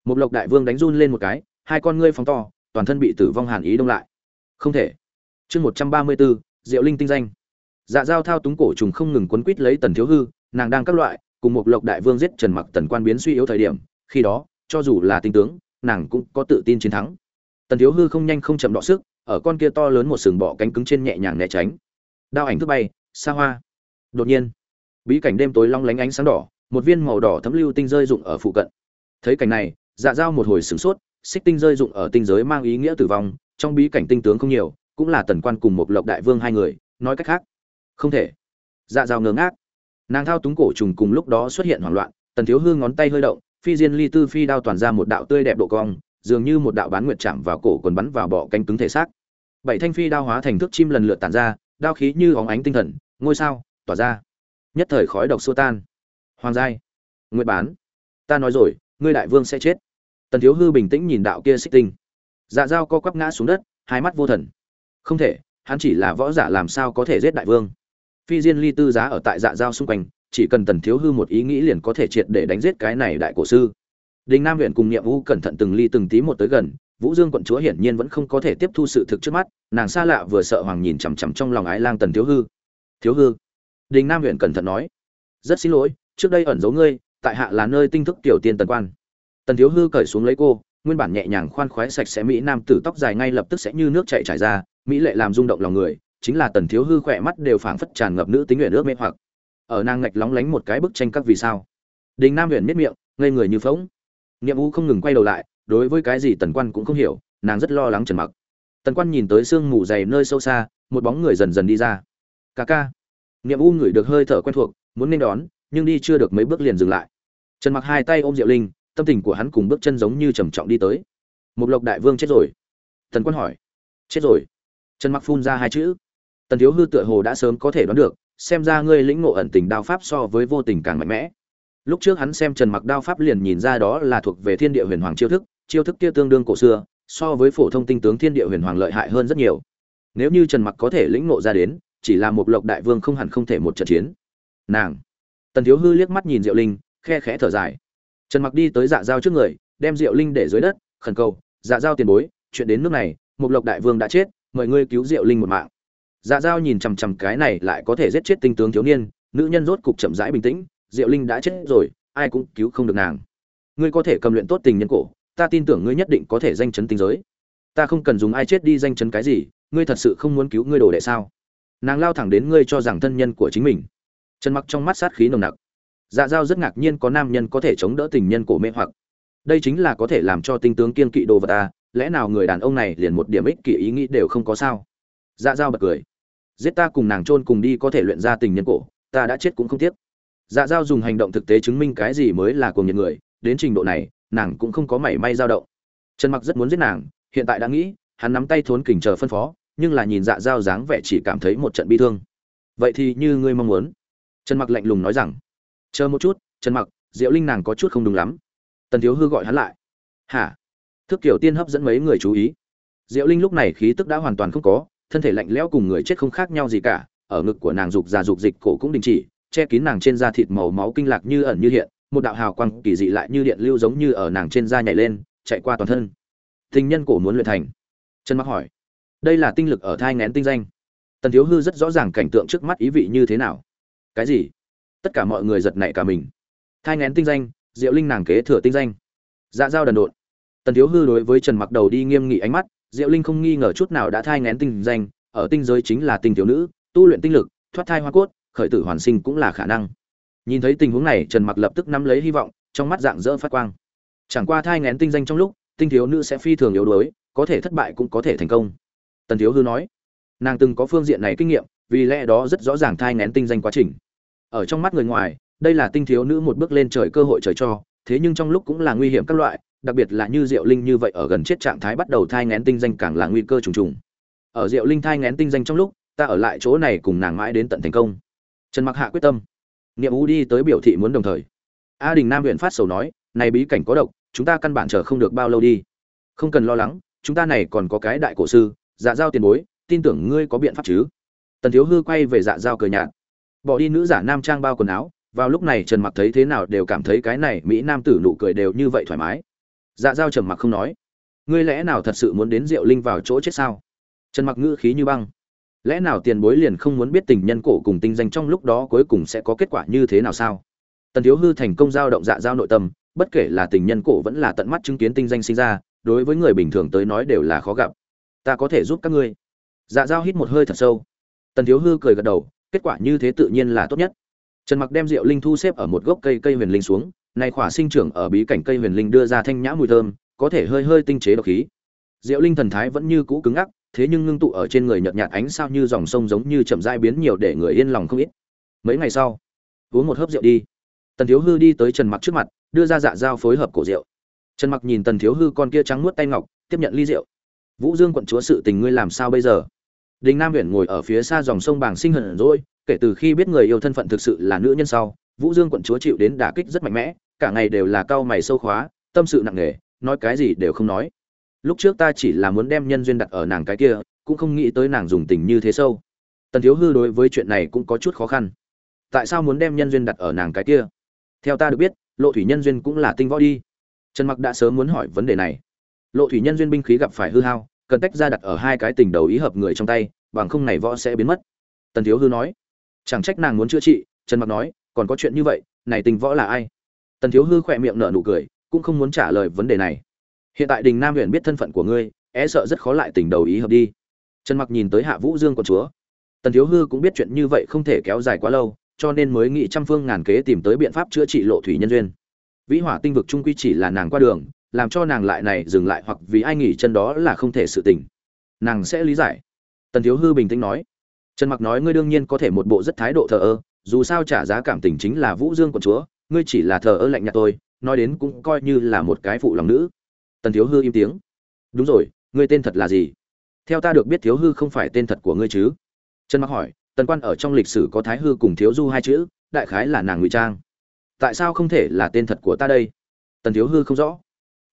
một lộc đại vương đánh run lên một cái, hai con ngươi phóng to, toàn thân bị tử vong hàn ý đông lại. Không thể. Chương một trăm ba mươi bốn diệu linh tinh danh. Dạ dao thao túng cổ trùng không ngừng quấn quít lấy tần thiếu hư, nàng đang các loại, cùng một lộc đại vương giết trần mặc tần quan biến suy yếu thời điểm, khi đó, cho dù là tinh tướng, nàng cũng có tự tin chiến thắng. Tần thiếu hư không nhanh không chậm đọ sức, ở con kia to lớn một sừng bọ cánh cứng trên nhẹ nhàng né tránh. Đao ảnh thức bay, xa hoa. Đột nhiên, bí cảnh đêm tối long lánh ánh sáng đỏ, một viên màu đỏ thấm lưu tinh rơi rụng ở phụ cận. Thấy cảnh này dạ dao một hồi sửng sốt, xích tinh rơi rụng ở tinh giới mang ý nghĩa tử vong, trong bí cảnh tinh tướng không nhiều, cũng là tần quan cùng một lộc đại vương hai người, nói cách khác. Không thể. Dạ dao ngớ ngác. Nàng thao túng cổ trùng cùng lúc đó xuất hiện hoảng loạn, tần thiếu hương ngón tay hơi động, phi diên ly tư phi đao toàn ra một đạo tươi đẹp độ cong, dường như một đạo bán nguyệt chạm vào cổ quần bắn vào bọ cánh cứng thể xác. Bảy thanh phi đao hóa thành thước chim lần lượt tản ra, đao khí như óng ánh tinh thần, ngôi sao, tỏa ra. Nhất thời khói độc xua tan. Hoàng giai. Nguyệt bán. Ta nói rồi, ngươi đại vương sẽ chết tần thiếu hư bình tĩnh nhìn đạo kia xích tinh. Dạ dao co quắp ngã xuống đất, hai mắt vô thần. Không thể, hắn chỉ là võ giả làm sao có thể giết đại vương. Phi diên ly tư giá ở tại dạ dao xung quanh, chỉ cần tần thiếu hư một ý nghĩ liền có thể triệt để đánh giết cái này đại cổ sư. Đình nam huyện cùng nhiệm vũ cẩn thận từng ly từng tí một tới gần, vũ dương quận chúa hiển nhiên vẫn không có thể tiếp thu sự thực trước mắt, nàng xa lạ vừa sợ hoàng nhìn chằm chằm trong lòng ái lang tần thiếu hư. Thiếu hư? Đình nam huyện cẩn thận nói. Rất xin lỗi, trước đây ẩn giấu ngươi, tại hạ là nơi tinh thức tiểu tiên tần quan tần thiếu hư cởi xuống lấy cô, nguyên bản nhẹ nhàng khoan khoái sạch sẽ mỹ nam tử tóc dài ngay lập tức sẽ như nước chảy trải ra, mỹ lệ làm rung động lòng người, chính là tần thiếu hư khỏe mắt đều phảng phất tràn ngập nữ tính nguyện ước mê hoặc. Ở nàng ngạch lóng lánh một cái bức tranh các vì sao. Đình nam huyện miết miệng, ngây người như phóng niệm u không ngừng quay đầu lại, đối với cái gì tần quan cũng không hiểu, nàng rất lo lắng trần mặc. Tần quan nhìn tới sương mù dày nơi sâu xa, một bóng người dần dần đi ra. Ca ca. Niệm u ngửi được hơi thở quen thuộc, muốn nên đón, nhưng đi chưa được mấy bước liền dừng lại. Trần mặc hai tay ôm diệu linh tâm tình của hắn cùng bước chân giống như trầm trọng đi tới. Một lộc đại vương chết rồi. Tần quân hỏi. Chết rồi. Trần mặc phun ra hai chữ. Tần thiếu hư tựa hồ đã sớm có thể đoán được, xem ra ngươi lĩnh ngộ ẩn tình đao pháp so với vô tình càng mạnh mẽ. Lúc trước hắn xem trần mặc đao pháp liền nhìn ra đó là thuộc về thiên địa huyền hoàng chiêu thức chiêu thức kia tương đương cổ xưa, so với phổ thông tinh tướng thiên địa huyền hoàng lợi hại hơn rất nhiều. Nếu như trần mặc có thể lĩnh ngộ ra đến, chỉ là một lộc đại vương không hẳn không thể một trận chiến. Nàng. Tần thiếu hư liếc mắt nhìn diệu linh, khe khẽ thở dài trần mặc đi tới dạ giao trước người, đem diệu linh để dưới đất, khẩn cầu dạ giao tiền bối, chuyện đến nước này một lộc đại vương đã chết, mời ngươi cứu diệu linh một mạng. Dạ giao nhìn chằm chằm cái này lại có thể giết chết tinh tướng thiếu niên, nữ nhân rốt cục chậm rãi bình tĩnh, diệu linh đã chết rồi, ai cũng cứu không được nàng. Ngươi có thể cầm luyện tốt tình nhân cổ, ta tin tưởng ngươi nhất định có thể danh chấn tinh giới. Ta không cần dùng ai chết đi danh chấn cái gì, ngươi thật sự không muốn cứu ngươi đồ đệ sao? Nàng lao thẳng đến ngươi cho rằng thân nhân của chính mình. Trần mặc trong mắt sát khí nồng nặc dạ giao rất ngạc nhiên có nam nhân có thể chống đỡ tình nhân cổ mê hoặc. Đây chính là có thể làm cho tinh tướng kiên kỵ đồ vật ta lẽ nào người đàn ông này liền một điểm ích kỷ ý nghĩ đều không có sao? Dạ giao bật cười. Giết ta cùng nàng chôn cùng đi có thể luyện ra tình nhân cổ, ta đã chết cũng không tiếc. Dạ giao dùng hành động thực tế chứng minh cái gì mới là cuồng nhiệt người, đến trình độ này, nàng cũng không có mảy may dao động. Trần mặc rất muốn giết nàng, hiện tại đã nghĩ, hắn nắm tay thốn kình chờ phân phó, nhưng là nhìn dạ giao dáng vẻ chỉ cảm thấy một trận bi thương. Vậy thì như ngươi mong muốn? Trần mặc lạnh lùng nói rằng chờ một chút, trần mặc, diệu linh nàng có chút không đúng lắm. Tần thiếu hư gọi hắn lại. Hả? Thức kiểu tiên hấp dẫn mấy người chú ý. Diệu linh lúc này khí tức đã hoàn toàn không có, thân thể lạnh lẽo cùng người chết không khác nhau gì cả, ở ngực của nàng dục già dục dịch cổ cũng đình chỉ, che kín nàng trên da thịt màu máu kinh lạc như ẩn như hiện, một đạo hào quang kỳ dị lại như điện lưu giống như ở nàng trên da nhảy lên, chạy qua toàn thân. Tình nhân cổ muốn luyện thành. Trần mặc hỏi, đây là tinh lực ở thai ngén tinh danh. Tần thiếu hư rất rõ ràng cảnh tượng trước mắt ý vị như thế nào. Cái gì? Tất cả mọi người giật nảy cả mình. Thai ngén tinh danh, diệu linh nàng kế thừa tinh danh. Dạ dao đần độn. Tần thiếu hư đối với trần mặc đầu đi nghiêm nghị ánh mắt, diệu linh không nghi ngờ chút nào đã thai ngén tinh danh, ở tinh giới chính là tinh thiếu nữ, tu luyện tinh lực, thoát thai hoa cốt, khởi tử hoàn sinh cũng là khả năng. Nhìn thấy tình huống này, trần mặc lập tức nắm lấy hy vọng, trong mắt dạng dỡ phát quang. Chẳng qua thai ngén tinh danh trong lúc, tinh thiếu nữ sẽ phi thường yếu đuối, có thể thất bại cũng có thể thành công. Tần thiếu hư nói, nàng từng có phương diện này kinh nghiệm, vì lẽ đó rất rõ ràng thai ngén tinh danh quá trình ở trong mắt người ngoài, đây là tinh thiếu nữ một bước lên trời cơ hội trời cho, thế nhưng trong lúc cũng là nguy hiểm các loại, đặc biệt là như diệu linh như vậy ở gần chết trạng thái bắt đầu thai ngén tinh danh càng là nguy cơ trùng trùng. Ở diệu linh thai ngén tinh danh trong lúc, ta ở lại chỗ này cùng nàng mãi đến tận thành công. Trần mặc hạ quyết tâm. Nghiệm u đi tới biểu thị muốn đồng thời. A đình nam huyện phát sầu nói, này bí cảnh có độc, chúng ta căn bản chờ không được bao lâu đi. Không cần lo lắng, chúng ta này còn có cái đại cổ sư dạ giao tiền bối, tin tưởng ngươi có biện pháp chứ? Tần thiếu hư quay về dạ giao cười nhạt bỏ đi nữ giả nam trang bao quần áo, vào lúc này trần mặc thấy thế nào đều cảm thấy cái này mỹ nam tử nụ cười đều như vậy thoải mái. Dạ giao trầm mặc không nói. Ngươi lẽ nào thật sự muốn đến diệu linh vào chỗ chết sao? Trần mặc ngữ khí như băng. Lẽ nào tiền bối liền không muốn biết tình nhân cổ cùng tinh danh trong lúc đó cuối cùng sẽ có kết quả như thế nào sao? Tần thiếu hư thành công giao động dạ giao nội tâm, bất kể là tình nhân cổ vẫn là tận mắt chứng kiến tinh danh sinh ra, đối với người bình thường tới nói đều là khó gặp. Ta có thể giúp các ngươi. Dạ giao hít một hơi thật sâu. Tần thiếu hư cười gật đầu kết quả như thế tự nhiên là tốt nhất. Trần mặc đem rượu linh thu xếp ở một gốc cây cây huyền linh xuống, này khỏa sinh trưởng ở bí cảnh cây huyền linh đưa ra thanh nhã mùi thơm, có thể hơi hơi tinh chế độc khí. Rượu linh thần thái vẫn như cũ cứng ngắc, thế nhưng ngưng tụ ở trên người nhợt nhạt ánh sao như dòng sông giống như chậm rãi biến nhiều để người yên lòng không ít. Mấy ngày sau, uống một hớp rượu đi. Tần thiếu hư đi tới trần mặc trước mặt, đưa ra dạ dao phối hợp cổ rượu. Trần mặc nhìn tần thiếu hư con kia trắng nuốt tay ngọc, tiếp nhận ly rượu. Vũ dương quận chúa sự tình ngươi làm sao bây giờ? Đình nam Uyển ngồi ở phía xa dòng sông bàng sinh hận rồi, kể từ khi biết người yêu thân phận thực sự là nữ nhân sau, vũ dương quận chúa chịu đến đả kích rất mạnh mẽ, cả ngày đều là cau mày sâu khóa, tâm sự nặng nề, nói cái gì đều không nói. Lúc trước ta chỉ là muốn đem nhân duyên đặt ở nàng cái kia, cũng không nghĩ tới nàng dùng tình như thế sâu. Tần thiếu hư đối với chuyện này cũng có chút khó khăn. Tại sao muốn đem nhân duyên đặt ở nàng cái kia? Theo ta được biết, lộ thủy nhân duyên cũng là tinh võ đi. Trần mặc đã sớm muốn hỏi vấn đề này. Lộ thủy nhân duyên binh khí gặp phải hư hao cần tách ra đặt ở hai cái tình đầu ý hợp người trong tay, bằng không này võ sẽ biến mất. Tần thiếu hư nói. Chẳng trách nàng muốn chữa trị. Trần mặc nói. Còn có chuyện như vậy, này tình võ là ai? Tần thiếu hư khỏe miệng nở nụ cười, cũng không muốn trả lời vấn đề này. Hiện tại đình nam huyện biết thân phận của ngươi é sợ rất khó lại tình đầu ý hợp đi. Trần mặc nhìn tới hạ vũ dương con chúa. Tần thiếu hư cũng biết chuyện như vậy không thể kéo dài quá lâu, cho nên mới nghĩ trăm phương ngàn kế tìm tới biện pháp chữa trị lộ thủy nhân duyên. Vĩ hỏa tinh vực trung quy chỉ là nàng qua đường làm cho nàng lại này dừng lại hoặc vì ai nghỉ chân đó là không thể sự tình. Nàng sẽ lý giải. Tần thiếu hư bình tĩnh nói. Trần mặc nói ngươi đương nhiên có thể một bộ rất thái độ thờ ơ, dù sao trả giá cảm tình chính là vũ dương quận chúa, ngươi chỉ là thờ ơ lạnh nhạt tôi nói đến cũng coi như là một cái phụ lòng nữ. Tần thiếu hư im tiếng. Đúng rồi, ngươi tên thật là gì? Theo ta được biết thiếu hư không phải tên thật của ngươi chứ? Trần mặc hỏi, tần quan ở trong lịch sử có thái hư cùng thiếu du hai chữ, đại khái là nàng ngụy trang. Tại sao không thể là tên thật của ta đây? Tần thiếu hư không rõ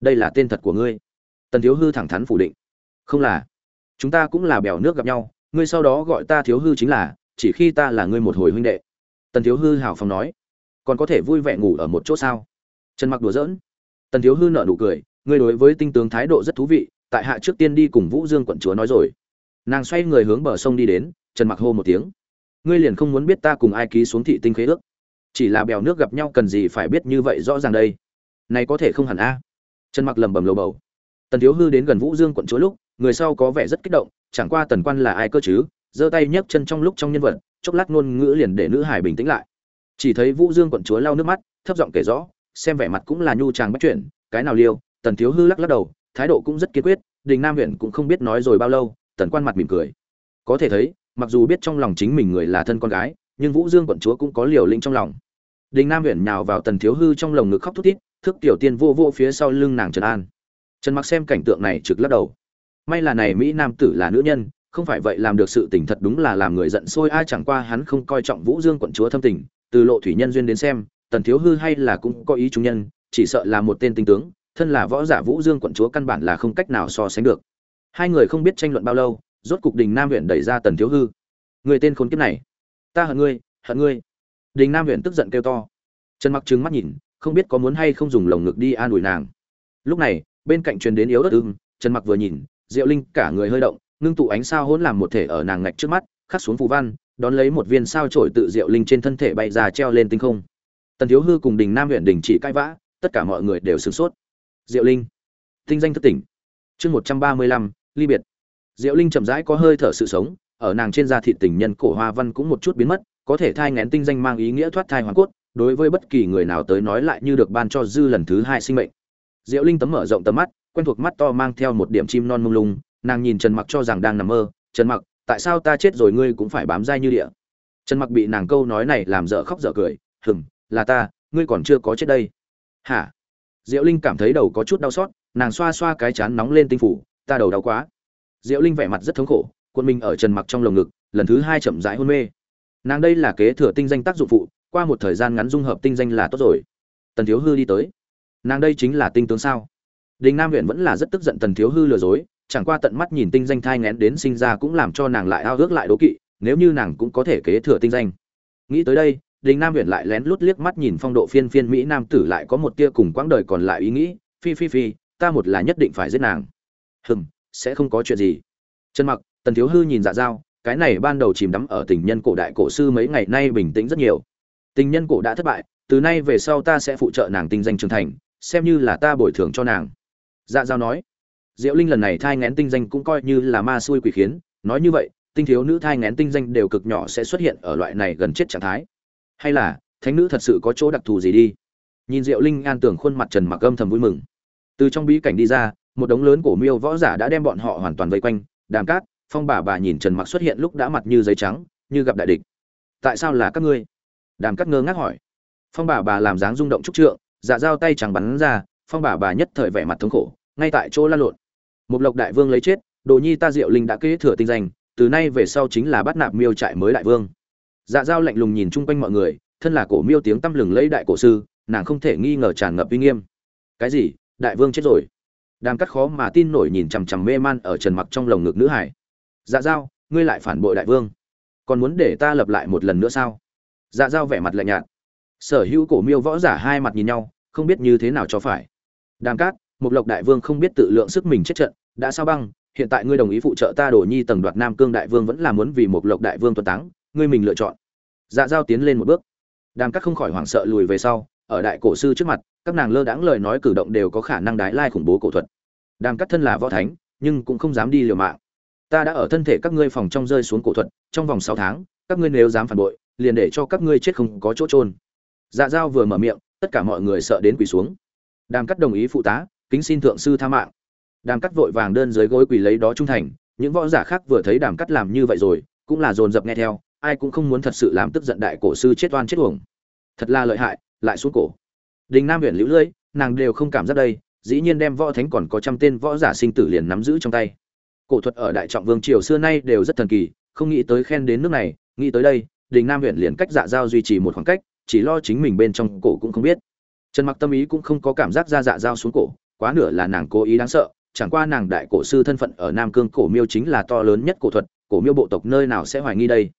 đây là tên thật của ngươi. Tần thiếu hư thẳng thắn phủ định. Không là. Chúng ta cũng là bèo nước gặp nhau, ngươi sau đó gọi ta thiếu hư chính là, chỉ khi ta là ngươi một hồi huynh đệ. Tần thiếu hư hào phóng nói. Còn có thể vui vẻ ngủ ở một chỗ sao? Trần mặc đùa giỡn. Tần thiếu hư nợ nụ cười, ngươi đối với tinh tướng thái độ rất thú vị, tại hạ trước tiên đi cùng vũ dương quận chúa nói rồi. Nàng xoay người hướng bờ sông đi đến, trần mặc hô một tiếng. Ngươi liền không muốn biết ta cùng ai ký xuống thị tinh khế ước. Chỉ là bèo nước gặp nhau cần gì phải biết như vậy rõ ràng đây. Này có thể không hẳn a? Trần mặc lầm bầm lầu bầu. Tần thiếu hư đến gần vũ dương quận chúa lúc, người sau có vẻ rất kích động, chẳng qua tần quan là ai cơ chứ? Giơ tay nhấc chân trong lúc trong nhân vật, chốc lát ngôn ngữ liền để nữ hải bình tĩnh lại. Chỉ thấy vũ dương quận chúa lau nước mắt, thấp giọng kể rõ, xem vẻ mặt cũng là nhu tràng bắt chuyện, cái nào liêu? Tần thiếu hư lắc lắc đầu, thái độ cũng rất kiên quyết, đình nam huyện cũng không biết nói rồi bao lâu, tần quan mặt mỉm cười. Có thể thấy, mặc dù biết trong lòng chính mình người là thân con gái, nhưng vũ dương quận chúa cũng có liều lĩnh trong lòng. Đình nam huyện nhào vào tần thiếu hư trong lồng ngực khóc thút thít thức tiểu tiên vô vô phía sau lưng nàng trần an. Trần mặc xem cảnh tượng này trực lắc đầu. May là này mỹ nam tử là nữ nhân, không phải vậy làm được sự tình thật đúng là làm người giận sôi, ai chẳng qua hắn không coi trọng vũ dương quận chúa thâm tình, từ lộ thủy nhân duyên đến xem, tần thiếu hư hay là cũng có ý chúng nhân, chỉ sợ là một tên tinh tướng, thân là võ giả vũ dương quận chúa căn bản là không cách nào so sánh được. Hai người không biết tranh luận bao lâu, rốt cục đình nam huyện đẩy ra tần thiếu hư. Người tên khốn kiếp này. Ta hận ngươi hận ngươi. Đình nam huyện tức giận kêu to. Trần mặc trừng mắt nhìn không biết có muốn hay không dùng lồng ngực đi an ủi nàng. Lúc này, bên cạnh truyền đến yếu ớt ưng, trần mặc vừa nhìn, diệu linh cả người hơi động, ngưng tụ ánh sao hỗn làm một thể ở nàng ngạch trước mắt, khắc xuống phù văn, đón lấy một viên sao trổi tự diệu linh trên thân thể bay ra treo lên tinh không. Tần thiếu hư cùng đình nam huyện đình chỉ cãi vã, tất cả mọi người đều sửng sốt. Diệu linh, tinh danh thất tỉnh. Chương một trăm ba mươi lăm, ly biệt. Diệu linh chậm rãi có hơi thở sự sống, ở nàng trên da thịt tình nhân cổ hoa văn cũng một chút biến mất, có thể thai ngén tinh danh mang ý nghĩa thoát thai hoàn cốt đối với bất kỳ người nào tới nói lại như được ban cho dư lần thứ hai sinh mệnh. Diệu linh tấm mở rộng tầm mắt, quen thuộc mắt to mang theo một điểm chim non mông lung, nàng nhìn trần mặc cho rằng đang nằm mơ, trần mặc, tại sao ta chết rồi ngươi cũng phải bám dai như địa? Trần mặc bị nàng câu nói này làm dở khóc dở cười hừng là ta, ngươi còn chưa có chết đây. Hả? Diệu linh cảm thấy đầu có chút đau xót, nàng xoa xoa cái chán nóng lên tinh phủ, ta đầu đau quá. Diệu linh vẻ mặt rất thống khổ quân mình ở trần mặc trong lồng ngực, lần thứ hai chậm rãi hôn mê. Nàng đây là kế thừa tinh danh tác dụng phụ qua một thời gian ngắn dung hợp tinh danh là tốt rồi. Tần thiếu hư đi tới. Nàng đây chính là tinh tướng sao? Đình nam huyện vẫn là rất tức giận tần thiếu hư lừa dối, chẳng qua tận mắt nhìn tinh danh thai ngén đến sinh ra cũng làm cho nàng lại ao ước lại đố kỵ, nếu như nàng cũng có thể kế thừa tinh danh. Nghĩ tới đây, đình nam huyện lại lén lút liếc mắt nhìn phong độ phiên phiên mỹ nam tử lại có một tia cùng quãng đời còn lại ý nghĩ, phi phi phi, ta một là nhất định phải giết nàng. Hừm, sẽ không có chuyện gì. Trần mặc, tần thiếu hư nhìn dạ dao, cái này ban đầu chìm đắm ở tình nhân cổ đại cổ sư mấy ngày nay bình tĩnh rất nhiều tình nhân cổ đã thất bại, từ nay về sau ta sẽ phụ trợ nàng tinh danh trưởng thành, xem như là ta bồi thường cho nàng. Dạ giao nói. Diệu linh lần này thai ngén tinh danh cũng coi như là ma xui quỷ khiến, nói như vậy, tinh thiếu nữ thai ngén tinh danh đều cực nhỏ sẽ xuất hiện ở loại này gần chết trạng thái. Hay là, thánh nữ thật sự có chỗ đặc thù gì đi? Nhìn diệu linh an tưởng khuôn mặt trần mặc âm thầm vui mừng. Từ trong bí cảnh đi ra, một đống lớn cổ miêu võ giả đã đem bọn họ hoàn toàn vây quanh, đàm cát, phong bà bà nhìn trần mặc xuất hiện lúc đã mặt như giấy trắng, như gặp đại địch. Tại sao là các ngươi? Đàm cắt ngơ ngác hỏi. Phong bà bà làm dáng rung động trúc trượng dạ dao tay chẳng bắn ra, phong bà bà nhất thời vẻ mặt thống khổ, ngay tại chỗ la lộn. Một lộc đại vương lấy chết, đồ nhi ta diệu linh đã kế thừa tinh danh, từ nay về sau chính là bắt nạp miêu trại mới đại vương. Dạ dao lạnh lùng nhìn chung quanh mọi người, thân là cổ miêu tiếng tăm lừng lấy đại cổ sư, nàng không thể nghi ngờ tràn ngập uy nghiêm. Cái gì? Đại vương chết rồi. Đàm cắt khó mà tin nổi nhìn chằm chằm mê man ở trần mặc trong lồng ngực nữ hải. Dạ dao, ngươi lại phản bội đại vương. Còn muốn để ta lập lại một lần nữa sao? Dạ dao vẻ mặt lạnh nhạt. Sở hữu cổ miêu võ giả hai mặt nhìn nhau, không biết như thế nào cho phải. Đàm cát một lộc đại vương không biết tự lượng sức mình chết trận, đã sao băng, hiện tại ngươi đồng ý phụ trợ ta đổ nhi tầng đoạt nam cương đại vương vẫn là muốn vì một lộc đại vương tuần táng, ngươi mình lựa chọn. Dạ giao tiến lên một bước. Đàm cát không khỏi hoảng sợ lùi về sau, ở đại cổ sư trước mặt, các nàng lơ đãng lời nói cử động đều có khả năng đái lai khủng bố cổ thuật. Đàm cát thân là võ thánh, nhưng cũng không dám đi liều mạng. Ta đã ở thân thể các ngươi phòng trong rơi xuống cổ thuật, trong vòng sáu tháng, các ngươi nếu dám phản bội liền để cho các ngươi chết không có chỗ trôn dạ dao vừa mở miệng, tất cả mọi người sợ đến quỳ xuống. Đàm cắt đồng ý phụ tá, kính xin thượng sư tha mạng. Đàm cắt vội vàng đơn dưới gối quỳ lấy đó trung thành, những võ giả khác vừa thấy đàm cắt làm như vậy rồi, cũng là dồn dập nghe theo, ai cũng không muốn thật sự làm tức giận đại cổ sư chết oan chết uổng. Thật là lợi hại, lại xuống cổ. Đình nam huyện lũ lưỡi nàng đều không cảm giác đây, dĩ nhiên đem võ thánh còn có trăm tên võ giả sinh tử liền nắm giữ trong tay. Cổ thuật ở đại trọng vương triều xưa nay đều rất thần kỳ, không nghĩ tới khen đến nước này, nghĩ tới đây đình nam huyện liền cách dạ giao duy trì một khoảng cách, chỉ lo chính mình bên trong cổ cũng không biết. Trần mặc tâm ý cũng không có cảm giác ra dạ giao xuống cổ, quá nửa là nàng cố ý đáng sợ, chẳng qua nàng đại cổ sư thân phận ở nam cương cổ miêu chính là to lớn nhất cổ thuật, cổ miêu bộ tộc nơi nào sẽ hoài nghi đây?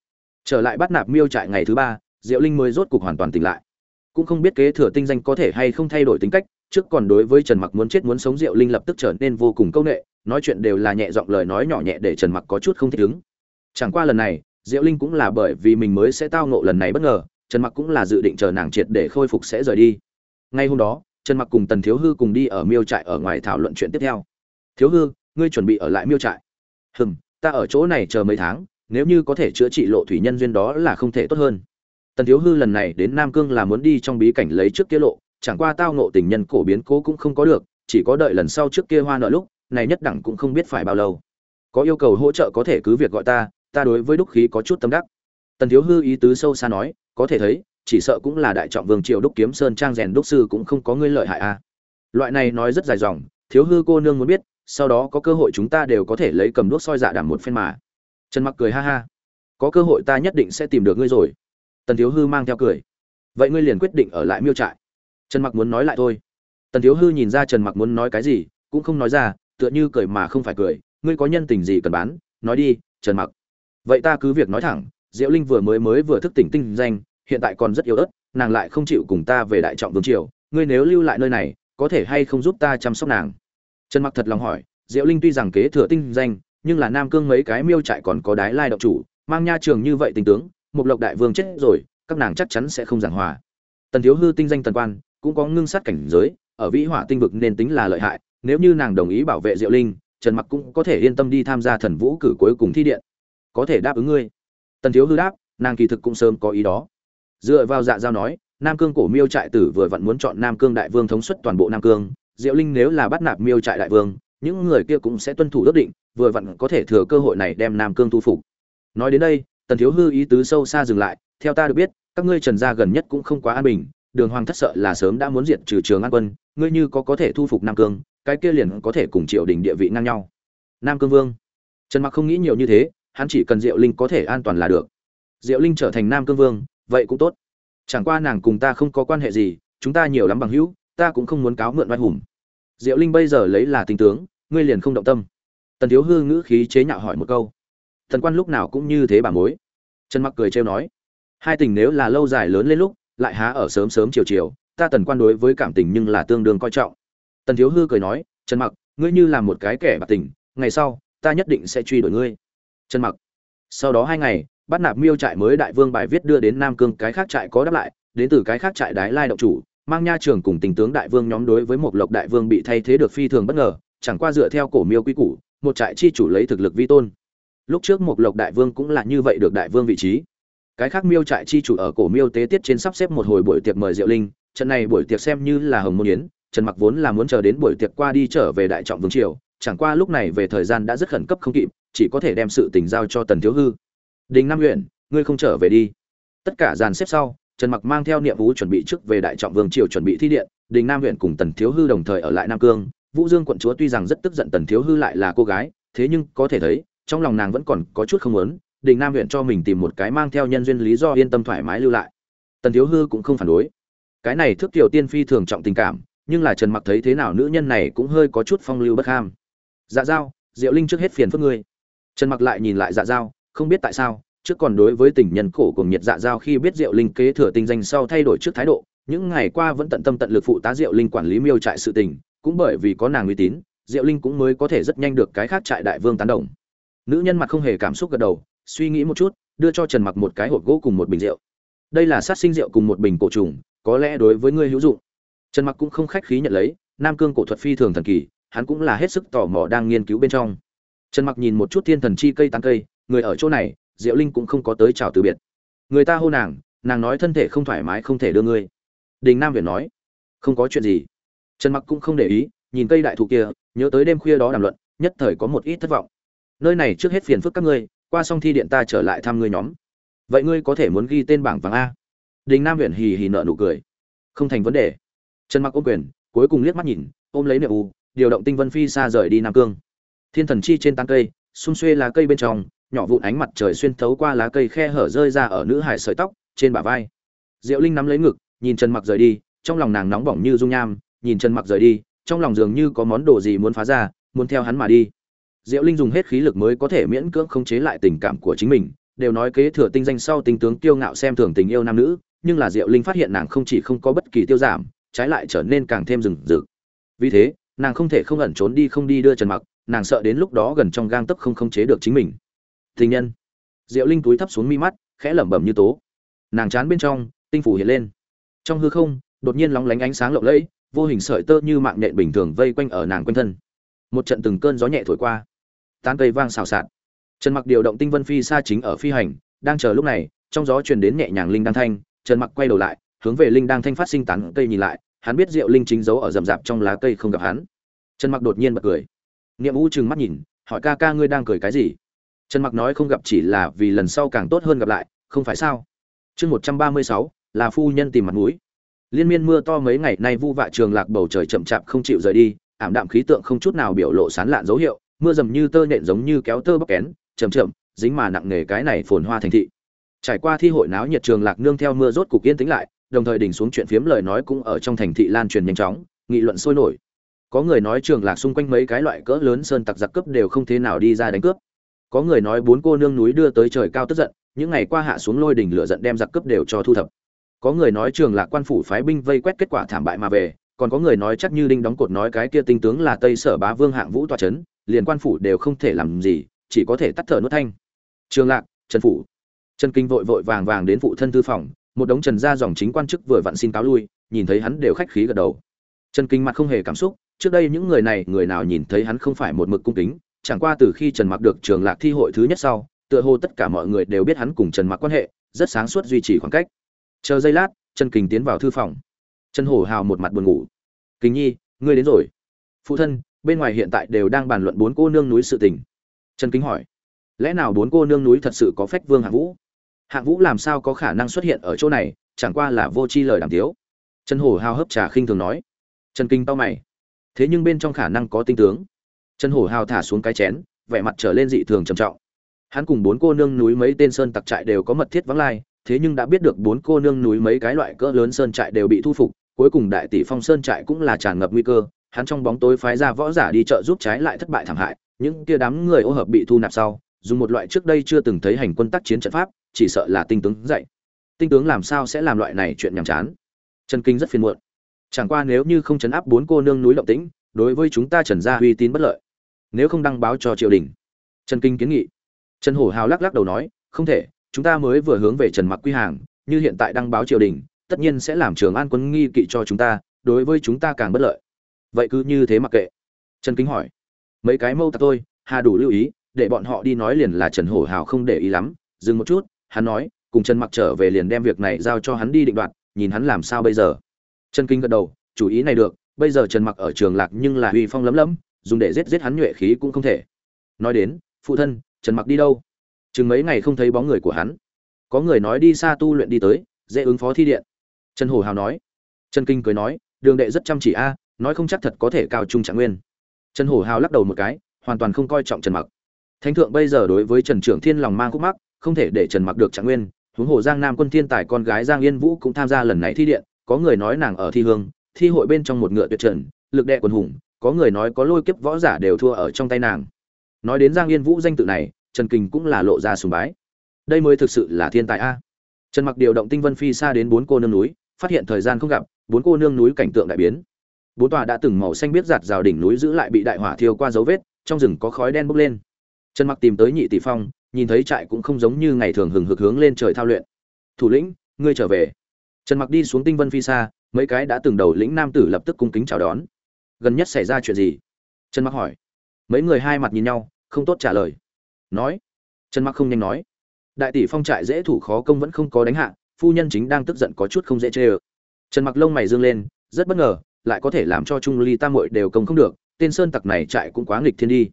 Trở lại bắt nạp miêu trại ngày thứ ba, diệu linh mới rốt cục hoàn toàn tỉnh lại. Cũng không biết kế thừa tinh danh có thể hay không thay đổi tính cách, trước còn đối với trần mặc muốn chết muốn sống diệu linh lập tức trở nên vô cùng câu nệ, nói chuyện đều là nhẹ giọng lời nói nhỏ nhẹ để trần mặc có chút không thích ứng. Chẳng qua lần này diệu linh cũng là bởi vì mình mới sẽ tao ngộ lần này bất ngờ, trần mặc cũng là dự định chờ nàng triệt để khôi phục sẽ rời đi. Ngay hôm đó, trần mặc cùng tần thiếu hư cùng đi ở miêu trại ở ngoài thảo luận chuyện tiếp theo. Thiếu hư, ngươi chuẩn bị ở lại miêu trại. Hừm, ta ở chỗ này chờ mấy tháng, nếu như có thể chữa trị lộ thủy nhân duyên đó là không thể tốt hơn. Tần thiếu hư lần này đến nam cương là muốn đi trong bí cảnh lấy trước kia lộ, chẳng qua tao ngộ tình nhân cổ biến cố cũng không có được, chỉ có đợi lần sau trước kia hoa nợ lúc, này nhất đẳng cũng không biết phải bao lâu. Có yêu cầu hỗ trợ có thể cứ việc gọi ta ta đối với đúc khí có chút tâm đắc. Tần thiếu hư ý tứ sâu xa nói, có thể thấy, chỉ sợ cũng là đại trọng vương triều đúc kiếm sơn trang rèn đúc sư cũng không có ngươi lợi hại a à. loại này nói rất dài dòng, thiếu hư cô nương muốn biết, sau đó có cơ hội chúng ta đều có thể lấy cầm đuốc soi dạ đảm một phen mà. Trần mặc cười ha ha. Có cơ hội ta nhất định sẽ tìm được ngươi rồi. Tần thiếu hư mang theo cười. Vậy ngươi liền quyết định ở lại miêu trại. Trần mặc muốn nói lại thôi. Tần thiếu hư nhìn ra trần mặc muốn nói cái gì, cũng không nói ra, tựa như cười mà không phải cười. Ngươi có nhân tình gì cần bán? Nói đi, trần mặc vậy ta cứ việc nói thẳng, diệu linh vừa mới mới vừa thức tỉnh tinh danh, hiện tại còn rất yếu ớt, nàng lại không chịu cùng ta về đại trọng vương triều, ngươi nếu lưu lại nơi này, có thể hay không giúp ta chăm sóc nàng? Trần mặc thật lòng hỏi, diệu linh tuy rằng kế thừa tinh danh, nhưng là nam cương mấy cái miêu trại còn có đái lai động chủ, mang nha trường như vậy tình tướng, một lộc đại vương chết rồi, các nàng chắc chắn sẽ không giảng hòa. Tần thiếu hư tinh danh tần quan, cũng có ngưng sát cảnh giới, ở vĩ hỏa tinh vực nên tính là lợi hại, nếu như nàng đồng ý bảo vệ diệu linh, trần mặc cũng có thể yên tâm đi tham gia thần vũ cử cuối cùng thi điện có thể đáp ứng ngươi. Tần thiếu hư đáp, nàng kỳ thực cũng sớm có ý đó. Dựa vào dạ giao nói, nam cương cổ miêu trại tử vừa vặn muốn chọn nam cương đại vương thống suất toàn bộ nam cương. Diệu linh nếu là bắt nạp miêu trại đại vương, những người kia cũng sẽ tuân thủ ước định, vừa vặn có thể thừa cơ hội này đem nam cương thu phục. Nói đến đây, tần thiếu hư ý tứ sâu xa dừng lại, theo ta được biết, các ngươi trần gia gần nhất cũng không quá an bình, đường hoàng thất sợ là sớm đã muốn diệt trừ trường an quân, ngươi như có có thể thu phục nam cương, cái kia liền có thể cùng triều đình địa vị ngang nhau. Nam cương vương. Trần mặc không nghĩ nhiều như thế hắn chỉ cần diệu linh có thể an toàn là được. Diệu linh trở thành nam cương vương, vậy cũng tốt. Chẳng qua nàng cùng ta không có quan hệ gì, chúng ta nhiều lắm bằng hữu, ta cũng không muốn cáo mượn oai hùng. Diệu linh bây giờ lấy là tình tướng, ngươi liền không động tâm. Tần thiếu hư ngữ khí chế nhạo hỏi một câu. Thần quan lúc nào cũng như thế bà mối. Trần mặc cười trêu nói. Hai tình nếu là lâu dài lớn lên lúc, lại há ở sớm sớm chiều chiều, ta tần quan đối với cảm tình nhưng là tương đương coi trọng. Tần thiếu hư cười nói, trần mặc, ngươi như là một cái kẻ bạc tình, ngày sau, ta nhất định sẽ truy đuổi ngươi trần mặc. Sau đó hai ngày, bắt nạp miêu trại mới đại vương bài viết đưa đến nam cương cái khác trại có đáp lại, đến từ cái khác trại đái lai động chủ, mang nha trường cùng tình tướng đại vương nhóm đối với một lộc đại vương bị thay thế được phi thường bất ngờ, chẳng qua dựa theo cổ miêu quy củ, một trại chi chủ lấy thực lực vi tôn. Lúc trước một lộc đại vương cũng là như vậy được đại vương vị trí. Cái khác miêu trại chi chủ ở cổ miêu tế tiết trên sắp xếp một hồi buổi tiệc mời diệu linh, trận này buổi tiệc xem như là hồng môn yến, trần mặc vốn là muốn chờ đến buổi tiệc qua đi trở về đại trọng vương triều, chẳng qua lúc này về thời gian đã rất khẩn cấp không kịp chỉ có thể đem sự tình giao cho tần thiếu hư. Đình nam huyện ngươi không trở về đi. Tất cả dàn xếp sau, trần mặc mang theo niệm vũ chuẩn bị trước về đại trọng vương triều chuẩn bị thi điện. Đình nam huyện cùng tần thiếu hư đồng thời ở lại nam cương. Vũ dương quận chúa tuy rằng rất tức giận tần thiếu hư lại là cô gái, thế nhưng có thể thấy, trong lòng nàng vẫn còn có chút không muốn. Đình nam huyện cho mình tìm một cái mang theo nhân duyên lý do yên tâm thoải mái lưu lại. Tần thiếu hư cũng không phản đối. Cái này thước tiểu tiên phi thường trọng tình cảm, nhưng là trần mặc thấy thế nào nữ nhân này cũng hơi có chút phong lưu bất ham. Dạ giao diệu linh trước hết phiền phức ngươi trần mặc lại nhìn lại dạ dao, không biết tại sao trước còn đối với tình nhân cổ cùng nhiệt dạ dao khi biết diệu linh kế thừa tinh danh sau thay đổi trước thái độ những ngày qua vẫn tận tâm tận lực phụ tá diệu linh quản lý miêu trại sự tình cũng bởi vì có nàng uy tín diệu linh cũng mới có thể rất nhanh được cái khác trại đại vương tán đồng. Nữ nhân mặt không hề cảm xúc gật đầu suy nghĩ một chút đưa cho trần mặc một cái hộp gỗ cùng một bình rượu. Đây là sát sinh rượu cùng một bình cổ trùng có lẽ đối với ngươi hữu dụng. Trần mặc cũng không khách khí nhận lấy nam cương cổ thuật phi thường thần kỳ hắn cũng là hết sức tò mò đang nghiên cứu bên trong trần mặc nhìn một chút thiên thần chi cây tán cây, người ở chỗ này, diệu linh cũng không có tới chào từ biệt. Người ta hô nàng nàng nói thân thể không thoải mái không thể đưa ngươi. Đình nam việt nói, không có chuyện gì. Trần mặc cũng không để ý, nhìn cây đại thụ kia, nhớ tới đêm khuya đó đàm luận, nhất thời có một ít thất vọng. Nơi này trước hết phiền phức các ngươi, qua xong thi điện ta trở lại thăm ngươi nhóm. Vậy ngươi có thể muốn ghi tên bảng vàng a? Đình nam huyện hì hì nợ nụ cười. Không thành vấn đề. Trần mặc ôm quyền, cuối cùng liếc mắt nhìn, ôm lấy niệm u, điều động tinh vân phi xa rời đi nam cương thiên thần chi trên tán cây, xung xuê là cây bên trong, nhỏ vụn ánh mặt trời xuyên thấu qua lá cây khe hở rơi ra ở nữ hải sợi tóc, trên bả vai. Diệu linh nắm lấy ngực, nhìn trần mặc rời đi, trong lòng nàng nóng bỏng như dung nham, nhìn trần mặc rời đi, trong lòng dường như có món đồ gì muốn phá ra, muốn theo hắn mà đi. Diệu linh dùng hết khí lực mới có thể miễn cưỡng khống chế lại tình cảm của chính mình, đều nói kế thừa tinh danh sau tinh tướng tiêu ngạo xem thường tình yêu nam nữ, nhưng là diệu linh phát hiện nàng không chỉ không có bất kỳ tiêu giảm, trái lại trở nên càng thêm rừng rực. Vì thế, nàng không thể không ẩn trốn đi không đi đưa trần mặc nàng sợ đến lúc đó gần trong gang tấc không khống chế được chính mình. Tình nhân, diệu linh túi thấp xuống mi mắt, khẽ lẩm bẩm như tố. Nàng chán bên trong, tinh phủ hiện lên. Trong hư không, đột nhiên lóng lánh ánh sáng lộng lẫy, vô hình sợi tơ như mạng nhện bình thường vây quanh ở nàng quanh thân. Một trận từng cơn gió nhẹ thổi qua. Tán cây vang xào xạc. Trần mặc điều động tinh vân phi xa chính ở phi hành, đang chờ lúc này, trong gió truyền đến nhẹ nhàng linh đăng thanh, trần mặc quay đầu lại, hướng về linh đăng thanh phát sinh tán cây nhìn lại, hắn biết diệu linh chính giấu ở rậm rạp trong lá cây không gặp hắn. Trần mặc đột nhiên bật cười niệm u chừng mắt nhìn, hỏi ca ca ngươi đang cười cái gì? Trần mặc nói không gặp chỉ là vì lần sau càng tốt hơn gặp lại, không phải sao? Chương một trăm ba mươi sáu, là phu nhân tìm mặt mũi. Liên miên mưa to mấy ngày nay vu vạ trường lạc bầu trời chậm chạp không chịu rời đi, ảm đạm khí tượng không chút nào biểu lộ sán lạn dấu hiệu, mưa dầm như tơ nện giống như kéo tơ bóc kén, chậm chậm, dính mà nặng nề cái này phồn hoa thành thị. Trải qua thi hội náo nhiệt trường lạc nương theo mưa rốt cục yên tĩnh lại, đồng thời đỉnh xuống chuyện phiếm lời nói cũng ở trong thành thị lan truyền nhanh chóng, nghị luận sôi nổi có người nói trường lạc xung quanh mấy cái loại cỡ lớn sơn tặc giặc cướp đều không thế nào đi ra đánh cướp. Có người nói bốn cô nương núi đưa tới trời cao tức giận, những ngày qua hạ xuống lôi đỉnh lửa giận đem giặc cướp đều cho thu thập. Có người nói trường lạc quan phủ phái binh vây quét kết quả thảm bại mà về, còn có người nói chắc như đinh đóng cột nói cái kia tinh tướng là tây sở bá vương hạng vũ tòa chấn, liền quan phủ đều không thể làm gì, chỉ có thể tắt thở nuốt thanh. Trường lạc, trần phủ. Trần kinh vội vội vàng vàng đến phụ thân thư phòng, một đống trần gia dòng chính quan chức vừa vặn xin cáo lui, nhìn thấy hắn đều khách khí gật đầu. Trần kinh mặt không hề cảm xúc trước đây những người này, người nào nhìn thấy hắn không phải một mực cung kính, chẳng qua từ khi trần mặc được trường lạc thi hội thứ nhất sau, tựa hồ tất cả mọi người đều biết hắn cùng trần mặc quan hệ, rất sáng suốt duy trì khoảng cách. Chờ giây lát, trần kình tiến vào thư phòng. Trần hổ hào một mặt buồn ngủ. Kính nhi, ngươi đến rồi. Phụ thân, bên ngoài hiện tại đều đang bàn luận bốn cô nương núi sự tình. Trần kính hỏi. Lẽ nào bốn cô nương núi thật sự có phách vương hạng vũ? Hạng vũ làm sao có khả năng xuất hiện ở chỗ này, chẳng qua là vô c h i lời đàm tiếu. Trần hổ hào hấp trà khinh thường nói. Trần kinh tao mày thế nhưng bên trong khả năng có tinh tướng. Trần hổ hào thả xuống cái chén, vẻ mặt trở lên dị thường trầm trọng. Hắn cùng bốn cô nương núi mấy tên sơn tặc trại đều có mật thiết vắng lai, thế nhưng đã biết được bốn cô nương núi mấy cái loại cỡ lớn sơn trại đều bị thu phục, cuối cùng đại tỷ phong sơn trại cũng là tràn ngập nguy cơ, hắn trong bóng tối phái ra võ giả đi trợ giúp trái lại thất bại thảm hại, những kia đám người ô hợp bị thu nạp sau, dùng một loại trước đây chưa từng thấy hành quân tác chiến trận pháp, chỉ sợ là tinh tướng dạy. Tinh tướng làm sao sẽ làm loại này chuyện nhàm chán? Trần kinh rất phiền muộn chẳng qua nếu như không chấn áp bốn cô nương núi động tĩnh, đối với chúng ta trần gia uy tín bất lợi. Nếu không đăng báo cho triều đình. Trần kinh kiến nghị. Trần hổ hào lắc lắc đầu nói, không thể, chúng ta mới vừa hướng về trần mặc quy hàng, như hiện tại đăng báo triều đình, tất nhiên sẽ làm trường an quân nghi kỵ cho chúng ta, đối với chúng ta càng bất lợi. Vậy cứ như thế mặc kệ. Trần kính hỏi. Mấy cái mâu tạc tôi hà đủ lưu ý, để bọn họ đi nói liền là trần hổ hào không để ý lắm, dừng một chút, hắn nói, cùng trần mặc trở về liền đem việc này giao cho hắn đi định đoạt, nhìn hắn làm sao bây giờ trần kinh gật đầu, chủ ý này được, bây giờ trần mặc ở trường lạc nhưng là uy phong lấm lấm, dùng để giết giết hắn nhuệ khí cũng không thể. Nói đến, phụ thân, trần mặc đi đâu? Chừng mấy ngày không thấy bóng người của hắn. Có người nói đi xa tu luyện đi tới, dễ ứng phó thi điện. Trần hổ hào nói. Trần kinh cười nói, đường đệ rất chăm chỉ a, nói không chắc thật có thể cao trung trạng nguyên. Trần hổ hào lắc đầu một cái, hoàn toàn không coi trọng trần mặc. Thánh thượng bây giờ đối với trần trưởng thiên lòng mang khúc mắc, không thể để trần mặc được trạng nguyên. Huống hồ giang nam quân thiên tài con gái giang yên vũ cũng tham gia lần này thi điện có người nói nàng ở thi hương, thi hội bên trong một ngựa tuyệt trần, lực đệ quần hùng, có người nói có lôi kiếp võ giả đều thua ở trong tay nàng. Nói đến giang yên vũ danh tự này, trần kình cũng là lộ ra sùng bái. Đây mới thực sự là thiên tài a. Trần mặc điều động tinh vân phi xa đến bốn cô nương núi, phát hiện thời gian không gặp, bốn cô nương núi cảnh tượng đại biến. Bốn tòa đã từng màu xanh biết giạt rào đỉnh núi giữ lại bị đại hỏa thiêu qua dấu vết, trong rừng có khói đen bốc lên. Trần mặc tìm tới nhị tỷ phong, nhìn thấy trại cũng không giống như ngày thường hừng hực hướng lên trời thao luyện. Thủ lĩnh, ngươi trở về trần mặc đi xuống tinh vân phi xa mấy cái đã từng đầu lĩnh nam tử lập tức cung kính chào đón. Gần nhất xảy ra chuyện gì? Trần mặc hỏi. Mấy người hai mặt nhìn nhau, không tốt trả lời. Nói. Trần mặc không nhanh nói. Đại tỷ phong trại dễ thủ khó công vẫn không có đánh hạ, phu nhân chính đang tức giận có chút không dễ chê ơ. Trần mặc lông mày dương lên, rất bất ngờ, lại có thể làm cho trung ly tam muội đều công không được, tên sơn tặc này trại cũng quá nghịch thiên đi.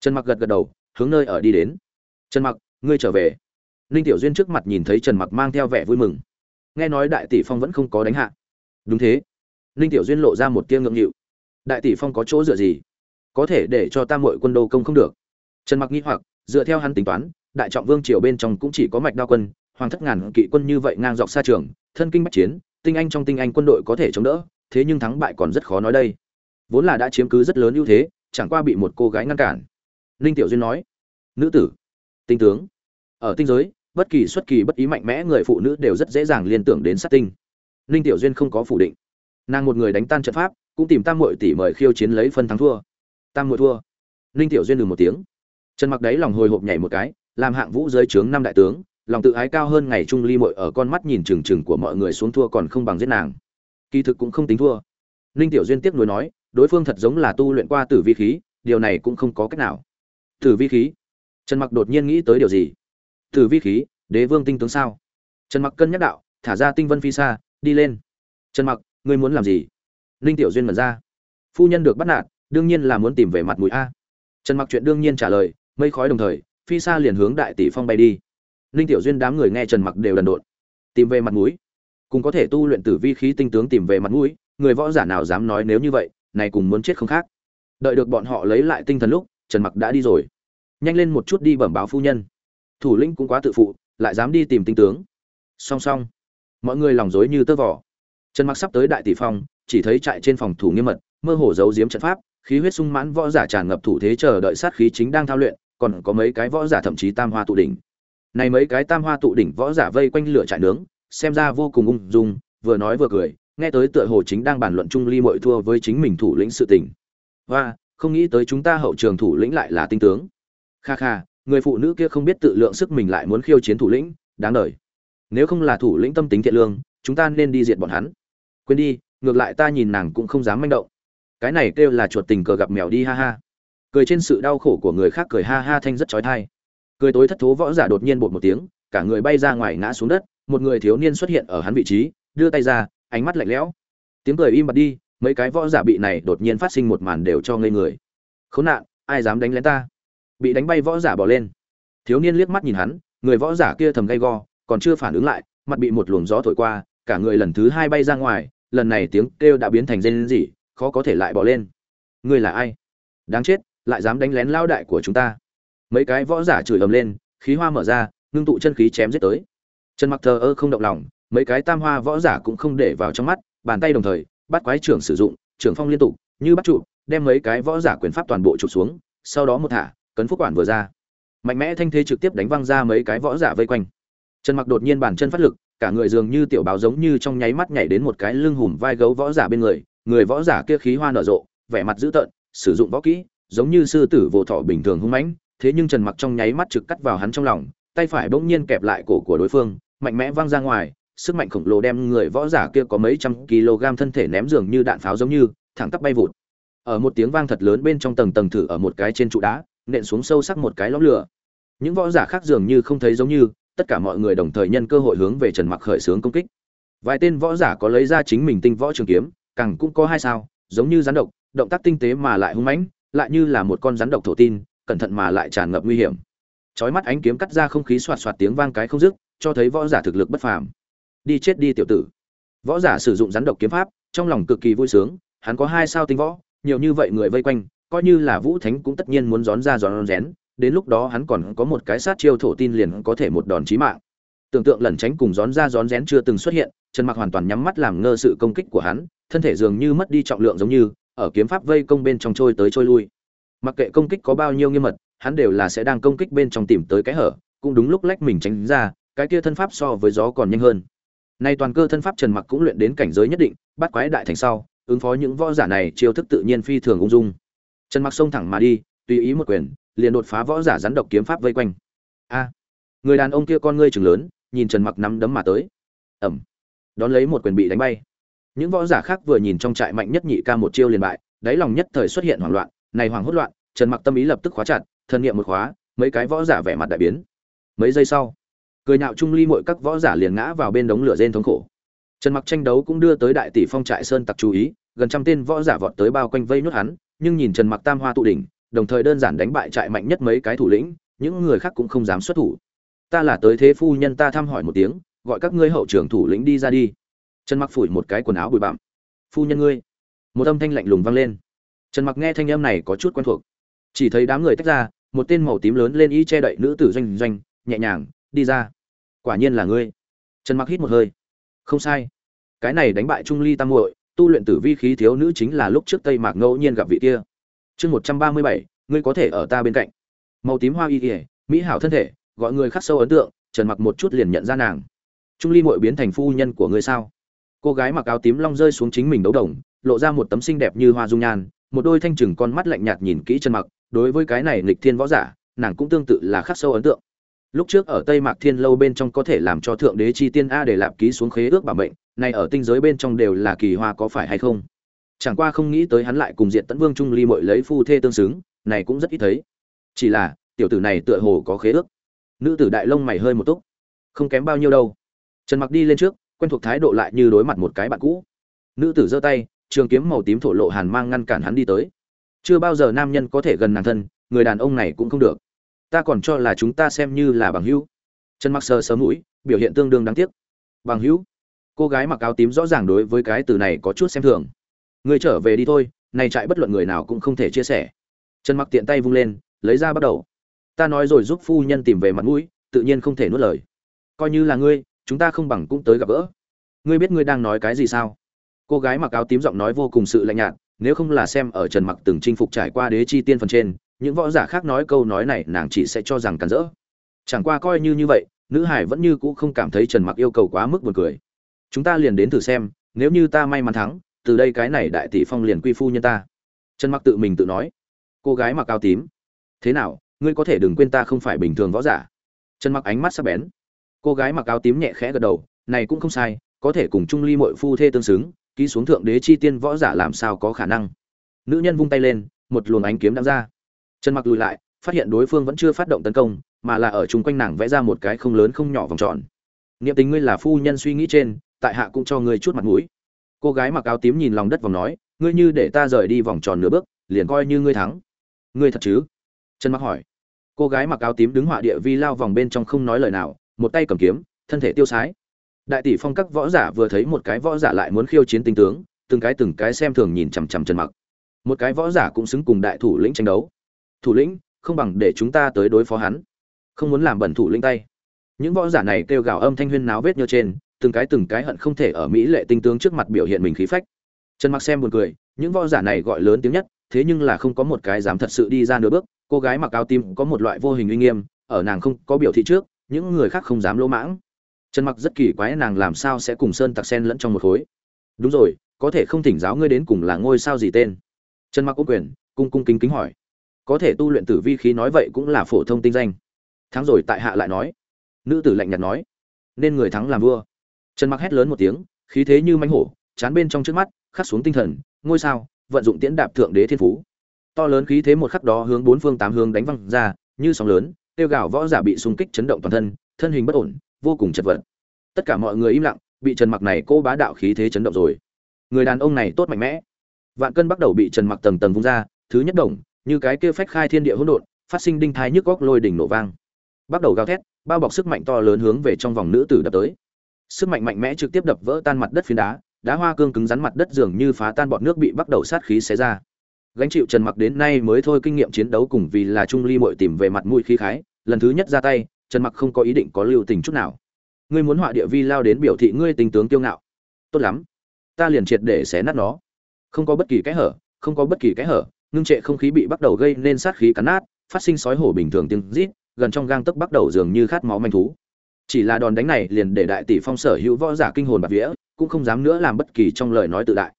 Trần mặc gật gật đầu, hướng nơi ở đi đến. Trần mặc, ngươi trở về. Ninh tiểu duyên trước mặt nhìn thấy trần mặc mang theo vẻ vui mừng nghe nói đại tỷ phong vẫn không có đánh hạ. Đúng thế. Ninh tiểu duyên lộ ra một tia ngượng nghịu. Đại tỷ phong có chỗ dựa gì? Có thể để cho tam mội quân đô công không được. Trần mặc nghĩ hoặc, dựa theo hắn tính toán, đại trọng vương triều bên trong cũng chỉ có mạch đao quân, hoàng thất ngàn kỵ quân như vậy ngang dọc xa trường, thân kinh bách chiến, tinh anh trong tinh anh quân đội có thể chống đỡ, thế nhưng thắng bại còn rất khó nói đây. Vốn là đã chiếm cứ rất lớn ưu thế, chẳng qua bị một cô gái ngăn cản. Ninh tiểu duyên nói, nữ tử, tinh tướng, ở tinh giới bất kỳ xuất kỳ bất ý mạnh mẽ người phụ nữ đều rất dễ dàng liên tưởng đến sát tinh. Ninh tiểu duyên không có phủ định. Nàng một người đánh tan trận pháp, cũng tìm tam muội tỷ mời khiêu chiến lấy phân thắng thua. Tam muội thua. Ninh tiểu duyên đừng một tiếng. Trần mặc đấy lòng hồi hộp nhảy một cái, làm hạng vũ dưới trướng năm đại tướng, lòng tự ái cao hơn ngày trung ly muội ở con mắt nhìn trừng trừng của mọi người xuống thua còn không bằng giết nàng. Kỳ thực cũng không tính thua. Ninh tiểu duyên tiếp nối nói, đối phương thật giống là tu luyện qua tử vi khí, điều này cũng không có cách nào. Tử vi khí? Trần mặc đột nhiên nghĩ tới điều gì? Tử vi khí, đế vương tinh tướng sao? Trần mặc cân nhắc đạo, thả ra tinh vân phi xa, đi lên. Trần mặc, ngươi muốn làm gì? Ninh tiểu duyên mật ra. Phu nhân được bắt nạt, đương nhiên là muốn tìm về mặt mũi a. Trần mặc chuyện đương nhiên trả lời, mây khói đồng thời, phi xa liền hướng đại tỷ phong bay đi. Ninh tiểu duyên đám người nghe trần mặc đều đần độn. Tìm về mặt mũi. Cùng có thể tu luyện tử vi khí tinh tướng tìm về mặt mũi, người võ giả nào dám nói nếu như vậy, này cùng muốn chết không khác. Đợi được bọn họ lấy lại tinh thần lúc, trần mặc đã đi rồi. Nhanh lên một chút đi bẩm báo phu nhân thủ lĩnh cũng quá tự phụ, lại dám đi tìm tinh tướng. Song song, mọi người lòng dối như tơ vỏ trần mặc sắp tới đại tỷ phong, chỉ thấy trại trên phòng thủ nghiêm mật, mơ hồ giấu giếm trận pháp, khí huyết sung mãn võ giả tràn ngập thủ thế chờ đợi sát khí chính đang thao luyện, còn có mấy cái võ giả thậm chí tam hoa tụ đỉnh. Này mấy cái tam hoa tụ đỉnh võ giả vây quanh lửa trại nướng, xem ra vô cùng ung dung, vừa nói vừa cười, nghe tới tựa hồ chính đang bàn luận chung ly mội thua với chính mình thủ lĩnh sự tình. Và không nghĩ tới chúng ta hậu trường thủ lĩnh lại là tinh tướng. Kha kha người phụ nữ kia không biết tự lượng sức mình lại muốn khiêu chiến thủ lĩnh, đáng đời. Nếu không là thủ lĩnh tâm tính thiện lương, chúng ta nên đi diệt bọn hắn. Quên đi, ngược lại ta nhìn nàng cũng không dám manh động. Cái này kêu là chuột tình cờ gặp mèo đi ha ha. Cười trên sự đau khổ của người khác cười ha ha thanh rất trói thai cười tối thất thố võ giả đột nhiên bột một tiếng, cả người bay ra ngoài ngã xuống đất, một người thiếu niên xuất hiện ở hắn vị trí, đưa tay ra, ánh mắt lạnh lẽo. Tiếng cười im bặt đi, mấy cái võ giả bị này đột nhiên phát sinh một màn đều cho ngây người. Khốn nạn, ai dám đánh lén ta? Bị đánh bay võ giả bỏ lên. Thiếu niên liếc mắt nhìn hắn, người võ giả kia thầm gay go, còn chưa phản ứng lại, mặt bị một luồng gió thổi qua, cả người lần thứ hai bay ra ngoài, lần này tiếng kêu đã biến thành rên rỉ, khó có thể lại bỏ lên. Ngươi là ai? Đáng chết, lại dám đánh lén lao đại của chúng ta. Mấy cái võ giả chửi ầm lên, khí hoa mở ra, ngưng tụ chân khí chém giết tới. Trần mặc thờ ơ không động lòng, mấy cái tam hoa võ giả cũng không để vào trong mắt, bàn tay đồng thời, bắt quái trưởng sử dụng, trưởng phong liên tục, như bắt trụ, đem mấy cái võ giả quyền pháp toàn bộ chụp xuống, sau đó một thả cấn phúc quản vừa ra. Mạnh mẽ thanh thế trực tiếp đánh văng ra mấy cái võ giả vây quanh. Trần mặc đột nhiên bàn chân phát lực, cả người dường như tiểu báo giống như trong nháy mắt nhảy đến một cái lưng hùm vai gấu võ giả bên người người võ giả kia khí hoa nở rộ, vẻ mặt dữ tợn, sử dụng võ kỹ, giống như sư tử vồ thỏ bình thường hung mãnh, thế nhưng trần mặc trong nháy mắt trực cắt vào hắn trong lòng, tay phải bỗng nhiên kẹp lại cổ của đối phương, mạnh mẽ văng ra ngoài, sức mạnh khổng lồ đem người võ giả kia có mấy trăm kg thân thể ném dường như đạn pháo giống như, thẳng tắp bay vụt. Ở một tiếng vang thật lớn bên trong tầng tầng thử ở một cái trên trụ đá nện xuống sâu sắc một cái lõm lửa. Những võ giả khác dường như không thấy giống như, tất cả mọi người đồng thời nhân cơ hội hướng về trần mặc khởi xướng công kích. Vài tên võ giả có lấy ra chính mình tinh võ trường kiếm, càng cũng có hai sao, giống như rắn độc, động tác tinh tế mà lại hung mãnh, lại như là một con rắn độc thổ tin, cẩn thận mà lại tràn ngập nguy hiểm. Chói mắt ánh kiếm cắt ra không khí xoạt xoạt tiếng vang cái không dứt, cho thấy võ giả thực lực bất phàm. Đi chết đi tiểu tử. Võ giả sử dụng rắn độc kiếm pháp, trong lòng cực kỳ vui sướng, hắn có hai sao tinh võ, nhiều như vậy người vây quanh coi như là vũ thánh cũng tất nhiên muốn gión ra gión rén, đến lúc đó hắn còn có một cái sát chiêu thổ tin liền có thể một đòn chí mạng. Tưởng tượng lẩn tránh cùng gión ra gión rén chưa từng xuất hiện, trần mặc hoàn toàn nhắm mắt làm ngơ sự công kích của hắn, thân thể dường như mất đi trọng lượng giống như, ở kiếm pháp vây công bên trong trôi tới trôi lui. Mặc kệ công kích có bao nhiêu nghiêm mật, hắn đều là sẽ đang công kích bên trong tìm tới cái hở, cũng đúng lúc lách mình tránh ra, cái kia thân pháp so với gió còn nhanh hơn. Nay toàn cơ thân pháp trần mặc cũng luyện đến cảnh giới nhất định, bắt quái đại thành sau, ứng phó những võ giả này chiêu thức tự nhiên phi thường ung dung trần mặc xông thẳng mà đi, tùy ý một quyền, liền đột phá võ giả rắn độc kiếm pháp vây quanh. A, người đàn ông kia con ngươi chừng lớn, nhìn trần mặc nắm đấm mà tới. Ẩm. Đón lấy một quyền bị đánh bay. Những võ giả khác vừa nhìn trong trại mạnh nhất nhị ca một chiêu liền bại, đáy lòng nhất thời xuất hiện hoảng loạn, này hoàng hốt loạn, trần mặc tâm ý lập tức khóa chặt, thân niệm một khóa, mấy cái võ giả vẻ mặt đại biến. Mấy giây sau, cười nhạo trung ly mọi các võ giả liền ngã vào bên đống lửa rên thống khổ. Trần mặc tranh đấu cũng đưa tới đại tỷ phong trại sơn tặc chú ý, gần trăm tên võ giả vọt tới bao quanh vây nuốt hắn nhưng nhìn trần mặc tam hoa tụ đỉnh, đồng thời đơn giản đánh bại trại mạnh nhất mấy cái thủ lĩnh, những người khác cũng không dám xuất thủ. Ta là tới thế phu nhân ta thăm hỏi một tiếng, gọi các ngươi hậu trưởng thủ lĩnh đi ra đi. Trần mặc phủi một cái quần áo bụi bặm. Phu nhân ngươi. Một âm thanh lạnh lùng vang lên. Trần mặc nghe thanh âm này có chút quen thuộc. Chỉ thấy đám người tách ra, một tên màu tím lớn lên y che đậy nữ tử doanh doanh, nhẹ nhàng, đi ra. Quả nhiên là ngươi. Trần mặc hít một hơi. Không sai. Cái này đánh bại trung ly tam muội tu luyện tử vi khí thiếu nữ chính là lúc trước tây mạc ngẫu nhiên gặp vị kia. Chương một trăm ba mươi bảy, ngươi có thể ở ta bên cạnh. Màu tím hoa y ỉa mỹ hảo thân thể, gọi người khắc sâu ấn tượng, trần mặc một chút liền nhận ra nàng. Trung ly muội biến thành phu nhân của ngươi sao? Cô gái mặc áo tím long rơi xuống chính mình đấu đồng, lộ ra một tấm xinh đẹp như hoa dung nhan, một đôi thanh trừng con mắt lạnh nhạt nhìn kỹ trần mặc, đối với cái này nghịch thiên võ giả, nàng cũng tương tự là khắc sâu ấn tượng. Lúc trước ở tây mạc thiên lâu bên trong có thể làm cho thượng đế chi tiên a để lạp ký xuống khế ước bảo mệnh này ở tinh giới bên trong đều là kỳ hoa có phải hay không? Chẳng qua không nghĩ tới hắn lại cùng diện tấn vương trung ly mội lấy phu thê tương xứng, này cũng rất ít thấy. Chỉ là, tiểu tử này tựa hồ có khế ước. Nữ tử đại lông mày hơi một túc. Không kém bao nhiêu đâu. Trần mặc đi lên trước, quen thuộc thái độ lại như đối mặt một cái bạn cũ. Nữ tử giơ tay, trường kiếm màu tím thổ lộ hàn mang ngăn cản hắn đi tới. Chưa bao giờ nam nhân có thể gần nàng thân, người đàn ông này cũng không được. Ta còn cho là chúng ta xem như là bằng hữu. Trần mặc sờ sờ mũi, biểu hiện tương đương đáng tiếc. Bằng hữu? Cô gái mặc áo tím rõ ràng đối với cái từ này có chút xem thường. Người trở về đi thôi, này trại bất luận người nào cũng không thể chia sẻ. Trần mặc tiện tay vung lên, lấy ra bắt đầu. Ta nói rồi giúp phu nhân tìm về mặt mũi, tự nhiên không thể nuốt lời. Coi như là ngươi, chúng ta không bằng cũng tới gặp gỡ. Ngươi biết ngươi đang nói cái gì sao? Cô gái mặc áo tím giọng nói vô cùng sự lạnh nhạt, nếu không là xem ở trần mặc từng chinh phục trải qua đế chi tiên phần trên, những võ giả khác nói câu nói này nàng chỉ sẽ cho rằng cản rỡ. Chẳng qua coi như như vậy, nữ hải vẫn như cũ không cảm thấy trần mặc yêu cầu quá mức buồn cười chúng ta liền đến thử xem, nếu như ta may mắn thắng, từ đây cái này đại tỷ phong liền quy phu nhân ta. Trần mặc tự mình tự nói. Cô gái mặc áo tím. Thế nào, ngươi có thể đừng quên ta không phải bình thường võ giả? Trần mặc ánh mắt sắc bén. Cô gái mặc áo tím nhẹ khẽ gật đầu. Này cũng không sai, có thể cùng trung ly mội phu thê tương xứng, ký xuống thượng đế chi tiên võ giả làm sao có khả năng? Nữ nhân vung tay lên, một luồng ánh kiếm đang ra. Trần mặc lùi lại, phát hiện đối phương vẫn chưa phát động tấn công, mà là ở chung quanh nàng vẽ ra một cái không lớn không nhỏ vòng tròn. Niệm tình ngươi là phu nhân suy nghĩ trên tại hạ cũng cho ngươi chút mặt mũi. Cô gái mặc áo tím nhìn lòng đất vòng nói, ngươi như để ta rời đi vòng tròn nửa bước, liền coi như ngươi thắng. Ngươi thật chứ? Trần mặc hỏi. Cô gái mặc áo tím đứng họa địa vi lao vòng bên trong không nói lời nào, một tay cầm kiếm, thân thể tiêu sái. Đại tỷ phong các võ giả vừa thấy một cái võ giả lại muốn khiêu chiến tinh tướng, từng cái từng cái xem thường nhìn chằm chằm trần mặc. Một cái võ giả cũng xứng cùng đại thủ lĩnh tranh đấu. Thủ lĩnh, không bằng để chúng ta tới đối phó hắn. Không muốn làm bẩn thủ lĩnh tay. Những võ giả này kêu gào âm thanh huyên náo vết nhơ trên từng cái từng cái hận không thể ở mỹ lệ tinh tướng trước mặt biểu hiện mình khí phách. Trần mặc xem buồn cười, những võ giả này gọi lớn tiếng nhất, thế nhưng là không có một cái dám thật sự đi ra nửa bước, cô gái mặc áo tim có một loại vô hình uy nghiêm, ở nàng không có biểu thị trước, những người khác không dám lỗ mãng. Trần mặc rất kỳ quái nàng làm sao sẽ cùng sơn tặc sen lẫn trong một khối. Đúng rồi, có thể không thỉnh giáo ngươi đến cùng là ngôi sao gì tên? Trần mặc ô quyền, cung cung kính kính hỏi. Có thể tu luyện tử vi khí nói vậy cũng là phổ thông tinh danh. Thắng rồi tại hạ lại nói. Nữ tử lạnh nhạt nói. Nên người thắng làm vua trần mặc hét lớn một tiếng, khí thế như manh hổ, chán bên trong trước mắt, khắc xuống tinh thần, ngôi sao, vận dụng tiễn đạp thượng đế thiên phú. To lớn khí thế một khắc đó hướng bốn phương tám hướng đánh văng ra, như sóng lớn, tiêu gạo võ giả bị xung kích chấn động toàn thân thân hình bất ổn, vô cùng chật vật. Tất cả mọi người im lặng, bị trần mặc này cô bá đạo khí thế chấn động rồi. Người đàn ông này tốt mạnh mẽ. Vạn cân bắt đầu bị trần mặc tầng tầng vung ra, thứ nhất đồng, như cái kia phách khai thiên địa hỗn độn, phát sinh đinh thai nhức góc lôi đỉnh nổ vang. Bắt đầu gào thét, bao bọc sức mạnh to lớn hướng về trong vòng nữ tử đập tới sức mạnh mạnh mẽ trực tiếp đập vỡ tan mặt đất phiến đá đá hoa cương cứng rắn mặt đất dường như phá tan bọt nước bị bắt đầu sát khí xé ra. Gánh chịu trần mặc đến nay mới thôi kinh nghiệm chiến đấu cùng vì là trung ly Mội tìm về mặt mũi khí khái, lần thứ nhất ra tay, trần mặc không có ý định có lưu tình chút nào. Ngươi muốn họa địa vi lao đến biểu thị ngươi tình tướng kiêu ngạo. Tốt lắm. Ta liền triệt để xé nát nó. Không có bất kỳ cái hở, không có bất kỳ cái hở, ngưng trệ không khí bị bắt đầu gây nên sát khí cắn nát, phát sinh sói hổ bình thường tiếng rít, gần trong gang tấc bắt đầu dường như khát máu manh thú chỉ là đòn đánh này liền để đại tỷ phong sở hữu võ giả kinh hồn bạt vía, cũng không dám nữa làm bất kỳ trong lời nói tự đại.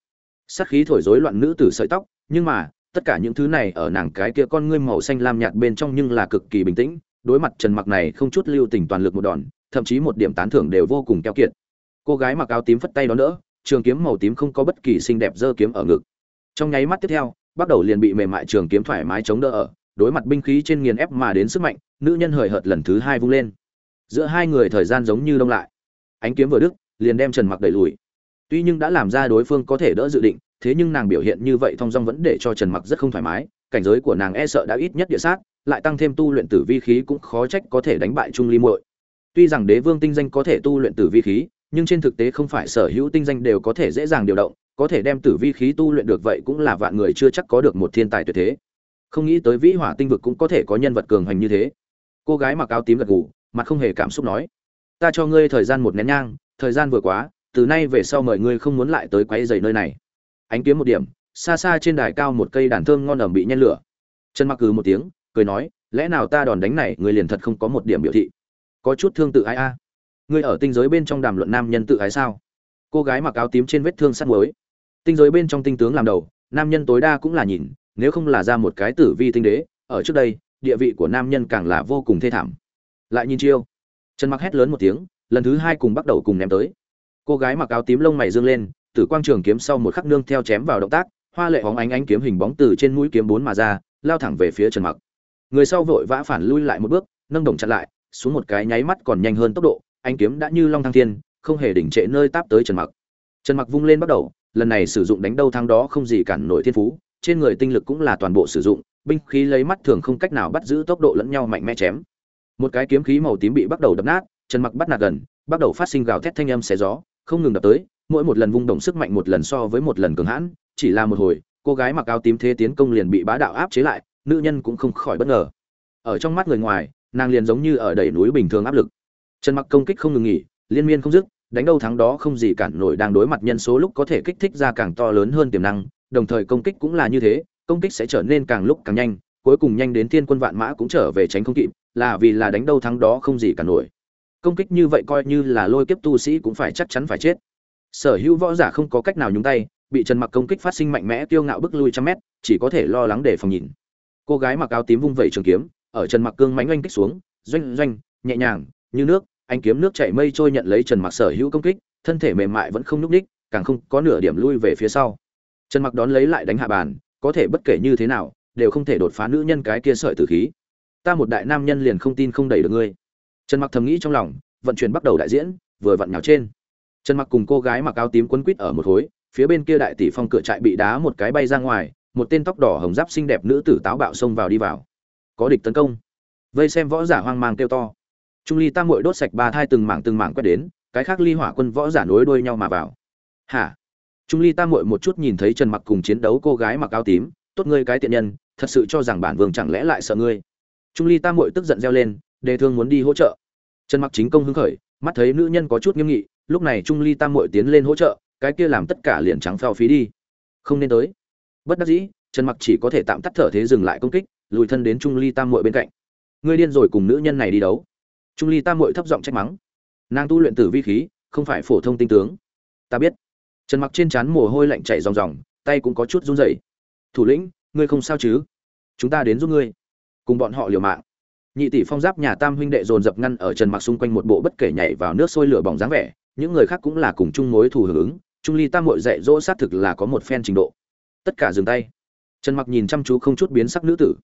Sát khí thổi rối loạn nữ tử sợi tóc, nhưng mà, tất cả những thứ này ở nàng cái kia con ngươi màu xanh lam nhạt bên trong nhưng là cực kỳ bình tĩnh, đối mặt trần mặc này không chút lưu tình toàn lực một đòn, thậm chí một điểm tán thưởng đều vô cùng keo kiệt. Cô gái mặc áo tím phất tay đó nữa trường kiếm màu tím không có bất kỳ xinh đẹp dơ kiếm ở ngực. Trong nháy mắt tiếp theo, bắt đầu liền bị mềm mại trường kiếm thoải mái chống đỡ ở, đối mặt binh khí trên nghiền ép mà đến sức mạnh, nữ nhân hời hợt lần thứ hai vung lên giữa hai người thời gian giống như đông lại. Ánh kiếm vừa đứt, liền đem trần mặc đẩy lùi. Tuy nhưng đã làm ra đối phương có thể đỡ dự định, thế nhưng nàng biểu hiện như vậy thong dong vẫn để cho trần mặc rất không thoải mái, cảnh giới của nàng e sợ đã ít nhất địa sát, lại tăng thêm tu luyện tử vi khí cũng khó trách có thể đánh bại trung ly muội. Tuy rằng đế vương tinh danh có thể tu luyện tử vi khí, nhưng trên thực tế không phải sở hữu tinh danh đều có thể dễ dàng điều động, có thể đem tử vi khí tu luyện được vậy cũng là vạn người chưa chắc có được một thiên tài tuyệt thế. Không nghĩ tới vĩ hỏa tinh vực cũng có thể có nhân vật cường hành như thế. Cô gái mặc áo tím gật gù mặt không hề cảm xúc nói. Ta cho ngươi thời gian một nén nhang, thời gian vừa quá, từ nay về sau mời ngươi không muốn lại tới quấy rầy nơi này. Ánh kiếm một điểm, xa xa trên đài cao một cây đàn thơm ngon ẩm bị nhen lửa. Trần mặc cừ một tiếng, cười nói, lẽ nào ta đòn đánh này, ngươi liền thật không có một điểm biểu thị? Có chút thương tự ai a. Ngươi ở tinh giới bên trong đàm luận nam nhân tự ái sao? Cô gái mặc áo tím trên vết thương sắt muối. Tinh giới bên trong tinh tướng làm đầu, nam nhân tối đa cũng là nhìn, nếu không là ra một cái tử vi tinh đế, ở trước đây, địa vị của nam nhân càng là vô cùng thê thảm lại nhìn chiêu. Trần mặc hét lớn một tiếng, lần thứ hai cùng bắt đầu cùng ném tới. Cô gái mặc áo tím lông mày dương lên, tử quang trường kiếm sau một khắc nương theo chém vào động tác, hoa lệ hóng ánh ánh kiếm hình bóng từ trên mũi kiếm bốn mà ra, lao thẳng về phía trần mặc. Người sau vội vã phản lui lại một bước, nâng đồng chặt lại, xuống một cái nháy mắt còn nhanh hơn tốc độ, ánh kiếm đã như long thăng thiên, không hề đỉnh trệ nơi táp tới trần mặc. Trần mặc vung lên bắt đầu, lần này sử dụng đánh đâu thang đó không gì cản nổi thiên phú, trên người tinh lực cũng là toàn bộ sử dụng, binh khí lấy mắt thường không cách nào bắt giữ tốc độ lẫn nhau mạnh mẽ chém một cái kiếm khí màu tím bị bắt đầu đập nát trần mặc bắt nạt gần, bắt đầu phát sinh gào thét thanh âm xé gió, không ngừng đập tới, mỗi một lần vung động sức mạnh một lần so với một lần cường hãn, chỉ là một hồi, cô gái mặc áo tím thế tiến công liền bị bá đạo áp chế lại, nữ nhân cũng không khỏi bất ngờ. Ở trong mắt người ngoài, nàng liền giống như ở đẩy núi bình thường áp lực. Trần mặc công kích không ngừng nghỉ, liên miên không dứt, đánh đâu thắng đó không gì cản nổi đang đối mặt nhân số lúc có thể kích thích ra càng to lớn hơn tiềm năng, đồng thời công kích cũng là như thế, công kích sẽ trở nên càng lúc càng nhanh, cuối cùng nhanh đến thiên quân vạn mã cũng trở về tránh không kịp là vì là đánh đâu thắng đó không gì cả nổi. Công kích như vậy coi như là lôi kiếp tu sĩ cũng phải chắc chắn phải chết. Sở hữu võ giả không có cách nào nhúng tay, bị trần mặc công kích phát sinh mạnh mẽ tiêu ngạo bước lui trăm mét, chỉ có thể lo lắng để phòng nhìn. Cô gái mặc áo tím vung vẩy trường kiếm, ở trần mặc cương mãnh oanh kích xuống, doanh doanh, nhẹ nhàng, như nước, anh kiếm nước chảy mây trôi nhận lấy trần mặc sở hữu công kích, thân thể mềm mại vẫn không nhúc ních càng không có nửa điểm lui về phía sau. Trần mặc đón lấy lại đánh hạ bàn, có thể bất kể như thế nào, đều không thể đột phá nữ nhân cái kia sợi tử khí ta một đại nam nhân liền không tin không đẩy được ngươi. Trần mặc thầm nghĩ trong lòng, vận chuyển bắt đầu đại diễn, vừa vặn nhào trên. Trần mặc cùng cô gái mặc áo tím quấn quít ở một khối phía bên kia đại tỷ phong cửa trại bị đá một cái bay ra ngoài, một tên tóc đỏ hồng giáp xinh đẹp nữ tử táo bạo xông vào đi vào. Có địch tấn công. Vây xem võ giả hoang mang kêu to. Trung ly tam muội đốt sạch ba thai từng mảng từng mảng quét đến, cái khác ly hỏa quân võ giả nối đuôi nhau mà vào. Hả? Trung ly tam muội một chút nhìn thấy trần mặc cùng chiến đấu cô gái mặc áo tím, tốt ngươi cái tiện nhân, thật sự cho rằng bản vương chẳng lẽ lại sợ ngươi? Trung ly tam muội tức giận reo lên, đề thương muốn đi hỗ trợ. Trần mặc chính công hứng khởi, mắt thấy nữ nhân có chút nghiêm nghị, lúc này trung ly tam muội tiến lên hỗ trợ, cái kia làm tất cả liền trắng phao phí đi. Không nên tới. Bất đắc dĩ, trần mặc chỉ có thể tạm tắt thở thế dừng lại công kích, lùi thân đến trung ly tam muội bên cạnh. Ngươi điên rồi cùng nữ nhân này đi đấu. Trung ly tam muội thấp giọng trách mắng. Nàng tu luyện tử vi khí, không phải phổ thông tinh tướng. Ta biết. Trần mặc trên trán mồ hôi lạnh chảy ròng ròng, tay cũng có chút run rẩy. Thủ lĩnh, ngươi không sao chứ? Chúng ta đến giúp ngươi cùng bọn họ liều mạng. Nhị tỷ phong giáp nhà tam huynh đệ dồn dập ngăn ở trần mặc xung quanh một bộ bất kể nhảy vào nước sôi lửa bỏng dáng vẻ, những người khác cũng là cùng chung mối thù hưởng ứng, trung ly tam muội dạy dỗ sát thực là có một phen trình độ. Tất cả dừng tay. Trần mặc nhìn chăm chú không chút biến sắc nữ tử.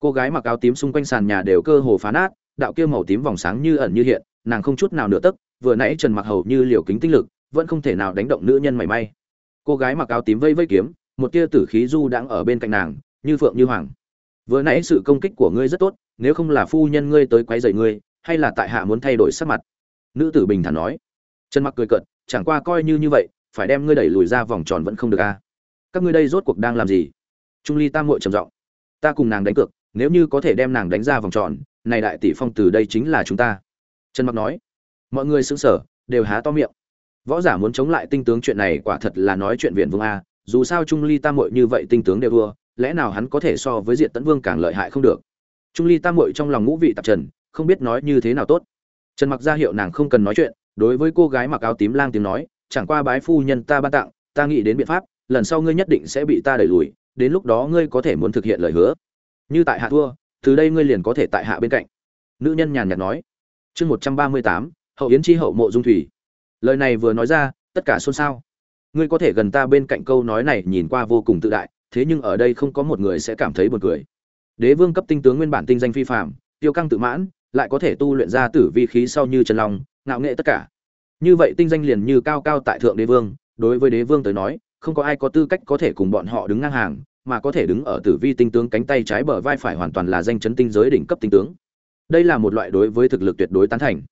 Cô gái mặc áo tím xung quanh sàn nhà đều cơ hồ phá nát, đạo kia màu tím vòng sáng như ẩn như hiện, nàng không chút nào nửa tức vừa nãy trần mặc hầu như liều kính tinh lực, vẫn không thể nào đánh động nữ nhân mảy may. Cô gái mặc áo tím vây vây kiếm, một tia tử khí du đang ở bên cạnh nàng, như phượng như hoàng vừa nãy sự công kích của ngươi rất tốt nếu không là phu nhân ngươi tới quấy rầy ngươi hay là tại hạ muốn thay đổi sắc mặt? Nữ tử bình thản nói. Trần mặc cười cợt chẳng qua coi như như vậy phải đem ngươi đẩy lùi ra vòng tròn vẫn không được a. Các ngươi đây rốt cuộc đang làm gì? Trung ly tam muội trầm giọng. Ta cùng nàng đánh cược nếu như có thể đem nàng đánh ra vòng tròn này đại tỷ phong từ đây chính là chúng ta. Trần mặc nói. Mọi người sững sở, đều há to miệng. Võ giả muốn chống lại tinh tướng chuyện này quả thật là nói chuyện viện vương a dù sao trung ly tam muội như vậy tinh tướng đều thua lẽ nào hắn có thể so với diện tấn vương càng lợi hại không được? Trung ly tam muội trong lòng ngũ vị tạp trần, không biết nói như thế nào tốt. Trần mặc ra hiệu nàng không cần nói chuyện, đối với cô gái mặc áo tím lang tiếng nói, chẳng qua bái phu nhân ta ban tặng, ta nghĩ đến biện pháp, lần sau ngươi nhất định sẽ bị ta đẩy lùi, đến lúc đó ngươi có thể muốn thực hiện lời hứa. Như tại hạ thua, từ đây ngươi liền có thể tại hạ bên cạnh. Nữ nhân nhàn nhạt nói. Chương một trăm ba mươi tám, hậu yến chi hậu mộ dung thủy. Lời này vừa nói ra, tất cả xôn xao. Ngươi có thể gần ta bên cạnh câu nói này nhìn qua vô cùng tự đại thế nhưng ở đây không có một người sẽ cảm thấy buồn cười. Đế vương cấp tinh tướng nguyên bản tinh danh phi phàm, tiêu căng tự mãn lại có thể tu luyện ra tử vi khí sau như chân long ngạo nghệ tất cả. Như vậy tinh danh liền như cao cao tại thượng đế vương đối với đế vương tới nói không có ai có tư cách có thể cùng bọn họ đứng ngang hàng mà có thể đứng ở tử vi tinh tướng cánh tay trái bờ vai phải hoàn toàn là danh chấn tinh giới đỉnh cấp tinh tướng. Đây là một loại đối với thực lực tuyệt đối tán thành.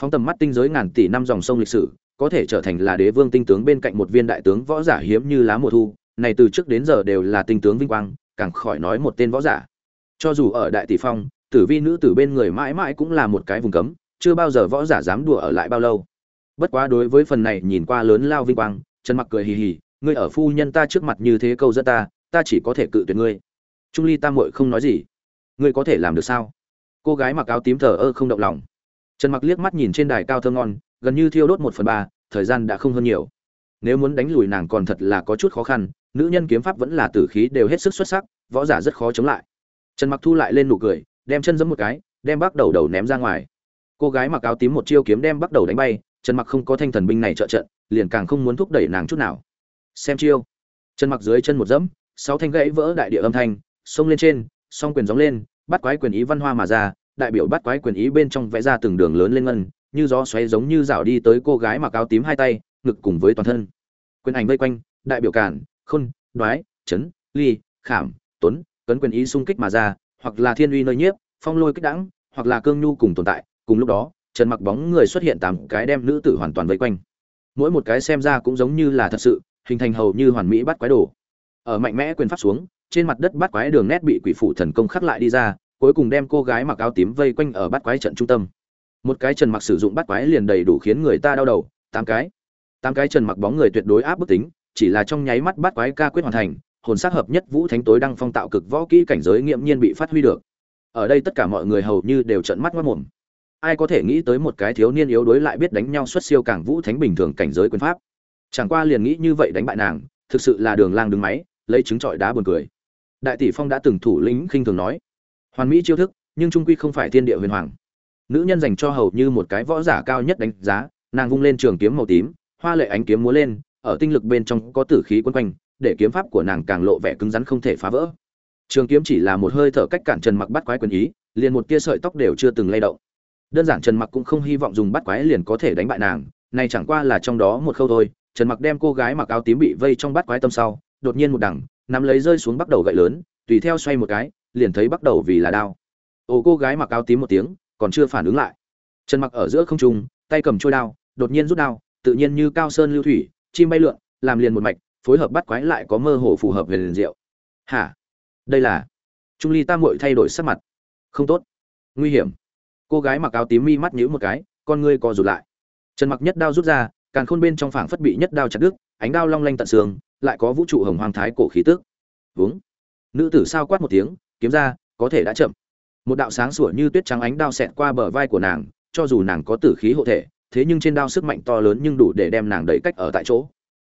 Phóng tầm mắt tinh giới ngàn tỷ năm dòng sông lịch sử có thể trở thành là đế vương tinh tướng bên cạnh một viên đại tướng võ giả hiếm như lá mùa thu này từ trước đến giờ đều là tinh tướng vinh quang, càng khỏi nói một tên võ giả. Cho dù ở đại tỷ phong, tử vi nữ tử bên người mãi mãi cũng là một cái vùng cấm, chưa bao giờ võ giả dám đùa ở lại bao lâu. Bất quá đối với phần này nhìn qua lớn lao vinh quang, trần mặc cười hì hì, ngươi ở phu nhân ta trước mặt như thế câu dẫn ta ta chỉ có thể cự tuyệt ngươi. Trung ly tam muội không nói gì. Ngươi có thể làm được sao? Cô gái mặc áo tím thờ ơ không động lòng. Trần mặc liếc mắt nhìn trên đài cao thơ ngon, gần như thiêu đốt một phần ba, thời gian đã không hơn nhiều nếu muốn đánh lùi nàng còn thật là có chút khó khăn, nữ nhân kiếm pháp vẫn là tử khí đều hết sức xuất sắc, võ giả rất khó chống lại. Trần mặc thu lại lên nụ cười, đem chân giẫm một cái, đem bắt đầu đầu ném ra ngoài. Cô gái mặc áo tím một chiêu kiếm đem bắt đầu đánh bay, trần mặc không có thanh thần binh này trợ trận, liền càng không muốn thúc đẩy nàng chút nào. Xem chiêu. Trần mặc dưới chân một dẫm sáu thanh gãy vỡ đại địa âm thanh, xông lên trên, song quyền gióng lên, bắt quái quyền ý văn hoa mà ra, đại biểu bắt quái quyền ý bên trong vẽ ra từng đường lớn lên ngân, như gió xoáy giống như rảo đi tới cô gái mặc áo tím hai tay ngực cùng với toàn thân. Quyền ảnh vây quanh, đại biểu cản, khôn, đoái, chấn, ly, khảm, tuấn, cấn quyền ý xung kích mà ra, hoặc là thiên uy nơi nhiếp, phong lôi kích đãng hoặc là cương nhu cùng tồn tại. Cùng lúc đó, trần mặc bóng người xuất hiện tám cái đem nữ tử hoàn toàn vây quanh. Mỗi một cái xem ra cũng giống như là thật sự, hình thành hầu như hoàn mỹ bắt quái đồ. Ở mạnh mẽ quyền pháp xuống, trên mặt đất bắt quái đường nét bị quỷ phủ thần công khắc lại đi ra, cuối cùng đem cô gái mặc áo tím vây quanh ở bắt quái trận trung tâm. Một cái trần mặc sử dụng bắt quái liền đầy đủ khiến người ta đau đầu, tám cái tám cái trần mặc bóng người tuyệt đối áp bức tính, chỉ là trong nháy mắt bắt quái ca quyết hoàn thành, hồn sắc hợp nhất vũ thánh tối đăng phong tạo cực võ kỹ cảnh giới nghiệm nhiên bị phát huy được. Ở đây tất cả mọi người hầu như đều trợn mắt mất mồm. Ai có thể nghĩ tới một cái thiếu niên yếu đuối lại biết đánh nhau xuất siêu cảng vũ thánh bình thường cảnh giới quyền pháp. Chẳng qua liền nghĩ như vậy đánh bại nàng, thực sự là đường lang đứng máy, lấy trứng trọi đá buồn cười. Đại tỷ phong đã từng thủ lĩnh khinh thường nói, hoàn mỹ chiêu thức, nhưng trung quy không phải thiên địa huyền hoàng. Nữ nhân dành cho hầu như một cái võ giả cao nhất đánh giá, nàng vung lên trường kiếm màu tím hoa lệ ánh kiếm múa lên, ở tinh lực bên trong có tử khí quấn quanh, để kiếm pháp của nàng càng lộ vẻ cứng rắn không thể phá vỡ. Trường kiếm chỉ là một hơi thở cách cản trần mặc bắt quái quyền ý, liền một tia sợi tóc đều chưa từng lay động. Đơn giản trần mặc cũng không hy vọng dùng bắt quái liền có thể đánh bại nàng, này chẳng qua là trong đó một khâu thôi. Trần mặc đem cô gái mặc áo tím bị vây trong bắt quái tâm sau, đột nhiên một đằng, nắm lấy rơi xuống bắt đầu gậy lớn, tùy theo xoay một cái, liền thấy bắt đầu vì là đao. Ồ cô gái mặc áo tím một tiếng, còn chưa phản ứng lại. Trần mặc ở giữa không trung, tay cầm trôi đao, đột nhiên rút đao tự nhiên như cao sơn lưu thủy, chim bay lượn, làm liền một mạch, phối hợp bắt quái lại có mơ hồ phù hợp về liền diệu. Hả? Đây là? Trung ly tam muội thay đổi sắc mặt. Không tốt. Nguy hiểm. Cô gái mặc áo tím mi mắt nhíu một cái, con ngươi co rụt lại. Trần mặc nhất đao rút ra, càn khôn bên trong phảng phất bị nhất đao chặt đứt, ánh đao long lanh tận xương, lại có vũ trụ hồng hoàng thái cổ khí tức. Vướng nữ tử sao quát một tiếng, kiếm ra, có thể đã chậm. Một đạo sáng sủa như tuyết trắng ánh đao xẹt qua bờ vai của nàng, cho dù nàng có tử khí hộ thể thế nhưng trên đao sức mạnh to lớn nhưng đủ để đem nàng đẩy cách ở tại chỗ.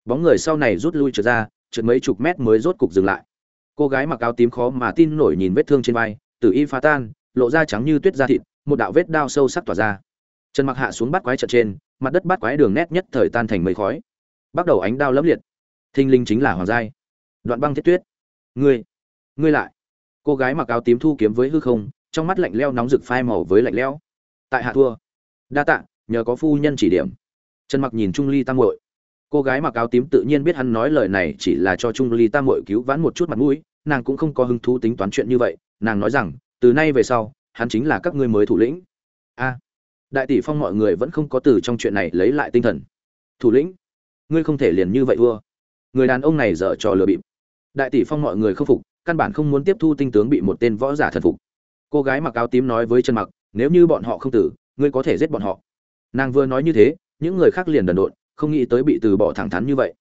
Bóng người sau này rút lui trượt ra, trượt mấy chục mét mới rốt cục dừng lại. Cô gái mặc áo tím khó mà tin nổi nhìn vết thương trên vai, tử y phá tan, lộ ra trắng như tuyết da thịt, một đạo vết đao sâu sắc tỏa ra. Trần mặc hạ xuống bắt quái trận trên, mặt đất bắt quái đường nét nhất thời tan thành mây khói. Bắt đầu ánh đao lấp liệt. Thinh linh chính là hoàng giai. Đoạn băng thiết tuyết. Ngươi ngươi lại. Cô gái mặc áo tím thu kiếm với hư không, trong mắt lạnh leo nóng rực phai màu với lạnh lẽo. Tại hạ thua. Đa tạ nhờ có phu nhân chỉ điểm. Trần mặc nhìn trung ly tam muội. Cô gái mặc áo tím tự nhiên biết hắn nói lời này chỉ là cho trung ly tam muội cứu vãn một chút mặt mũi, nàng cũng không có hứng thú tính toán chuyện như vậy, nàng nói rằng, từ nay về sau, hắn chính là các ngươi mới thủ lĩnh. A, đại tỷ phong mọi người vẫn không có từ trong chuyện này lấy lại tinh thần. Thủ lĩnh, ngươi không thể liền như vậy vua người đàn ông này dở trò lừa bịp. Đại tỷ phong mọi người không phục, căn bản không muốn tiếp thu tinh tướng bị một tên võ giả thần phục. Cô gái mặc áo tím nói với Trần mặc, nếu như bọn họ không tử, ngươi có thể giết bọn họ nàng vừa nói như thế, những người khác liền đần độn, không nghĩ tới bị từ bỏ thẳng thắn như vậy.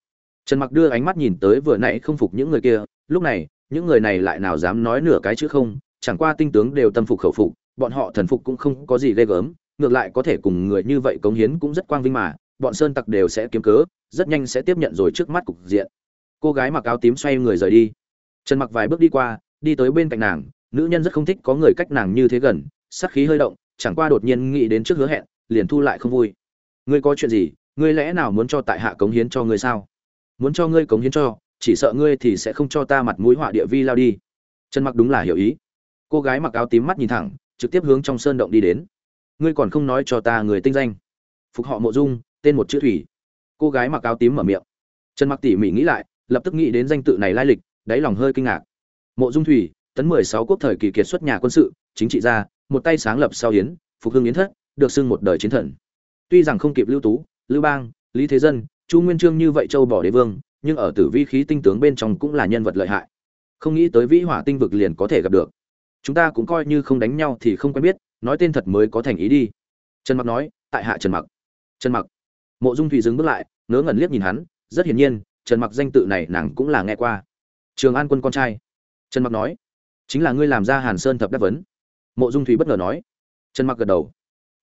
Trần mặc đưa ánh mắt nhìn tới vừa nãy không phục những người kia, lúc này, những người này lại nào dám nói nửa cái chữ không, chẳng qua tinh tướng đều tâm phục khẩu phục, bọn họ thần phục cũng không có gì ghê gớm, ngược lại có thể cùng người như vậy cống hiến cũng rất quang vinh mà, bọn sơn tặc đều sẽ kiếm cớ, rất nhanh sẽ tiếp nhận rồi trước mắt cục diện. Cô gái mặc áo tím xoay người rời đi. Trần mặc vài bước đi qua, đi tới bên cạnh nàng, nữ nhân rất không thích có người cách nàng như thế gần, sắc khí hơi động, chẳng qua đột nhiên nghĩ đến trước hứa hẹn liền thu lại không vui. Ngươi có chuyện gì, ngươi lẽ nào muốn cho tại hạ cống hiến cho ngươi sao? Muốn cho ngươi cống hiến cho, chỉ sợ ngươi thì sẽ không cho ta mặt mũi họa địa vi lao đi. Trần mặc đúng là hiểu ý. Cô gái mặc áo tím mắt nhìn thẳng, trực tiếp hướng trong sơn động đi đến. Ngươi còn không nói cho ta người tinh danh. Phục họ mộ dung, tên một chữ thủy. Cô gái mặc áo tím mở miệng. Trần mặc tỉ mỉ nghĩ lại, lập tức nghĩ đến danh tự này lai lịch, đáy lòng hơi kinh ngạc. Mộ dung thủy, tấn mười sáu quốc thời kỳ kiệt xuất nhà quân sự, chính trị gia, một tay sáng lập sau hiến phục hưng yến thất được xưng một đời chiến thần. Tuy rằng không kịp lưu tú, lưu bang, lý thế dân, chu nguyên trương như vậy châu bỏ đế vương, nhưng ở tử vi khí tinh tướng bên trong cũng là nhân vật lợi hại. Không nghĩ tới vĩ hỏa tinh vực liền có thể gặp được. Chúng ta cũng coi như không đánh nhau thì không quen biết, nói tên thật mới có thành ý đi. Trần mặc nói, tại hạ trần mặc. Trần mặc. Mộ dung thủy dừng bước lại, ngớ ngẩn liếc nhìn hắn, rất hiển nhiên, trần mặc danh tự này nàng cũng là nghe qua. Trường an quân con trai. Trần mặc nói, chính là ngươi làm ra hàn sơn thập đắc vấn. Mộ dung thủy bất ngờ nói. Trần mặc gật đầu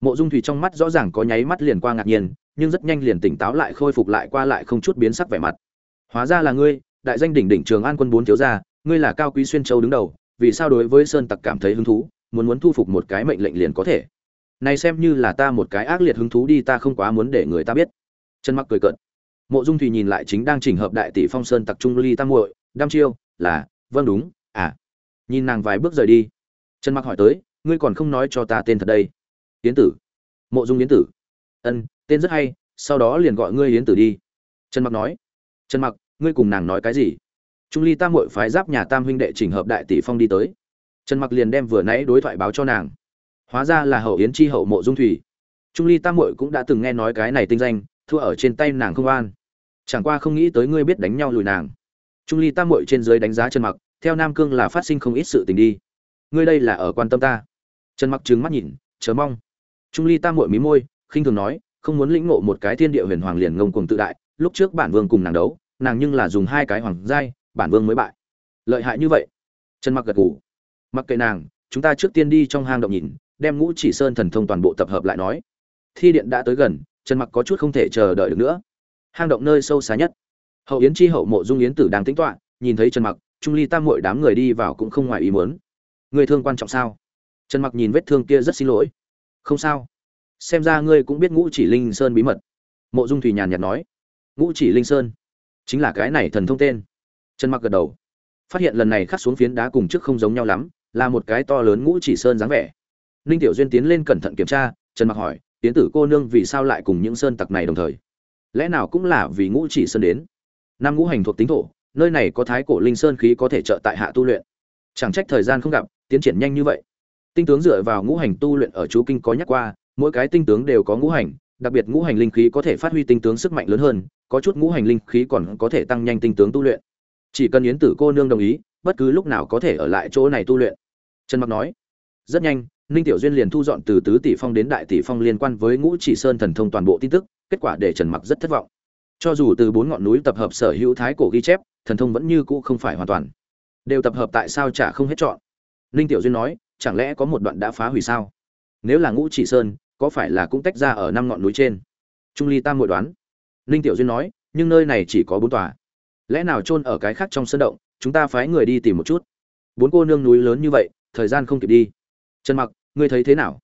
mộ dung thủy trong mắt rõ ràng có nháy mắt liền qua ngạc nhiên, nhưng rất nhanh liền tỉnh táo lại khôi phục lại qua lại không chút biến sắc vẻ mặt. Hóa ra là ngươi, đại danh đỉnh đỉnh trường an quân bốn thiếu gia, ngươi là cao quý xuyên châu đứng đầu, vì sao đối với sơn tặc cảm thấy hứng thú, muốn muốn thu phục một cái mệnh lệnh liền có thể? Này xem như là ta một cái ác liệt hứng thú đi, ta không quá muốn để người ta biết. Trần mặc cười cợt. Mộ dung thủy nhìn lại chính đang chỉnh hợp đại tỷ phong sơn tặc trung ly tam muội, đam chiêu, là vâng đúng à. Nhìn nàng vài bước rời đi, trần mặc hỏi tới, ngươi còn không nói cho ta tên thật đây? Yến tử. Mộ dung yến tử. Ân, tên rất hay, sau đó liền gọi ngươi yến tử đi. Trần mặc nói. Trần mặc, ngươi cùng nàng nói cái gì? Trung ly tam muội phái giáp nhà tam huynh đệ chỉnh hợp đại tỷ phong đi tới. Trần mặc liền đem vừa nãy đối thoại báo cho nàng. Hóa ra là hậu yến chi hậu mộ dung thủy. Trung ly tam muội cũng đã từng nghe nói cái này tinh danh, thua ở trên tay nàng không an. Chẳng qua không nghĩ tới ngươi biết đánh nhau lùi nàng. Trung ly tam muội trên dưới đánh giá trần mặc, theo nam cương là phát sinh không ít sự tình đi. Ngươi đây là ở quan tâm ta. Trần mặc trừng mắt nhìn, chờ mong trung ly tam muội mí môi, khinh thường nói, không muốn lĩnh ngộ một cái thiên địa huyền hoàng liền ngông cuồng tự đại, lúc trước bản vương cùng nàng đấu, nàng nhưng là dùng hai cái hoàng giai, bản vương mới bại. Lợi hại như vậy. Trần mặc gật gù. Mặc kệ nàng, chúng ta trước tiên đi trong hang động nhìn, đem ngũ chỉ sơn thần thông toàn bộ tập hợp lại nói. Thi điện đã tới gần, trần mặc có chút không thể chờ đợi được nữa. Hang động nơi sâu xa nhất. Hậu yến chi hậu mộ dung yến tử đang tính toán nhìn thấy trần mặc, trung ly tam muội đám người đi vào cũng không ngoài ý muốn. Người thương quan trọng sao? Trần mặc nhìn vết thương kia rất xin lỗi không sao. Xem ra ngươi cũng biết ngũ chỉ linh sơn bí mật. Mộ dung thủy nhàn nhạt nói. Ngũ chỉ linh sơn? Chính là cái này thần thông tên. Trần mặc gật đầu. Phát hiện lần này khắc xuống phiến đá cùng trước không giống nhau lắm, là một cái to lớn ngũ chỉ sơn dáng vẻ. Ninh tiểu duyên tiến lên cẩn thận kiểm tra, trần mặc hỏi tiến tử cô nương vì sao lại cùng những sơn tặc này đồng thời? Lẽ nào cũng là vì ngũ chỉ sơn đến? Năm ngũ hành thuộc tính thổ, nơi này có thái cổ linh sơn khí có thể trợ tại hạ tu luyện. Chẳng trách thời gian không gặp, tiến triển nhanh như vậy tinh tướng dựa vào ngũ hành tu luyện ở chú kinh có nhắc qua, mỗi cái tinh tướng đều có ngũ hành, đặc biệt ngũ hành linh khí có thể phát huy tinh tướng sức mạnh lớn hơn, có chút ngũ hành linh khí còn có thể tăng nhanh tinh tướng tu luyện. Chỉ cần yến tử cô nương đồng ý, bất cứ lúc nào có thể ở lại chỗ này tu luyện. Trần mặc nói, rất nhanh, ninh tiểu duyên liền thu dọn từ tứ tỷ phong đến đại tỷ phong liên quan với ngũ chỉ sơn thần thông toàn bộ tin tức, kết quả để trần mặc rất thất vọng. Cho dù từ bốn ngọn núi tập hợp sở hữu thái cổ ghi chép, thần thông vẫn như cũ không phải hoàn toàn. Đều tập hợp tại sao chả không hết chọn? Ninh tiểu duyên nói chẳng lẽ có một đoạn đã phá hủy sao? Nếu là ngũ chỉ sơn, có phải là cũng tách ra ở năm ngọn núi trên? Trung ly tam hội đoán. Ninh tiểu duyên nói, nhưng nơi này chỉ có bốn tòa. Lẽ nào chôn ở cái khác trong sân động, chúng ta phái người đi tìm một chút? Bốn cô nương núi lớn như vậy, thời gian không kịp đi. Trần mặc, ngươi thấy thế nào?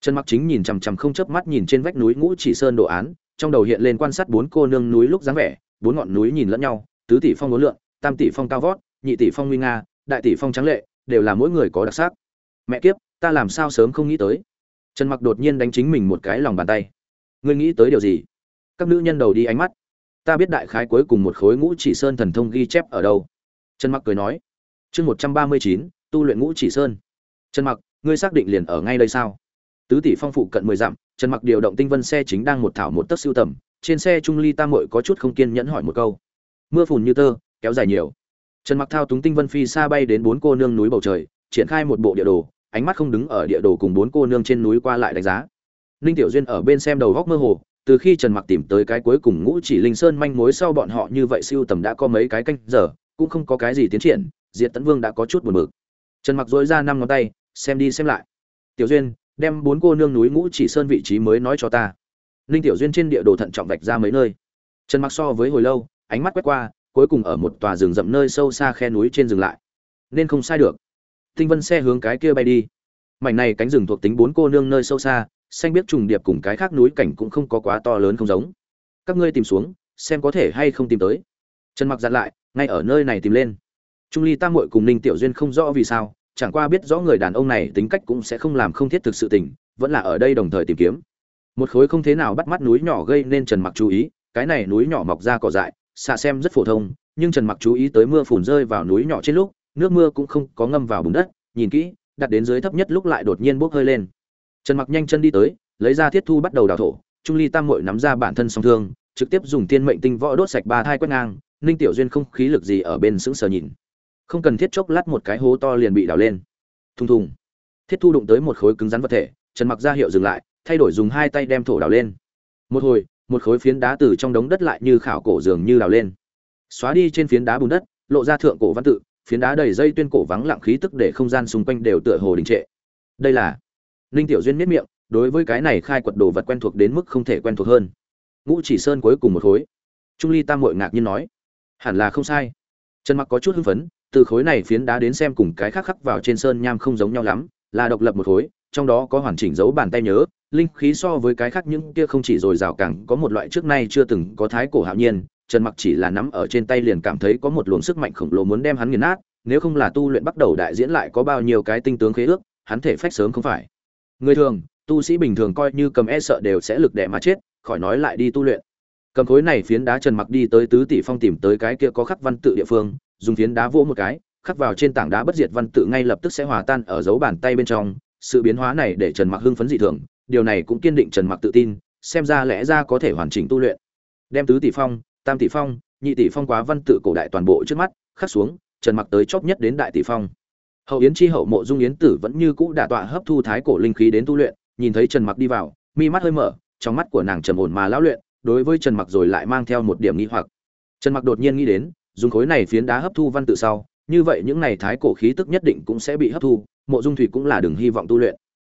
Trần mặc chính nhìn chằm chằm không chớp mắt nhìn trên vách núi ngũ chỉ sơn đồ án, trong đầu hiện lên quan sát bốn cô nương núi lúc dáng vẻ, bốn ngọn núi nhìn lẫn nhau, tứ tỷ phong ngốn lượng tam tỷ phong cao vót, nhị tỷ phong nguy nga, đại tỷ phong trắng lệ, đều là mỗi người có đặc sắc mẹ kiếp, ta làm sao sớm không nghĩ tới? Trần mặc đột nhiên đánh chính mình một cái lòng bàn tay. Ngươi nghĩ tới điều gì? Các nữ nhân đầu đi ánh mắt. Ta biết đại khái cuối cùng một khối ngũ chỉ sơn thần thông ghi chép ở đâu. Trần mặc cười nói. Chương một trăm ba mươi chín, tu luyện ngũ chỉ sơn. Trần mặc, ngươi xác định liền ở ngay đây sao? Tứ tỷ phong phụ cận mười dặm, trần mặc điều động tinh vân xe chính đang một thảo một tấc siêu tầm, trên xe trung ly tam mội có chút không kiên nhẫn hỏi một câu. Mưa phùn như tơ, kéo dài nhiều. Trần mặc thao túng tinh vân phi xa bay đến bốn cô nương núi bầu trời, triển khai một bộ địa đồ ánh mắt không đứng ở địa đồ cùng bốn cô nương trên núi qua lại đánh giá. Ninh tiểu duyên ở bên xem đầu góc mơ hồ, từ khi trần mặc tìm tới cái cuối cùng ngũ chỉ linh sơn manh mối sau bọn họ như vậy siêu tầm đã có mấy cái canh giờ, cũng không có cái gì tiến triển, diệt tấn vương đã có chút buồn bực. Trần mặc dối ra năm ngón tay, xem đi xem lại. Tiểu duyên, đem bốn cô nương núi ngũ chỉ sơn vị trí mới nói cho ta. Ninh tiểu duyên trên địa đồ thận trọng vạch ra mấy nơi. Trần mặc so với hồi lâu, ánh mắt quét qua, cuối cùng ở một tòa rừng rậm nơi sâu xa khe núi trên dừng lại. Nên không sai được tinh vân xe hướng cái kia bay đi. Mảnh này cánh rừng thuộc tính bốn cô nương nơi sâu xa, xanh biết trùng điệp cùng cái khác núi cảnh cũng không có quá to lớn không giống. Các ngươi tìm xuống, xem có thể hay không tìm tới. Trần mặc dặn lại, ngay ở nơi này tìm lên. Trung ly tam muội cùng ninh tiểu duyên không rõ vì sao, chẳng qua biết rõ người đàn ông này tính cách cũng sẽ không làm không thiết thực sự tình, vẫn là ở đây đồng thời tìm kiếm. Một khối không thế nào bắt mắt núi nhỏ gây nên trần mặc chú ý, cái này núi nhỏ mọc ra cỏ dại, xạ xem rất phổ thông, nhưng trần mặc chú ý tới mưa phùn rơi vào núi nhỏ trên lúc nước mưa cũng không có ngâm vào bùn đất, nhìn kỹ, đặt đến dưới thấp nhất lúc lại đột nhiên bốc hơi lên. Trần mặc nhanh chân đi tới, lấy ra thiết thu bắt đầu đào thổ, trung ly tam muội nắm ra bản thân song thương, trực tiếp dùng tiên mệnh tinh võ đốt sạch ba thai quét ngang, ninh tiểu duyên không khí lực gì ở bên sững sờ nhìn. Không cần thiết chốc lát một cái hố to liền bị đào lên. Thùng thùng. Thiết thu đụng tới một khối cứng rắn vật thể, trần mặc ra hiệu dừng lại, thay đổi dùng hai tay đem thổ đào lên. Một hồi, một khối phiến đá từ trong đống đất lại như khảo cổ dường như đào lên. Xóa đi trên phiến đá bùn đất, lộ ra thượng cổ văn tự phiến đá đầy dây tuyên cổ vắng lặng khí tức để không gian xung quanh đều tựa hồ đình trệ. Đây là linh tiểu duyên miết miệng, đối với cái này khai quật đồ vật quen thuộc đến mức không thể quen thuộc hơn. Ngũ chỉ sơn cuối cùng một khối trung ly tam mội ngạc nhiên nói, hẳn là không sai. Trần mặc có chút hưng phấn, từ khối này phiến đá đến xem cùng cái khác khắc vào trên sơn nham không giống nhau lắm, là độc lập một khối trong đó có hoàn chỉnh dấu bàn tay nhớ, linh khí so với cái khác những kia không chỉ dồi rào càng có một loại trước nay chưa từng có thái cổ hạo nhiên trần mặc chỉ là nắm ở trên tay liền cảm thấy có một luồng sức mạnh khổng lồ muốn đem hắn nghiền nát, nếu không là tu luyện bắt đầu đại diễn lại có bao nhiêu cái tinh tướng khế ước, hắn thể phách sớm không phải. Người thường, tu sĩ bình thường coi như cầm e sợ đều sẽ lực đè mà chết, khỏi nói lại đi tu luyện. Cầm khối này phiến đá trần mặc đi tới tứ tỷ phong tìm tới cái kia có khắc văn tự địa phương, dùng phiến đá vỗ một cái, khắc vào trên tảng đá bất diệt văn tự ngay lập tức sẽ hòa tan ở dấu bàn tay bên trong. Sự biến hóa này để trần mặc hưng phấn dị thường, điều này cũng kiên định trần mặc tự tin, xem ra lẽ ra có thể hoàn chỉnh tu luyện. Đem tứ tỷ phong tam tỷ phong, nhị tỷ phong quá văn tự cổ đại toàn bộ trước mắt, khắc xuống, trần mặc tới chóp nhất đến đại tỷ phong. Hậu yến chi hậu mộ dung yến tử vẫn như cũ đả tọa hấp thu thái cổ linh khí đến tu luyện, nhìn thấy trần mặc đi vào, mi mắt hơi mở, trong mắt của nàng trầm ổn mà lão luyện, đối với trần mặc rồi lại mang theo một điểm nghi hoặc. Trần mặc đột nhiên nghĩ đến, dùng khối này phiến đá hấp thu văn tự sau, như vậy những này thái cổ khí tức nhất định cũng sẽ bị hấp thu, mộ dung thủy cũng là đừng hy vọng tu luyện.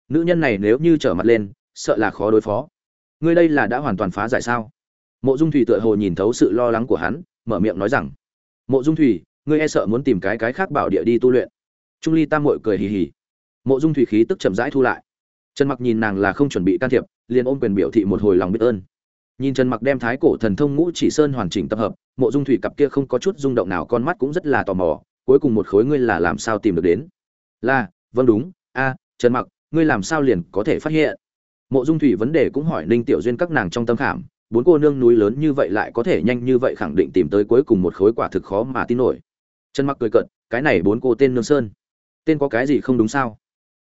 Nữ nhân này nếu như trở mặt lên, sợ là khó đối phó. Ngươi đây là đã hoàn toàn phá giải sao? Mộ dung thủy tựa hồ nhìn thấu sự lo lắng của hắn, mở miệng nói rằng, mộ dung thủy, ngươi e sợ muốn tìm cái cái khác bảo địa đi tu luyện. Trung ly tam mội cười hì hì. Mộ dung thủy khí tức chậm rãi thu lại. Trần mặc nhìn nàng là không chuẩn bị can thiệp, liền ôm quyền biểu thị một hồi lòng biết ơn. Nhìn trần mặc đem thái cổ thần thông ngũ chỉ sơn hoàn chỉnh tập hợp, mộ dung thủy cặp kia không có chút rung động nào con mắt cũng rất là tò mò, cuối cùng một khối ngươi là làm sao tìm được đến? Là vâng đúng, a, trần mặc, ngươi làm sao liền có thể phát hiện? Mộ dung thủy vấn đề cũng hỏi ninh tiểu duyên các nàng trong tâm khảm bốn cô nương núi lớn như vậy lại có thể nhanh như vậy khẳng định tìm tới cuối cùng một khối quả thực khó mà tin nổi. Trần mặc cười cận cái này bốn cô tên nương sơn, tên có cái gì không đúng sao?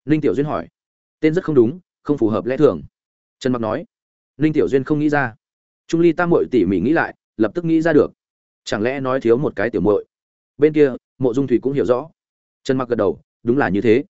Ninh tiểu duyên hỏi. Tên rất không đúng, không phù hợp lẽ thường. Trần mặc nói. Ninh tiểu duyên không nghĩ ra. Trung ly tam muội tỉ mỉ nghĩ lại, lập tức nghĩ ra được. Chẳng lẽ nói thiếu một cái tiểu muội? Bên kia, mộ dung thủy cũng hiểu rõ. Trần mặc gật đầu, đúng là như thế.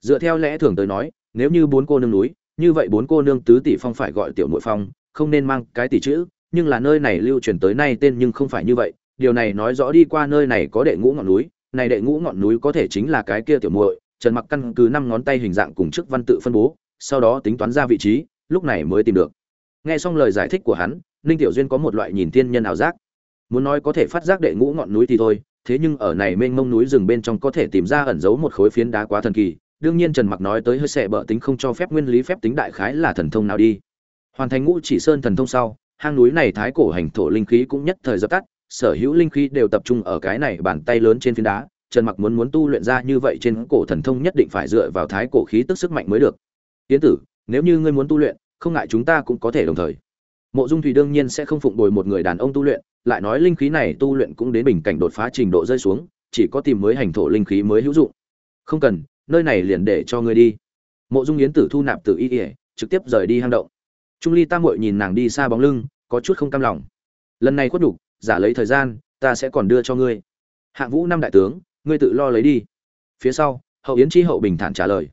Dựa theo lẽ thường tới nói, nếu như bốn cô nương núi, như vậy bốn cô nương tứ tỷ phong phải gọi tiểu muội phong không nên mang cái tỷ chữ, nhưng là nơi này lưu truyền tới nay tên nhưng không phải như vậy, điều này nói rõ đi qua nơi này có đệ ngũ ngọn núi, này đệ ngũ ngọn núi có thể chính là cái kia tiểu muội, trần mặc căn cứ năm ngón tay hình dạng cùng chức văn tự phân bố, sau đó tính toán ra vị trí, lúc này mới tìm được. Nghe xong lời giải thích của hắn, ninh tiểu duyên có một loại nhìn thiên nhân ảo giác. Muốn nói có thể phát giác đệ ngũ ngọn núi thì thôi, thế nhưng ở này mênh mông núi rừng bên trong có thể tìm ra ẩn giấu một khối phiến đá quá thần kỳ, đương nhiên trần mặc nói tới hơi xẻ bợ tính không cho phép nguyên lý phép tính đại khái là thần thông nào đi hoàn thành ngũ chỉ sơn thần thông sau, hang núi này thái cổ hành thổ linh khí cũng nhất thời dập tắt, sở hữu linh khí đều tập trung ở cái này bàn tay lớn trên phiến đá, trần mặc muốn muốn tu luyện ra như vậy trên cổ thần thông nhất định phải dựa vào thái cổ khí tức sức mạnh mới được. Tiến tử, nếu như ngươi muốn tu luyện, không ngại chúng ta cũng có thể đồng thời. Mộ dung thủy đương nhiên sẽ không phụng bồi một người đàn ông tu luyện, lại nói linh khí này tu luyện cũng đến bình cảnh đột phá trình độ rơi xuống, chỉ có tìm mới hành thổ linh khí mới hữu dụng. Không cần, nơi này liền để cho ngươi đi. Mộ dung yến tử thu nạp từ y ỉa trực tiếp rời đi hang động trung ly tam muội nhìn nàng đi xa bóng lưng có chút không cam lòng. Lần này khuất đủ, giả lấy thời gian ta sẽ còn đưa cho ngươi. Hạng vũ năm đại tướng ngươi tự lo lấy đi. Phía sau hậu yến chi hậu bình thản trả lời.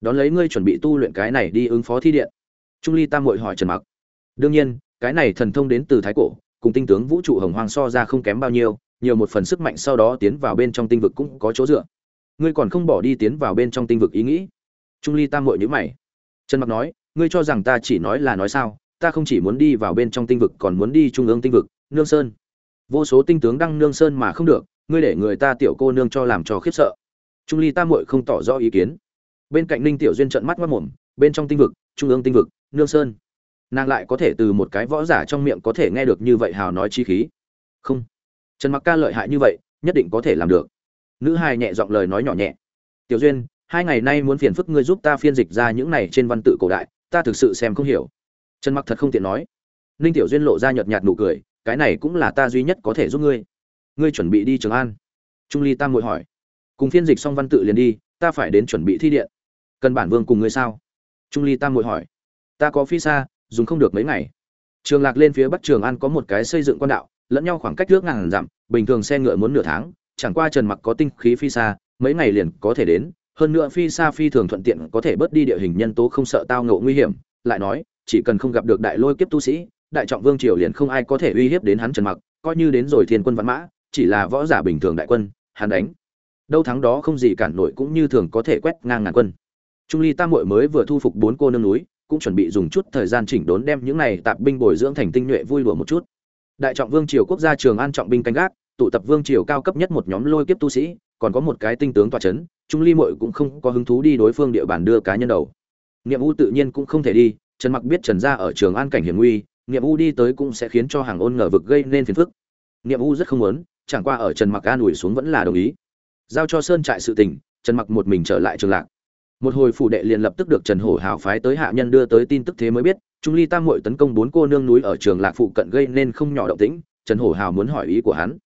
Đón lấy ngươi chuẩn bị tu luyện cái này đi ứng phó thi điện. Trung ly tam muội hỏi trần mặc. Đương nhiên cái này thần thông đến từ thái cổ cùng tinh tướng vũ trụ hồng hoang so ra không kém bao nhiêu nhiều một phần sức mạnh sau đó tiến vào bên trong tinh vực cũng có chỗ dựa. Ngươi còn không bỏ đi tiến vào bên trong tinh vực ý nghĩ. Trung ly tam muội nhữ mày. Trần mặc nói ngươi cho rằng ta chỉ nói là nói sao, ta không chỉ muốn đi vào bên trong tinh vực còn muốn đi trung ương tinh vực, nương sơn. Vô số tinh tướng đăng nương sơn mà không được, ngươi để người ta tiểu cô nương cho làm cho khiếp sợ. Trung ly tam muội không tỏ rõ ý kiến. Bên cạnh ninh tiểu duyên trận mắt mất mồm, bên trong tinh vực, trung ương tinh vực, nương sơn. Nàng lại có thể từ một cái võ giả trong miệng có thể nghe được như vậy hào nói chi khí. Không. Trần mặc ca lợi hại như vậy, nhất định có thể làm được. Nữ hài nhẹ giọng lời nói nhỏ nhẹ. Tiểu duyên, hai ngày nay muốn phiền phức ngươi giúp ta phiên dịch ra những này trên văn tự cổ đại ta thực sự xem không hiểu. Trần mặc thật không tiện nói. Ninh tiểu duyên lộ ra nhợt nhạt nụ cười, cái này cũng là ta duy nhất có thể giúp ngươi. Ngươi chuẩn bị đi trường an. Trung ly tam ngồi hỏi. Cùng phiên dịch xong văn tự liền đi, ta phải đến chuẩn bị thi điện. Cần bản vương cùng ngươi sao? Trung ly tam ngồi hỏi. Ta có phi xa, dùng không được mấy ngày. Trường lạc lên phía bắc trường an có một cái xây dựng quan đạo, lẫn nhau khoảng cách nước ngàn dặm, bình thường xe ngựa muốn nửa tháng, chẳng qua trần mặc có tinh khí phi xa, mấy ngày liền có thể đến hơn nữa phi xa phi thường thuận tiện có thể bớt đi địa hình nhân tố không sợ tao ngộ nguy hiểm, lại nói, chỉ cần không gặp được đại lôi kiếp tu sĩ, đại trọng vương triều liền không ai có thể uy hiếp đến hắn trần mặc, coi như đến rồi thiên quân văn mã, chỉ là võ giả bình thường đại quân, hắn đánh. Đâu thắng đó không gì cản nổi cũng như thường có thể quét ngang ngàn quân. Trung ly tam muội mới vừa thu phục bốn cô nương núi, cũng chuẩn bị dùng chút thời gian chỉnh đốn đem những này tạp binh bồi dưỡng thành tinh nhuệ vui lùa một chút. Đại trọng vương triều quốc gia trường an trọng binh canh gác, tụ tập vương triều cao cấp nhất một nhóm lôi kiếp tu sĩ, còn có một cái tinh tướng tòa chấn trung ly Mội cũng không có hứng thú đi đối phương địa bàn đưa cá nhân đầu. Niệm u tự nhiên cũng không thể đi, trần mặc biết trần gia ở trường an cảnh hiểm nguy, niệm u đi tới cũng sẽ khiến cho hàng ôn ngờ vực gây nên phiền phức. Niệm u rất không muốn, chẳng qua ở trần mặc an ủi xuống vẫn là đồng ý. Giao cho sơn trại sự tình, trần mặc một mình trở lại trường lạc. Một hồi phủ đệ liền lập tức được trần hổ hào phái tới hạ nhân đưa tới tin tức thế mới biết trung ly tam muội tấn công bốn cô nương núi ở trường lạc phụ cận gây nên không nhỏ động tĩnh, trần hổ hào muốn hỏi ý của hắn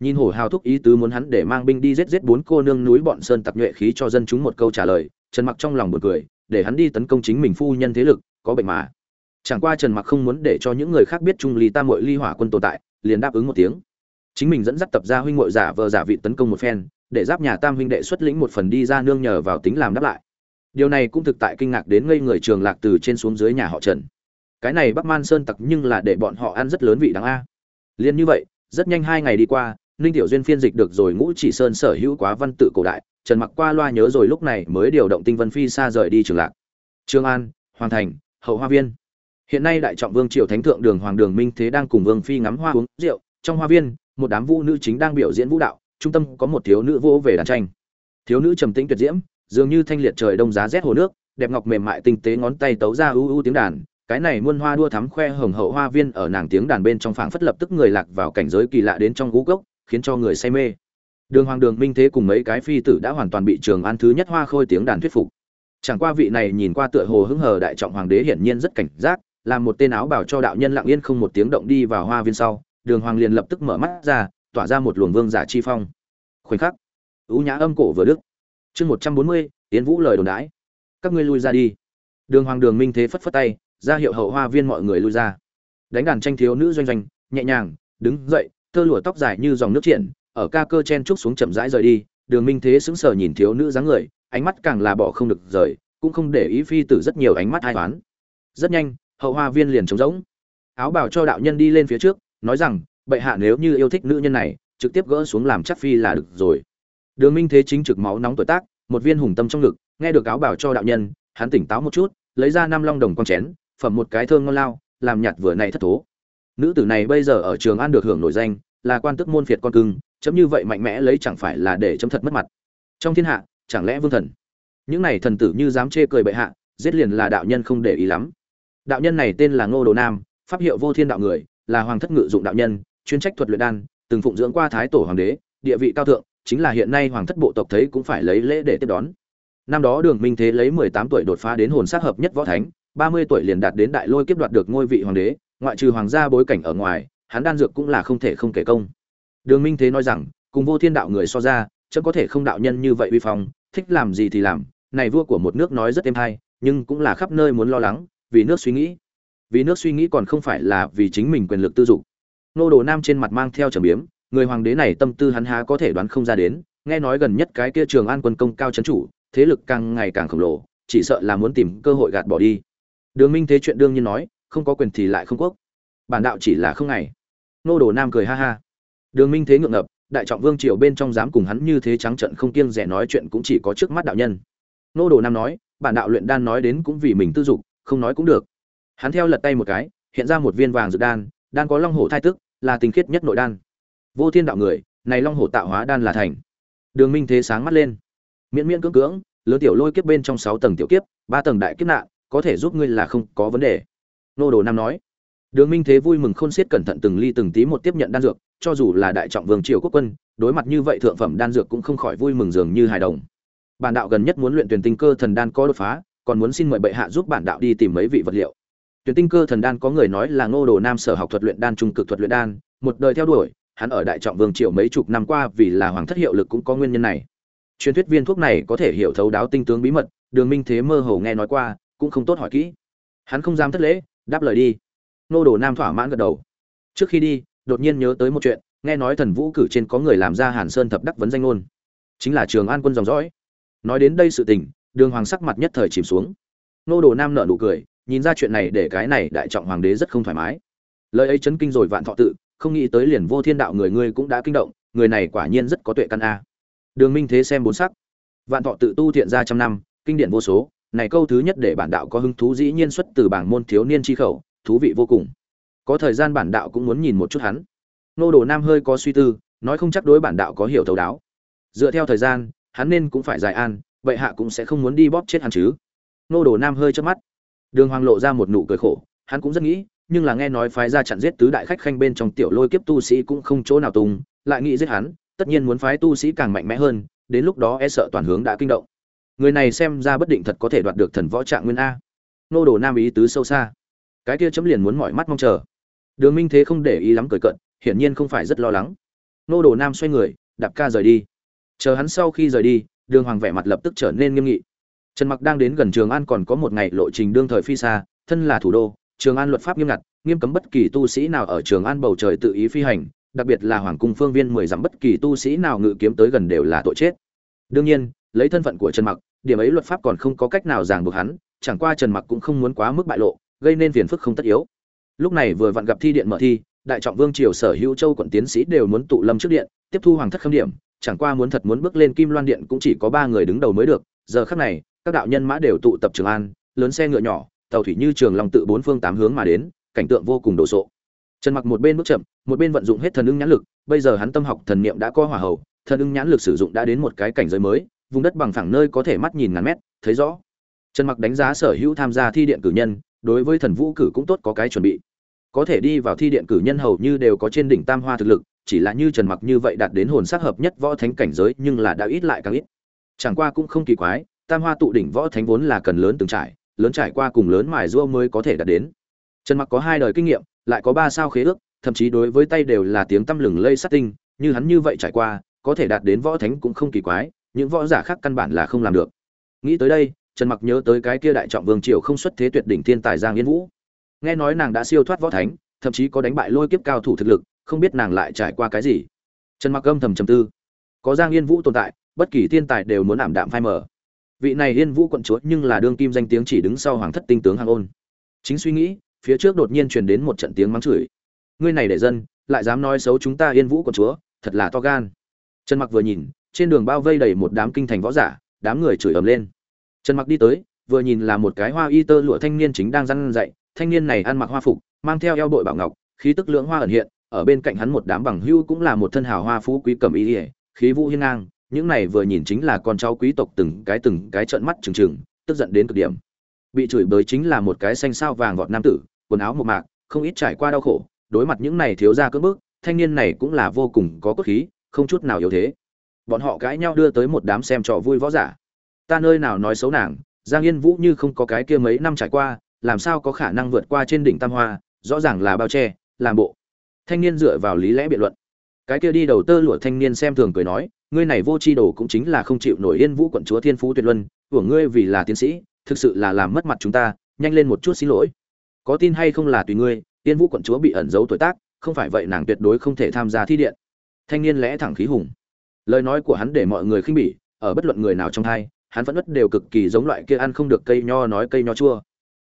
nhìn hổ hào thúc ý tứ muốn hắn để mang binh đi giết giết bốn cô nương núi bọn sơn tặc nhuệ khí cho dân chúng một câu trả lời, trần mặc trong lòng buồn cười, để hắn đi tấn công chính mình phu nhân thế lực, có bệnh mà. Chẳng qua trần mặc không muốn để cho những người khác biết trung lý tam muội ly hỏa quân tồn tại, liền đáp ứng một tiếng. Chính mình dẫn dắt tập gia huynh muội giả vờ giả vị tấn công một phen, để giáp nhà tam huynh đệ xuất lĩnh một phần đi ra nương nhờ vào tính làm đáp lại. Điều này cũng thực tại kinh ngạc đến ngây người trường lạc từ trên xuống dưới nhà họ trần. Cái này bắc man sơn tặc nhưng là để bọn họ ăn rất lớn vị đáng a. Liền như vậy, rất nhanh hai ngày đi qua ninh tiểu duyên phiên dịch được rồi, ngũ chỉ sơn sở hữu quá văn tự cổ đại, trần mặc qua loa nhớ rồi, lúc này mới điều động tinh vân phi xa rời đi trường lạc. Trương an, hoàng thành, hậu hoa viên. Hiện nay đại trọng vương triều thánh thượng đường hoàng đường minh thế đang cùng vương phi ngắm hoa uống rượu. Trong hoa viên, một đám vũ nữ chính đang biểu diễn vũ đạo, trung tâm có một thiếu nữ vô về đàn tranh. Thiếu nữ trầm tĩnh tuyệt diễm, dường như thanh liệt trời đông giá rét hồ nước, đẹp ngọc mềm mại tinh tế ngón tay tấu ra u u tiếng đàn. Cái này muôn hoa đua thắm khoe hồng hậu hoa viên ở nàng tiếng đàn bên trong phảng phất lập tức người lạc vào cảnh giới kỳ lạ đến trong gú gốc khiến cho người say mê. Đường hoàng đường minh thế cùng mấy cái phi tử đã hoàn toàn bị trường an thứ nhất hoa khôi tiếng đàn thuyết phục. Chẳng qua vị này nhìn qua tựa hồ hứng hờ đại trọng hoàng đế hiển nhiên rất cảnh giác, làm một tên áo bảo cho đạo nhân lặng yên không một tiếng động đi vào hoa viên sau, đường hoàng liền lập tức mở mắt ra, tỏa ra một luồng vương giả chi phong. Khoảnh khắc, ưu nhã âm cổ vừa đức chương một trăm bốn mươi tiến vũ lời đồn đãi. Các ngươi lui ra đi. Đường hoàng đường minh thế phất phất tay, ra hiệu hậu hoa viên mọi người lui ra. Đánh đàn tranh thiếu nữ doanh doanh, nhẹ nhàng, đứng dậy tơ lụa tóc dài như dòng nước triển, ở ca cơ chen trúc xuống chậm rãi rời đi, đường minh thế sững sờ nhìn thiếu nữ dáng người, ánh mắt càng là bỏ không được rời, cũng không để ý phi tử rất nhiều ánh mắt hai toán rất nhanh, hậu hoa viên liền trống rỗng. Áo bảo cho đạo nhân đi lên phía trước, nói rằng, bệ hạ nếu như yêu thích nữ nhân này, trực tiếp gỡ xuống làm chắc phi là được rồi. Đường minh thế chính trực máu nóng tuổi tác, một viên hùng tâm trong ngực, nghe được áo bảo cho đạo nhân, hắn tỉnh táo một chút, lấy ra năm long đồng con chén, phẩm một cái thơm ngon lao, làm nhạt vừa này thất thố. Nữ tử này bây giờ ở trường an được hưởng nổi danh là quan tức môn phiệt con cưng, chấm như vậy mạnh mẽ lấy chẳng phải là để chấm thật mất mặt. Trong thiên hạ, chẳng lẽ vương thần? Những này thần tử như dám chê cười bệ hạ, giết liền là đạo nhân không để ý lắm. Đạo nhân này tên là ngô đồ nam, pháp hiệu vô thiên đạo người, là hoàng thất ngự dụng đạo nhân, chuyên trách thuật luyện đan, từng phụng dưỡng qua thái tổ hoàng đế, địa vị cao thượng, chính là hiện nay hoàng thất bộ tộc thấy cũng phải lấy lễ để tiếp đón. Năm đó đường minh thế lấy mười tám tuổi đột phá đến hồn sát hợp nhất võ thánh, ba mươi tuổi liền đạt đến đại lôi kiếp đoạt được ngôi vị hoàng đế, ngoại trừ hoàng gia bối cảnh ở ngoài hắn đan dược cũng là không thể không kể công. Đường minh thế nói rằng, cùng vô thiên đạo người so ra, chớ có thể không đạo nhân như vậy uy phong, thích làm gì thì làm, này vua của một nước nói rất êm hay, nhưng cũng là khắp nơi muốn lo lắng, vì nước suy nghĩ. Vì nước suy nghĩ còn không phải là vì chính mình quyền lực tư dục. Nô đồ nam trên mặt mang theo trầm biếm, người hoàng đế này tâm tư hắn há có thể đoán không ra đến, nghe nói gần nhất cái kia trường an quân công cao trấn chủ, thế lực càng ngày càng khổng lồ, chỉ sợ là muốn tìm cơ hội gạt bỏ đi. Đường minh thế chuyện đương nhiên nói, không có quyền thì lại không quốc. Bản đạo chỉ là không ngày nô đồ nam cười ha ha. Đường minh thế ngượng ngập, đại trọng vương triều bên trong dám cùng hắn như thế trắng trận không kiêng rẻ nói chuyện cũng chỉ có trước mắt đạo nhân. Nô đồ nam nói, bản đạo luyện đan nói đến cũng vì mình tư dục, không nói cũng được. Hắn theo lật tay một cái, hiện ra một viên vàng dược đan đan có long hổ thai tức, là tinh khiết nhất nội đan. Vô thiên đạo người, này long hổ tạo hóa đan là thành. Đường minh thế sáng mắt lên. Miễn miễn cưỡng cưỡng, lớn tiểu lôi kiếp bên trong sáu tầng tiểu kiếp, ba tầng đại kiếp nạn, có thể giúp ngươi là không có vấn đề. Nô đồ nam nói đường minh thế vui mừng khôn xiết cẩn thận từng ly từng tí một tiếp nhận đan dược, cho dù là đại trọng vương triều quốc quân, đối mặt như vậy thượng phẩm đan dược cũng không khỏi vui mừng dường như hài đồng. Bản đạo gần nhất muốn luyện tuyển tinh cơ thần đan có đột phá, còn muốn xin mời bệ hạ giúp bản đạo đi tìm mấy vị vật liệu. Tuyển tinh cơ thần đan có người nói là ngô đồ nam sở học thuật luyện đan trung cực thuật luyện đan, một đời theo đuổi, hắn ở đại trọng vương triều mấy chục năm qua vì là hoàng thất hiệu lực cũng có nguyên nhân này. Truyền thuyết viên thuốc này có thể hiểu thấu đáo tinh tướng bí mật, đường minh thế mơ hồ nghe nói qua, cũng không tốt hỏi kỹ. Hắn không dám thất lễ, đáp lời đi nô đồ nam thỏa mãn gật đầu. Trước khi đi, đột nhiên nhớ tới một chuyện, nghe nói thần vũ cử trên có người làm ra hàn sơn thập đắc vấn danh ngôn. Chính là trường an quân dòng dõi. Nói đến đây sự tình, đường hoàng sắc mặt nhất thời chìm xuống. Nô đồ nam nợ nụ cười, nhìn ra chuyện này để cái này đại trọng hoàng đế rất không thoải mái. Lời ấy chấn kinh rồi vạn thọ tự, không nghĩ tới liền vô thiên đạo người ngươi cũng đã kinh động, người này quả nhiên rất có tuệ căn a. Đường minh thế xem bốn sắc. Vạn thọ tự tu thiện ra trăm năm, kinh điển vô số, này câu thứ nhất để bản đạo có hứng thú dĩ nhiên xuất từ bảng môn thiếu niên chi khẩu thú vị vô cùng. Có thời gian bản đạo cũng muốn nhìn một chút hắn. Nô đồ nam hơi có suy tư, nói không chắc đối bản đạo có hiểu thấu đáo. Dựa theo thời gian, hắn nên cũng phải giải an, vậy hạ cũng sẽ không muốn đi bóp chết hắn chứ. Nô đồ nam hơi chớp mắt. Đường hoàng lộ ra một nụ cười khổ, hắn cũng rất nghĩ, nhưng là nghe nói phái ra chặn giết tứ đại khách khanh bên trong tiểu lôi kiếp tu sĩ cũng không chỗ nào tung lại nghĩ giết hắn, tất nhiên muốn phái tu sĩ càng mạnh mẽ hơn, đến lúc đó e sợ toàn hướng đã kinh động. Người này xem ra bất định thật có thể đoạt được thần võ trạng nguyên a. Nô đồ nam ý tứ sâu xa cái kia chấm liền muốn mỏi mắt mong chờ. Đường minh thế không để ý lắm cười cận hiển nhiên không phải rất lo lắng. Nô đồ nam xoay người, đạp ca rời đi. Chờ hắn sau khi rời đi, đường hoàng vẻ mặt lập tức trở nên nghiêm nghị. Trần mặc đang đến gần trường an còn có một ngày lộ trình đương thời phi xa, thân là thủ đô, trường an luật pháp nghiêm ngặt, nghiêm cấm bất kỳ tu sĩ nào ở trường an bầu trời tự ý phi hành, đặc biệt là hoàng cung phương viên mười dặm bất kỳ tu sĩ nào ngự kiếm tới gần đều là tội chết. Đương nhiên, lấy thân phận của trần mặc, điểm ấy luật pháp còn không có cách nào ràng buộc hắn, chẳng qua trần mặc cũng không muốn quá mức bại lộ gây nên phiền phức không tất yếu. Lúc này vừa vặn gặp thi điện mở thi, đại trọng vương triều sở hữu châu quận tiến sĩ đều muốn tụ lâm trước điện, tiếp thu hoàng thất khâm điểm, chẳng qua muốn thật muốn bước lên kim loan điện cũng chỉ có ba người đứng đầu mới được, giờ khắc này, các đạo nhân mã đều tụ tập trường an, lớn xe ngựa nhỏ, tàu thủy như trường long tự bốn phương tám hướng mà đến, cảnh tượng vô cùng đồ sộ. Trần mặc một bên bước chậm, một bên vận dụng hết thần ưng nhãn lực, bây giờ hắn tâm học thần niệm đã có hỏa hầu, thần ưng nhãn lực sử dụng đã đến một cái cảnh giới mới, vùng đất bằng phẳng nơi có thể mắt nhìn ngàn mét, thấy rõ. Trần mặc đánh giá sở hữu tham gia thi điện cử nhân đối với thần vũ cử cũng tốt, có cái chuẩn bị. Có thể đi vào thi điện cử nhân hầu như đều có trên đỉnh tam hoa thực lực, chỉ là như trần mặc như vậy đạt đến hồn sắc hợp nhất võ thánh cảnh giới nhưng là đã ít lại càng ít. Chẳng qua cũng không kỳ quái, tam hoa tụ đỉnh võ thánh vốn là cần lớn từng trải, lớn trải qua cùng lớn mài rua mới có thể đạt đến. Trần mặc có hai đời kinh nghiệm, lại có ba sao khế ước, thậm chí đối với tay đều là tiếng tăm lừng lây sát tinh, như hắn như vậy trải qua, có thể đạt đến võ thánh cũng không kỳ quái, những võ giả khác căn bản là không làm được. Nghĩ tới đây trần mặc nhớ tới cái kia đại trọng vương triều không xuất thế tuyệt đỉnh thiên tài giang yên vũ. Nghe nói nàng đã siêu thoát võ thánh, thậm chí có đánh bại lôi kiếp cao thủ thực lực, không biết nàng lại trải qua cái gì. Trần mặc âm thầm trầm tư. Có giang yên vũ tồn tại, bất kỳ thiên tài đều muốn ảm đạm phai mờ. Vị này yên vũ quận chúa nhưng là đương kim danh tiếng chỉ đứng sau hoàng thất tinh tướng hàng ôn. Chính suy nghĩ, phía trước đột nhiên truyền đến một trận tiếng mắng chửi. Ngươi này để dân, lại dám nói xấu chúng ta yên vũ quận chúa, thật là to gan. Trần mặc vừa nhìn, trên đường bao vây đầy một đám kinh thành võ giả, đám người chửi ầm lên trần mặc đi tới, vừa nhìn là một cái hoa y tơ lụa thanh niên chính đang răn dạy. thanh niên này ăn mặc hoa phục, mang theo eo bội bảo ngọc, khí tức lưỡng hoa ẩn hiện, ở bên cạnh hắn một đám bằng hưu cũng là một thân hào hoa phú quý cầm y ỉa khí vũ hiên ngang, những này vừa nhìn chính là con cháu quý tộc từng cái từng cái trợn mắt trừng trừng, tức giận đến cực điểm bị chửi bới chính là một cái xanh sao vàng gọt nam tử, quần áo một mạc, không ít trải qua đau khổ, đối mặt những này thiếu ra cưỡng bức, thanh niên này cũng là vô cùng có cốt khí, không chút nào yếu thế bọn họ cãi nhau đưa tới một đám xem trò vui võ giả ta nơi nào nói xấu nàng, giang yên vũ như không có cái kia mấy năm trải qua, làm sao có khả năng vượt qua trên đỉnh tam hoa, rõ ràng là bao che, làm bộ. Thanh niên dựa vào lý lẽ biện luận. Cái kia đi đầu tơ lụa thanh niên xem thường cười nói, ngươi này vô tri đồ cũng chính là không chịu nổi yên vũ quận chúa thiên phú tuyệt luân, của ngươi vì là tiến sĩ, thực sự là làm mất mặt chúng ta, nhanh lên một chút xin lỗi. Có tin hay không là tùy ngươi, yên vũ quận chúa bị ẩn giấu tuổi tác, không phải vậy nàng tuyệt đối không thể tham gia thi điện. Thanh niên lẽ thẳng khí hùng. Lời nói của hắn để mọi người khinh bỉ, ở bất luận người nào trong hai hắn vẫn ất đều cực kỳ giống loại kia ăn không được cây nho nói cây nho chua.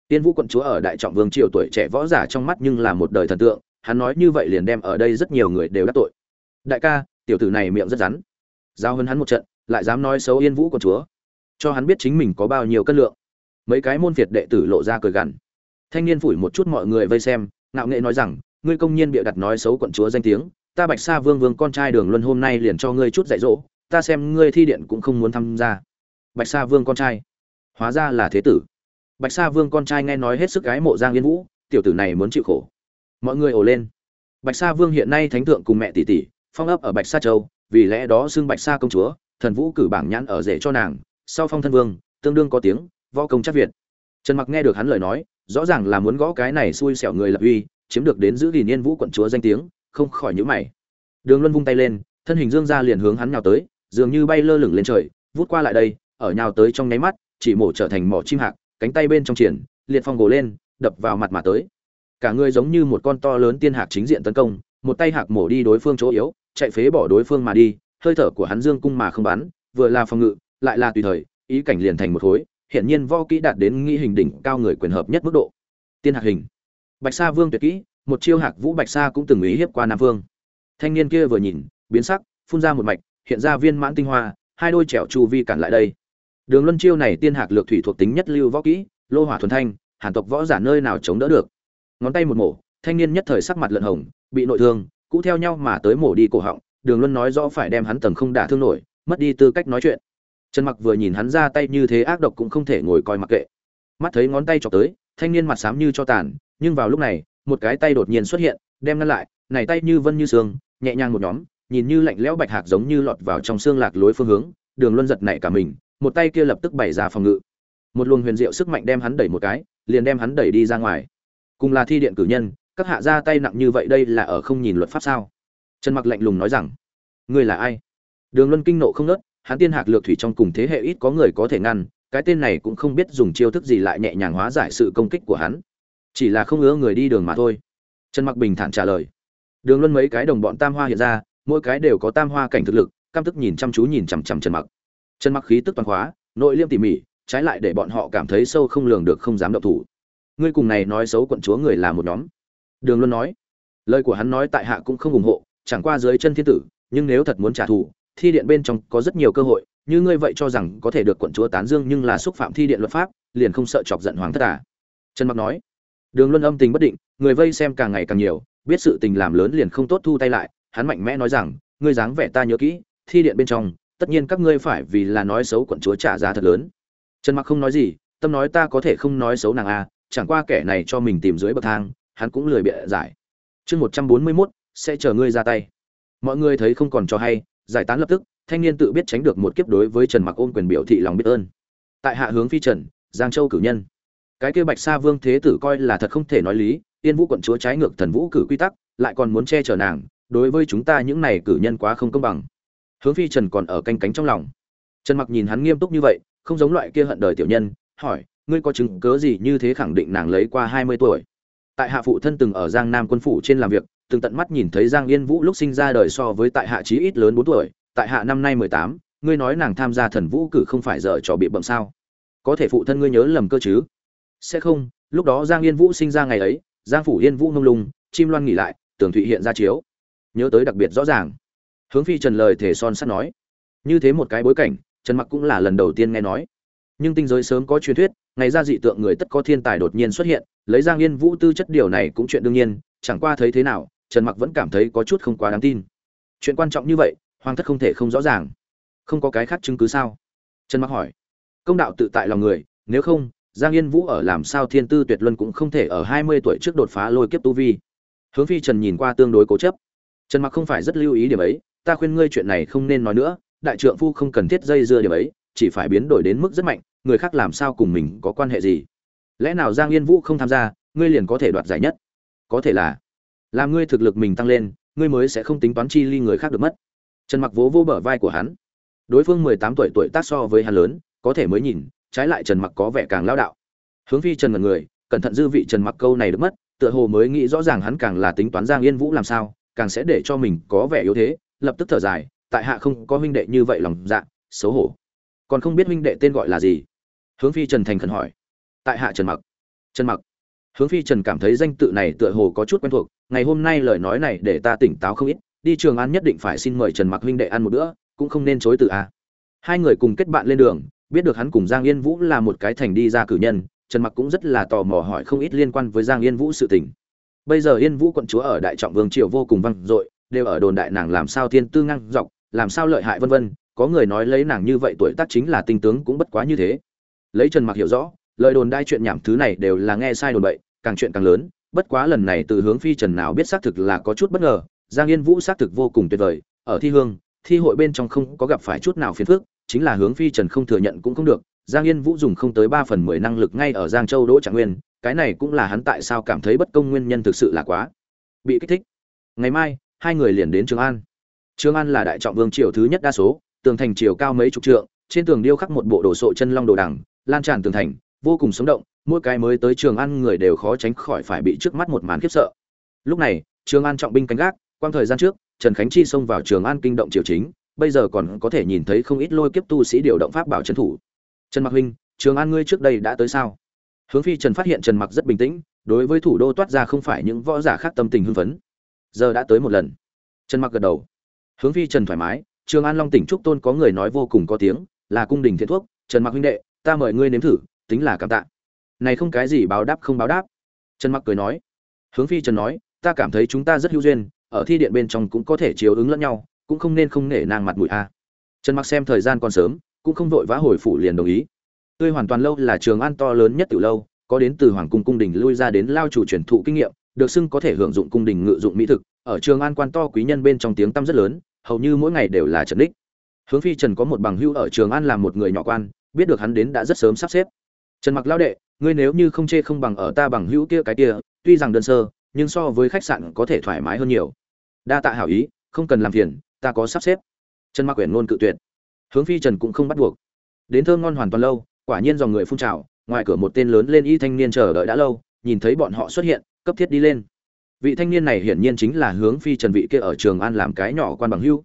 Tiên vũ quận chúa ở đại trọng vương triều tuổi trẻ võ giả trong mắt nhưng là một đời thần tượng, hắn nói như vậy liền đem ở đây rất nhiều người đều đắc tội. Đại ca, tiểu tử này miệng rất rắn. Giao hơn hắn một trận, lại dám nói xấu yên vũ quận chúa. Cho hắn biết chính mình có bao nhiêu cân lượng. Mấy cái môn việt đệ tử lộ ra cười gằn. Thanh niên phủi một chút mọi người vây xem, ngạo nghệ nói rằng, ngươi công nhiên bịa đặt nói xấu quận chúa danh tiếng, ta bạch sa vương vương con trai đường luân hôm nay liền cho ngươi chút dạy dỗ, ta xem ngươi thi điện cũng không muốn tham gia bạch sa vương con trai. Hóa ra là thế tử. Bạch sa vương con trai nghe nói hết sức gái mộ giang yên vũ, tiểu tử này muốn chịu khổ. Mọi người ồ lên. Bạch sa vương hiện nay thánh thượng cùng mẹ tỷ tỷ, phong ấp ở bạch sa châu, vì lẽ đó xưng bạch sa công chúa, thần vũ cử bảng nhãn ở rể cho nàng, sau phong thân vương, tương đương có tiếng, võ công chắc việt. Trần mặc nghe được hắn lời nói, rõ ràng là muốn gõ cái này xui xẻo người lập uy, chiếm được đến giữ gìn yên vũ quận chúa danh tiếng, không khỏi nhữ mày. Đường luân vung tay lên, thân hình dương ra liền hướng hắn nhào tới, dường như bay lơ lửng lên trời, vút qua lại đây ở nhào tới trong nháy mắt, chỉ mổ trở thành mỏ chim hạc, cánh tay bên trong triển, liệt phong gồ lên, đập vào mặt mà tới. Cả người giống như một con to lớn tiên hạc chính diện tấn công, một tay hạc mổ đi đối phương chỗ yếu, chạy phế bỏ đối phương mà đi, hơi thở của hắn dương cung mà không bắn, vừa là phòng ngự, lại là tùy thời, ý cảnh liền thành một khối hiện nhiên võ kỹ đạt đến nghĩ hình đỉnh cao người quyền hợp nhất mức độ. Tiên hạc hình. Bạch sa vương tuyệt kỹ, một chiêu hạc vũ bạch sa cũng từng ý hiếp qua nam vương. Thanh niên kia vừa nhìn, biến sắc, phun ra một mạch, hiện ra viên mãn tinh hoa, hai đôi trèo chu vi cản lại đây đường luân chiêu này tiên hạc lược thủy thuộc tính nhất lưu võ kỹ, lô hỏa thuần thanh, hàn tộc võ giả nơi nào chống đỡ được. Ngón tay một mổ, thanh niên nhất thời sắc mặt lợn hồng, bị nội thương, cũ theo nhau mà tới mổ đi cổ họng, đường luân nói rõ phải đem hắn tầng không đả thương nổi, mất đi tư cách nói chuyện. Trần mặc vừa nhìn hắn ra tay như thế ác độc cũng không thể ngồi coi mặc kệ. Mắt thấy ngón tay chọc tới, thanh niên mặt xám như cho tàn, nhưng vào lúc này, một cái tay đột nhiên xuất hiện, đem ngăn lại, này tay như vân như sương, nhẹ nhàng một nhóm, nhìn như lạnh lẽo bạch hạc giống như lọt vào trong xương lạc lối phương hướng, đường luân giật nảy cả mình một tay kia lập tức bày ra phòng ngự. Một luồng huyền diệu sức mạnh đem hắn đẩy một cái, liền đem hắn đẩy đi ra ngoài. Cùng là thi điện cử nhân, các hạ ra tay nặng như vậy đây là ở không nhìn luật pháp sao? Trần mặc lạnh lùng nói rằng, ngươi là ai? Đường luân kinh nộ không nớt, hắn tiên hạc lược thủy trong cùng thế hệ ít có người có thể ngăn, cái tên này cũng không biết dùng chiêu thức gì lại nhẹ nhàng hóa giải sự công kích của hắn. Chỉ là không ứa người đi đường mà thôi. Trần mặc bình thản trả lời. Đường luân mấy cái đồng bọn tam hoa hiện ra, mỗi cái đều có tam hoa cảnh thực lực cam tức nhìn chăm chú nhìn chằm chằm trần mặc trần mặc khí tức toàn khóa, nội liêm tỉ mỉ, trái lại để bọn họ cảm thấy sâu không lường được không dám động thủ. Ngươi cùng này nói xấu quận chúa người là một nhóm. Đường luân nói, lời của hắn nói tại hạ cũng không ủng hộ, chẳng qua dưới chân thiên tử, nhưng nếu thật muốn trả thù, thi điện bên trong có rất nhiều cơ hội, như ngươi vậy cho rằng có thể được quận chúa tán dương nhưng là xúc phạm thi điện luật pháp, liền không sợ chọc giận hoàng thất à? Trần mặc nói, đường luân âm tình bất định, người vây xem càng ngày càng nhiều, biết sự tình làm lớn liền không tốt thu tay lại, hắn mạnh mẽ nói rằng, ngươi dáng vẻ ta nhớ kỹ, thi điện bên trong tất nhiên các ngươi phải vì là nói xấu quận chúa trả giá thật lớn. Trần mặc không nói gì tâm nói ta có thể không nói xấu nàng a à, chẳng qua kẻ này cho mình tìm dưới bậc thang hắn cũng lười bịa giải. Chương một trăm bốn mươi 141, sẽ chờ ngươi ra tay. Mọi người thấy không còn cho hay giải tán lập tức thanh niên tự biết tránh được một kiếp đối với trần mặc ôm quyền biểu thị lòng biết ơn. Tại hạ hướng phi trần giang châu cử nhân. Cái kia bạch sa vương thế tử coi là thật không thể nói lý yên vũ quận chúa trái ngược thần vũ cử quy tắc lại còn muốn che chở nàng đối với chúng ta những này cử nhân quá không công bằng hướng phi trần còn ở canh cánh trong lòng. Trần mặc nhìn hắn nghiêm túc như vậy, không giống loại kia hận đời tiểu nhân, hỏi, ngươi có chứng cớ gì như thế khẳng định nàng lấy qua hai mươi tuổi? Tại hạ phụ thân từng ở giang nam quân phủ trên làm việc, từng tận mắt nhìn thấy giang yên vũ lúc sinh ra đời so với tại hạ chí ít lớn bốn tuổi, tại hạ năm nay mười tám, ngươi nói nàng tham gia thần vũ cử không phải dở trò bị bậm sao? Có thể phụ thân ngươi nhớ lầm cơ chứ? Sẽ không, lúc đó giang yên vũ sinh ra ngày ấy, giang phủ yên vũ nông lung, chim loan nghỉ lại, tường thụy hiện ra chiếu. Nhớ tới đặc biệt rõ ràng hướng phi trần lời thể son sắt nói. Như thế một cái bối cảnh, trần mặc cũng là lần đầu tiên nghe nói. Nhưng tinh giới sớm có truyền thuyết, ngày ra dị tượng người tất có thiên tài đột nhiên xuất hiện, lấy giang yên vũ tư chất điều này cũng chuyện đương nhiên, chẳng qua thấy thế nào, trần mặc vẫn cảm thấy có chút không quá đáng tin. Chuyện quan trọng như vậy, hoàng thất không thể không rõ ràng. Không có cái khác chứng cứ sao? Trần mặc hỏi. Công đạo tự tại lòng người, nếu không, giang yên vũ ở làm sao thiên tư tuyệt luân cũng không thể ở 20 tuổi trước đột phá lôi kiếp tu vi. Hướng phi trần nhìn qua tương đối cố chấp. Trần mặc không phải rất lưu ý điểm ấy ta khuyên ngươi chuyện này không nên nói nữa, đại trượng phu không cần thiết dây dưa điểm ấy, chỉ phải biến đổi đến mức rất mạnh, người khác làm sao cùng mình có quan hệ gì? Lẽ nào giang yên vũ không tham gia, ngươi liền có thể đoạt giải nhất? Có thể là, làm ngươi thực lực mình tăng lên, ngươi mới sẽ không tính toán chi ly người khác được mất. Trần mặc vỗ vỗ bờ vai của hắn. Đối phương mười tám tuổi tuổi tác so với hắn lớn, có thể mới nhìn, trái lại trần mặc có vẻ càng lao đạo. Hướng phi trần mật người, cẩn thận dư vị trần mặc câu này được mất, tựa hồ mới nghĩ rõ ràng hắn càng là tính toán giang yên vũ làm sao, càng sẽ để cho mình có vẻ yếu thế lập tức thở dài, tại hạ không có huynh đệ như vậy lòng dạ xấu hổ. Còn không biết huynh đệ tên gọi là gì? Hướng phi trần thành khẩn hỏi. Tại hạ trần mặc. Trần mặc. Hướng phi trần cảm thấy danh tự này tựa hồ có chút quen thuộc, ngày hôm nay lời nói này để ta tỉnh táo không ít, đi trường an nhất định phải xin mời trần mặc huynh đệ ăn một bữa, cũng không nên chối từ a. Hai người cùng kết bạn lên đường, biết được hắn cùng giang yên vũ là một cái thành đi ra cử nhân, trần mặc cũng rất là tò mò hỏi không ít liên quan với giang yên vũ sự tình. Bây giờ yên vũ quận chúa ở đại trọng vương triều vô cùng vang dội đều ở đồn đại nàng làm sao thiên tư ngang dọc, làm sao lợi hại vân vân, có người nói lấy nàng như vậy tuổi tác chính là tinh tướng cũng bất quá như thế. Lấy trần mặc hiểu rõ, lời đồn đai chuyện nhảm thứ này đều là nghe sai đồn bậy, càng chuyện càng lớn, bất quá lần này từ hướng phi trần nào biết xác thực là có chút bất ngờ, giang yên vũ xác thực vô cùng tuyệt vời, ở thi hương, thi hội bên trong không có gặp phải chút nào phiền phức, chính là hướng phi trần không thừa nhận cũng không được, giang yên vũ dùng không tới ba phần mười năng lực ngay ở giang châu đỗ trạng nguyên, cái này cũng là hắn tại sao cảm thấy bất công nguyên nhân thực sự là quá bị kích thích. Ngày mai hai người liền đến trường an. Trường an là đại trọng vương triều thứ nhất đa số, tường thành chiều cao mấy chục trượng, trên tường điêu khắc một bộ đồ sộ chân long đồ đằng, lan tràn tường thành, vô cùng sống động, mỗi cái mới tới trường an người đều khó tránh khỏi phải bị trước mắt một màn khiếp sợ. Lúc này, trường an trọng binh canh gác, quang thời gian trước, trần khánh chi xông vào trường an kinh động triều chính, bây giờ còn có thể nhìn thấy không ít lôi kiếp tu sĩ điều động pháp bảo trấn thủ. Trần mặc huynh, trường an ngươi trước đây đã tới sao? Hướng phi trần phát hiện trần mặc rất bình tĩnh, đối với thủ đô toát ra không phải những võ giả khác tâm tình hưng phấn giờ đã tới một lần. Trần mặc gật đầu. Hướng phi trần thoải mái, trường an long tỉnh trúc tôn có người nói vô cùng có tiếng, là cung đình thiện thuốc, trần mặc huynh đệ, ta mời ngươi nếm thử, tính là cảm tạ. Này không cái gì báo đáp không báo đáp. Trần mặc cười nói. Hướng phi trần nói, ta cảm thấy chúng ta rất hữu duyên, ở thi điện bên trong cũng có thể chiếu ứng lẫn nhau, cũng không nên không nể nang mặt mũi a. Trần mặc xem thời gian còn sớm, cũng không vội vã hồi phủ liền đồng ý. Tươi hoàn toàn lâu là trường an to lớn nhất từ lâu, có đến từ hoàng cung cung đình lui ra đến lao chủ truyền thụ kinh nghiệm được xưng có thể hưởng dụng cung đình ngự dụng mỹ thực, ở trường an quan to quý nhân bên trong tiếng tăm rất lớn, hầu như mỗi ngày đều là trần đích. Hướng phi trần có một bằng hưu ở trường an làm một người nhỏ quan, biết được hắn đến đã rất sớm sắp xếp. Trần mặc lao đệ, ngươi nếu như không chê không bằng ở ta bằng hữu kia cái kia, tuy rằng đơn sơ, nhưng so với khách sạn có thể thoải mái hơn nhiều. Đa tạ hảo ý, không cần làm phiền, ta có sắp xếp. Trần mặc quyển luôn cự tuyệt. Hướng phi trần cũng không bắt buộc. Đến thơ ngon hoàn toàn lâu, quả nhiên dòng người phun trào, ngoài cửa một tên lớn lên y thanh niên chờ đợi đã lâu, nhìn thấy bọn họ xuất hiện cấp thiết đi lên. Vị thanh niên này hiển nhiên chính là hướng phi trần vị kia ở trường an làm cái nhỏ quan bằng hưu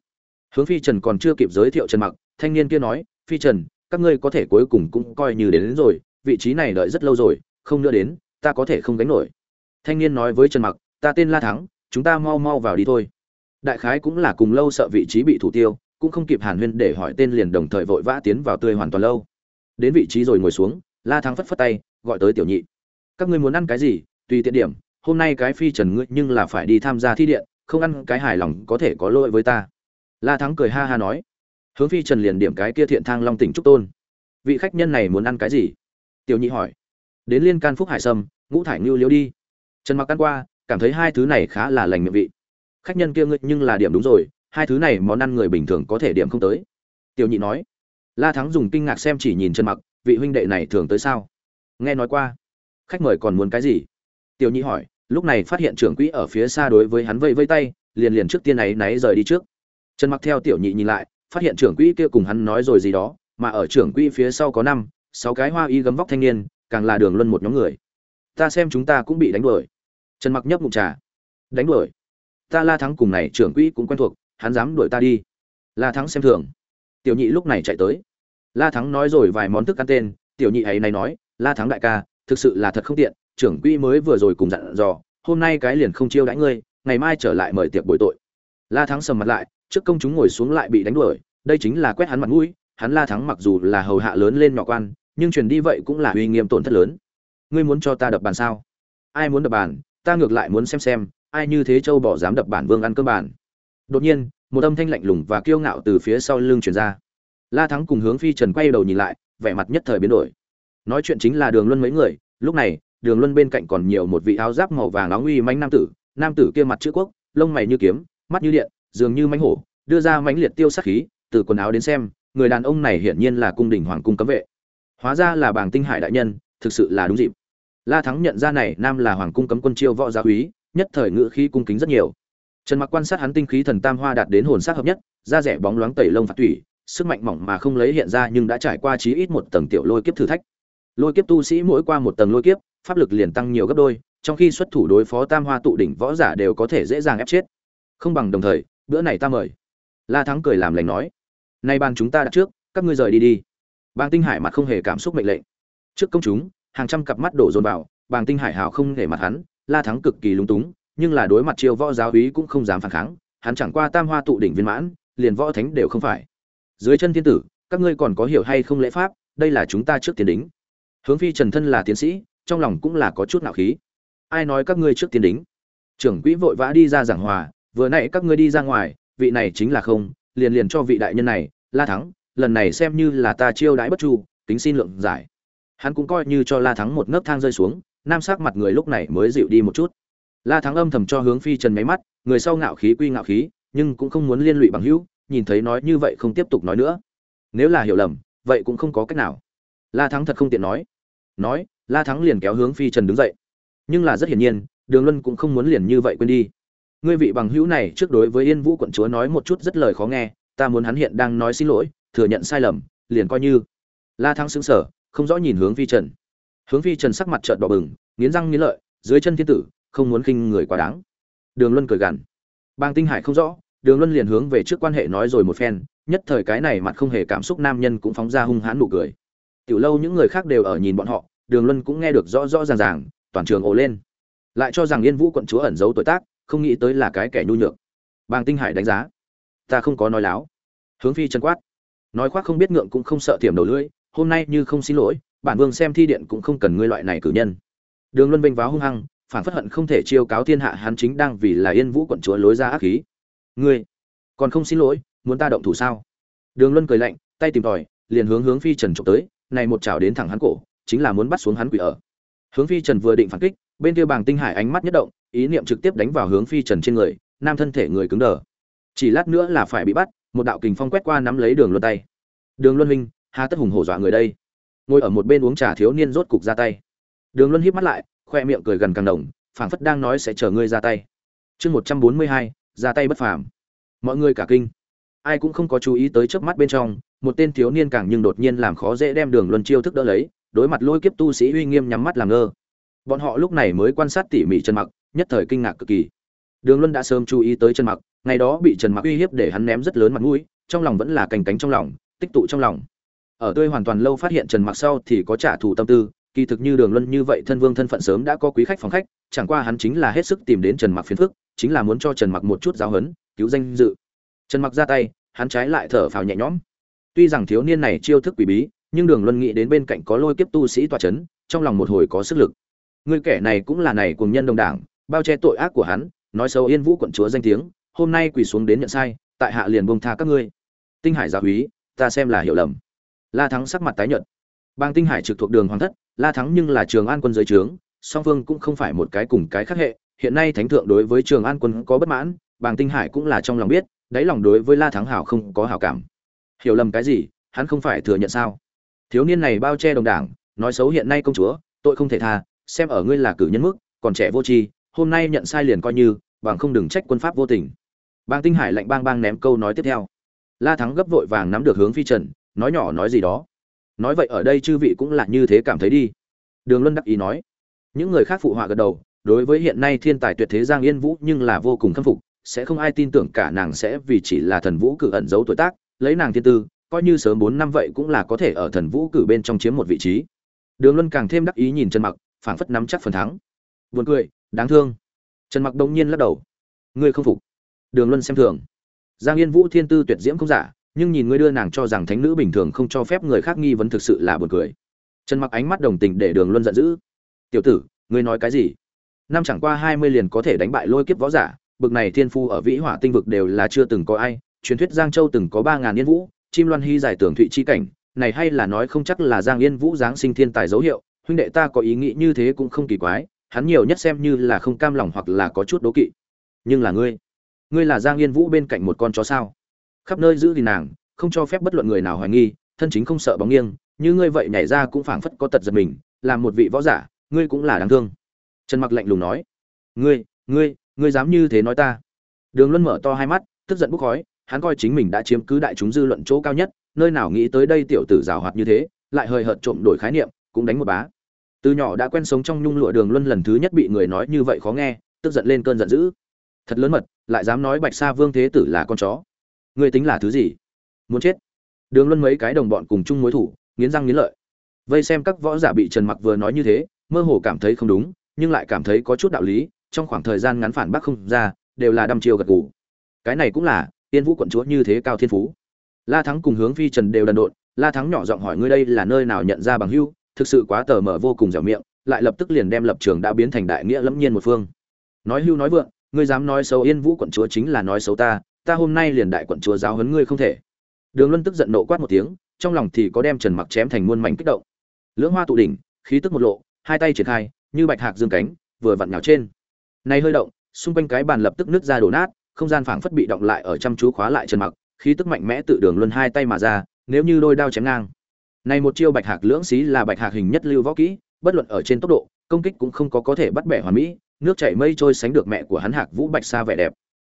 hướng phi trần còn chưa kịp giới thiệu trần mặc thanh niên kia nói phi trần các ngươi có thể cuối cùng cũng coi như đến, đến rồi vị trí này đợi rất lâu rồi không nữa đến ta có thể không gánh nổi. Thanh niên nói với trần mặc ta tên la thắng chúng ta mau mau vào đi thôi. Đại khái cũng là cùng lâu sợ vị trí bị thủ tiêu cũng không kịp hàn huyên để hỏi tên liền đồng thời vội vã tiến vào tươi hoàn toàn lâu. Đến vị trí rồi ngồi xuống la thắng phất phất tay gọi tới tiểu nhị. Các ngươi muốn ăn cái gì? Tùy tiện điểm hôm nay cái phi trần ngươi nhưng là phải đi tham gia thi điện, không ăn cái hài lòng có thể có lỗi với ta. La thắng cười ha ha nói. Hướng phi trần liền điểm cái kia thiện thang long tỉnh trúc tôn. Vị khách nhân này muốn ăn cái gì? Tiểu nhị hỏi. Đến liên can phúc hải sâm, ngũ thải ngưu liếu đi. Trần mặc ăn qua, cảm thấy hai thứ này khá là lành miệng vị. Khách nhân kia ngươi nhưng là điểm đúng rồi, hai thứ này món ăn người bình thường có thể điểm không tới. Tiểu nhị nói. La thắng dùng kinh ngạc xem chỉ nhìn trần mặc, vị huynh đệ này thường tới sao? Nghe nói qua. Khách mời còn muốn cái gì? Tiểu nhị hỏi lúc này phát hiện trưởng quỹ ở phía xa đối với hắn vây vây tay, liền liền trước tiên ấy náy rời đi trước. Trần mặc theo tiểu nhị nhìn lại, phát hiện trưởng quỹ kia cùng hắn nói rồi gì đó, mà ở trưởng quỹ phía sau có năm, sáu cái hoa y gấm vóc thanh niên, càng là đường luân một nhóm người. Ta xem chúng ta cũng bị đánh đuổi. Trần mặc nhấp ngụm trà. Đánh đuổi? Ta la thắng cùng này trưởng quỹ cũng quen thuộc, hắn dám đuổi ta đi. La thắng xem thường. Tiểu nhị lúc này chạy tới. La thắng nói rồi vài món thức ăn tên, tiểu nhị ấy này nói, la thắng đại ca, thực sự là thật không tiện trưởng quỹ mới vừa rồi cùng dặn dò, hôm nay cái liền không chiêu đãi ngươi, ngày mai trở lại mời tiệc bồi tội. La thắng sầm mặt lại, trước công chúng ngồi xuống lại bị đánh đuổi, đây chính là quét hắn mặt mũi, hắn la thắng mặc dù là hầu hạ lớn lên nhỏ quan, nhưng truyền đi vậy cũng là uy nghiêm tổn thất lớn. Ngươi muốn cho ta đập bàn sao? Ai muốn đập bàn, ta ngược lại muốn xem xem, ai như thế châu bỏ dám đập bản vương ăn cơm bàn. Đột nhiên, một âm thanh lạnh lùng và kiêu ngạo từ phía sau lưng truyền ra. La thắng cùng hướng phi trần quay đầu nhìn lại, vẻ mặt nhất thời biến đổi. Nói chuyện chính là đường luân mấy người, lúc này đường luân bên cạnh còn nhiều một vị áo giáp màu vàng áo uy manh nam tử nam tử kia mặt chữ quốc, lông mày như kiếm, mắt như điện, dường như mánh hổ, đưa ra mãnh liệt tiêu sát khí, từ quần áo đến xem, người đàn ông này hiển nhiên là cung đình hoàng cung cấm vệ. Hóa ra là bảng tinh hải đại nhân, thực sự là đúng dịp. La thắng nhận ra này nam là hoàng cung cấm quân chiêu võ gia úy, nhất thời ngự khí cung kính rất nhiều. Trần mặc quan sát hắn tinh khí thần tam hoa đạt đến hồn sắc hợp nhất, da rẻ bóng loáng tẩy lông phạt thủy sức mạnh mỏng mà không lấy hiện ra nhưng đã trải qua chí ít một tầng tiểu lôi kiếp thử thách. Lôi kiếp tu sĩ mỗi qua một tầng lôi kiếp pháp lực liền tăng nhiều gấp đôi, trong khi xuất thủ đối phó tam hoa tụ đỉnh võ giả đều có thể dễ dàng ép chết. Không bằng đồng thời, bữa này ta mời. La thắng cười làm lành nói. Nay ban chúng ta đặt trước, các ngươi rời đi đi. Bàng tinh hải mặt không hề cảm xúc mệnh lệnh. Trước công chúng, hàng trăm cặp mắt đổ dồn vào, bàng tinh hải hào không để mặt hắn, la thắng cực kỳ lúng túng, nhưng là đối mặt chiêu võ giáo úy cũng không dám phản kháng, hắn chẳng qua tam hoa tụ đỉnh viên mãn, liền võ thánh đều không phải. Dưới chân thiên tử, các ngươi còn có hiểu hay không lễ pháp, đây là chúng ta trước tiến đính. Hướng phi trần thân là tiến sĩ trong lòng cũng là có chút nạo khí. Ai nói các ngươi trước tiên đính? Trưởng quỹ vội vã đi ra giảng hòa, vừa nãy các ngươi đi ra ngoài, vị này chính là không, liền liền cho vị đại nhân này, la thắng, lần này xem như là ta chiêu đãi bất chu tính xin lượng giải. Hắn cũng coi như cho la thắng một nấc thang rơi xuống, nam sắc mặt người lúc này mới dịu đi một chút. La thắng âm thầm cho hướng phi trần máy mắt, người sau ngạo khí quy ngạo khí, nhưng cũng không muốn liên lụy bằng hữu, nhìn thấy nói như vậy không tiếp tục nói nữa. Nếu là hiểu lầm, vậy cũng không có cách nào. La thắng thật không tiện nói. Nói la thắng liền kéo hướng phi trần đứng dậy. Nhưng là rất hiển nhiên, đường luân cũng không muốn liền như vậy quên đi. Ngươi vị bằng hữu này trước đối với yên vũ quận chúa nói một chút rất lời khó nghe, ta muốn hắn hiện đang nói xin lỗi, thừa nhận sai lầm, liền coi như. La thắng xứng sở không rõ nhìn hướng phi trần. Hướng phi trần sắc mặt trợn đỏ bừng, nghiến răng nghiến lợi, dưới chân thiên tử, không muốn khinh người quá đáng. Đường luân cười gằn. Bang tinh hải không rõ, đường luân liền hướng về trước quan hệ nói rồi một phen, nhất thời cái này mặt không hề cảm xúc nam nhân cũng phóng ra hung hãn nụ cười. Tiểu lâu những người khác đều ở nhìn bọn họ đường luân cũng nghe được rõ rõ ràng ràng, toàn trường ồ lên. Lại cho rằng yên vũ quận chúa ẩn giấu tuổi tác, không nghĩ tới là cái kẻ nhu nhược. Bang tinh hải đánh giá, ta không có nói láo. Hướng phi chân quát, nói khoác không biết ngượng cũng không sợ tiềm đầu lưỡi, hôm nay như không xin lỗi, bản vương xem thi điện cũng không cần ngươi loại này cử nhân. Đường luân vênh váo hung hăng, phản phất hận không thể chiêu cáo thiên hạ hắn chính đang vì là yên vũ quận chúa lối ra ác khí. Ngươi còn không xin lỗi, muốn ta động thủ sao? Đường luân cười lạnh, tay tìm tòi, liền hướng hướng phi trần trộm tới, này một chảo đến thẳng hắn cổ chính là muốn bắt xuống hắn quỷ ở. Hướng phi trần vừa định phản kích, bên kia bàng tinh hải ánh mắt nhất động, ý niệm trực tiếp đánh vào hướng phi trần trên người, nam thân thể người cứng đờ. Chỉ lát nữa là phải bị bắt, một đạo kình phong quét qua nắm lấy đường luân tay. Đường luân minh hà tất hùng hổ dọa người đây. Ngồi ở một bên uống trà thiếu niên rốt cục ra tay. Đường luân híp mắt lại, khoe miệng cười gần càng đồng phảng phất đang nói sẽ chờ ngươi ra tay. Chương một trăm bốn mươi hai, ra tay bất phàm. Mọi người cả kinh. Ai cũng không có chú ý tới trước mắt bên trong, một tên thiếu niên càng nhưng đột nhiên làm khó dễ đem đường luân chiêu thức đỡ lấy đối mặt lôi kiếp tu sĩ uy nghiêm nhắm mắt làm ngơ. Bọn họ lúc này mới quan sát tỉ mỉ chân mặc, nhất thời kinh ngạc cực kỳ. Đường luân đã sớm chú ý tới chân mặc, ngày đó bị trần mặc uy hiếp để hắn ném rất lớn mặt mũi, trong lòng vẫn là cành cánh trong lòng, tích tụ trong lòng. Ở tươi hoàn toàn lâu phát hiện trần mặc sau thì có trả thù tâm tư, kỳ thực như đường luân như vậy thân vương thân phận sớm đã có quý khách phòng khách, chẳng qua hắn chính là hết sức tìm đến trần mặc phiền phức, chính là muốn cho trần mặc một chút giáo hấn cứu danh dự. Trần mặc ra tay, hắn trái lại thở phào nhẹ nhõm. Tuy rằng thiếu niên này chiêu thức quỷ bí nhưng đường luân nghĩ đến bên cạnh có lôi kiếp tu sĩ tòa chấn, trong lòng một hồi có sức lực. Người kẻ này cũng là này cùng nhân đồng đảng, bao che tội ác của hắn, nói xấu yên vũ quận chúa danh tiếng, hôm nay quỳ xuống đến nhận sai, tại hạ liền buông tha các ngươi. Tinh hải gia húy ta xem là hiểu lầm. La thắng sắc mặt tái nhợt. Bang tinh hải trực thuộc đường hoàng thất, la thắng nhưng là trường an quân giới trướng, song phương cũng không phải một cái cùng cái khác hệ. Hiện nay thánh thượng đối với trường an quân có bất mãn, bang tinh hải cũng là trong lòng biết, đáy lòng đối với la thắng hảo không có hảo cảm. Hiểu lầm cái gì, hắn không phải thừa nhận sao? Thiếu niên này bao che đồng đảng, nói xấu hiện nay công chúa, tội không thể tha, xem ở ngươi là cử nhân mức, còn trẻ vô tri, hôm nay nhận sai liền coi như, bằng không đừng trách quân pháp vô tình. Bang tinh hải lạnh bang bang ném câu nói tiếp theo. La thắng gấp vội vàng nắm được hướng phi trần, nói nhỏ nói gì đó. Nói vậy ở đây chư vị cũng là như thế cảm thấy đi. Đường luân đắc ý nói. Những người khác phụ họa gật đầu, đối với hiện nay thiên tài tuyệt thế giang yên vũ nhưng là vô cùng khâm phục, sẽ không ai tin tưởng cả nàng sẽ vì chỉ là thần vũ cử ẩn giấu tuổi tác, lấy nàng thiên tư coi như sớm bốn năm vậy cũng là có thể ở thần vũ cử bên trong chiếm một vị trí. Đường luân càng thêm đắc ý nhìn trần mặc, phảng phất nắm chắc phần thắng. Buồn cười, đáng thương. Trần mặc đông nhiên lắc đầu. Ngươi không phục. Đường luân xem thường. Giang yên vũ thiên tư tuyệt diễm không giả, nhưng nhìn ngươi đưa nàng cho rằng thánh nữ bình thường không cho phép người khác nghi vấn thực sự là buồn cười. Trần mặc ánh mắt đồng tình để đường luân giận dữ. Tiểu tử, ngươi nói cái gì? Năm chẳng qua hai mươi liền có thể đánh bại lôi kiếp võ giả, bực này thiên phu ở vĩ hỏa tinh vực đều là chưa từng có ai, truyền thuyết giang châu từng có ba ngàn yên vũ chim loan hy giải tưởng thụy chi cảnh, này hay là nói không chắc là giang yên vũ giáng sinh thiên tài dấu hiệu, huynh đệ ta có ý nghĩ như thế cũng không kỳ quái, hắn nhiều nhất xem như là không cam lòng hoặc là có chút đố kỵ. Nhưng là ngươi ngươi là giang yên vũ bên cạnh một con chó sao? Khắp nơi giữ thì nàng, không cho phép bất luận người nào hoài nghi, thân chính không sợ bóng nghiêng, như ngươi vậy nhảy ra cũng phảng phất có tật giật mình làm một vị võ giả, ngươi cũng là đáng thương. Trần mặc lạnh lùng nói, ngươi ngươi ngươi dám như thế nói ta? Đường luân mở to hai mắt, tức giận bốc khói hắn coi chính mình đã chiếm cứ đại chúng dư luận chỗ cao nhất, nơi nào nghĩ tới đây tiểu tử rào hoạt như thế, lại hơi hợt trộm đổi khái niệm, cũng đánh một bá. Từ nhỏ đã quen sống trong nhung lụa đường luân lần thứ nhất bị người nói như vậy khó nghe, tức giận lên cơn giận dữ. Thật lớn mật, lại dám nói bạch sa vương thế tử là con chó. Ngươi tính là thứ gì? Muốn chết. Đường luân mấy cái đồng bọn cùng chung mối thủ, nghiến răng nghiến lợi. Vây xem các võ giả bị trần mặc vừa nói như thế, mơ hồ cảm thấy không đúng, nhưng lại cảm thấy có chút đạo lý, trong khoảng thời gian ngắn phản bác không ra, đều là đăm chiêu gật gù. Cái này cũng là tiên vũ quận chúa như thế cao thiên phú. La thắng cùng hướng phi trần đều đần độn, la thắng nhỏ giọng hỏi ngươi đây là nơi nào nhận ra bằng hưu, thực sự quá tờ mở vô cùng dẻo miệng, lại lập tức liền đem lập trường đã biến thành đại nghĩa lẫm nhiên một phương. Nói hưu nói vượng, ngươi dám nói xấu yên vũ quận chúa chính là nói xấu ta ta hôm nay liền đại quận chúa giáo huấn ngươi không thể. Đường luân tức giận nộ quát một tiếng, trong lòng thì có đem trần mặc chém thành muôn mảnh kích động. Lưỡng hoa tụ đỉnh, khí tức một lộ, hai tay triển khai, như bạch hạc dương cánh, vừa vặn nhào trên. Nay hơi động, xung quanh cái bàn lập tức nứt ra đổ nát không gian phảng phất bị động lại ở chăm chú khóa lại trần mặc, khí tức mạnh mẽ tự đường luân hai tay mà ra, nếu như đôi đao chém ngang. Này một chiêu bạch hạc lưỡng xí là bạch hạc hình nhất lưu võ kỹ, bất luận ở trên tốc độ, công kích cũng không có có thể bắt bẻ hoàn mỹ, nước chảy mây trôi sánh được mẹ của hắn hạc vũ bạch xa vẻ đẹp.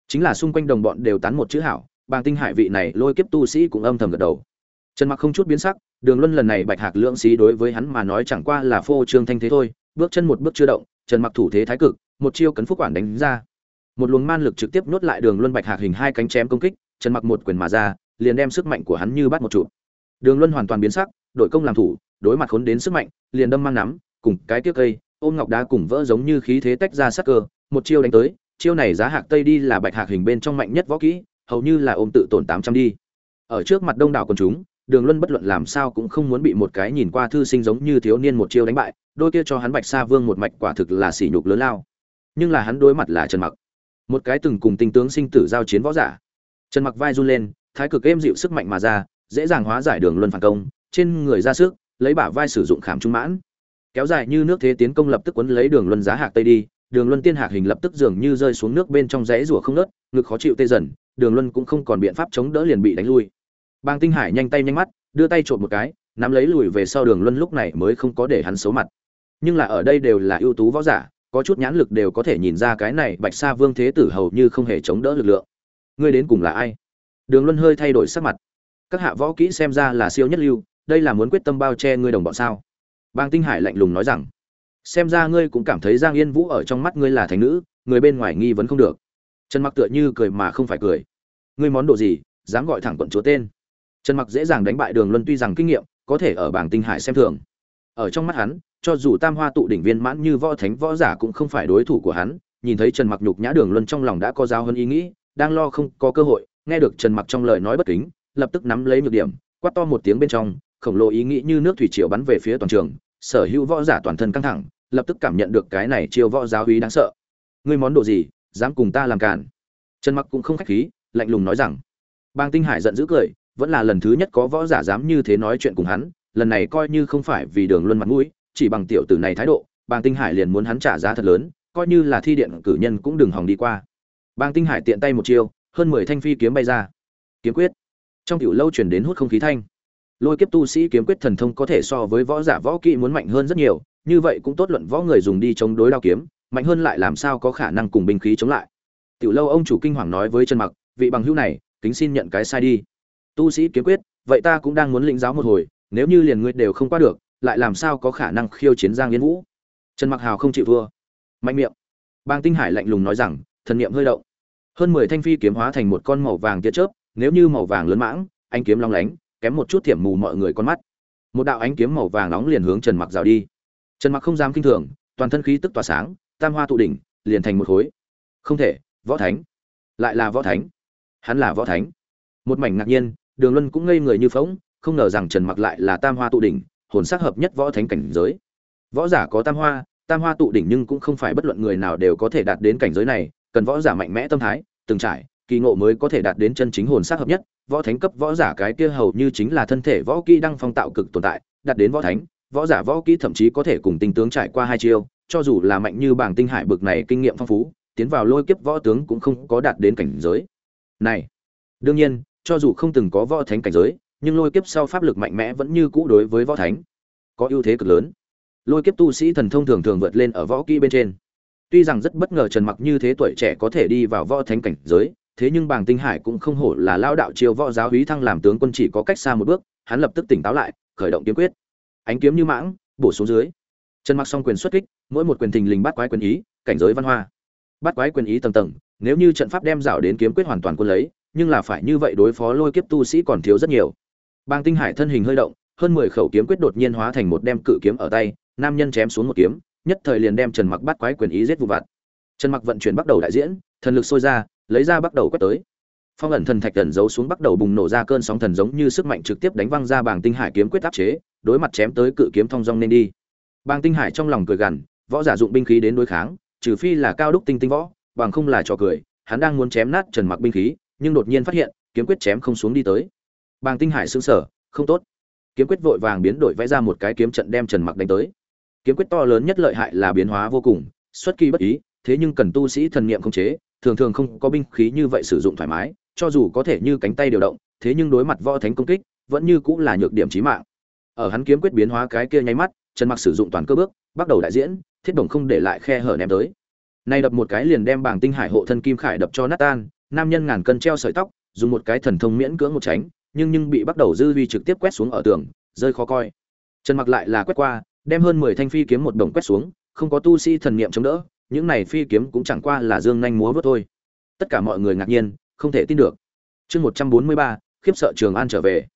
Chính là xung quanh đồng bọn đều tán một chữ hảo, bàng tinh hải vị này lôi kiếp tu sĩ cũng âm thầm gật đầu. Trần mặc không chút biến sắc, đường luân lần này bạch hạc lưỡng xí đối với hắn mà nói chẳng qua là phô trương thanh thế thôi, bước chân một bước chưa động, trần mặc thủ thế thái cực, một chiêu cấn phúc quản đánh ra một luồng man lực trực tiếp nuốt lại đường luân bạch hạc hình hai cánh chém công kích trần mặc một quyền mà ra, liền đem sức mạnh của hắn như bắt một trụ. Đường luân hoàn toàn biến sắc đội công làm thủ, đối mặt khốn đến sức mạnh, liền đâm mang nắm, cùng cái tiếc cây, ôm ngọc đá cùng vỡ giống như khí thế tách ra sắc cơ, một chiêu đánh tới, chiêu này giá hạc tây đi là bạch hạc hình bên trong mạnh nhất võ kỹ, hầu như là ôm tự tổn tám trăm đi. Ở trước mặt đông đảo quần chúng, đường luân bất luận làm sao cũng không muốn bị một cái nhìn qua thư sinh giống như thiếu niên một chiêu đánh bại, đôi kia cho hắn bạch sa vương một mạch quả thực là sỉ nhục lớn lao. Nhưng là hắn đối mặt là trần mặc một cái từng cùng tinh tướng sinh tử giao chiến võ giả. Trần mặc vai run lên, thái cực êm dịu sức mạnh mà ra, dễ dàng hóa giải đường luân phản công, trên người ra sức, lấy bả vai sử dụng khảm trung mãn. Kéo dài như nước thế tiến công lập tức quấn lấy đường luân giá hạc tây đi, đường luân tiên hạc hình lập tức dường như rơi xuống nước bên trong rẽ rủa không nớt, ngực khó chịu tê dần, đường luân cũng không còn biện pháp chống đỡ liền bị đánh lui. Bang tinh hải nhanh tay nhanh mắt, đưa tay trộm một cái, nắm lấy lùi về sau đường luân lúc này mới không có để hắn xấu mặt. Nhưng là ở đây đều là ưu tú võ giả có chút nhãn lực đều có thể nhìn ra cái này bạch sa vương thế tử hầu như không hề chống đỡ lực lượng. Ngươi đến cùng là ai? Đường luân hơi thay đổi sắc mặt. Các hạ võ kỹ xem ra là siêu nhất lưu, đây là muốn quyết tâm bao che ngươi đồng bọn sao? Bang tinh hải lạnh lùng nói rằng. Xem ra ngươi cũng cảm thấy giang yên vũ ở trong mắt ngươi là thành nữ, người bên ngoài nghi vấn không được. Trần mặc tựa như cười mà không phải cười. Ngươi món đồ gì, dám gọi thẳng quận chúa tên? Trần mặc dễ dàng đánh bại đường luân tuy rằng kinh nghiệm, có thể ở bảng tinh hải xem thường. Ở trong mắt hắn cho dù tam hoa tụ đỉnh viên mãn như võ thánh võ giả cũng không phải đối thủ của hắn, nhìn thấy trần mặc nhục nhã đường luân trong lòng đã có giao hơn ý nghĩ, đang lo không có cơ hội, nghe được trần mặc trong lời nói bất kính, lập tức nắm lấy nhược điểm, quát to một tiếng bên trong, khổng lồ ý nghĩ như nước thủy triều bắn về phía toàn trường, sở hữu võ giả toàn thân căng thẳng, lập tức cảm nhận được cái này chiêu võ giáo uy đáng sợ. Ngươi món đồ gì, dám cùng ta làm cản trần mặc cũng không khách khí, lạnh lùng nói rằng. Bang tinh hải giận dữ cười, vẫn là lần thứ nhất có võ giả dám như thế nói chuyện cùng hắn, lần này coi như không phải vì đường luân mặt mũi chỉ bằng tiểu tử này thái độ bang tinh hải liền muốn hắn trả giá thật lớn, coi như là thi điện cử nhân cũng đừng hòng đi qua. Bang tinh hải tiện tay một chiêu, hơn mười thanh phi kiếm bay ra. Kiếm quyết. Trong tiểu lâu truyền đến hút không khí thanh. Lôi kiếp tu sĩ kiếm quyết thần thông có thể so với võ giả võ kỹ muốn mạnh hơn rất nhiều, như vậy cũng tốt luận võ người dùng đi chống đối đao kiếm, mạnh hơn lại làm sao có khả năng cùng binh khí chống lại. Tiểu lâu ông chủ kinh hoàng nói với chân mặc, vị bằng hữu này, kính xin nhận cái sai đi. Tu sĩ kiếm quyết, vậy ta cũng đang muốn lĩnh giáo một hồi, nếu như liền ngươi đều không qua được lại làm sao có khả năng khiêu chiến giang liên vũ? Trần mặc hào không chịu thua. Mạnh miệng. Bang tinh hải lạnh lùng nói rằng, thần niệm hơi động. Hơn mười thanh phi kiếm hóa thành một con màu vàng tia chớp, nếu như màu vàng lớn mãng anh kiếm long lánh, kém một chút thiểm mù mọi người con mắt. Một đạo ánh kiếm màu vàng nóng liền hướng trần mặc rào đi. Trần mặc không dám kinh thường, toàn thân khí tức tỏa sáng, tam hoa tụ đỉnh, liền thành một khối. Không thể, võ thánh. Lại là võ thánh. Hắn là võ thánh. Một mảnh ngạc nhiên, đường luân cũng ngây người như phóng không ngờ rằng trần mặc lại là tam hoa tụ đỉnh hồn sắc hợp nhất võ thánh cảnh giới. Võ giả có tam hoa tam hoa tụ đỉnh nhưng cũng không phải bất luận người nào đều có thể đạt đến cảnh giới này, cần võ giả mạnh mẽ tâm thái, từng trải, kỳ ngộ mới có thể đạt đến chân chính hồn sắc hợp nhất. Võ thánh cấp võ giả cái kia hầu như chính là thân thể võ kỹ đang phong tạo cực tồn tại, đạt đến võ thánh, võ giả võ kỹ thậm chí có thể cùng tinh tướng trải qua hai chiêu, cho dù là mạnh như bảng tinh hải bực này kinh nghiệm phong phú, tiến vào lôi kiếp võ tướng cũng không có đạt đến cảnh giới. Này, đương nhiên, cho dù không từng có võ thánh cảnh giới nhưng lôi kiếp sau pháp lực mạnh mẽ vẫn như cũ đối với võ thánh, có ưu thế cực lớn. Lôi kiếp tu sĩ thần thông thường thường vượt lên ở võ kỹ bên trên. Tuy rằng rất bất ngờ trần mặc như thế tuổi trẻ có thể đi vào võ thánh cảnh giới, thế nhưng bàng tinh hải cũng không hổ là lao đạo chiêu võ giáo hí thăng làm tướng quân chỉ có cách xa một bước, hắn lập tức tỉnh táo lại, khởi động kiếm quyết. Ánh kiếm như mãng, bổ xuống dưới. Trần mặc xong quyền xuất kích, mỗi một quyền thình lình bắt quái quyền ý, cảnh giới văn hoa. Bắt quái quyền ý tầng tầng, nếu như trận pháp đem rảo đến kiếm quyết hoàn toàn quân lấy, nhưng là phải như vậy đối phó lôi kiếp tu sĩ còn thiếu rất nhiều bàng tinh hải thân hình hơi động, hơn mười khẩu kiếm quyết đột nhiên hóa thành một đem cự kiếm ở tay, nam nhân chém xuống một kiếm, nhất thời liền đem trần mặc bắt quái quyền ý giết vụ vặt. Trần mặc vận chuyển bắt đầu đại diễn, thần lực sôi ra, lấy ra bắt đầu quét tới. Phong ẩn thần thạch ẩn giấu xuống bắt đầu bùng nổ ra cơn sóng thần giống như sức mạnh trực tiếp đánh văng ra bảng tinh hải kiếm quyết áp chế, đối mặt chém tới cự kiếm thông dong nên đi. Bàng tinh hải trong lòng cười gằn, võ giả dụng binh khí đến đối kháng, trừ phi là cao đúc tinh tinh võ, bằng không là trò cười, hắn đang muốn chém nát trần mặc binh khí, nhưng đột nhiên phát hiện, kiếm quyết chém không xuống đi tới bàng tinh hải sững sở không tốt. Kiếm quyết vội vàng biến đổi vẽ ra một cái kiếm trận đem trần mặc đánh tới. Kiếm quyết to lớn nhất lợi hại là biến hóa vô cùng, xuất kỳ bất ý, thế nhưng cần tu sĩ thần niệm không chế, thường thường không có binh khí như vậy sử dụng thoải mái, cho dù có thể như cánh tay điều động, thế nhưng đối mặt võ thánh công kích, vẫn như cũng là nhược điểm chí mạng. Ở hắn kiếm quyết biến hóa cái kia nháy mắt, trần mặc sử dụng toàn cơ bước, bắt đầu đại diễn, thiết đồng không để lại khe hở ném tới. Nay đập một cái liền đem bảng tinh hải hộ thân kim khải đập cho nát tan, nam nhân ngàn cân treo sợi tóc, dùng một cái thần thông miễn cưỡng một tránh nhưng nhưng bị bắt đầu dư vi trực tiếp quét xuống ở tường, rơi khó coi. Trần mặc lại là quét qua, đem hơn 10 thanh phi kiếm một đồng quét xuống, không có tu sĩ thần niệm chống đỡ, những này phi kiếm cũng chẳng qua là dương nhanh múa vớt thôi. Tất cả mọi người ngạc nhiên, không thể tin được. Chương một trăm bốn mươi ba, khiếp sợ trường an trở về.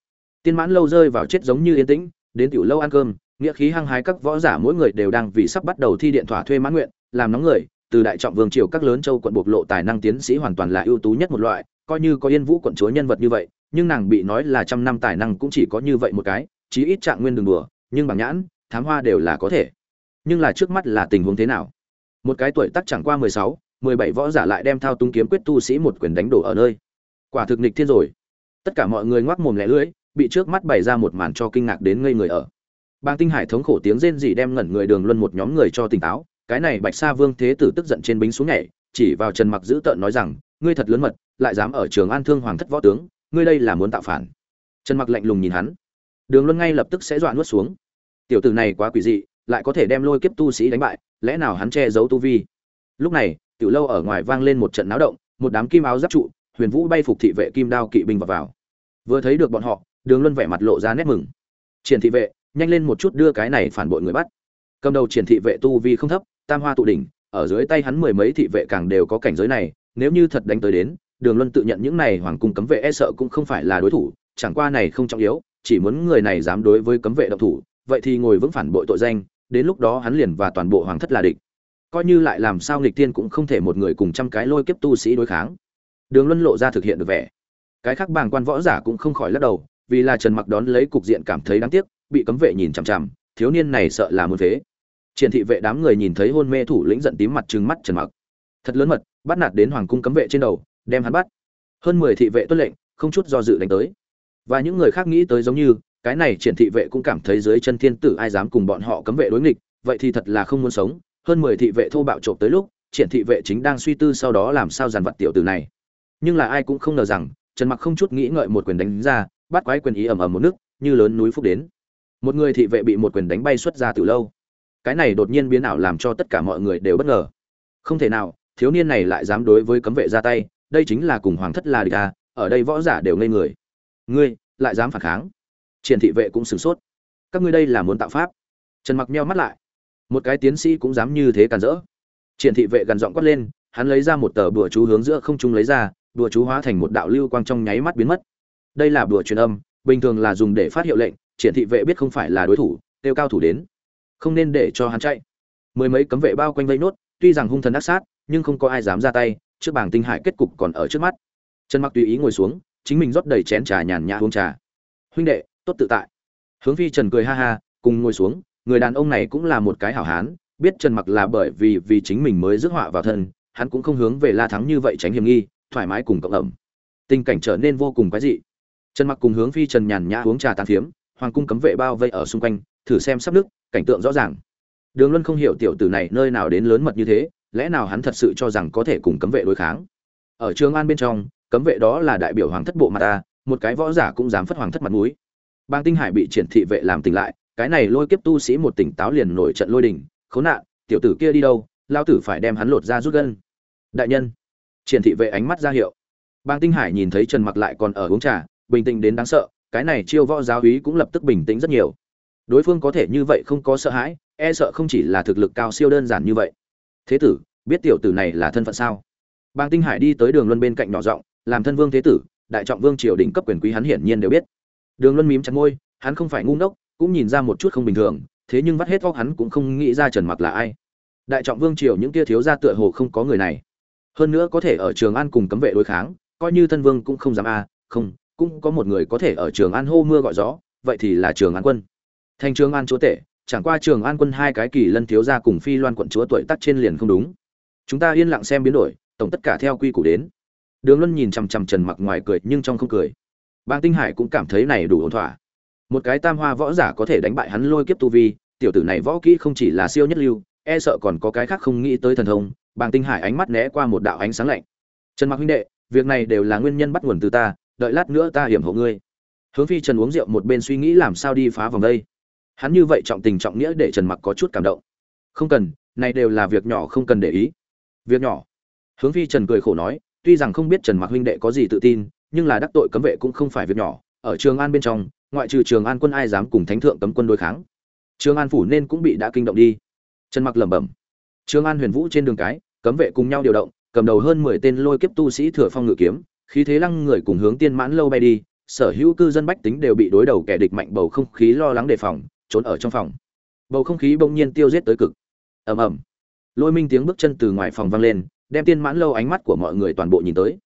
Tiên mãn lâu rơi vào chết giống như yên tĩnh, đến tiểu lâu ăn cơm, nghĩa khí hăng hái các võ giả mỗi người đều đang vì sắp bắt đầu thi điện thỏa thuê mãn nguyện, làm nóng người, từ đại trọng vương triều các lớn châu quận bộc lộ tài năng tiến sĩ hoàn toàn là ưu tú nhất một loại, coi như có yên vũ quận chúa nhân vật như vậy nhưng nàng bị nói là trăm năm tài năng cũng chỉ có như vậy một cái, chí ít trạng nguyên đường đùa, nhưng bằng nhãn, thám hoa đều là có thể. Nhưng là trước mắt là tình huống thế nào? Một cái tuổi tác chẳng qua mười sáu, mười bảy võ giả lại đem thao tung kiếm quyết tu sĩ một quyền đánh đổ ở nơi. Quả thực nịch thiên rồi. Tất cả mọi người ngoác mồm lẻ lưỡi, bị trước mắt bày ra một màn cho kinh ngạc đến ngây người ở. Bang tinh hải thống khổ tiếng rên rỉ đem ngẩn người đường luân một nhóm người cho tỉnh táo, cái này bạch sa vương thế tử tức giận trên bính xuống nhảy, chỉ vào trần mặc giữ tợn nói rằng, ngươi thật lớn mật, lại dám ở trường an thương hoàng thất võ tướng ngươi đây là muốn tạo phản. Trần mặc lạnh lùng nhìn hắn. Đường luân ngay lập tức sẽ dọa nuốt xuống. Tiểu tử này quá quỷ dị, lại có thể đem lôi kiếp tu sĩ đánh bại, lẽ nào hắn che giấu tu vi? Lúc này, tiểu lâu ở ngoài vang lên một trận náo động, một đám kim áo giáp trụ, huyền vũ bay phục thị vệ kim đao kỵ binh vào vào. Vừa thấy được bọn họ, đường luân vẻ mặt lộ ra nét mừng. Triển thị vệ, nhanh lên một chút đưa cái này phản bội người bắt. Cầm đầu triển thị vệ tu vi không thấp, tam hoa tụ đỉnh, ở dưới tay hắn mười mấy thị vệ càng đều có cảnh giới này, nếu như thật đánh tới đến đường luân tự nhận những này hoàng cung cấm vệ e sợ cũng không phải là đối thủ, chẳng qua này không trọng yếu, chỉ muốn người này dám đối với cấm vệ động thủ, vậy thì ngồi vững phản bội tội danh, đến lúc đó hắn liền và toàn bộ hoàng thất là địch. Coi như lại làm sao nghịch tiên cũng không thể một người cùng trăm cái lôi kiếp tu sĩ đối kháng. Đường luân lộ ra thực hiện được vẻ. Cái khác bàng quan võ giả cũng không khỏi lắc đầu, vì là trần mặc đón lấy cục diện cảm thấy đáng tiếc, bị cấm vệ nhìn chằm chằm, thiếu niên này sợ là muốn thế. triển thị vệ đám người nhìn thấy hôn mê thủ lĩnh giận tím mặt trừng mắt trần mặc. Thật lớn mật, bắt nạt đến hoàng cung cấm vệ trên đầu đem hắn bắt. Hơn 10 thị vệ tuân lệnh, không chút do dự đánh tới. Và những người khác nghĩ tới giống như, cái này triển thị vệ cũng cảm thấy dưới chân thiên tử ai dám cùng bọn họ cấm vệ đối nghịch, vậy thì thật là không muốn sống. Hơn 10 thị vệ thô bạo trộm tới lúc, triển thị vệ chính đang suy tư sau đó làm sao dàn vật tiểu tử này. Nhưng là ai cũng không ngờ rằng, trần mặc không chút nghĩ ngợi một quyền đánh ra, bắt quái quyền ý ầm ầm một nước, như lớn núi phúc đến. Một người thị vệ bị một quyền đánh bay xuất ra từ lâu. Cái này đột nhiên biến ảo làm cho tất cả mọi người đều bất ngờ. Không thể nào, thiếu niên này lại dám đối với cấm vệ ra tay đây chính là cùng hoàng thất là địch à, ở đây võ giả đều ngây người. Ngươi lại dám phản kháng? Triển thị vệ cũng sửng sốt. Các ngươi đây là muốn tạo pháp. Trần mặc nheo mắt lại. Một cái tiến sĩ cũng dám như thế càn rỡ. Triển thị vệ gần giọng quát lên hắn lấy ra một tờ bùa chú hướng giữa không trung lấy ra bùa chú hóa thành một đạo lưu quang trong nháy mắt biến mất. Đây là bùa truyền âm bình thường là dùng để phát hiệu lệnh triển thị vệ biết không phải là đối thủ tiêu cao thủ đến. Không nên để cho hắn chạy. Mười mấy cấm vệ bao quanh vây nốt tuy rằng hung thần ác sát nhưng không có ai dám ra tay trước bảng tinh hải kết cục còn ở trước mắt. Trần mặc tùy ý ngồi xuống, chính mình rót đầy chén trà nhàn nhã uống trà. Huynh đệ, tốt tự tại. Hướng phi trần cười ha ha, cùng ngồi xuống, người đàn ông này cũng là một cái hảo hán, biết trần mặc là bởi vì vì chính mình mới rước họa vào thân, hắn cũng không hướng về la thắng như vậy tránh hiểm nghi, thoải mái cùng cộng ẩm. Tình cảnh trở nên vô cùng quái dị. Trần mặc cùng hướng phi trần nhàn nhã uống trà tàn phiếm, hoàng cung cấm vệ bao vây ở xung quanh, thử xem sắp nước cảnh tượng rõ ràng. Đường luân không hiểu tiểu tử này nơi nào đến lớn mật như thế lẽ nào hắn thật sự cho rằng có thể cùng cấm vệ đối kháng? Ở trường an bên trong, cấm vệ đó là đại biểu hoàng thất bộ mặt ta, một cái võ giả cũng dám phất hoàng thất mặt mũi. Bang tinh hải bị triển thị vệ làm tỉnh lại, cái này lôi kiếp tu sĩ một tỉnh táo liền nổi trận lôi đình, khốn nạn, tiểu tử kia đi đâu, lao tử phải đem hắn lột ra rút gân. Đại nhân, triển thị vệ ánh mắt ra hiệu. Bang tinh hải nhìn thấy trần mặc lại còn ở uống trà, bình tĩnh đến đáng sợ, cái này chiêu võ giáo úy cũng lập tức bình tĩnh rất nhiều. Đối phương có thể như vậy không có sợ hãi e sợ không chỉ là thực lực cao siêu đơn giản như vậy thế tử, biết tiểu tử này là thân phận sao? Bang tinh hải đi tới đường luân bên cạnh nhỏ giọng, làm thân vương thế tử, đại trọng vương triều đỉnh cấp quyền quý hắn hiển nhiên đều biết. Đường luân mím chặt môi, hắn không phải ngu ngốc, cũng nhìn ra một chút không bình thường, thế nhưng vắt hết óc hắn cũng không nghĩ ra trần mặc là ai. Đại trọng vương triều những kia thiếu gia tựa hồ không có người này. Hơn nữa có thể ở trường an cùng cấm vệ đối kháng, coi như thân vương cũng không dám a, không, cũng có một người có thể ở trường an hô mưa gọi gió, vậy thì là trường an quân. Thành trường an chúa tể chẳng qua trường an quân hai cái kỳ lân thiếu gia cùng phi loan quận chúa tuổi tác trên liền không đúng. Chúng ta yên lặng xem biến đổi, tổng tất cả theo quy củ đến. Đường luân nhìn chằm chằm trần mặc ngoài cười nhưng trong không cười. Bang tinh hải cũng cảm thấy này đủ ổn thỏa. Một cái tam hoa võ giả có thể đánh bại hắn lôi kiếp tu vi, tiểu tử này võ kỹ không chỉ là siêu nhất lưu e sợ còn có cái khác không nghĩ tới thần thông, bang tinh hải ánh mắt né qua một đạo ánh sáng lạnh. Trần mặc huynh đệ, việc này đều là nguyên nhân bắt nguồn từ ta, đợi lát nữa ta hiểm hộ ngươi. Hướng phi trần uống rượu một bên suy nghĩ làm sao đi phá vòng đây hắn như vậy trọng tình trọng nghĩa để trần mặc có chút cảm động. Không cần này đều là việc nhỏ không cần để ý. Việc nhỏ. Hướng phi trần cười khổ nói tuy rằng không biết trần mặc huynh đệ có gì tự tin nhưng là đắc tội cấm vệ cũng không phải việc nhỏ. Ở trường an bên trong ngoại trừ trường an quân ai dám cùng thánh thượng cấm quân đối kháng trường an phủ nên cũng bị đã kinh động đi. Trần mặc lẩm bẩm. Trường An Huyền Vũ trên đường cái, cấm vệ cùng nhau điều động, cầm đầu hơn 10 tên lôi kiếp tu sĩ thừa phong ngự kiếm, khí thế lăng người cùng hướng tiên mãn lâu bay đi, sở hữu cư dân bách tính đều bị đối đầu kẻ địch mạnh bầu không khí lo lắng đề phòng, trốn ở trong phòng. Bầu không khí bỗng nhiên tiêu giết tới cực. Ầm ầm. Lôi minh tiếng bước chân từ ngoài phòng vang lên, đem tiên mãn lâu ánh mắt của mọi người toàn bộ nhìn tới.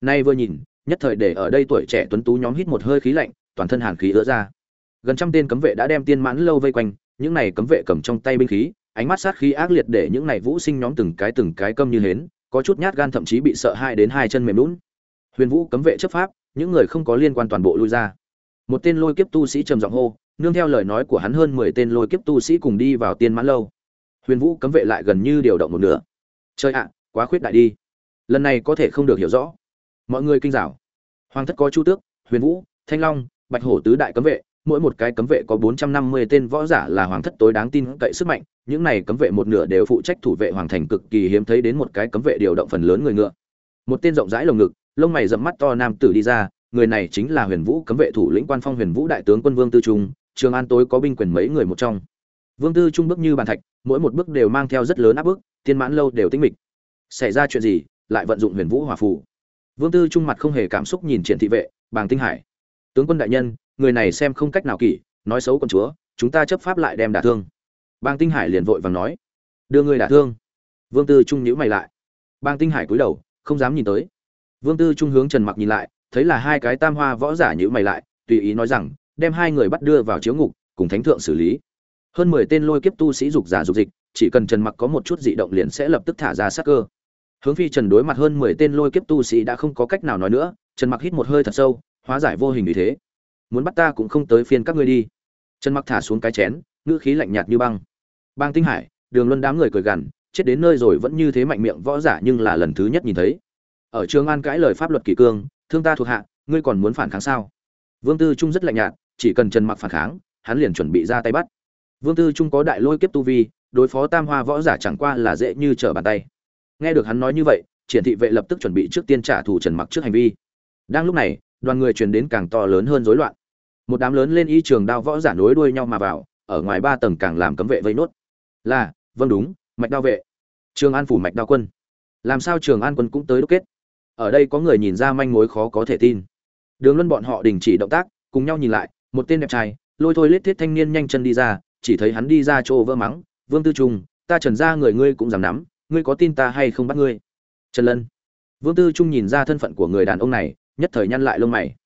Nay vừa nhìn, nhất thời để ở đây tuổi trẻ tuấn tú nhóm hít một hơi khí lạnh, toàn thân hàn khí ứa ra. Gần trăm tên cấm vệ đã đem tiên mãn lâu vây quanh, những này cấm vệ cầm trong tay binh khí, ánh mắt sát khí ác liệt để những này vũ sinh nhóm từng cái từng cái câm như hến, có chút nhát gan thậm chí bị sợ hai đến hai chân mềm lún Huyền Vũ cấm vệ chấp pháp, những người không có liên quan toàn bộ lui ra. Một tên lôi kiếp tu sĩ trầm giọng hô, nương theo lời nói của hắn hơn mười tên lôi kiếp tu sĩ cùng đi vào tiên mãn lâu. Huyền Vũ cấm vệ lại gần như điều động một nửa. Chơi ạ, quá khuyết đại đi. Lần này có thể không được hiểu rõ. Mọi người kinh giảo. Hoàng thất có Chu Tước, Huyền Vũ, Thanh Long, Bạch Hổ tứ đại cấm vệ, mỗi một cái cấm vệ có 450 tên võ giả là hoàng thất tối đáng tin cậy sức mạnh, những này cấm vệ một nửa đều phụ trách thủ vệ hoàng thành cực kỳ hiếm thấy đến một cái cấm vệ điều động phần lớn người ngựa. Một tên rộng rãi lồng ngực, lông mày rậm mắt to nam tử đi ra, người này chính là Huyền Vũ cấm vệ thủ lĩnh quan phong Huyền Vũ đại tướng quân Vương Tư Trung, Trường An tối có binh quyền mấy người một trong. Vương Tư Trung bước như bàn thạch, mỗi một bước đều mang theo rất lớn áp bức, tiên mãn lâu đều tĩnh mịch. Xảy ra chuyện gì, lại vận dụng Huyền Vũ hỏa phù. Vương Tư Trung mặt không hề cảm xúc nhìn Triển thị vệ, Bàng Tinh Hải. Tướng quân đại nhân, người này xem không cách nào kỷ nói xấu con chúa chúng ta chấp pháp lại đem đả thương bang tinh hải liền vội vàng nói đưa người đả thương vương tư trung nhíu mày lại bang tinh hải cúi đầu không dám nhìn tới vương tư trung hướng trần mặc nhìn lại thấy là hai cái tam hoa võ giả nhíu mày lại tùy ý nói rằng đem hai người bắt đưa vào chiếu ngục, cùng thánh thượng xử lý. Hơn mười tên lôi kiếp tu sĩ dục giả dục dịch, chỉ cần trần mặc có một chút dị động liền sẽ lập tức thả ra sát cơ. Hướng phi trần đối mặt hơn mười tên lôi kiếp tu sĩ đã không có cách nào nói nữa, trần mặc hít một hơi thật sâu, hóa giải vô hình như thế. Muốn bắt ta cũng không tới phiên các ngươi đi. Trần mặc thả xuống cái chén, ngữ khí lạnh nhạt như băng. Bang tinh hải, đường luân đám người cười gằn, chết đến nơi rồi vẫn như thế mạnh miệng võ giả nhưng là lần thứ nhất nhìn thấy. Ở trường an cãi lời pháp luật kỷ cương, thương ta thuộc hạ, ngươi còn muốn phản kháng sao? Vương tư trung rất lạnh nhạt chỉ cần trần mặc phản kháng, hắn liền chuẩn bị ra tay bắt. Vương tư trung có đại lôi kiếp tu vi, đối phó tam hoa võ giả chẳng qua là dễ như trở bàn tay. Nghe được hắn nói như vậy, triển thị vệ lập tức chuẩn bị trước tiên trả thù trần mặc trước hành vi. Đang lúc này, đoàn người truyền đến càng to lớn hơn rối loạn. Một đám lớn lên y trường đao võ giả nối đuôi nhau mà vào, ở ngoài ba tầng càng làm cấm vệ vây nốt. Là vâng đúng, mạch đao vệ. Trường an phủ mạch đao quân. Làm sao trường an quân cũng tới đúc kết? Ở đây có người nhìn ra manh mối khó có thể tin. Đường luân bọn họ đình chỉ động tác, cùng nhau nhìn lại một tên đẹp trai lôi thôi lết thiết thanh niên nhanh chân đi ra chỉ thấy hắn đi ra chỗ vỡ mắng vương tư trung ta trần ra người ngươi cũng dám nắm ngươi có tin ta hay không bắt ngươi trần lân vương tư trung nhìn ra thân phận của người đàn ông này nhất thời nhăn lại lông mày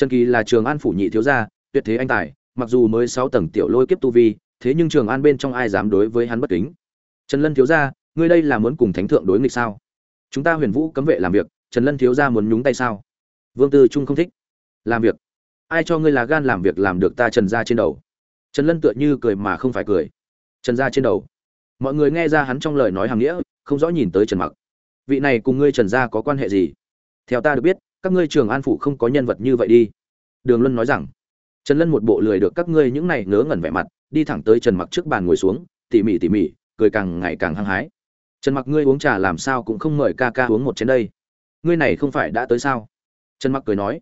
Trần Kỳ là Trường An phủ nhị thiếu gia, tuyệt thế anh tài, mặc dù mới sáu tầng tiểu lôi kiếp tu vi, thế nhưng Trường An bên trong ai dám đối với hắn bất kính. Trần Lân thiếu gia, ngươi đây là muốn cùng thánh thượng đối nghịch sao? Chúng ta Huyền Vũ cấm vệ làm việc, Trần Lân thiếu gia muốn nhúng tay sao? Vương Tư Trung không thích. Làm việc? Ai cho ngươi là gan làm việc làm được ta Trần gia trên đầu? Trần Lân tựa như cười mà không phải cười. Trần gia trên đầu. Mọi người nghe ra hắn trong lời nói hàng nghĩa, không rõ nhìn tới Trần Mặc. Vị này cùng ngươi Trần gia có quan hệ gì? Theo ta được biết, các ngươi trường an phụ không có nhân vật như vậy đi đường luân nói rằng trần lân một bộ lười được các ngươi những này ngớ ngẩn vẻ mặt đi thẳng tới trần mặc trước bàn ngồi xuống tỉ mỉ tỉ mỉ cười càng ngày càng hăng hái trần mặc ngươi uống trà làm sao cũng không mời ca ca uống một chén đây ngươi này không phải đã tới sao trần mặc cười nói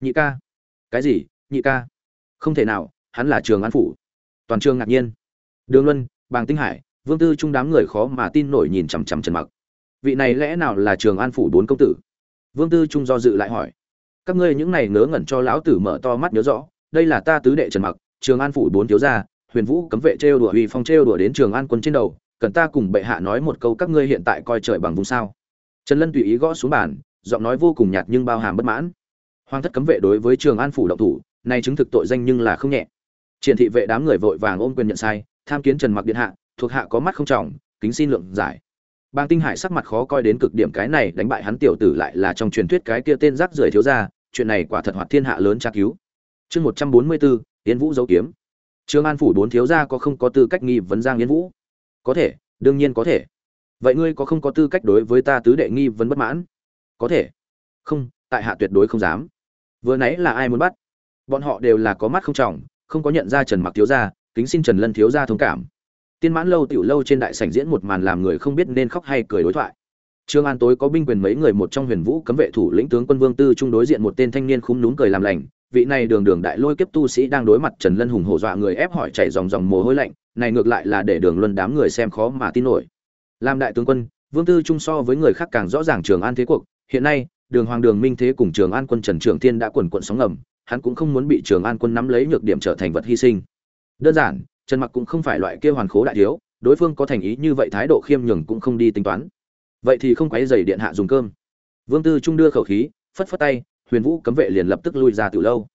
nhị ca cái gì nhị ca? Không thể nào hắn là trường an phủ. Toàn trường ngạc nhiên. Đường luân bàng tinh hải vương tư trung đám người khó mà tin nổi nhìn chằm chằm trần mặc. Vị này lẽ nào là trường an phủ bốn công tử? Vương Tư Trung do dự lại hỏi: "Các ngươi những này ngớ ngẩn cho lão tử mở to mắt nhớ rõ, đây là ta tứ đệ Trần Mặc, Trường An phủ bốn thiếu gia, Huyền Vũ cấm vệ trêu đùa uy phong trêu đùa đến Trường An quân trên đầu, cần ta cùng bệ hạ nói một câu các ngươi hiện tại coi trời bằng vùng sao?" Trần Lân tùy ý gõ xuống bàn, giọng nói vô cùng nhạt nhưng bao hàm bất mãn. Hoàng thất cấm vệ đối với Trường An phủ động thủ, nay chứng thực tội danh nhưng là không nhẹ. Triển thị vệ đám người vội vàng ôm quyền nhận sai, tham kiến Trần Mặc điện hạ, thuộc hạ có mắt không trọng, kính xin lượng giải. Bang Tinh Hải sắc mặt khó coi đến cực điểm cái này đánh bại hắn tiểu tử lại là trong truyền thuyết cái kia tên rác rưởi thiếu gia, chuyện này quả thật hoạt thiên hạ lớn tra cứu. Chương 144, Yến Vũ giấu kiếm. Trương An phủ bốn thiếu gia có không có tư cách nghi vấn Giang Yến Vũ? Có thể, đương nhiên có thể. Vậy ngươi có không có tư cách đối với ta tứ đệ nghi vấn bất mãn? Có thể. Không, tại hạ tuyệt đối không dám. Vừa nãy là ai muốn bắt? Bọn họ đều là có mắt không trọng, không có nhận ra Trần Mặc thiếu gia, kính xin Trần Lân thiếu gia thông cảm. Tiên mãn lâu tiểu lâu trên đại sảnh diễn một màn làm người không biết nên khóc hay cười đối thoại. Trương an tối có binh quyền mấy người một trong huyền vũ cấm vệ thủ lĩnh tướng quân vương tư trung đối diện một tên thanh niên khúm núm cười làm lành. Vị này đường đường đại lôi kiếp tu sĩ đang đối mặt trần lân hùng hổ dọa người ép hỏi chảy dòng dòng mồ hôi lạnh này ngược lại là để đường luân đám người xem khó mà tin nổi. Làm đại tướng quân vương tư trung so với người khác càng rõ ràng trường an thế cuộc. Hiện nay đường hoàng đường minh thế cùng trường an quân trần trường thiên đã quần quận sóng ngầm, hắn cũng không muốn bị trường an quân nắm lấy nhược điểm trở thành vật hy sinh. Đơn giản, trần mặc cũng không phải loại kia hoàn khố đại thiếu, đối phương có thành ý như vậy thái độ khiêm nhường cũng không đi tính toán. Vậy thì không quấy dày điện hạ dùng cơm. Vương tư trung đưa khẩu khí, phất phất tay, huyền vũ cấm vệ liền lập tức lui ra từ lâu.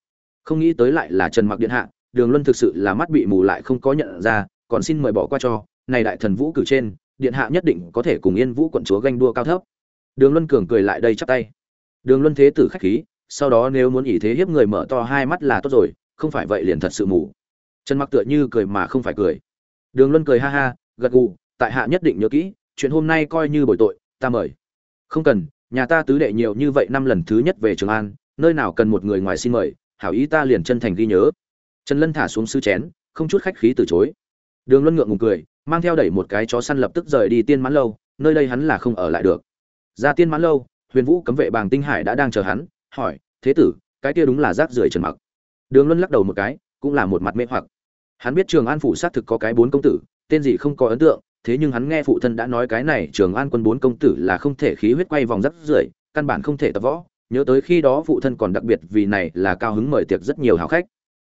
Không nghĩ tới lại là trần mặc điện hạ, đường luân thực sự là mắt bị mù lại không có nhận ra, còn xin mời bỏ qua cho, này đại thần vũ cử trên, điện hạ nhất định có thể cùng yên vũ quận chúa ganh đua cao thấp. Đường luân cường cười lại đây chắp tay đường luân thế tử khách khí, sau đó nếu muốn ỷ thế hiếp người mở to hai mắt là tốt rồi, không phải vậy liền thật sự mù. Trần mặc tựa như cười mà không phải cười. Đường luân cười ha ha, gật gù, tại hạ nhất định nhớ kỹ, chuyện hôm nay coi như bồi tội, ta mời. Không cần, nhà ta tứ đệ nhiều như vậy năm lần thứ nhất về trường an, nơi nào cần một người ngoài xin mời, hảo ý ta liền chân thành ghi nhớ. Trần lân thả xuống sư chén, không chút khách khí từ chối. Đường luân ngượng ngùng cười, mang theo đẩy một cái chó săn lập tức rời đi tiên mãn lâu, nơi đây hắn là không ở lại được. Ra tiên mãn lâu huyền vũ cấm vệ bàng tinh hải đã đang chờ hắn, hỏi, thế tử, cái kia đúng là rác rưởi trần mặc. Đường luân lắc đầu một cái, cũng là một mặt mê hoặc. Hắn biết trường an phủ xác thực có cái bốn công tử, tên gì không có ấn tượng, thế nhưng hắn nghe phụ thân đã nói cái này trường an quân bốn công tử là không thể khí huyết quay vòng rất rưởi, căn bản không thể tập võ. Nhớ tới khi đó phụ thân còn đặc biệt vì này là cao hứng mời tiệc rất nhiều hảo khách.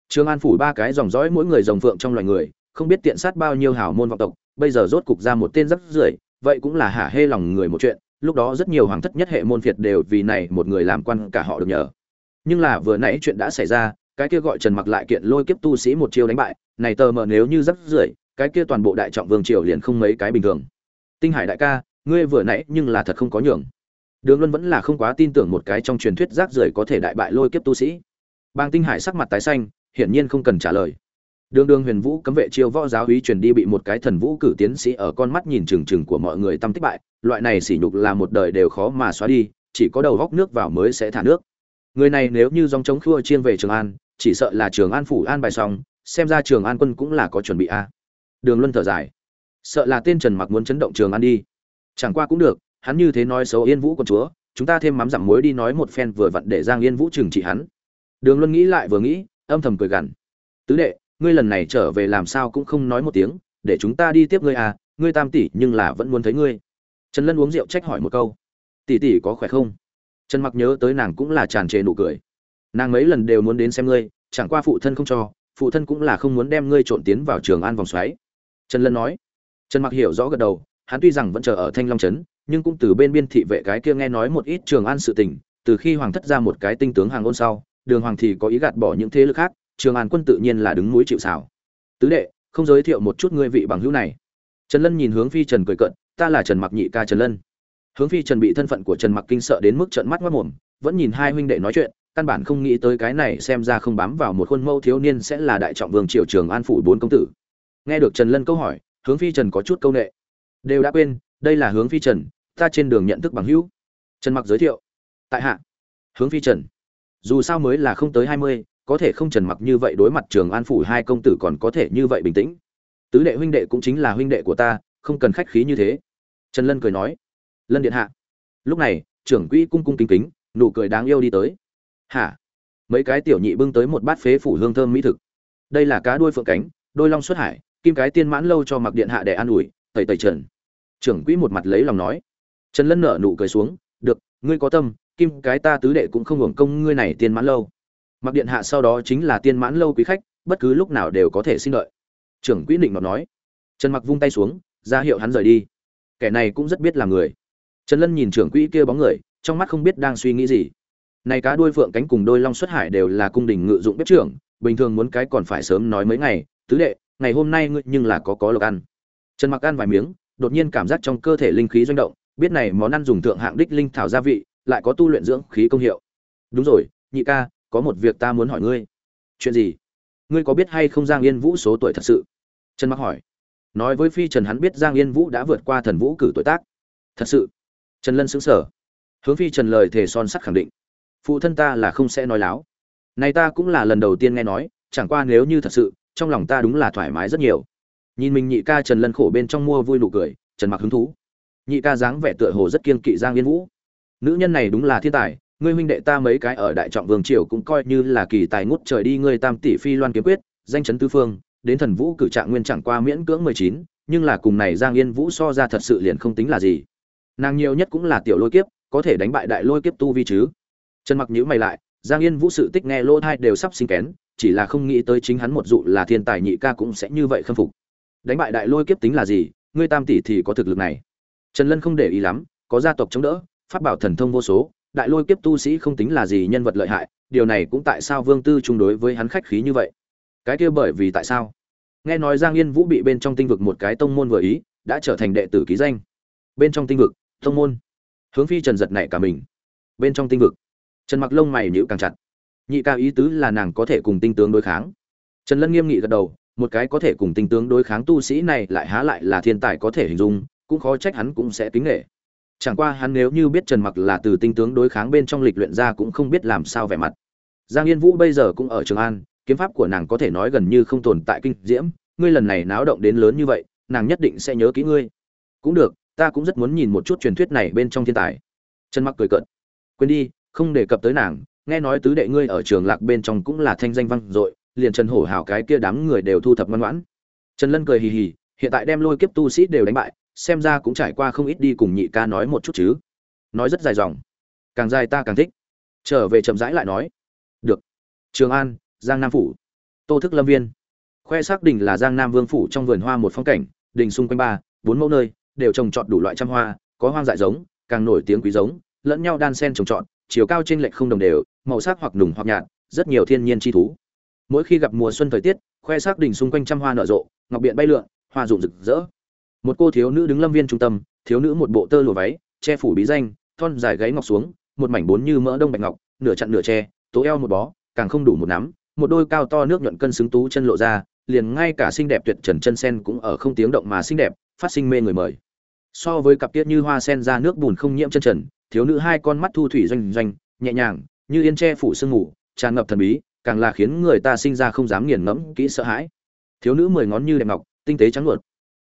Trường an phủ ba cái dòng dõi mỗi người rồng phượng trong loài người, không biết tiện sát bao nhiêu hảo môn vọng tộc, bây giờ rốt cục ra một tên rác rưởi, vậy cũng là hả hê lòng người một chuyện lúc đó rất nhiều hoàng thất nhất hệ môn việt đều vì này một người làm quan cả họ được nhờ. Nhưng là vừa nãy chuyện đã xảy ra, cái kia gọi trần mặc lại kiện lôi kiếp tu sĩ một chiêu đánh bại, này tờ mờ nếu như rắc rưởi, cái kia toàn bộ đại trọng vương triều liền không mấy cái bình thường. Tinh hải đại ca, ngươi vừa nãy nhưng là thật không có nhường. Đường luân vẫn là không quá tin tưởng một cái trong truyền thuyết rác rưởi có thể đại bại lôi kiếp tu sĩ. Bang tinh hải sắc mặt tái xanh, hiển nhiên không cần trả lời. Đường đường huyền vũ cấm vệ chiêu võ giáo úy truyền đi bị một cái thần vũ cử tiến sĩ ở con mắt nhìn trừng trừng của mọi người tâm tích bại loại này sỉ nhục là một đời đều khó mà xóa đi, chỉ có đầu góc nước vào mới sẽ thả nước. Người này nếu như dòng chống khua chiên về trường an, chỉ sợ là trường an phủ an bài xong, xem ra trường an quân cũng là có chuẩn bị a. Đường luân thở dài. Sợ là tên trần mặc muốn chấn động trường an đi. Chẳng qua cũng được, hắn như thế nói xấu yên vũ con chúa, chúng ta thêm mắm dặm muối đi nói một phen vừa vặn để giang yên vũ trừng trị hắn. Đường luân nghĩ lại vừa nghĩ, âm thầm cười gằn. Tứ đệ, ngươi lần này trở về làm sao cũng không nói một tiếng, để chúng ta đi tiếp ngươi à ngươi tam tỷ nhưng là vẫn muốn thấy ngươi trần lân uống rượu trách hỏi một câu. Tỷ tỷ có khỏe không? Trần mặc nhớ tới nàng cũng là tràn trề nụ cười. Nàng mấy lần đều muốn đến xem ngươi, chẳng qua phụ thân không cho, phụ thân cũng là không muốn đem ngươi trộn tiến vào trường an vòng xoáy. Trần lân nói. Trần mặc hiểu rõ gật đầu, hắn tuy rằng vẫn chờ ở thanh long trấn, nhưng cũng từ bên biên thị vệ cái kia nghe nói một ít trường an sự tình, từ khi hoàng thất ra một cái tinh tướng hàng ôn sau, đường hoàng thì có ý gạt bỏ những thế lực khác, trường an quân tự nhiên là đứng núi chịu xảo tứ đệ, không giới thiệu một chút ngươi vị bằng hữu này. Trần lân nhìn hướng phi trần cười cận ta là trần mặc nhị ca trần lân. Hướng phi trần bị thân phận của trần mặc kinh sợ đến mức trợn mắt mất mồm, vẫn nhìn hai huynh đệ nói chuyện, căn bản không nghĩ tới cái này xem ra không bám vào một khuôn mẫu thiếu niên sẽ là đại trọng vương triều trường an phủ bốn công tử. Nghe được trần lân câu hỏi, hướng phi trần có chút câu nệ. Đều đã quên, đây là hướng phi trần, ta trên đường nhận thức bằng hữu. Trần mặc giới thiệu. Tại hạ. Hướng phi trần. Dù sao mới là không tới hai mươi, có thể không trần mặc như vậy đối mặt trường an phủ hai công tử còn có thể như vậy bình tĩnh. Tứ đệ huynh đệ cũng chính là huynh đệ của ta không cần khách khí như thế. Trần lân cười nói, lân điện hạ. Lúc này, trưởng quỹ cung cung kính kính, nụ cười đáng yêu đi tới. Hả? Mấy cái tiểu nhị bưng tới một bát phế phủ hương thơm mỹ thực. Đây là cá đuôi phượng cánh, đôi long xuất hải, kim cái tiên mãn lâu cho mặc điện hạ để an ủi, tẩy tẩy trần. Trưởng quỹ một mặt lấy lòng nói. Trần lân nở nụ cười xuống, được, ngươi có tâm, kim cái ta tứ đệ cũng không hưởng công ngươi này tiên mãn lâu. Mặc điện hạ sau đó chính là tiên mãn lâu quý khách, bất cứ lúc nào đều có thể xin lợi. Trưởng quỹ định mà nói. Trần mặc vung tay xuống ra hiệu hắn rời đi. Kẻ này cũng rất biết là người. Trần lân nhìn trưởng quỹ kia bóng người, trong mắt không biết đang suy nghĩ gì. Này cá đuôi phượng cánh cùng đôi long xuất hải đều là cung đình ngự dụng bếp trưởng, bình thường muốn cái còn phải sớm nói mấy ngày. Tứ đệ, ngày hôm nay ngươi nhưng là có có lộc ăn. Trần mặc ăn vài miếng, đột nhiên cảm giác trong cơ thể linh khí doanh động, biết này món ăn dùng thượng hạng đích linh thảo gia vị, lại có tu luyện dưỡng khí công hiệu. Đúng rồi, nhị ca, có một việc ta muốn hỏi ngươi. Chuyện gì? Ngươi có biết hay không giang yên vũ số tuổi thật sự? Trần mặc hỏi nói với phi trần hắn biết giang yên vũ đã vượt qua thần vũ cử tuổi tác. Thật sự, trần lân xứng sở hướng phi trần lời thề son sắt khẳng định. Phụ thân ta là không sẽ nói láo. Này ta cũng là lần đầu tiên nghe nói, chẳng qua nếu như thật sự, trong lòng ta đúng là thoải mái rất nhiều. Nhìn mình nhị ca trần lân khổ bên trong mua vui nụ cười, trần mặc hứng thú. Nhị ca dáng vẻ tựa hồ rất kiên kỵ giang yên vũ. Nữ nhân này đúng là thiên tài, ngươi huynh đệ ta mấy cái ở đại trọng vương triều cũng coi như là kỳ tài ngút trời đi, ngươi tam tỷ phi loan kiếm quyết, danh chấn tứ phương đến thần vũ cử trạng nguyên chẳng qua miễn cưỡng mười chín, nhưng là cùng này giang yên vũ so ra thật sự liền không tính là gì. Nàng nhiều nhất cũng là tiểu lôi kiếp, có thể đánh bại đại lôi kiếp tu vi chứ. Trần mặc nhữ mày lại, giang yên vũ sự tích nghe lô thai đều sắp sinh kén, chỉ là không nghĩ tới chính hắn một dụ là thiên tài nhị ca cũng sẽ như vậy khâm phục. Đánh bại đại lôi kiếp tính là gì, ngươi tam tỷ thì có thực lực này. Trần lân không để ý lắm, có gia tộc chống đỡ phát bảo thần thông vô số, đại lôi kiếp tu sĩ không tính là gì nhân vật lợi hại, điều này cũng tại sao vương tư chung đối với hắn khách khí như vậy cái kia bởi vì tại sao? Nghe nói giang yên vũ bị bên trong tinh vực một cái tông môn vừa ý, đã trở thành đệ tử ký danh. Bên trong tinh vực, tông môn. Hướng phi trần giật nảy cả mình. Bên trong tinh vực. Trần mặc lông mày nhíu càng chặt. Nhị ca ý tứ là nàng có thể cùng tinh tướng đối kháng. Trần lân nghiêm nghị gật đầu, một cái có thể cùng tinh tướng đối kháng tu sĩ này lại há lại là thiên tài có thể hình dung, cũng khó trách hắn cũng sẽ kính nghệ chẳng qua hắn nếu như biết trần mặc là từ tinh tướng đối kháng bên trong lịch luyện ra cũng không biết làm sao vẻ mặt. Giang yên vũ bây giờ cũng ở trường an kiếm pháp của nàng có thể nói gần như không tồn tại kinh diễm, ngươi lần này náo động đến lớn như vậy, nàng nhất định sẽ nhớ kỹ ngươi. Cũng được, ta cũng rất muốn nhìn một chút truyền thuyết này bên trong thiên tài. Trần mặc cười cợt. Quên đi, không đề cập tới nàng, nghe nói tứ đệ ngươi ở trường lạc bên trong cũng là thanh danh vang dội, liền trần hổ hào cái kia đám người đều thu thập ngoan ngoãn. Trần lân cười hì hì, hiện tại đem lôi kiếp tu sĩ đều đánh bại, xem ra cũng trải qua không ít đi cùng nhị ca nói một chút chứ. Nói rất dài dòng. Càng dài ta càng thích. Trở về chậm rãi lại nói. Được. Trường an giang nam phủ. Tô thức lâm viên. Khoe xác đình là giang nam vương phủ trong vườn hoa một phong cảnh đình xung quanh ba, bốn mẫu nơi, đều trồng trọt đủ loại trăm hoa, có hoang dại giống, càng nổi tiếng quý giống, lẫn nhau đan sen trồng trọt, chiều cao trên lệch không đồng đều, màu sắc hoặc nùng hoặc nhạt, rất nhiều thiên nhiên chi thú. Mỗi khi gặp mùa xuân thời tiết, khoe xác đình xung quanh trăm hoa nở rộ, ngọc biện bay lượn, hoa rụng rực rỡ. Một cô thiếu nữ đứng lâm viên trung tâm, thiếu nữ một bộ tơ lụa váy, che phủ bí danh, thon dài gáy ngọc xuống, một mảnh bốn như mỡ đông bạch ngọc, nửa chặn nửa che, tố eo một bó, càng không đủ một nắm một đôi cao to nước nhuận cân xứng tú chân lộ ra, liền ngay cả xinh đẹp tuyệt trần chân sen cũng ở không tiếng động mà xinh đẹp, phát sinh mê người mời. So với cặp tiết như hoa sen ra nước bùn không nhiễm chân trần, thiếu nữ hai con mắt thu thủy doanh doanh, nhẹ nhàng, như yên che phủ sương ngủ tràn ngập thần bí, càng là khiến người ta sinh ra không dám nghiền ngẫm, kỹ sợ hãi. Thiếu nữ mười ngón như đẹp ngọc, tinh tế trắng luột.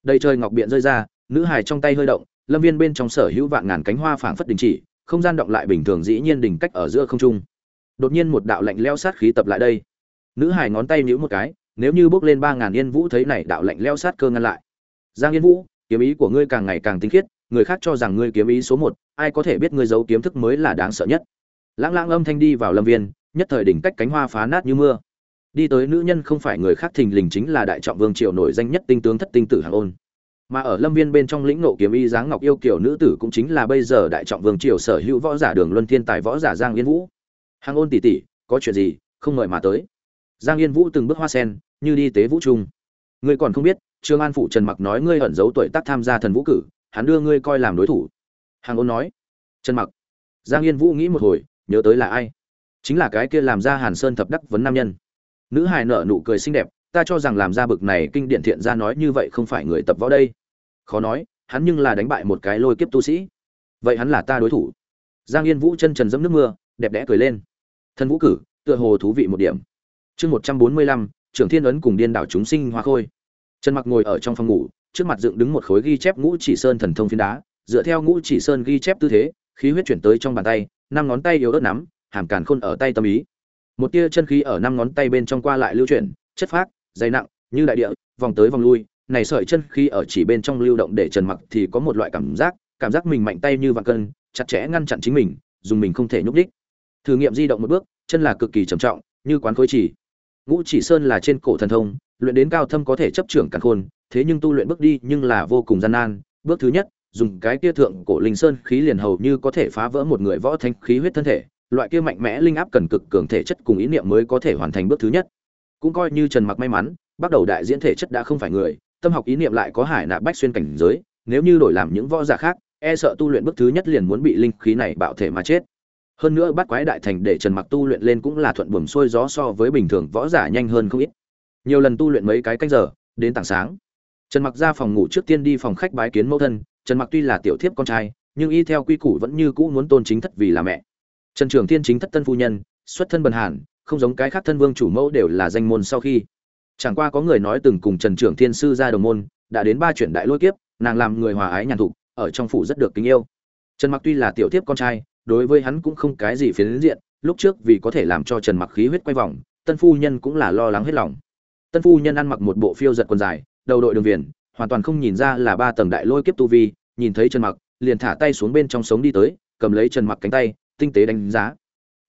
Đầy trời ngọc biện rơi ra, nữ hài trong tay hơi động, lâm viên bên trong sở hữu vạn ngàn cánh hoa phảng phất đình chỉ, không gian động lại bình thường dĩ nhiên đỉnh cách ở giữa không trung. Đột nhiên một đạo lạnh leo sát khí tập lại đây nữ hài ngón tay nhíu một cái, nếu như bước lên ba ngàn yên vũ thấy này đạo lạnh leo sát cơ ngăn lại. Giang yên vũ, kiếm ý của ngươi càng ngày càng tinh khiết, người khác cho rằng ngươi kiếm ý số một, ai có thể biết ngươi giấu kiếm thức mới là đáng sợ nhất. Lãng lãng âm thanh đi vào lâm viên, nhất thời đỉnh cách cánh hoa phá nát như mưa. Đi tới nữ nhân không phải người khác thình lình chính là đại trọng vương triều nổi danh nhất tinh tướng thất tinh tử hàng ôn. Mà ở lâm viên bên trong lĩnh nộ kiếm y dáng ngọc yêu kiểu nữ tử cũng chính là bây giờ đại trọng vương triều sở hữu võ giả đường luân thiên tài võ giả giang yên vũ. Hàng ôn tỷ tỷ có chuyện gì, không mời mà tới giang yên vũ từng bước hoa sen, như đi tế vũ trung. Ngươi còn không biết, trương an phụ trần mặc nói ngươi ẩn giấu tuổi tác tham gia thần vũ cử, hắn đưa ngươi coi làm đối thủ. Hàng ôn nói, trần mặc. Giang yên vũ nghĩ một hồi, nhớ tới là ai? Chính là cái kia làm ra hàn sơn thập đắc vấn nam nhân. Nữ hài nở nụ cười xinh đẹp, ta cho rằng làm ra bực này kinh điển thiện ra nói như vậy không phải người tập võ đây. Khó nói, hắn nhưng là đánh bại một cái lôi kiếp tu sĩ. Vậy hắn là ta đối thủ. Giang yên vũ chân trần dẫm nước mưa, đẹp đẽ cười lên. Thân vũ cử, tựa hồ thú vị một điểm chương một trăm bốn mươi lăm, trưởng thiên ấn cùng điên đảo chúng sinh hoa khôi. Trần mặc ngồi ở trong phòng ngủ, trước mặt dựng đứng một khối ghi chép ngũ chỉ sơn thần thông phiến đá, dựa theo ngũ chỉ sơn ghi chép tư thế, khí huyết chuyển tới trong bàn tay, năm ngón tay yếu ớt nắm, hàm càn khôn ở tay tâm ý. Một tia chân khí ở năm ngón tay bên trong qua lại lưu chuyển, chất phát dày nặng, như đại địa, vòng tới vòng lui, này sợi chân khí ở chỉ bên trong lưu động để trần mặc thì có một loại cảm giác cảm giác mình mạnh tay như vạn cân, chặt chẽ ngăn chặn chính mình, dùng mình không thể nhúc đích thử nghiệm di động một bước, chân là cực kỳ trầm trọng, như quán khối chỉ ngũ chỉ sơn là trên cổ thần thông, luyện đến cao thâm có thể chấp trưởng càn khôn, thế nhưng tu luyện bước đi nhưng là vô cùng gian nan. Bước thứ nhất, dùng cái kia thượng cổ linh sơn khí liền hầu như có thể phá vỡ một người võ thanh khí huyết thân thể, loại kia mạnh mẽ linh áp cần cực cường thể chất cùng ý niệm mới có thể hoàn thành bước thứ nhất. Cũng coi như trần mặc may mắn, bắt đầu đại diễn thể chất đã không phải người, tâm học ý niệm lại có hải nạp bách xuyên cảnh giới, nếu như đổi làm những võ giả khác e sợ tu luyện bước thứ nhất liền muốn bị linh khí này bạo thể mà chết hơn nữa bắt quái đại thành để trần mặc tu luyện lên cũng là thuận buồm xuôi gió so với bình thường võ giả nhanh hơn không ít. Nhiều lần tu luyện mấy cái canh giờ, đến tảng sáng. Trần mặc ra phòng ngủ trước tiên đi phòng khách bái kiến mẫu thân. Trần mặc tuy là tiểu thiếp con trai, nhưng y theo quy củ vẫn như cũ muốn tôn chính thất vì là mẹ. Trần trường thiên chính thất tân phu nhân, xuất thân bần hàn, không giống cái khác thân vương chủ mẫu đều là danh môn sau khi. Chẳng qua có người nói từng cùng trần trưởng thiên sư ra đồng môn, đã đến ba chuyển đại lôi kiếp, nàng làm người hòa ái nhàn thục, ở trong phủ rất được kính yêu. Trần mặc tuy là tiểu thiếp con trai đối với hắn cũng không cái gì phiến diện, lúc trước vì có thể làm cho trần mặc khí huyết quay vòng, tân phu nhân cũng là lo lắng hết lòng. Tân phu nhân ăn mặc một bộ phiêu giật quần dài, đầu đội đường viền, hoàn toàn không nhìn ra là ba tầng đại lôi kiếp tu vi, nhìn thấy trần mặc, liền thả tay xuống bên trong sống đi tới, cầm lấy trần mặc cánh tay, tinh tế đánh giá.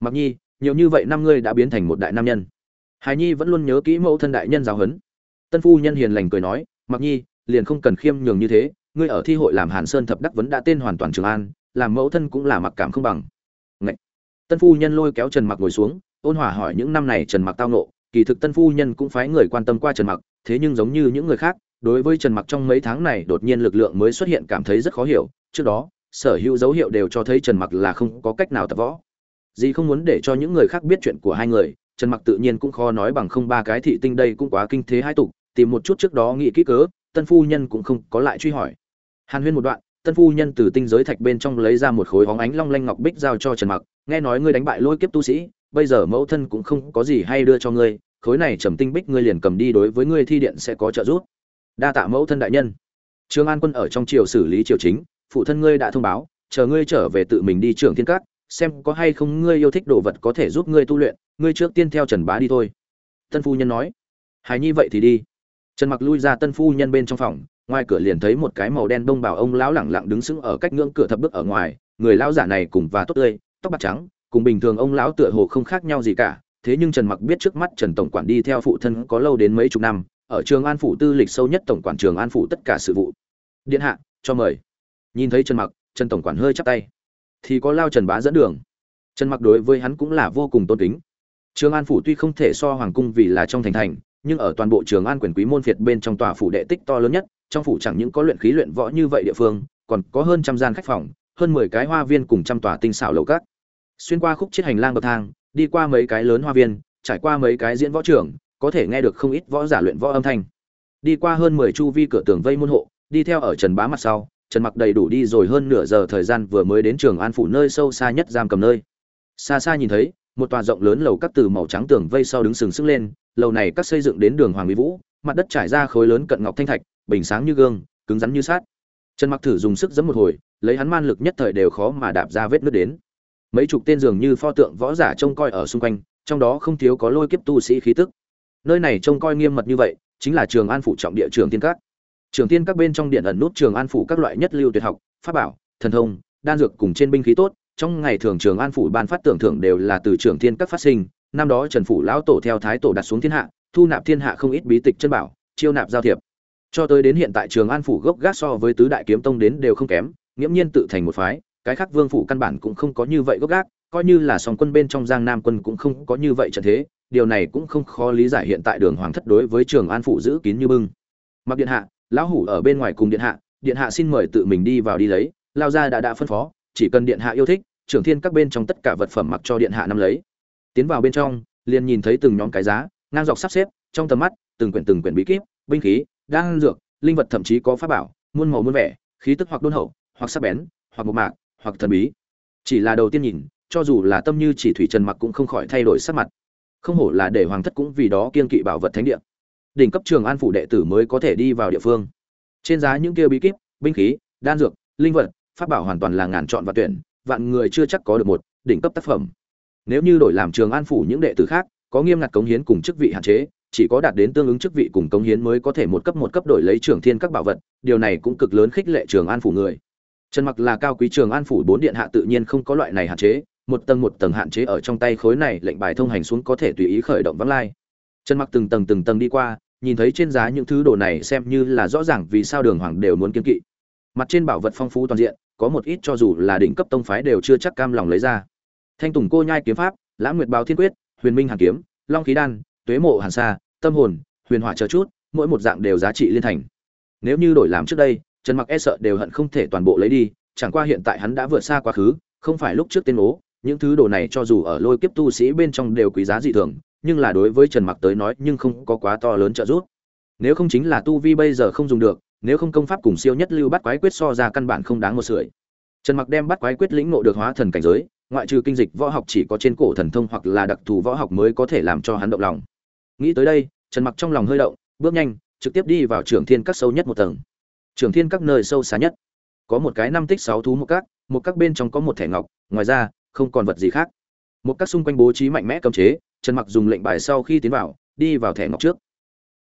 Mặc nhi, nhiều như vậy năm ngươi đã biến thành một đại nam nhân. Hải nhi vẫn luôn nhớ kỹ mẫu thân đại nhân giáo huấn. Tân phu nhân hiền lành cười nói, mặc nhi, liền không cần khiêm nhường như thế, ngươi ở thi hội làm hàn sơn thập đắc vấn đã tên hoàn toàn trường an làm mẫu thân cũng là mặc cảm không bằng. Ngậy. tân phu nhân lôi kéo trần mặc ngồi xuống, ôn hòa hỏi những năm này trần mặc tao nộ kỳ thực tân phu nhân cũng phái người quan tâm qua trần mặc, thế nhưng giống như những người khác, đối với trần mặc trong mấy tháng này đột nhiên lực lượng mới xuất hiện cảm thấy rất khó hiểu, trước đó, sở hữu dấu hiệu đều cho thấy trần mặc là không có cách nào tập võ. Dì không muốn để cho những người khác biết chuyện của hai người, trần mặc tự nhiên cũng khó nói bằng không ba cái thị tinh đây cũng quá kinh thế hai tục, tìm một chút trước đó nghĩ kỹ cớ, tân phu nhân cũng không có lại truy hỏi. Hàn huyên một đoạn tân phu nhân từ tinh giới thạch bên trong lấy ra một khối hóng ánh long lanh ngọc bích giao cho trần mặc, nghe nói ngươi đánh bại lôi kiếp tu sĩ, bây giờ mẫu thân cũng không có gì hay đưa cho ngươi, khối này trầm tinh bích ngươi liền cầm đi đối với ngươi thi điện sẽ có trợ giúp. Đa tạ mẫu thân đại nhân. Trương an quân ở trong triều xử lý triều chính, phụ thân ngươi đã thông báo, chờ ngươi trở về tự mình đi trường thiên cát xem có hay không ngươi yêu thích đồ vật có thể giúp ngươi tu luyện, ngươi trước tiên theo trần bá đi thôi. Tân phu nhân nói. Hài nhi vậy thì đi. Trần mặc lui ra tân phu nhân bên trong phòng ngoài cửa liền thấy một cái màu đen đông bảo ông lão lẳng lặng đứng sững ở cách ngưỡng cửa thập bước ở ngoài, người lão giả này cùng và tốt tươi, tóc bạc trắng, cùng bình thường ông lão tựa hồ không khác nhau gì cả, thế nhưng trần mặc biết trước mắt trần tổng quản đi theo phụ thân có lâu đến mấy chục năm, ở trường an phủ tư lịch sâu nhất tổng quản trường an phủ tất cả sự vụ. Điện hạ, cho mời. Nhìn thấy trần mặc, trần tổng quản hơi chắp tay. Thì có lao trần bá dẫn đường. Trần mặc đối với hắn cũng là vô cùng tôn kính. Trường an phủ tuy không thể so hoàng cung vì là trong thành thành, nhưng ở toàn bộ trường an quyền quý môn phiệt bên trong tòa phủ đệ tích to lớn nhất trong phủ chẳng những có luyện khí luyện võ như vậy địa phương, còn có hơn trăm gian khách phòng, hơn 10 cái hoa viên cùng trăm tòa tinh xảo lầu cát xuyên qua khúc chiết hành lang bậc thang, đi qua mấy cái lớn hoa viên, trải qua mấy cái diễn võ trường, có thể nghe được không ít võ giả luyện võ âm thanh. Đi qua hơn 10 chu vi cửa tường vây môn hộ, đi theo ở trần bá mặt sau, trần mặc đầy đủ đi rồi hơn nửa giờ thời gian vừa mới đến trường an phủ nơi sâu xa nhất giam cầm nơi. Xa xa nhìn thấy, một tòa rộng lớn lầu các từ màu trắng tường vây sau đứng sừng sững lên, lầu này các xây dựng đến đường hoàng mỹ vũ, mặt đất trải ra khối lớn cận ngọc thanh thạch bình sáng như gương, cứng rắn như sát trần mặc thử dùng sức giẫm một hồi, lấy hắn man lực nhất thời đều khó mà đạp ra vết nước đến. Mấy chục tên dường như pho tượng võ giả trông coi ở xung quanh, trong đó không thiếu có lôi kiếp tu sĩ khí tức. Nơi này trông coi nghiêm mật như vậy, chính là trường an phủ trọng địa trường tiên các. Trường tiên các bên trong điện ẩn nút trường an phủ các loại nhất lưu tuyệt học, pháp bảo, thần thông, đan dược cùng trên binh khí tốt. Trong ngày thường trường an phủ ban phát tưởng thưởng đều là từ trường tiên các phát sinh. Năm đó trần phủ lão tổ theo thái tổ đặt xuống thiên hạ, thu nạp thiên hạ không ít bí tịch chân bảo, chiêu nạp giao thiệp cho tới đến hiện tại trường an phủ gốc gác so với tứ đại kiếm tông đến đều không kém, nghiễm nhiên tự thành một phái, cái khác vương phủ căn bản cũng không có như vậy gốc gác, coi như là song quân bên trong giang nam quân cũng không có như vậy trận thế, điều này cũng không khó lý giải hiện tại đường hoàng thất đối với trường an phủ giữ kín như bưng. Mặc điện hạ, lão hủ ở bên ngoài cùng điện hạ điện hạ xin mời tự mình đi vào đi lấy, lao ra đã đã phân phó, chỉ cần điện hạ yêu thích, trưởng thiên các bên trong tất cả vật phẩm mặc cho điện hạ nắm lấy. Tiến vào bên trong, liền nhìn thấy từng nhóm cái giá, ngang dọc sắp xếp, trong tầm mắt, từng quyển từng quyển bí kíp, binh khí đan dược, linh vật thậm chí có pháp bảo, muôn màu muôn vẻ, khí tức hoặc đôn hậu, hoặc sắc bén, hoặc mộc mạc, hoặc thần bí. Chỉ là đầu tiên nhìn, cho dù là tâm như chỉ thủy trần mặc cũng không khỏi thay đổi sắc mặt. Không hổ là để hoàng thất cũng vì đó kiên kỵ bảo vật thánh địa. Đỉnh cấp trường an phủ đệ tử mới có thể đi vào địa phương. Trên giá những kia bí kíp, binh khí, đan dược, linh vật, pháp bảo hoàn toàn là ngàn chọn và tuyển, vạn người chưa chắc có được một đỉnh cấp tác phẩm. Nếu như đổi làm trường an phủ những đệ tử khác, có nghiêm ngặt cống hiến cùng chức vị hạn chế chỉ có đạt đến tương ứng chức vị cùng cống hiến mới có thể một cấp một cấp đổi lấy trưởng thiên các bảo vật, điều này cũng cực lớn khích lệ trường an phủ người. Trần mặc là cao quý trường an phủ bốn điện hạ tự nhiên không có loại này hạn chế, một tầng một tầng hạn chế ở trong tay khối này lệnh bài thông hành xuống có thể tùy ý khởi động vắng lai. Trần mặc từng tầng từng tầng đi qua, nhìn thấy trên giá những thứ đồ này xem như là rõ ràng vì sao đường hoàng đều muốn kiên kỵ. Mặt trên bảo vật phong phú toàn diện, có một ít cho dù là đỉnh cấp tông phái đều chưa chắc cam lòng lấy ra. Thanh tùng cô nhai kiếm pháp, lãng nguyệt báo thiên quyết, huyền minh hàn kiếm, long khí đan tuế mộ hàn sa, tâm hồn, huyền hỏa chờ chút, mỗi một dạng đều giá trị liên thành. Nếu như đổi làm trước đây, trần mặc e sợ đều hận không thể toàn bộ lấy đi, chẳng qua hiện tại hắn đã vượt xa quá khứ, không phải lúc trước tên ố những thứ đồ này cho dù ở lôi kiếp tu sĩ bên trong đều quý giá dị thường, nhưng là đối với trần mặc tới nói nhưng không có quá to lớn trợ giúp. Nếu không chính là tu vi bây giờ không dùng được, nếu không công pháp cùng siêu nhất lưu bắt quái quyết so ra căn bản không đáng một sưởi. Trần mặc đem bắt quái quyết lĩnh ngộ được hóa thần cảnh giới, ngoại trừ kinh dịch võ học chỉ có trên cổ thần thông hoặc là đặc thù võ học mới có thể làm cho hắn động lòng nghĩ tới đây, trần mặc trong lòng hơi động, bước nhanh, trực tiếp đi vào trường thiên các sâu nhất một tầng. Trường thiên các nơi sâu xa nhất. Có một cái năm tích sáu thú một các một các bên trong có một thẻ ngọc, ngoài ra, không còn vật gì khác. Một các xung quanh bố trí mạnh mẽ cấm chế, trần mặc dùng lệnh bài sau khi tiến vào, đi vào thẻ ngọc trước.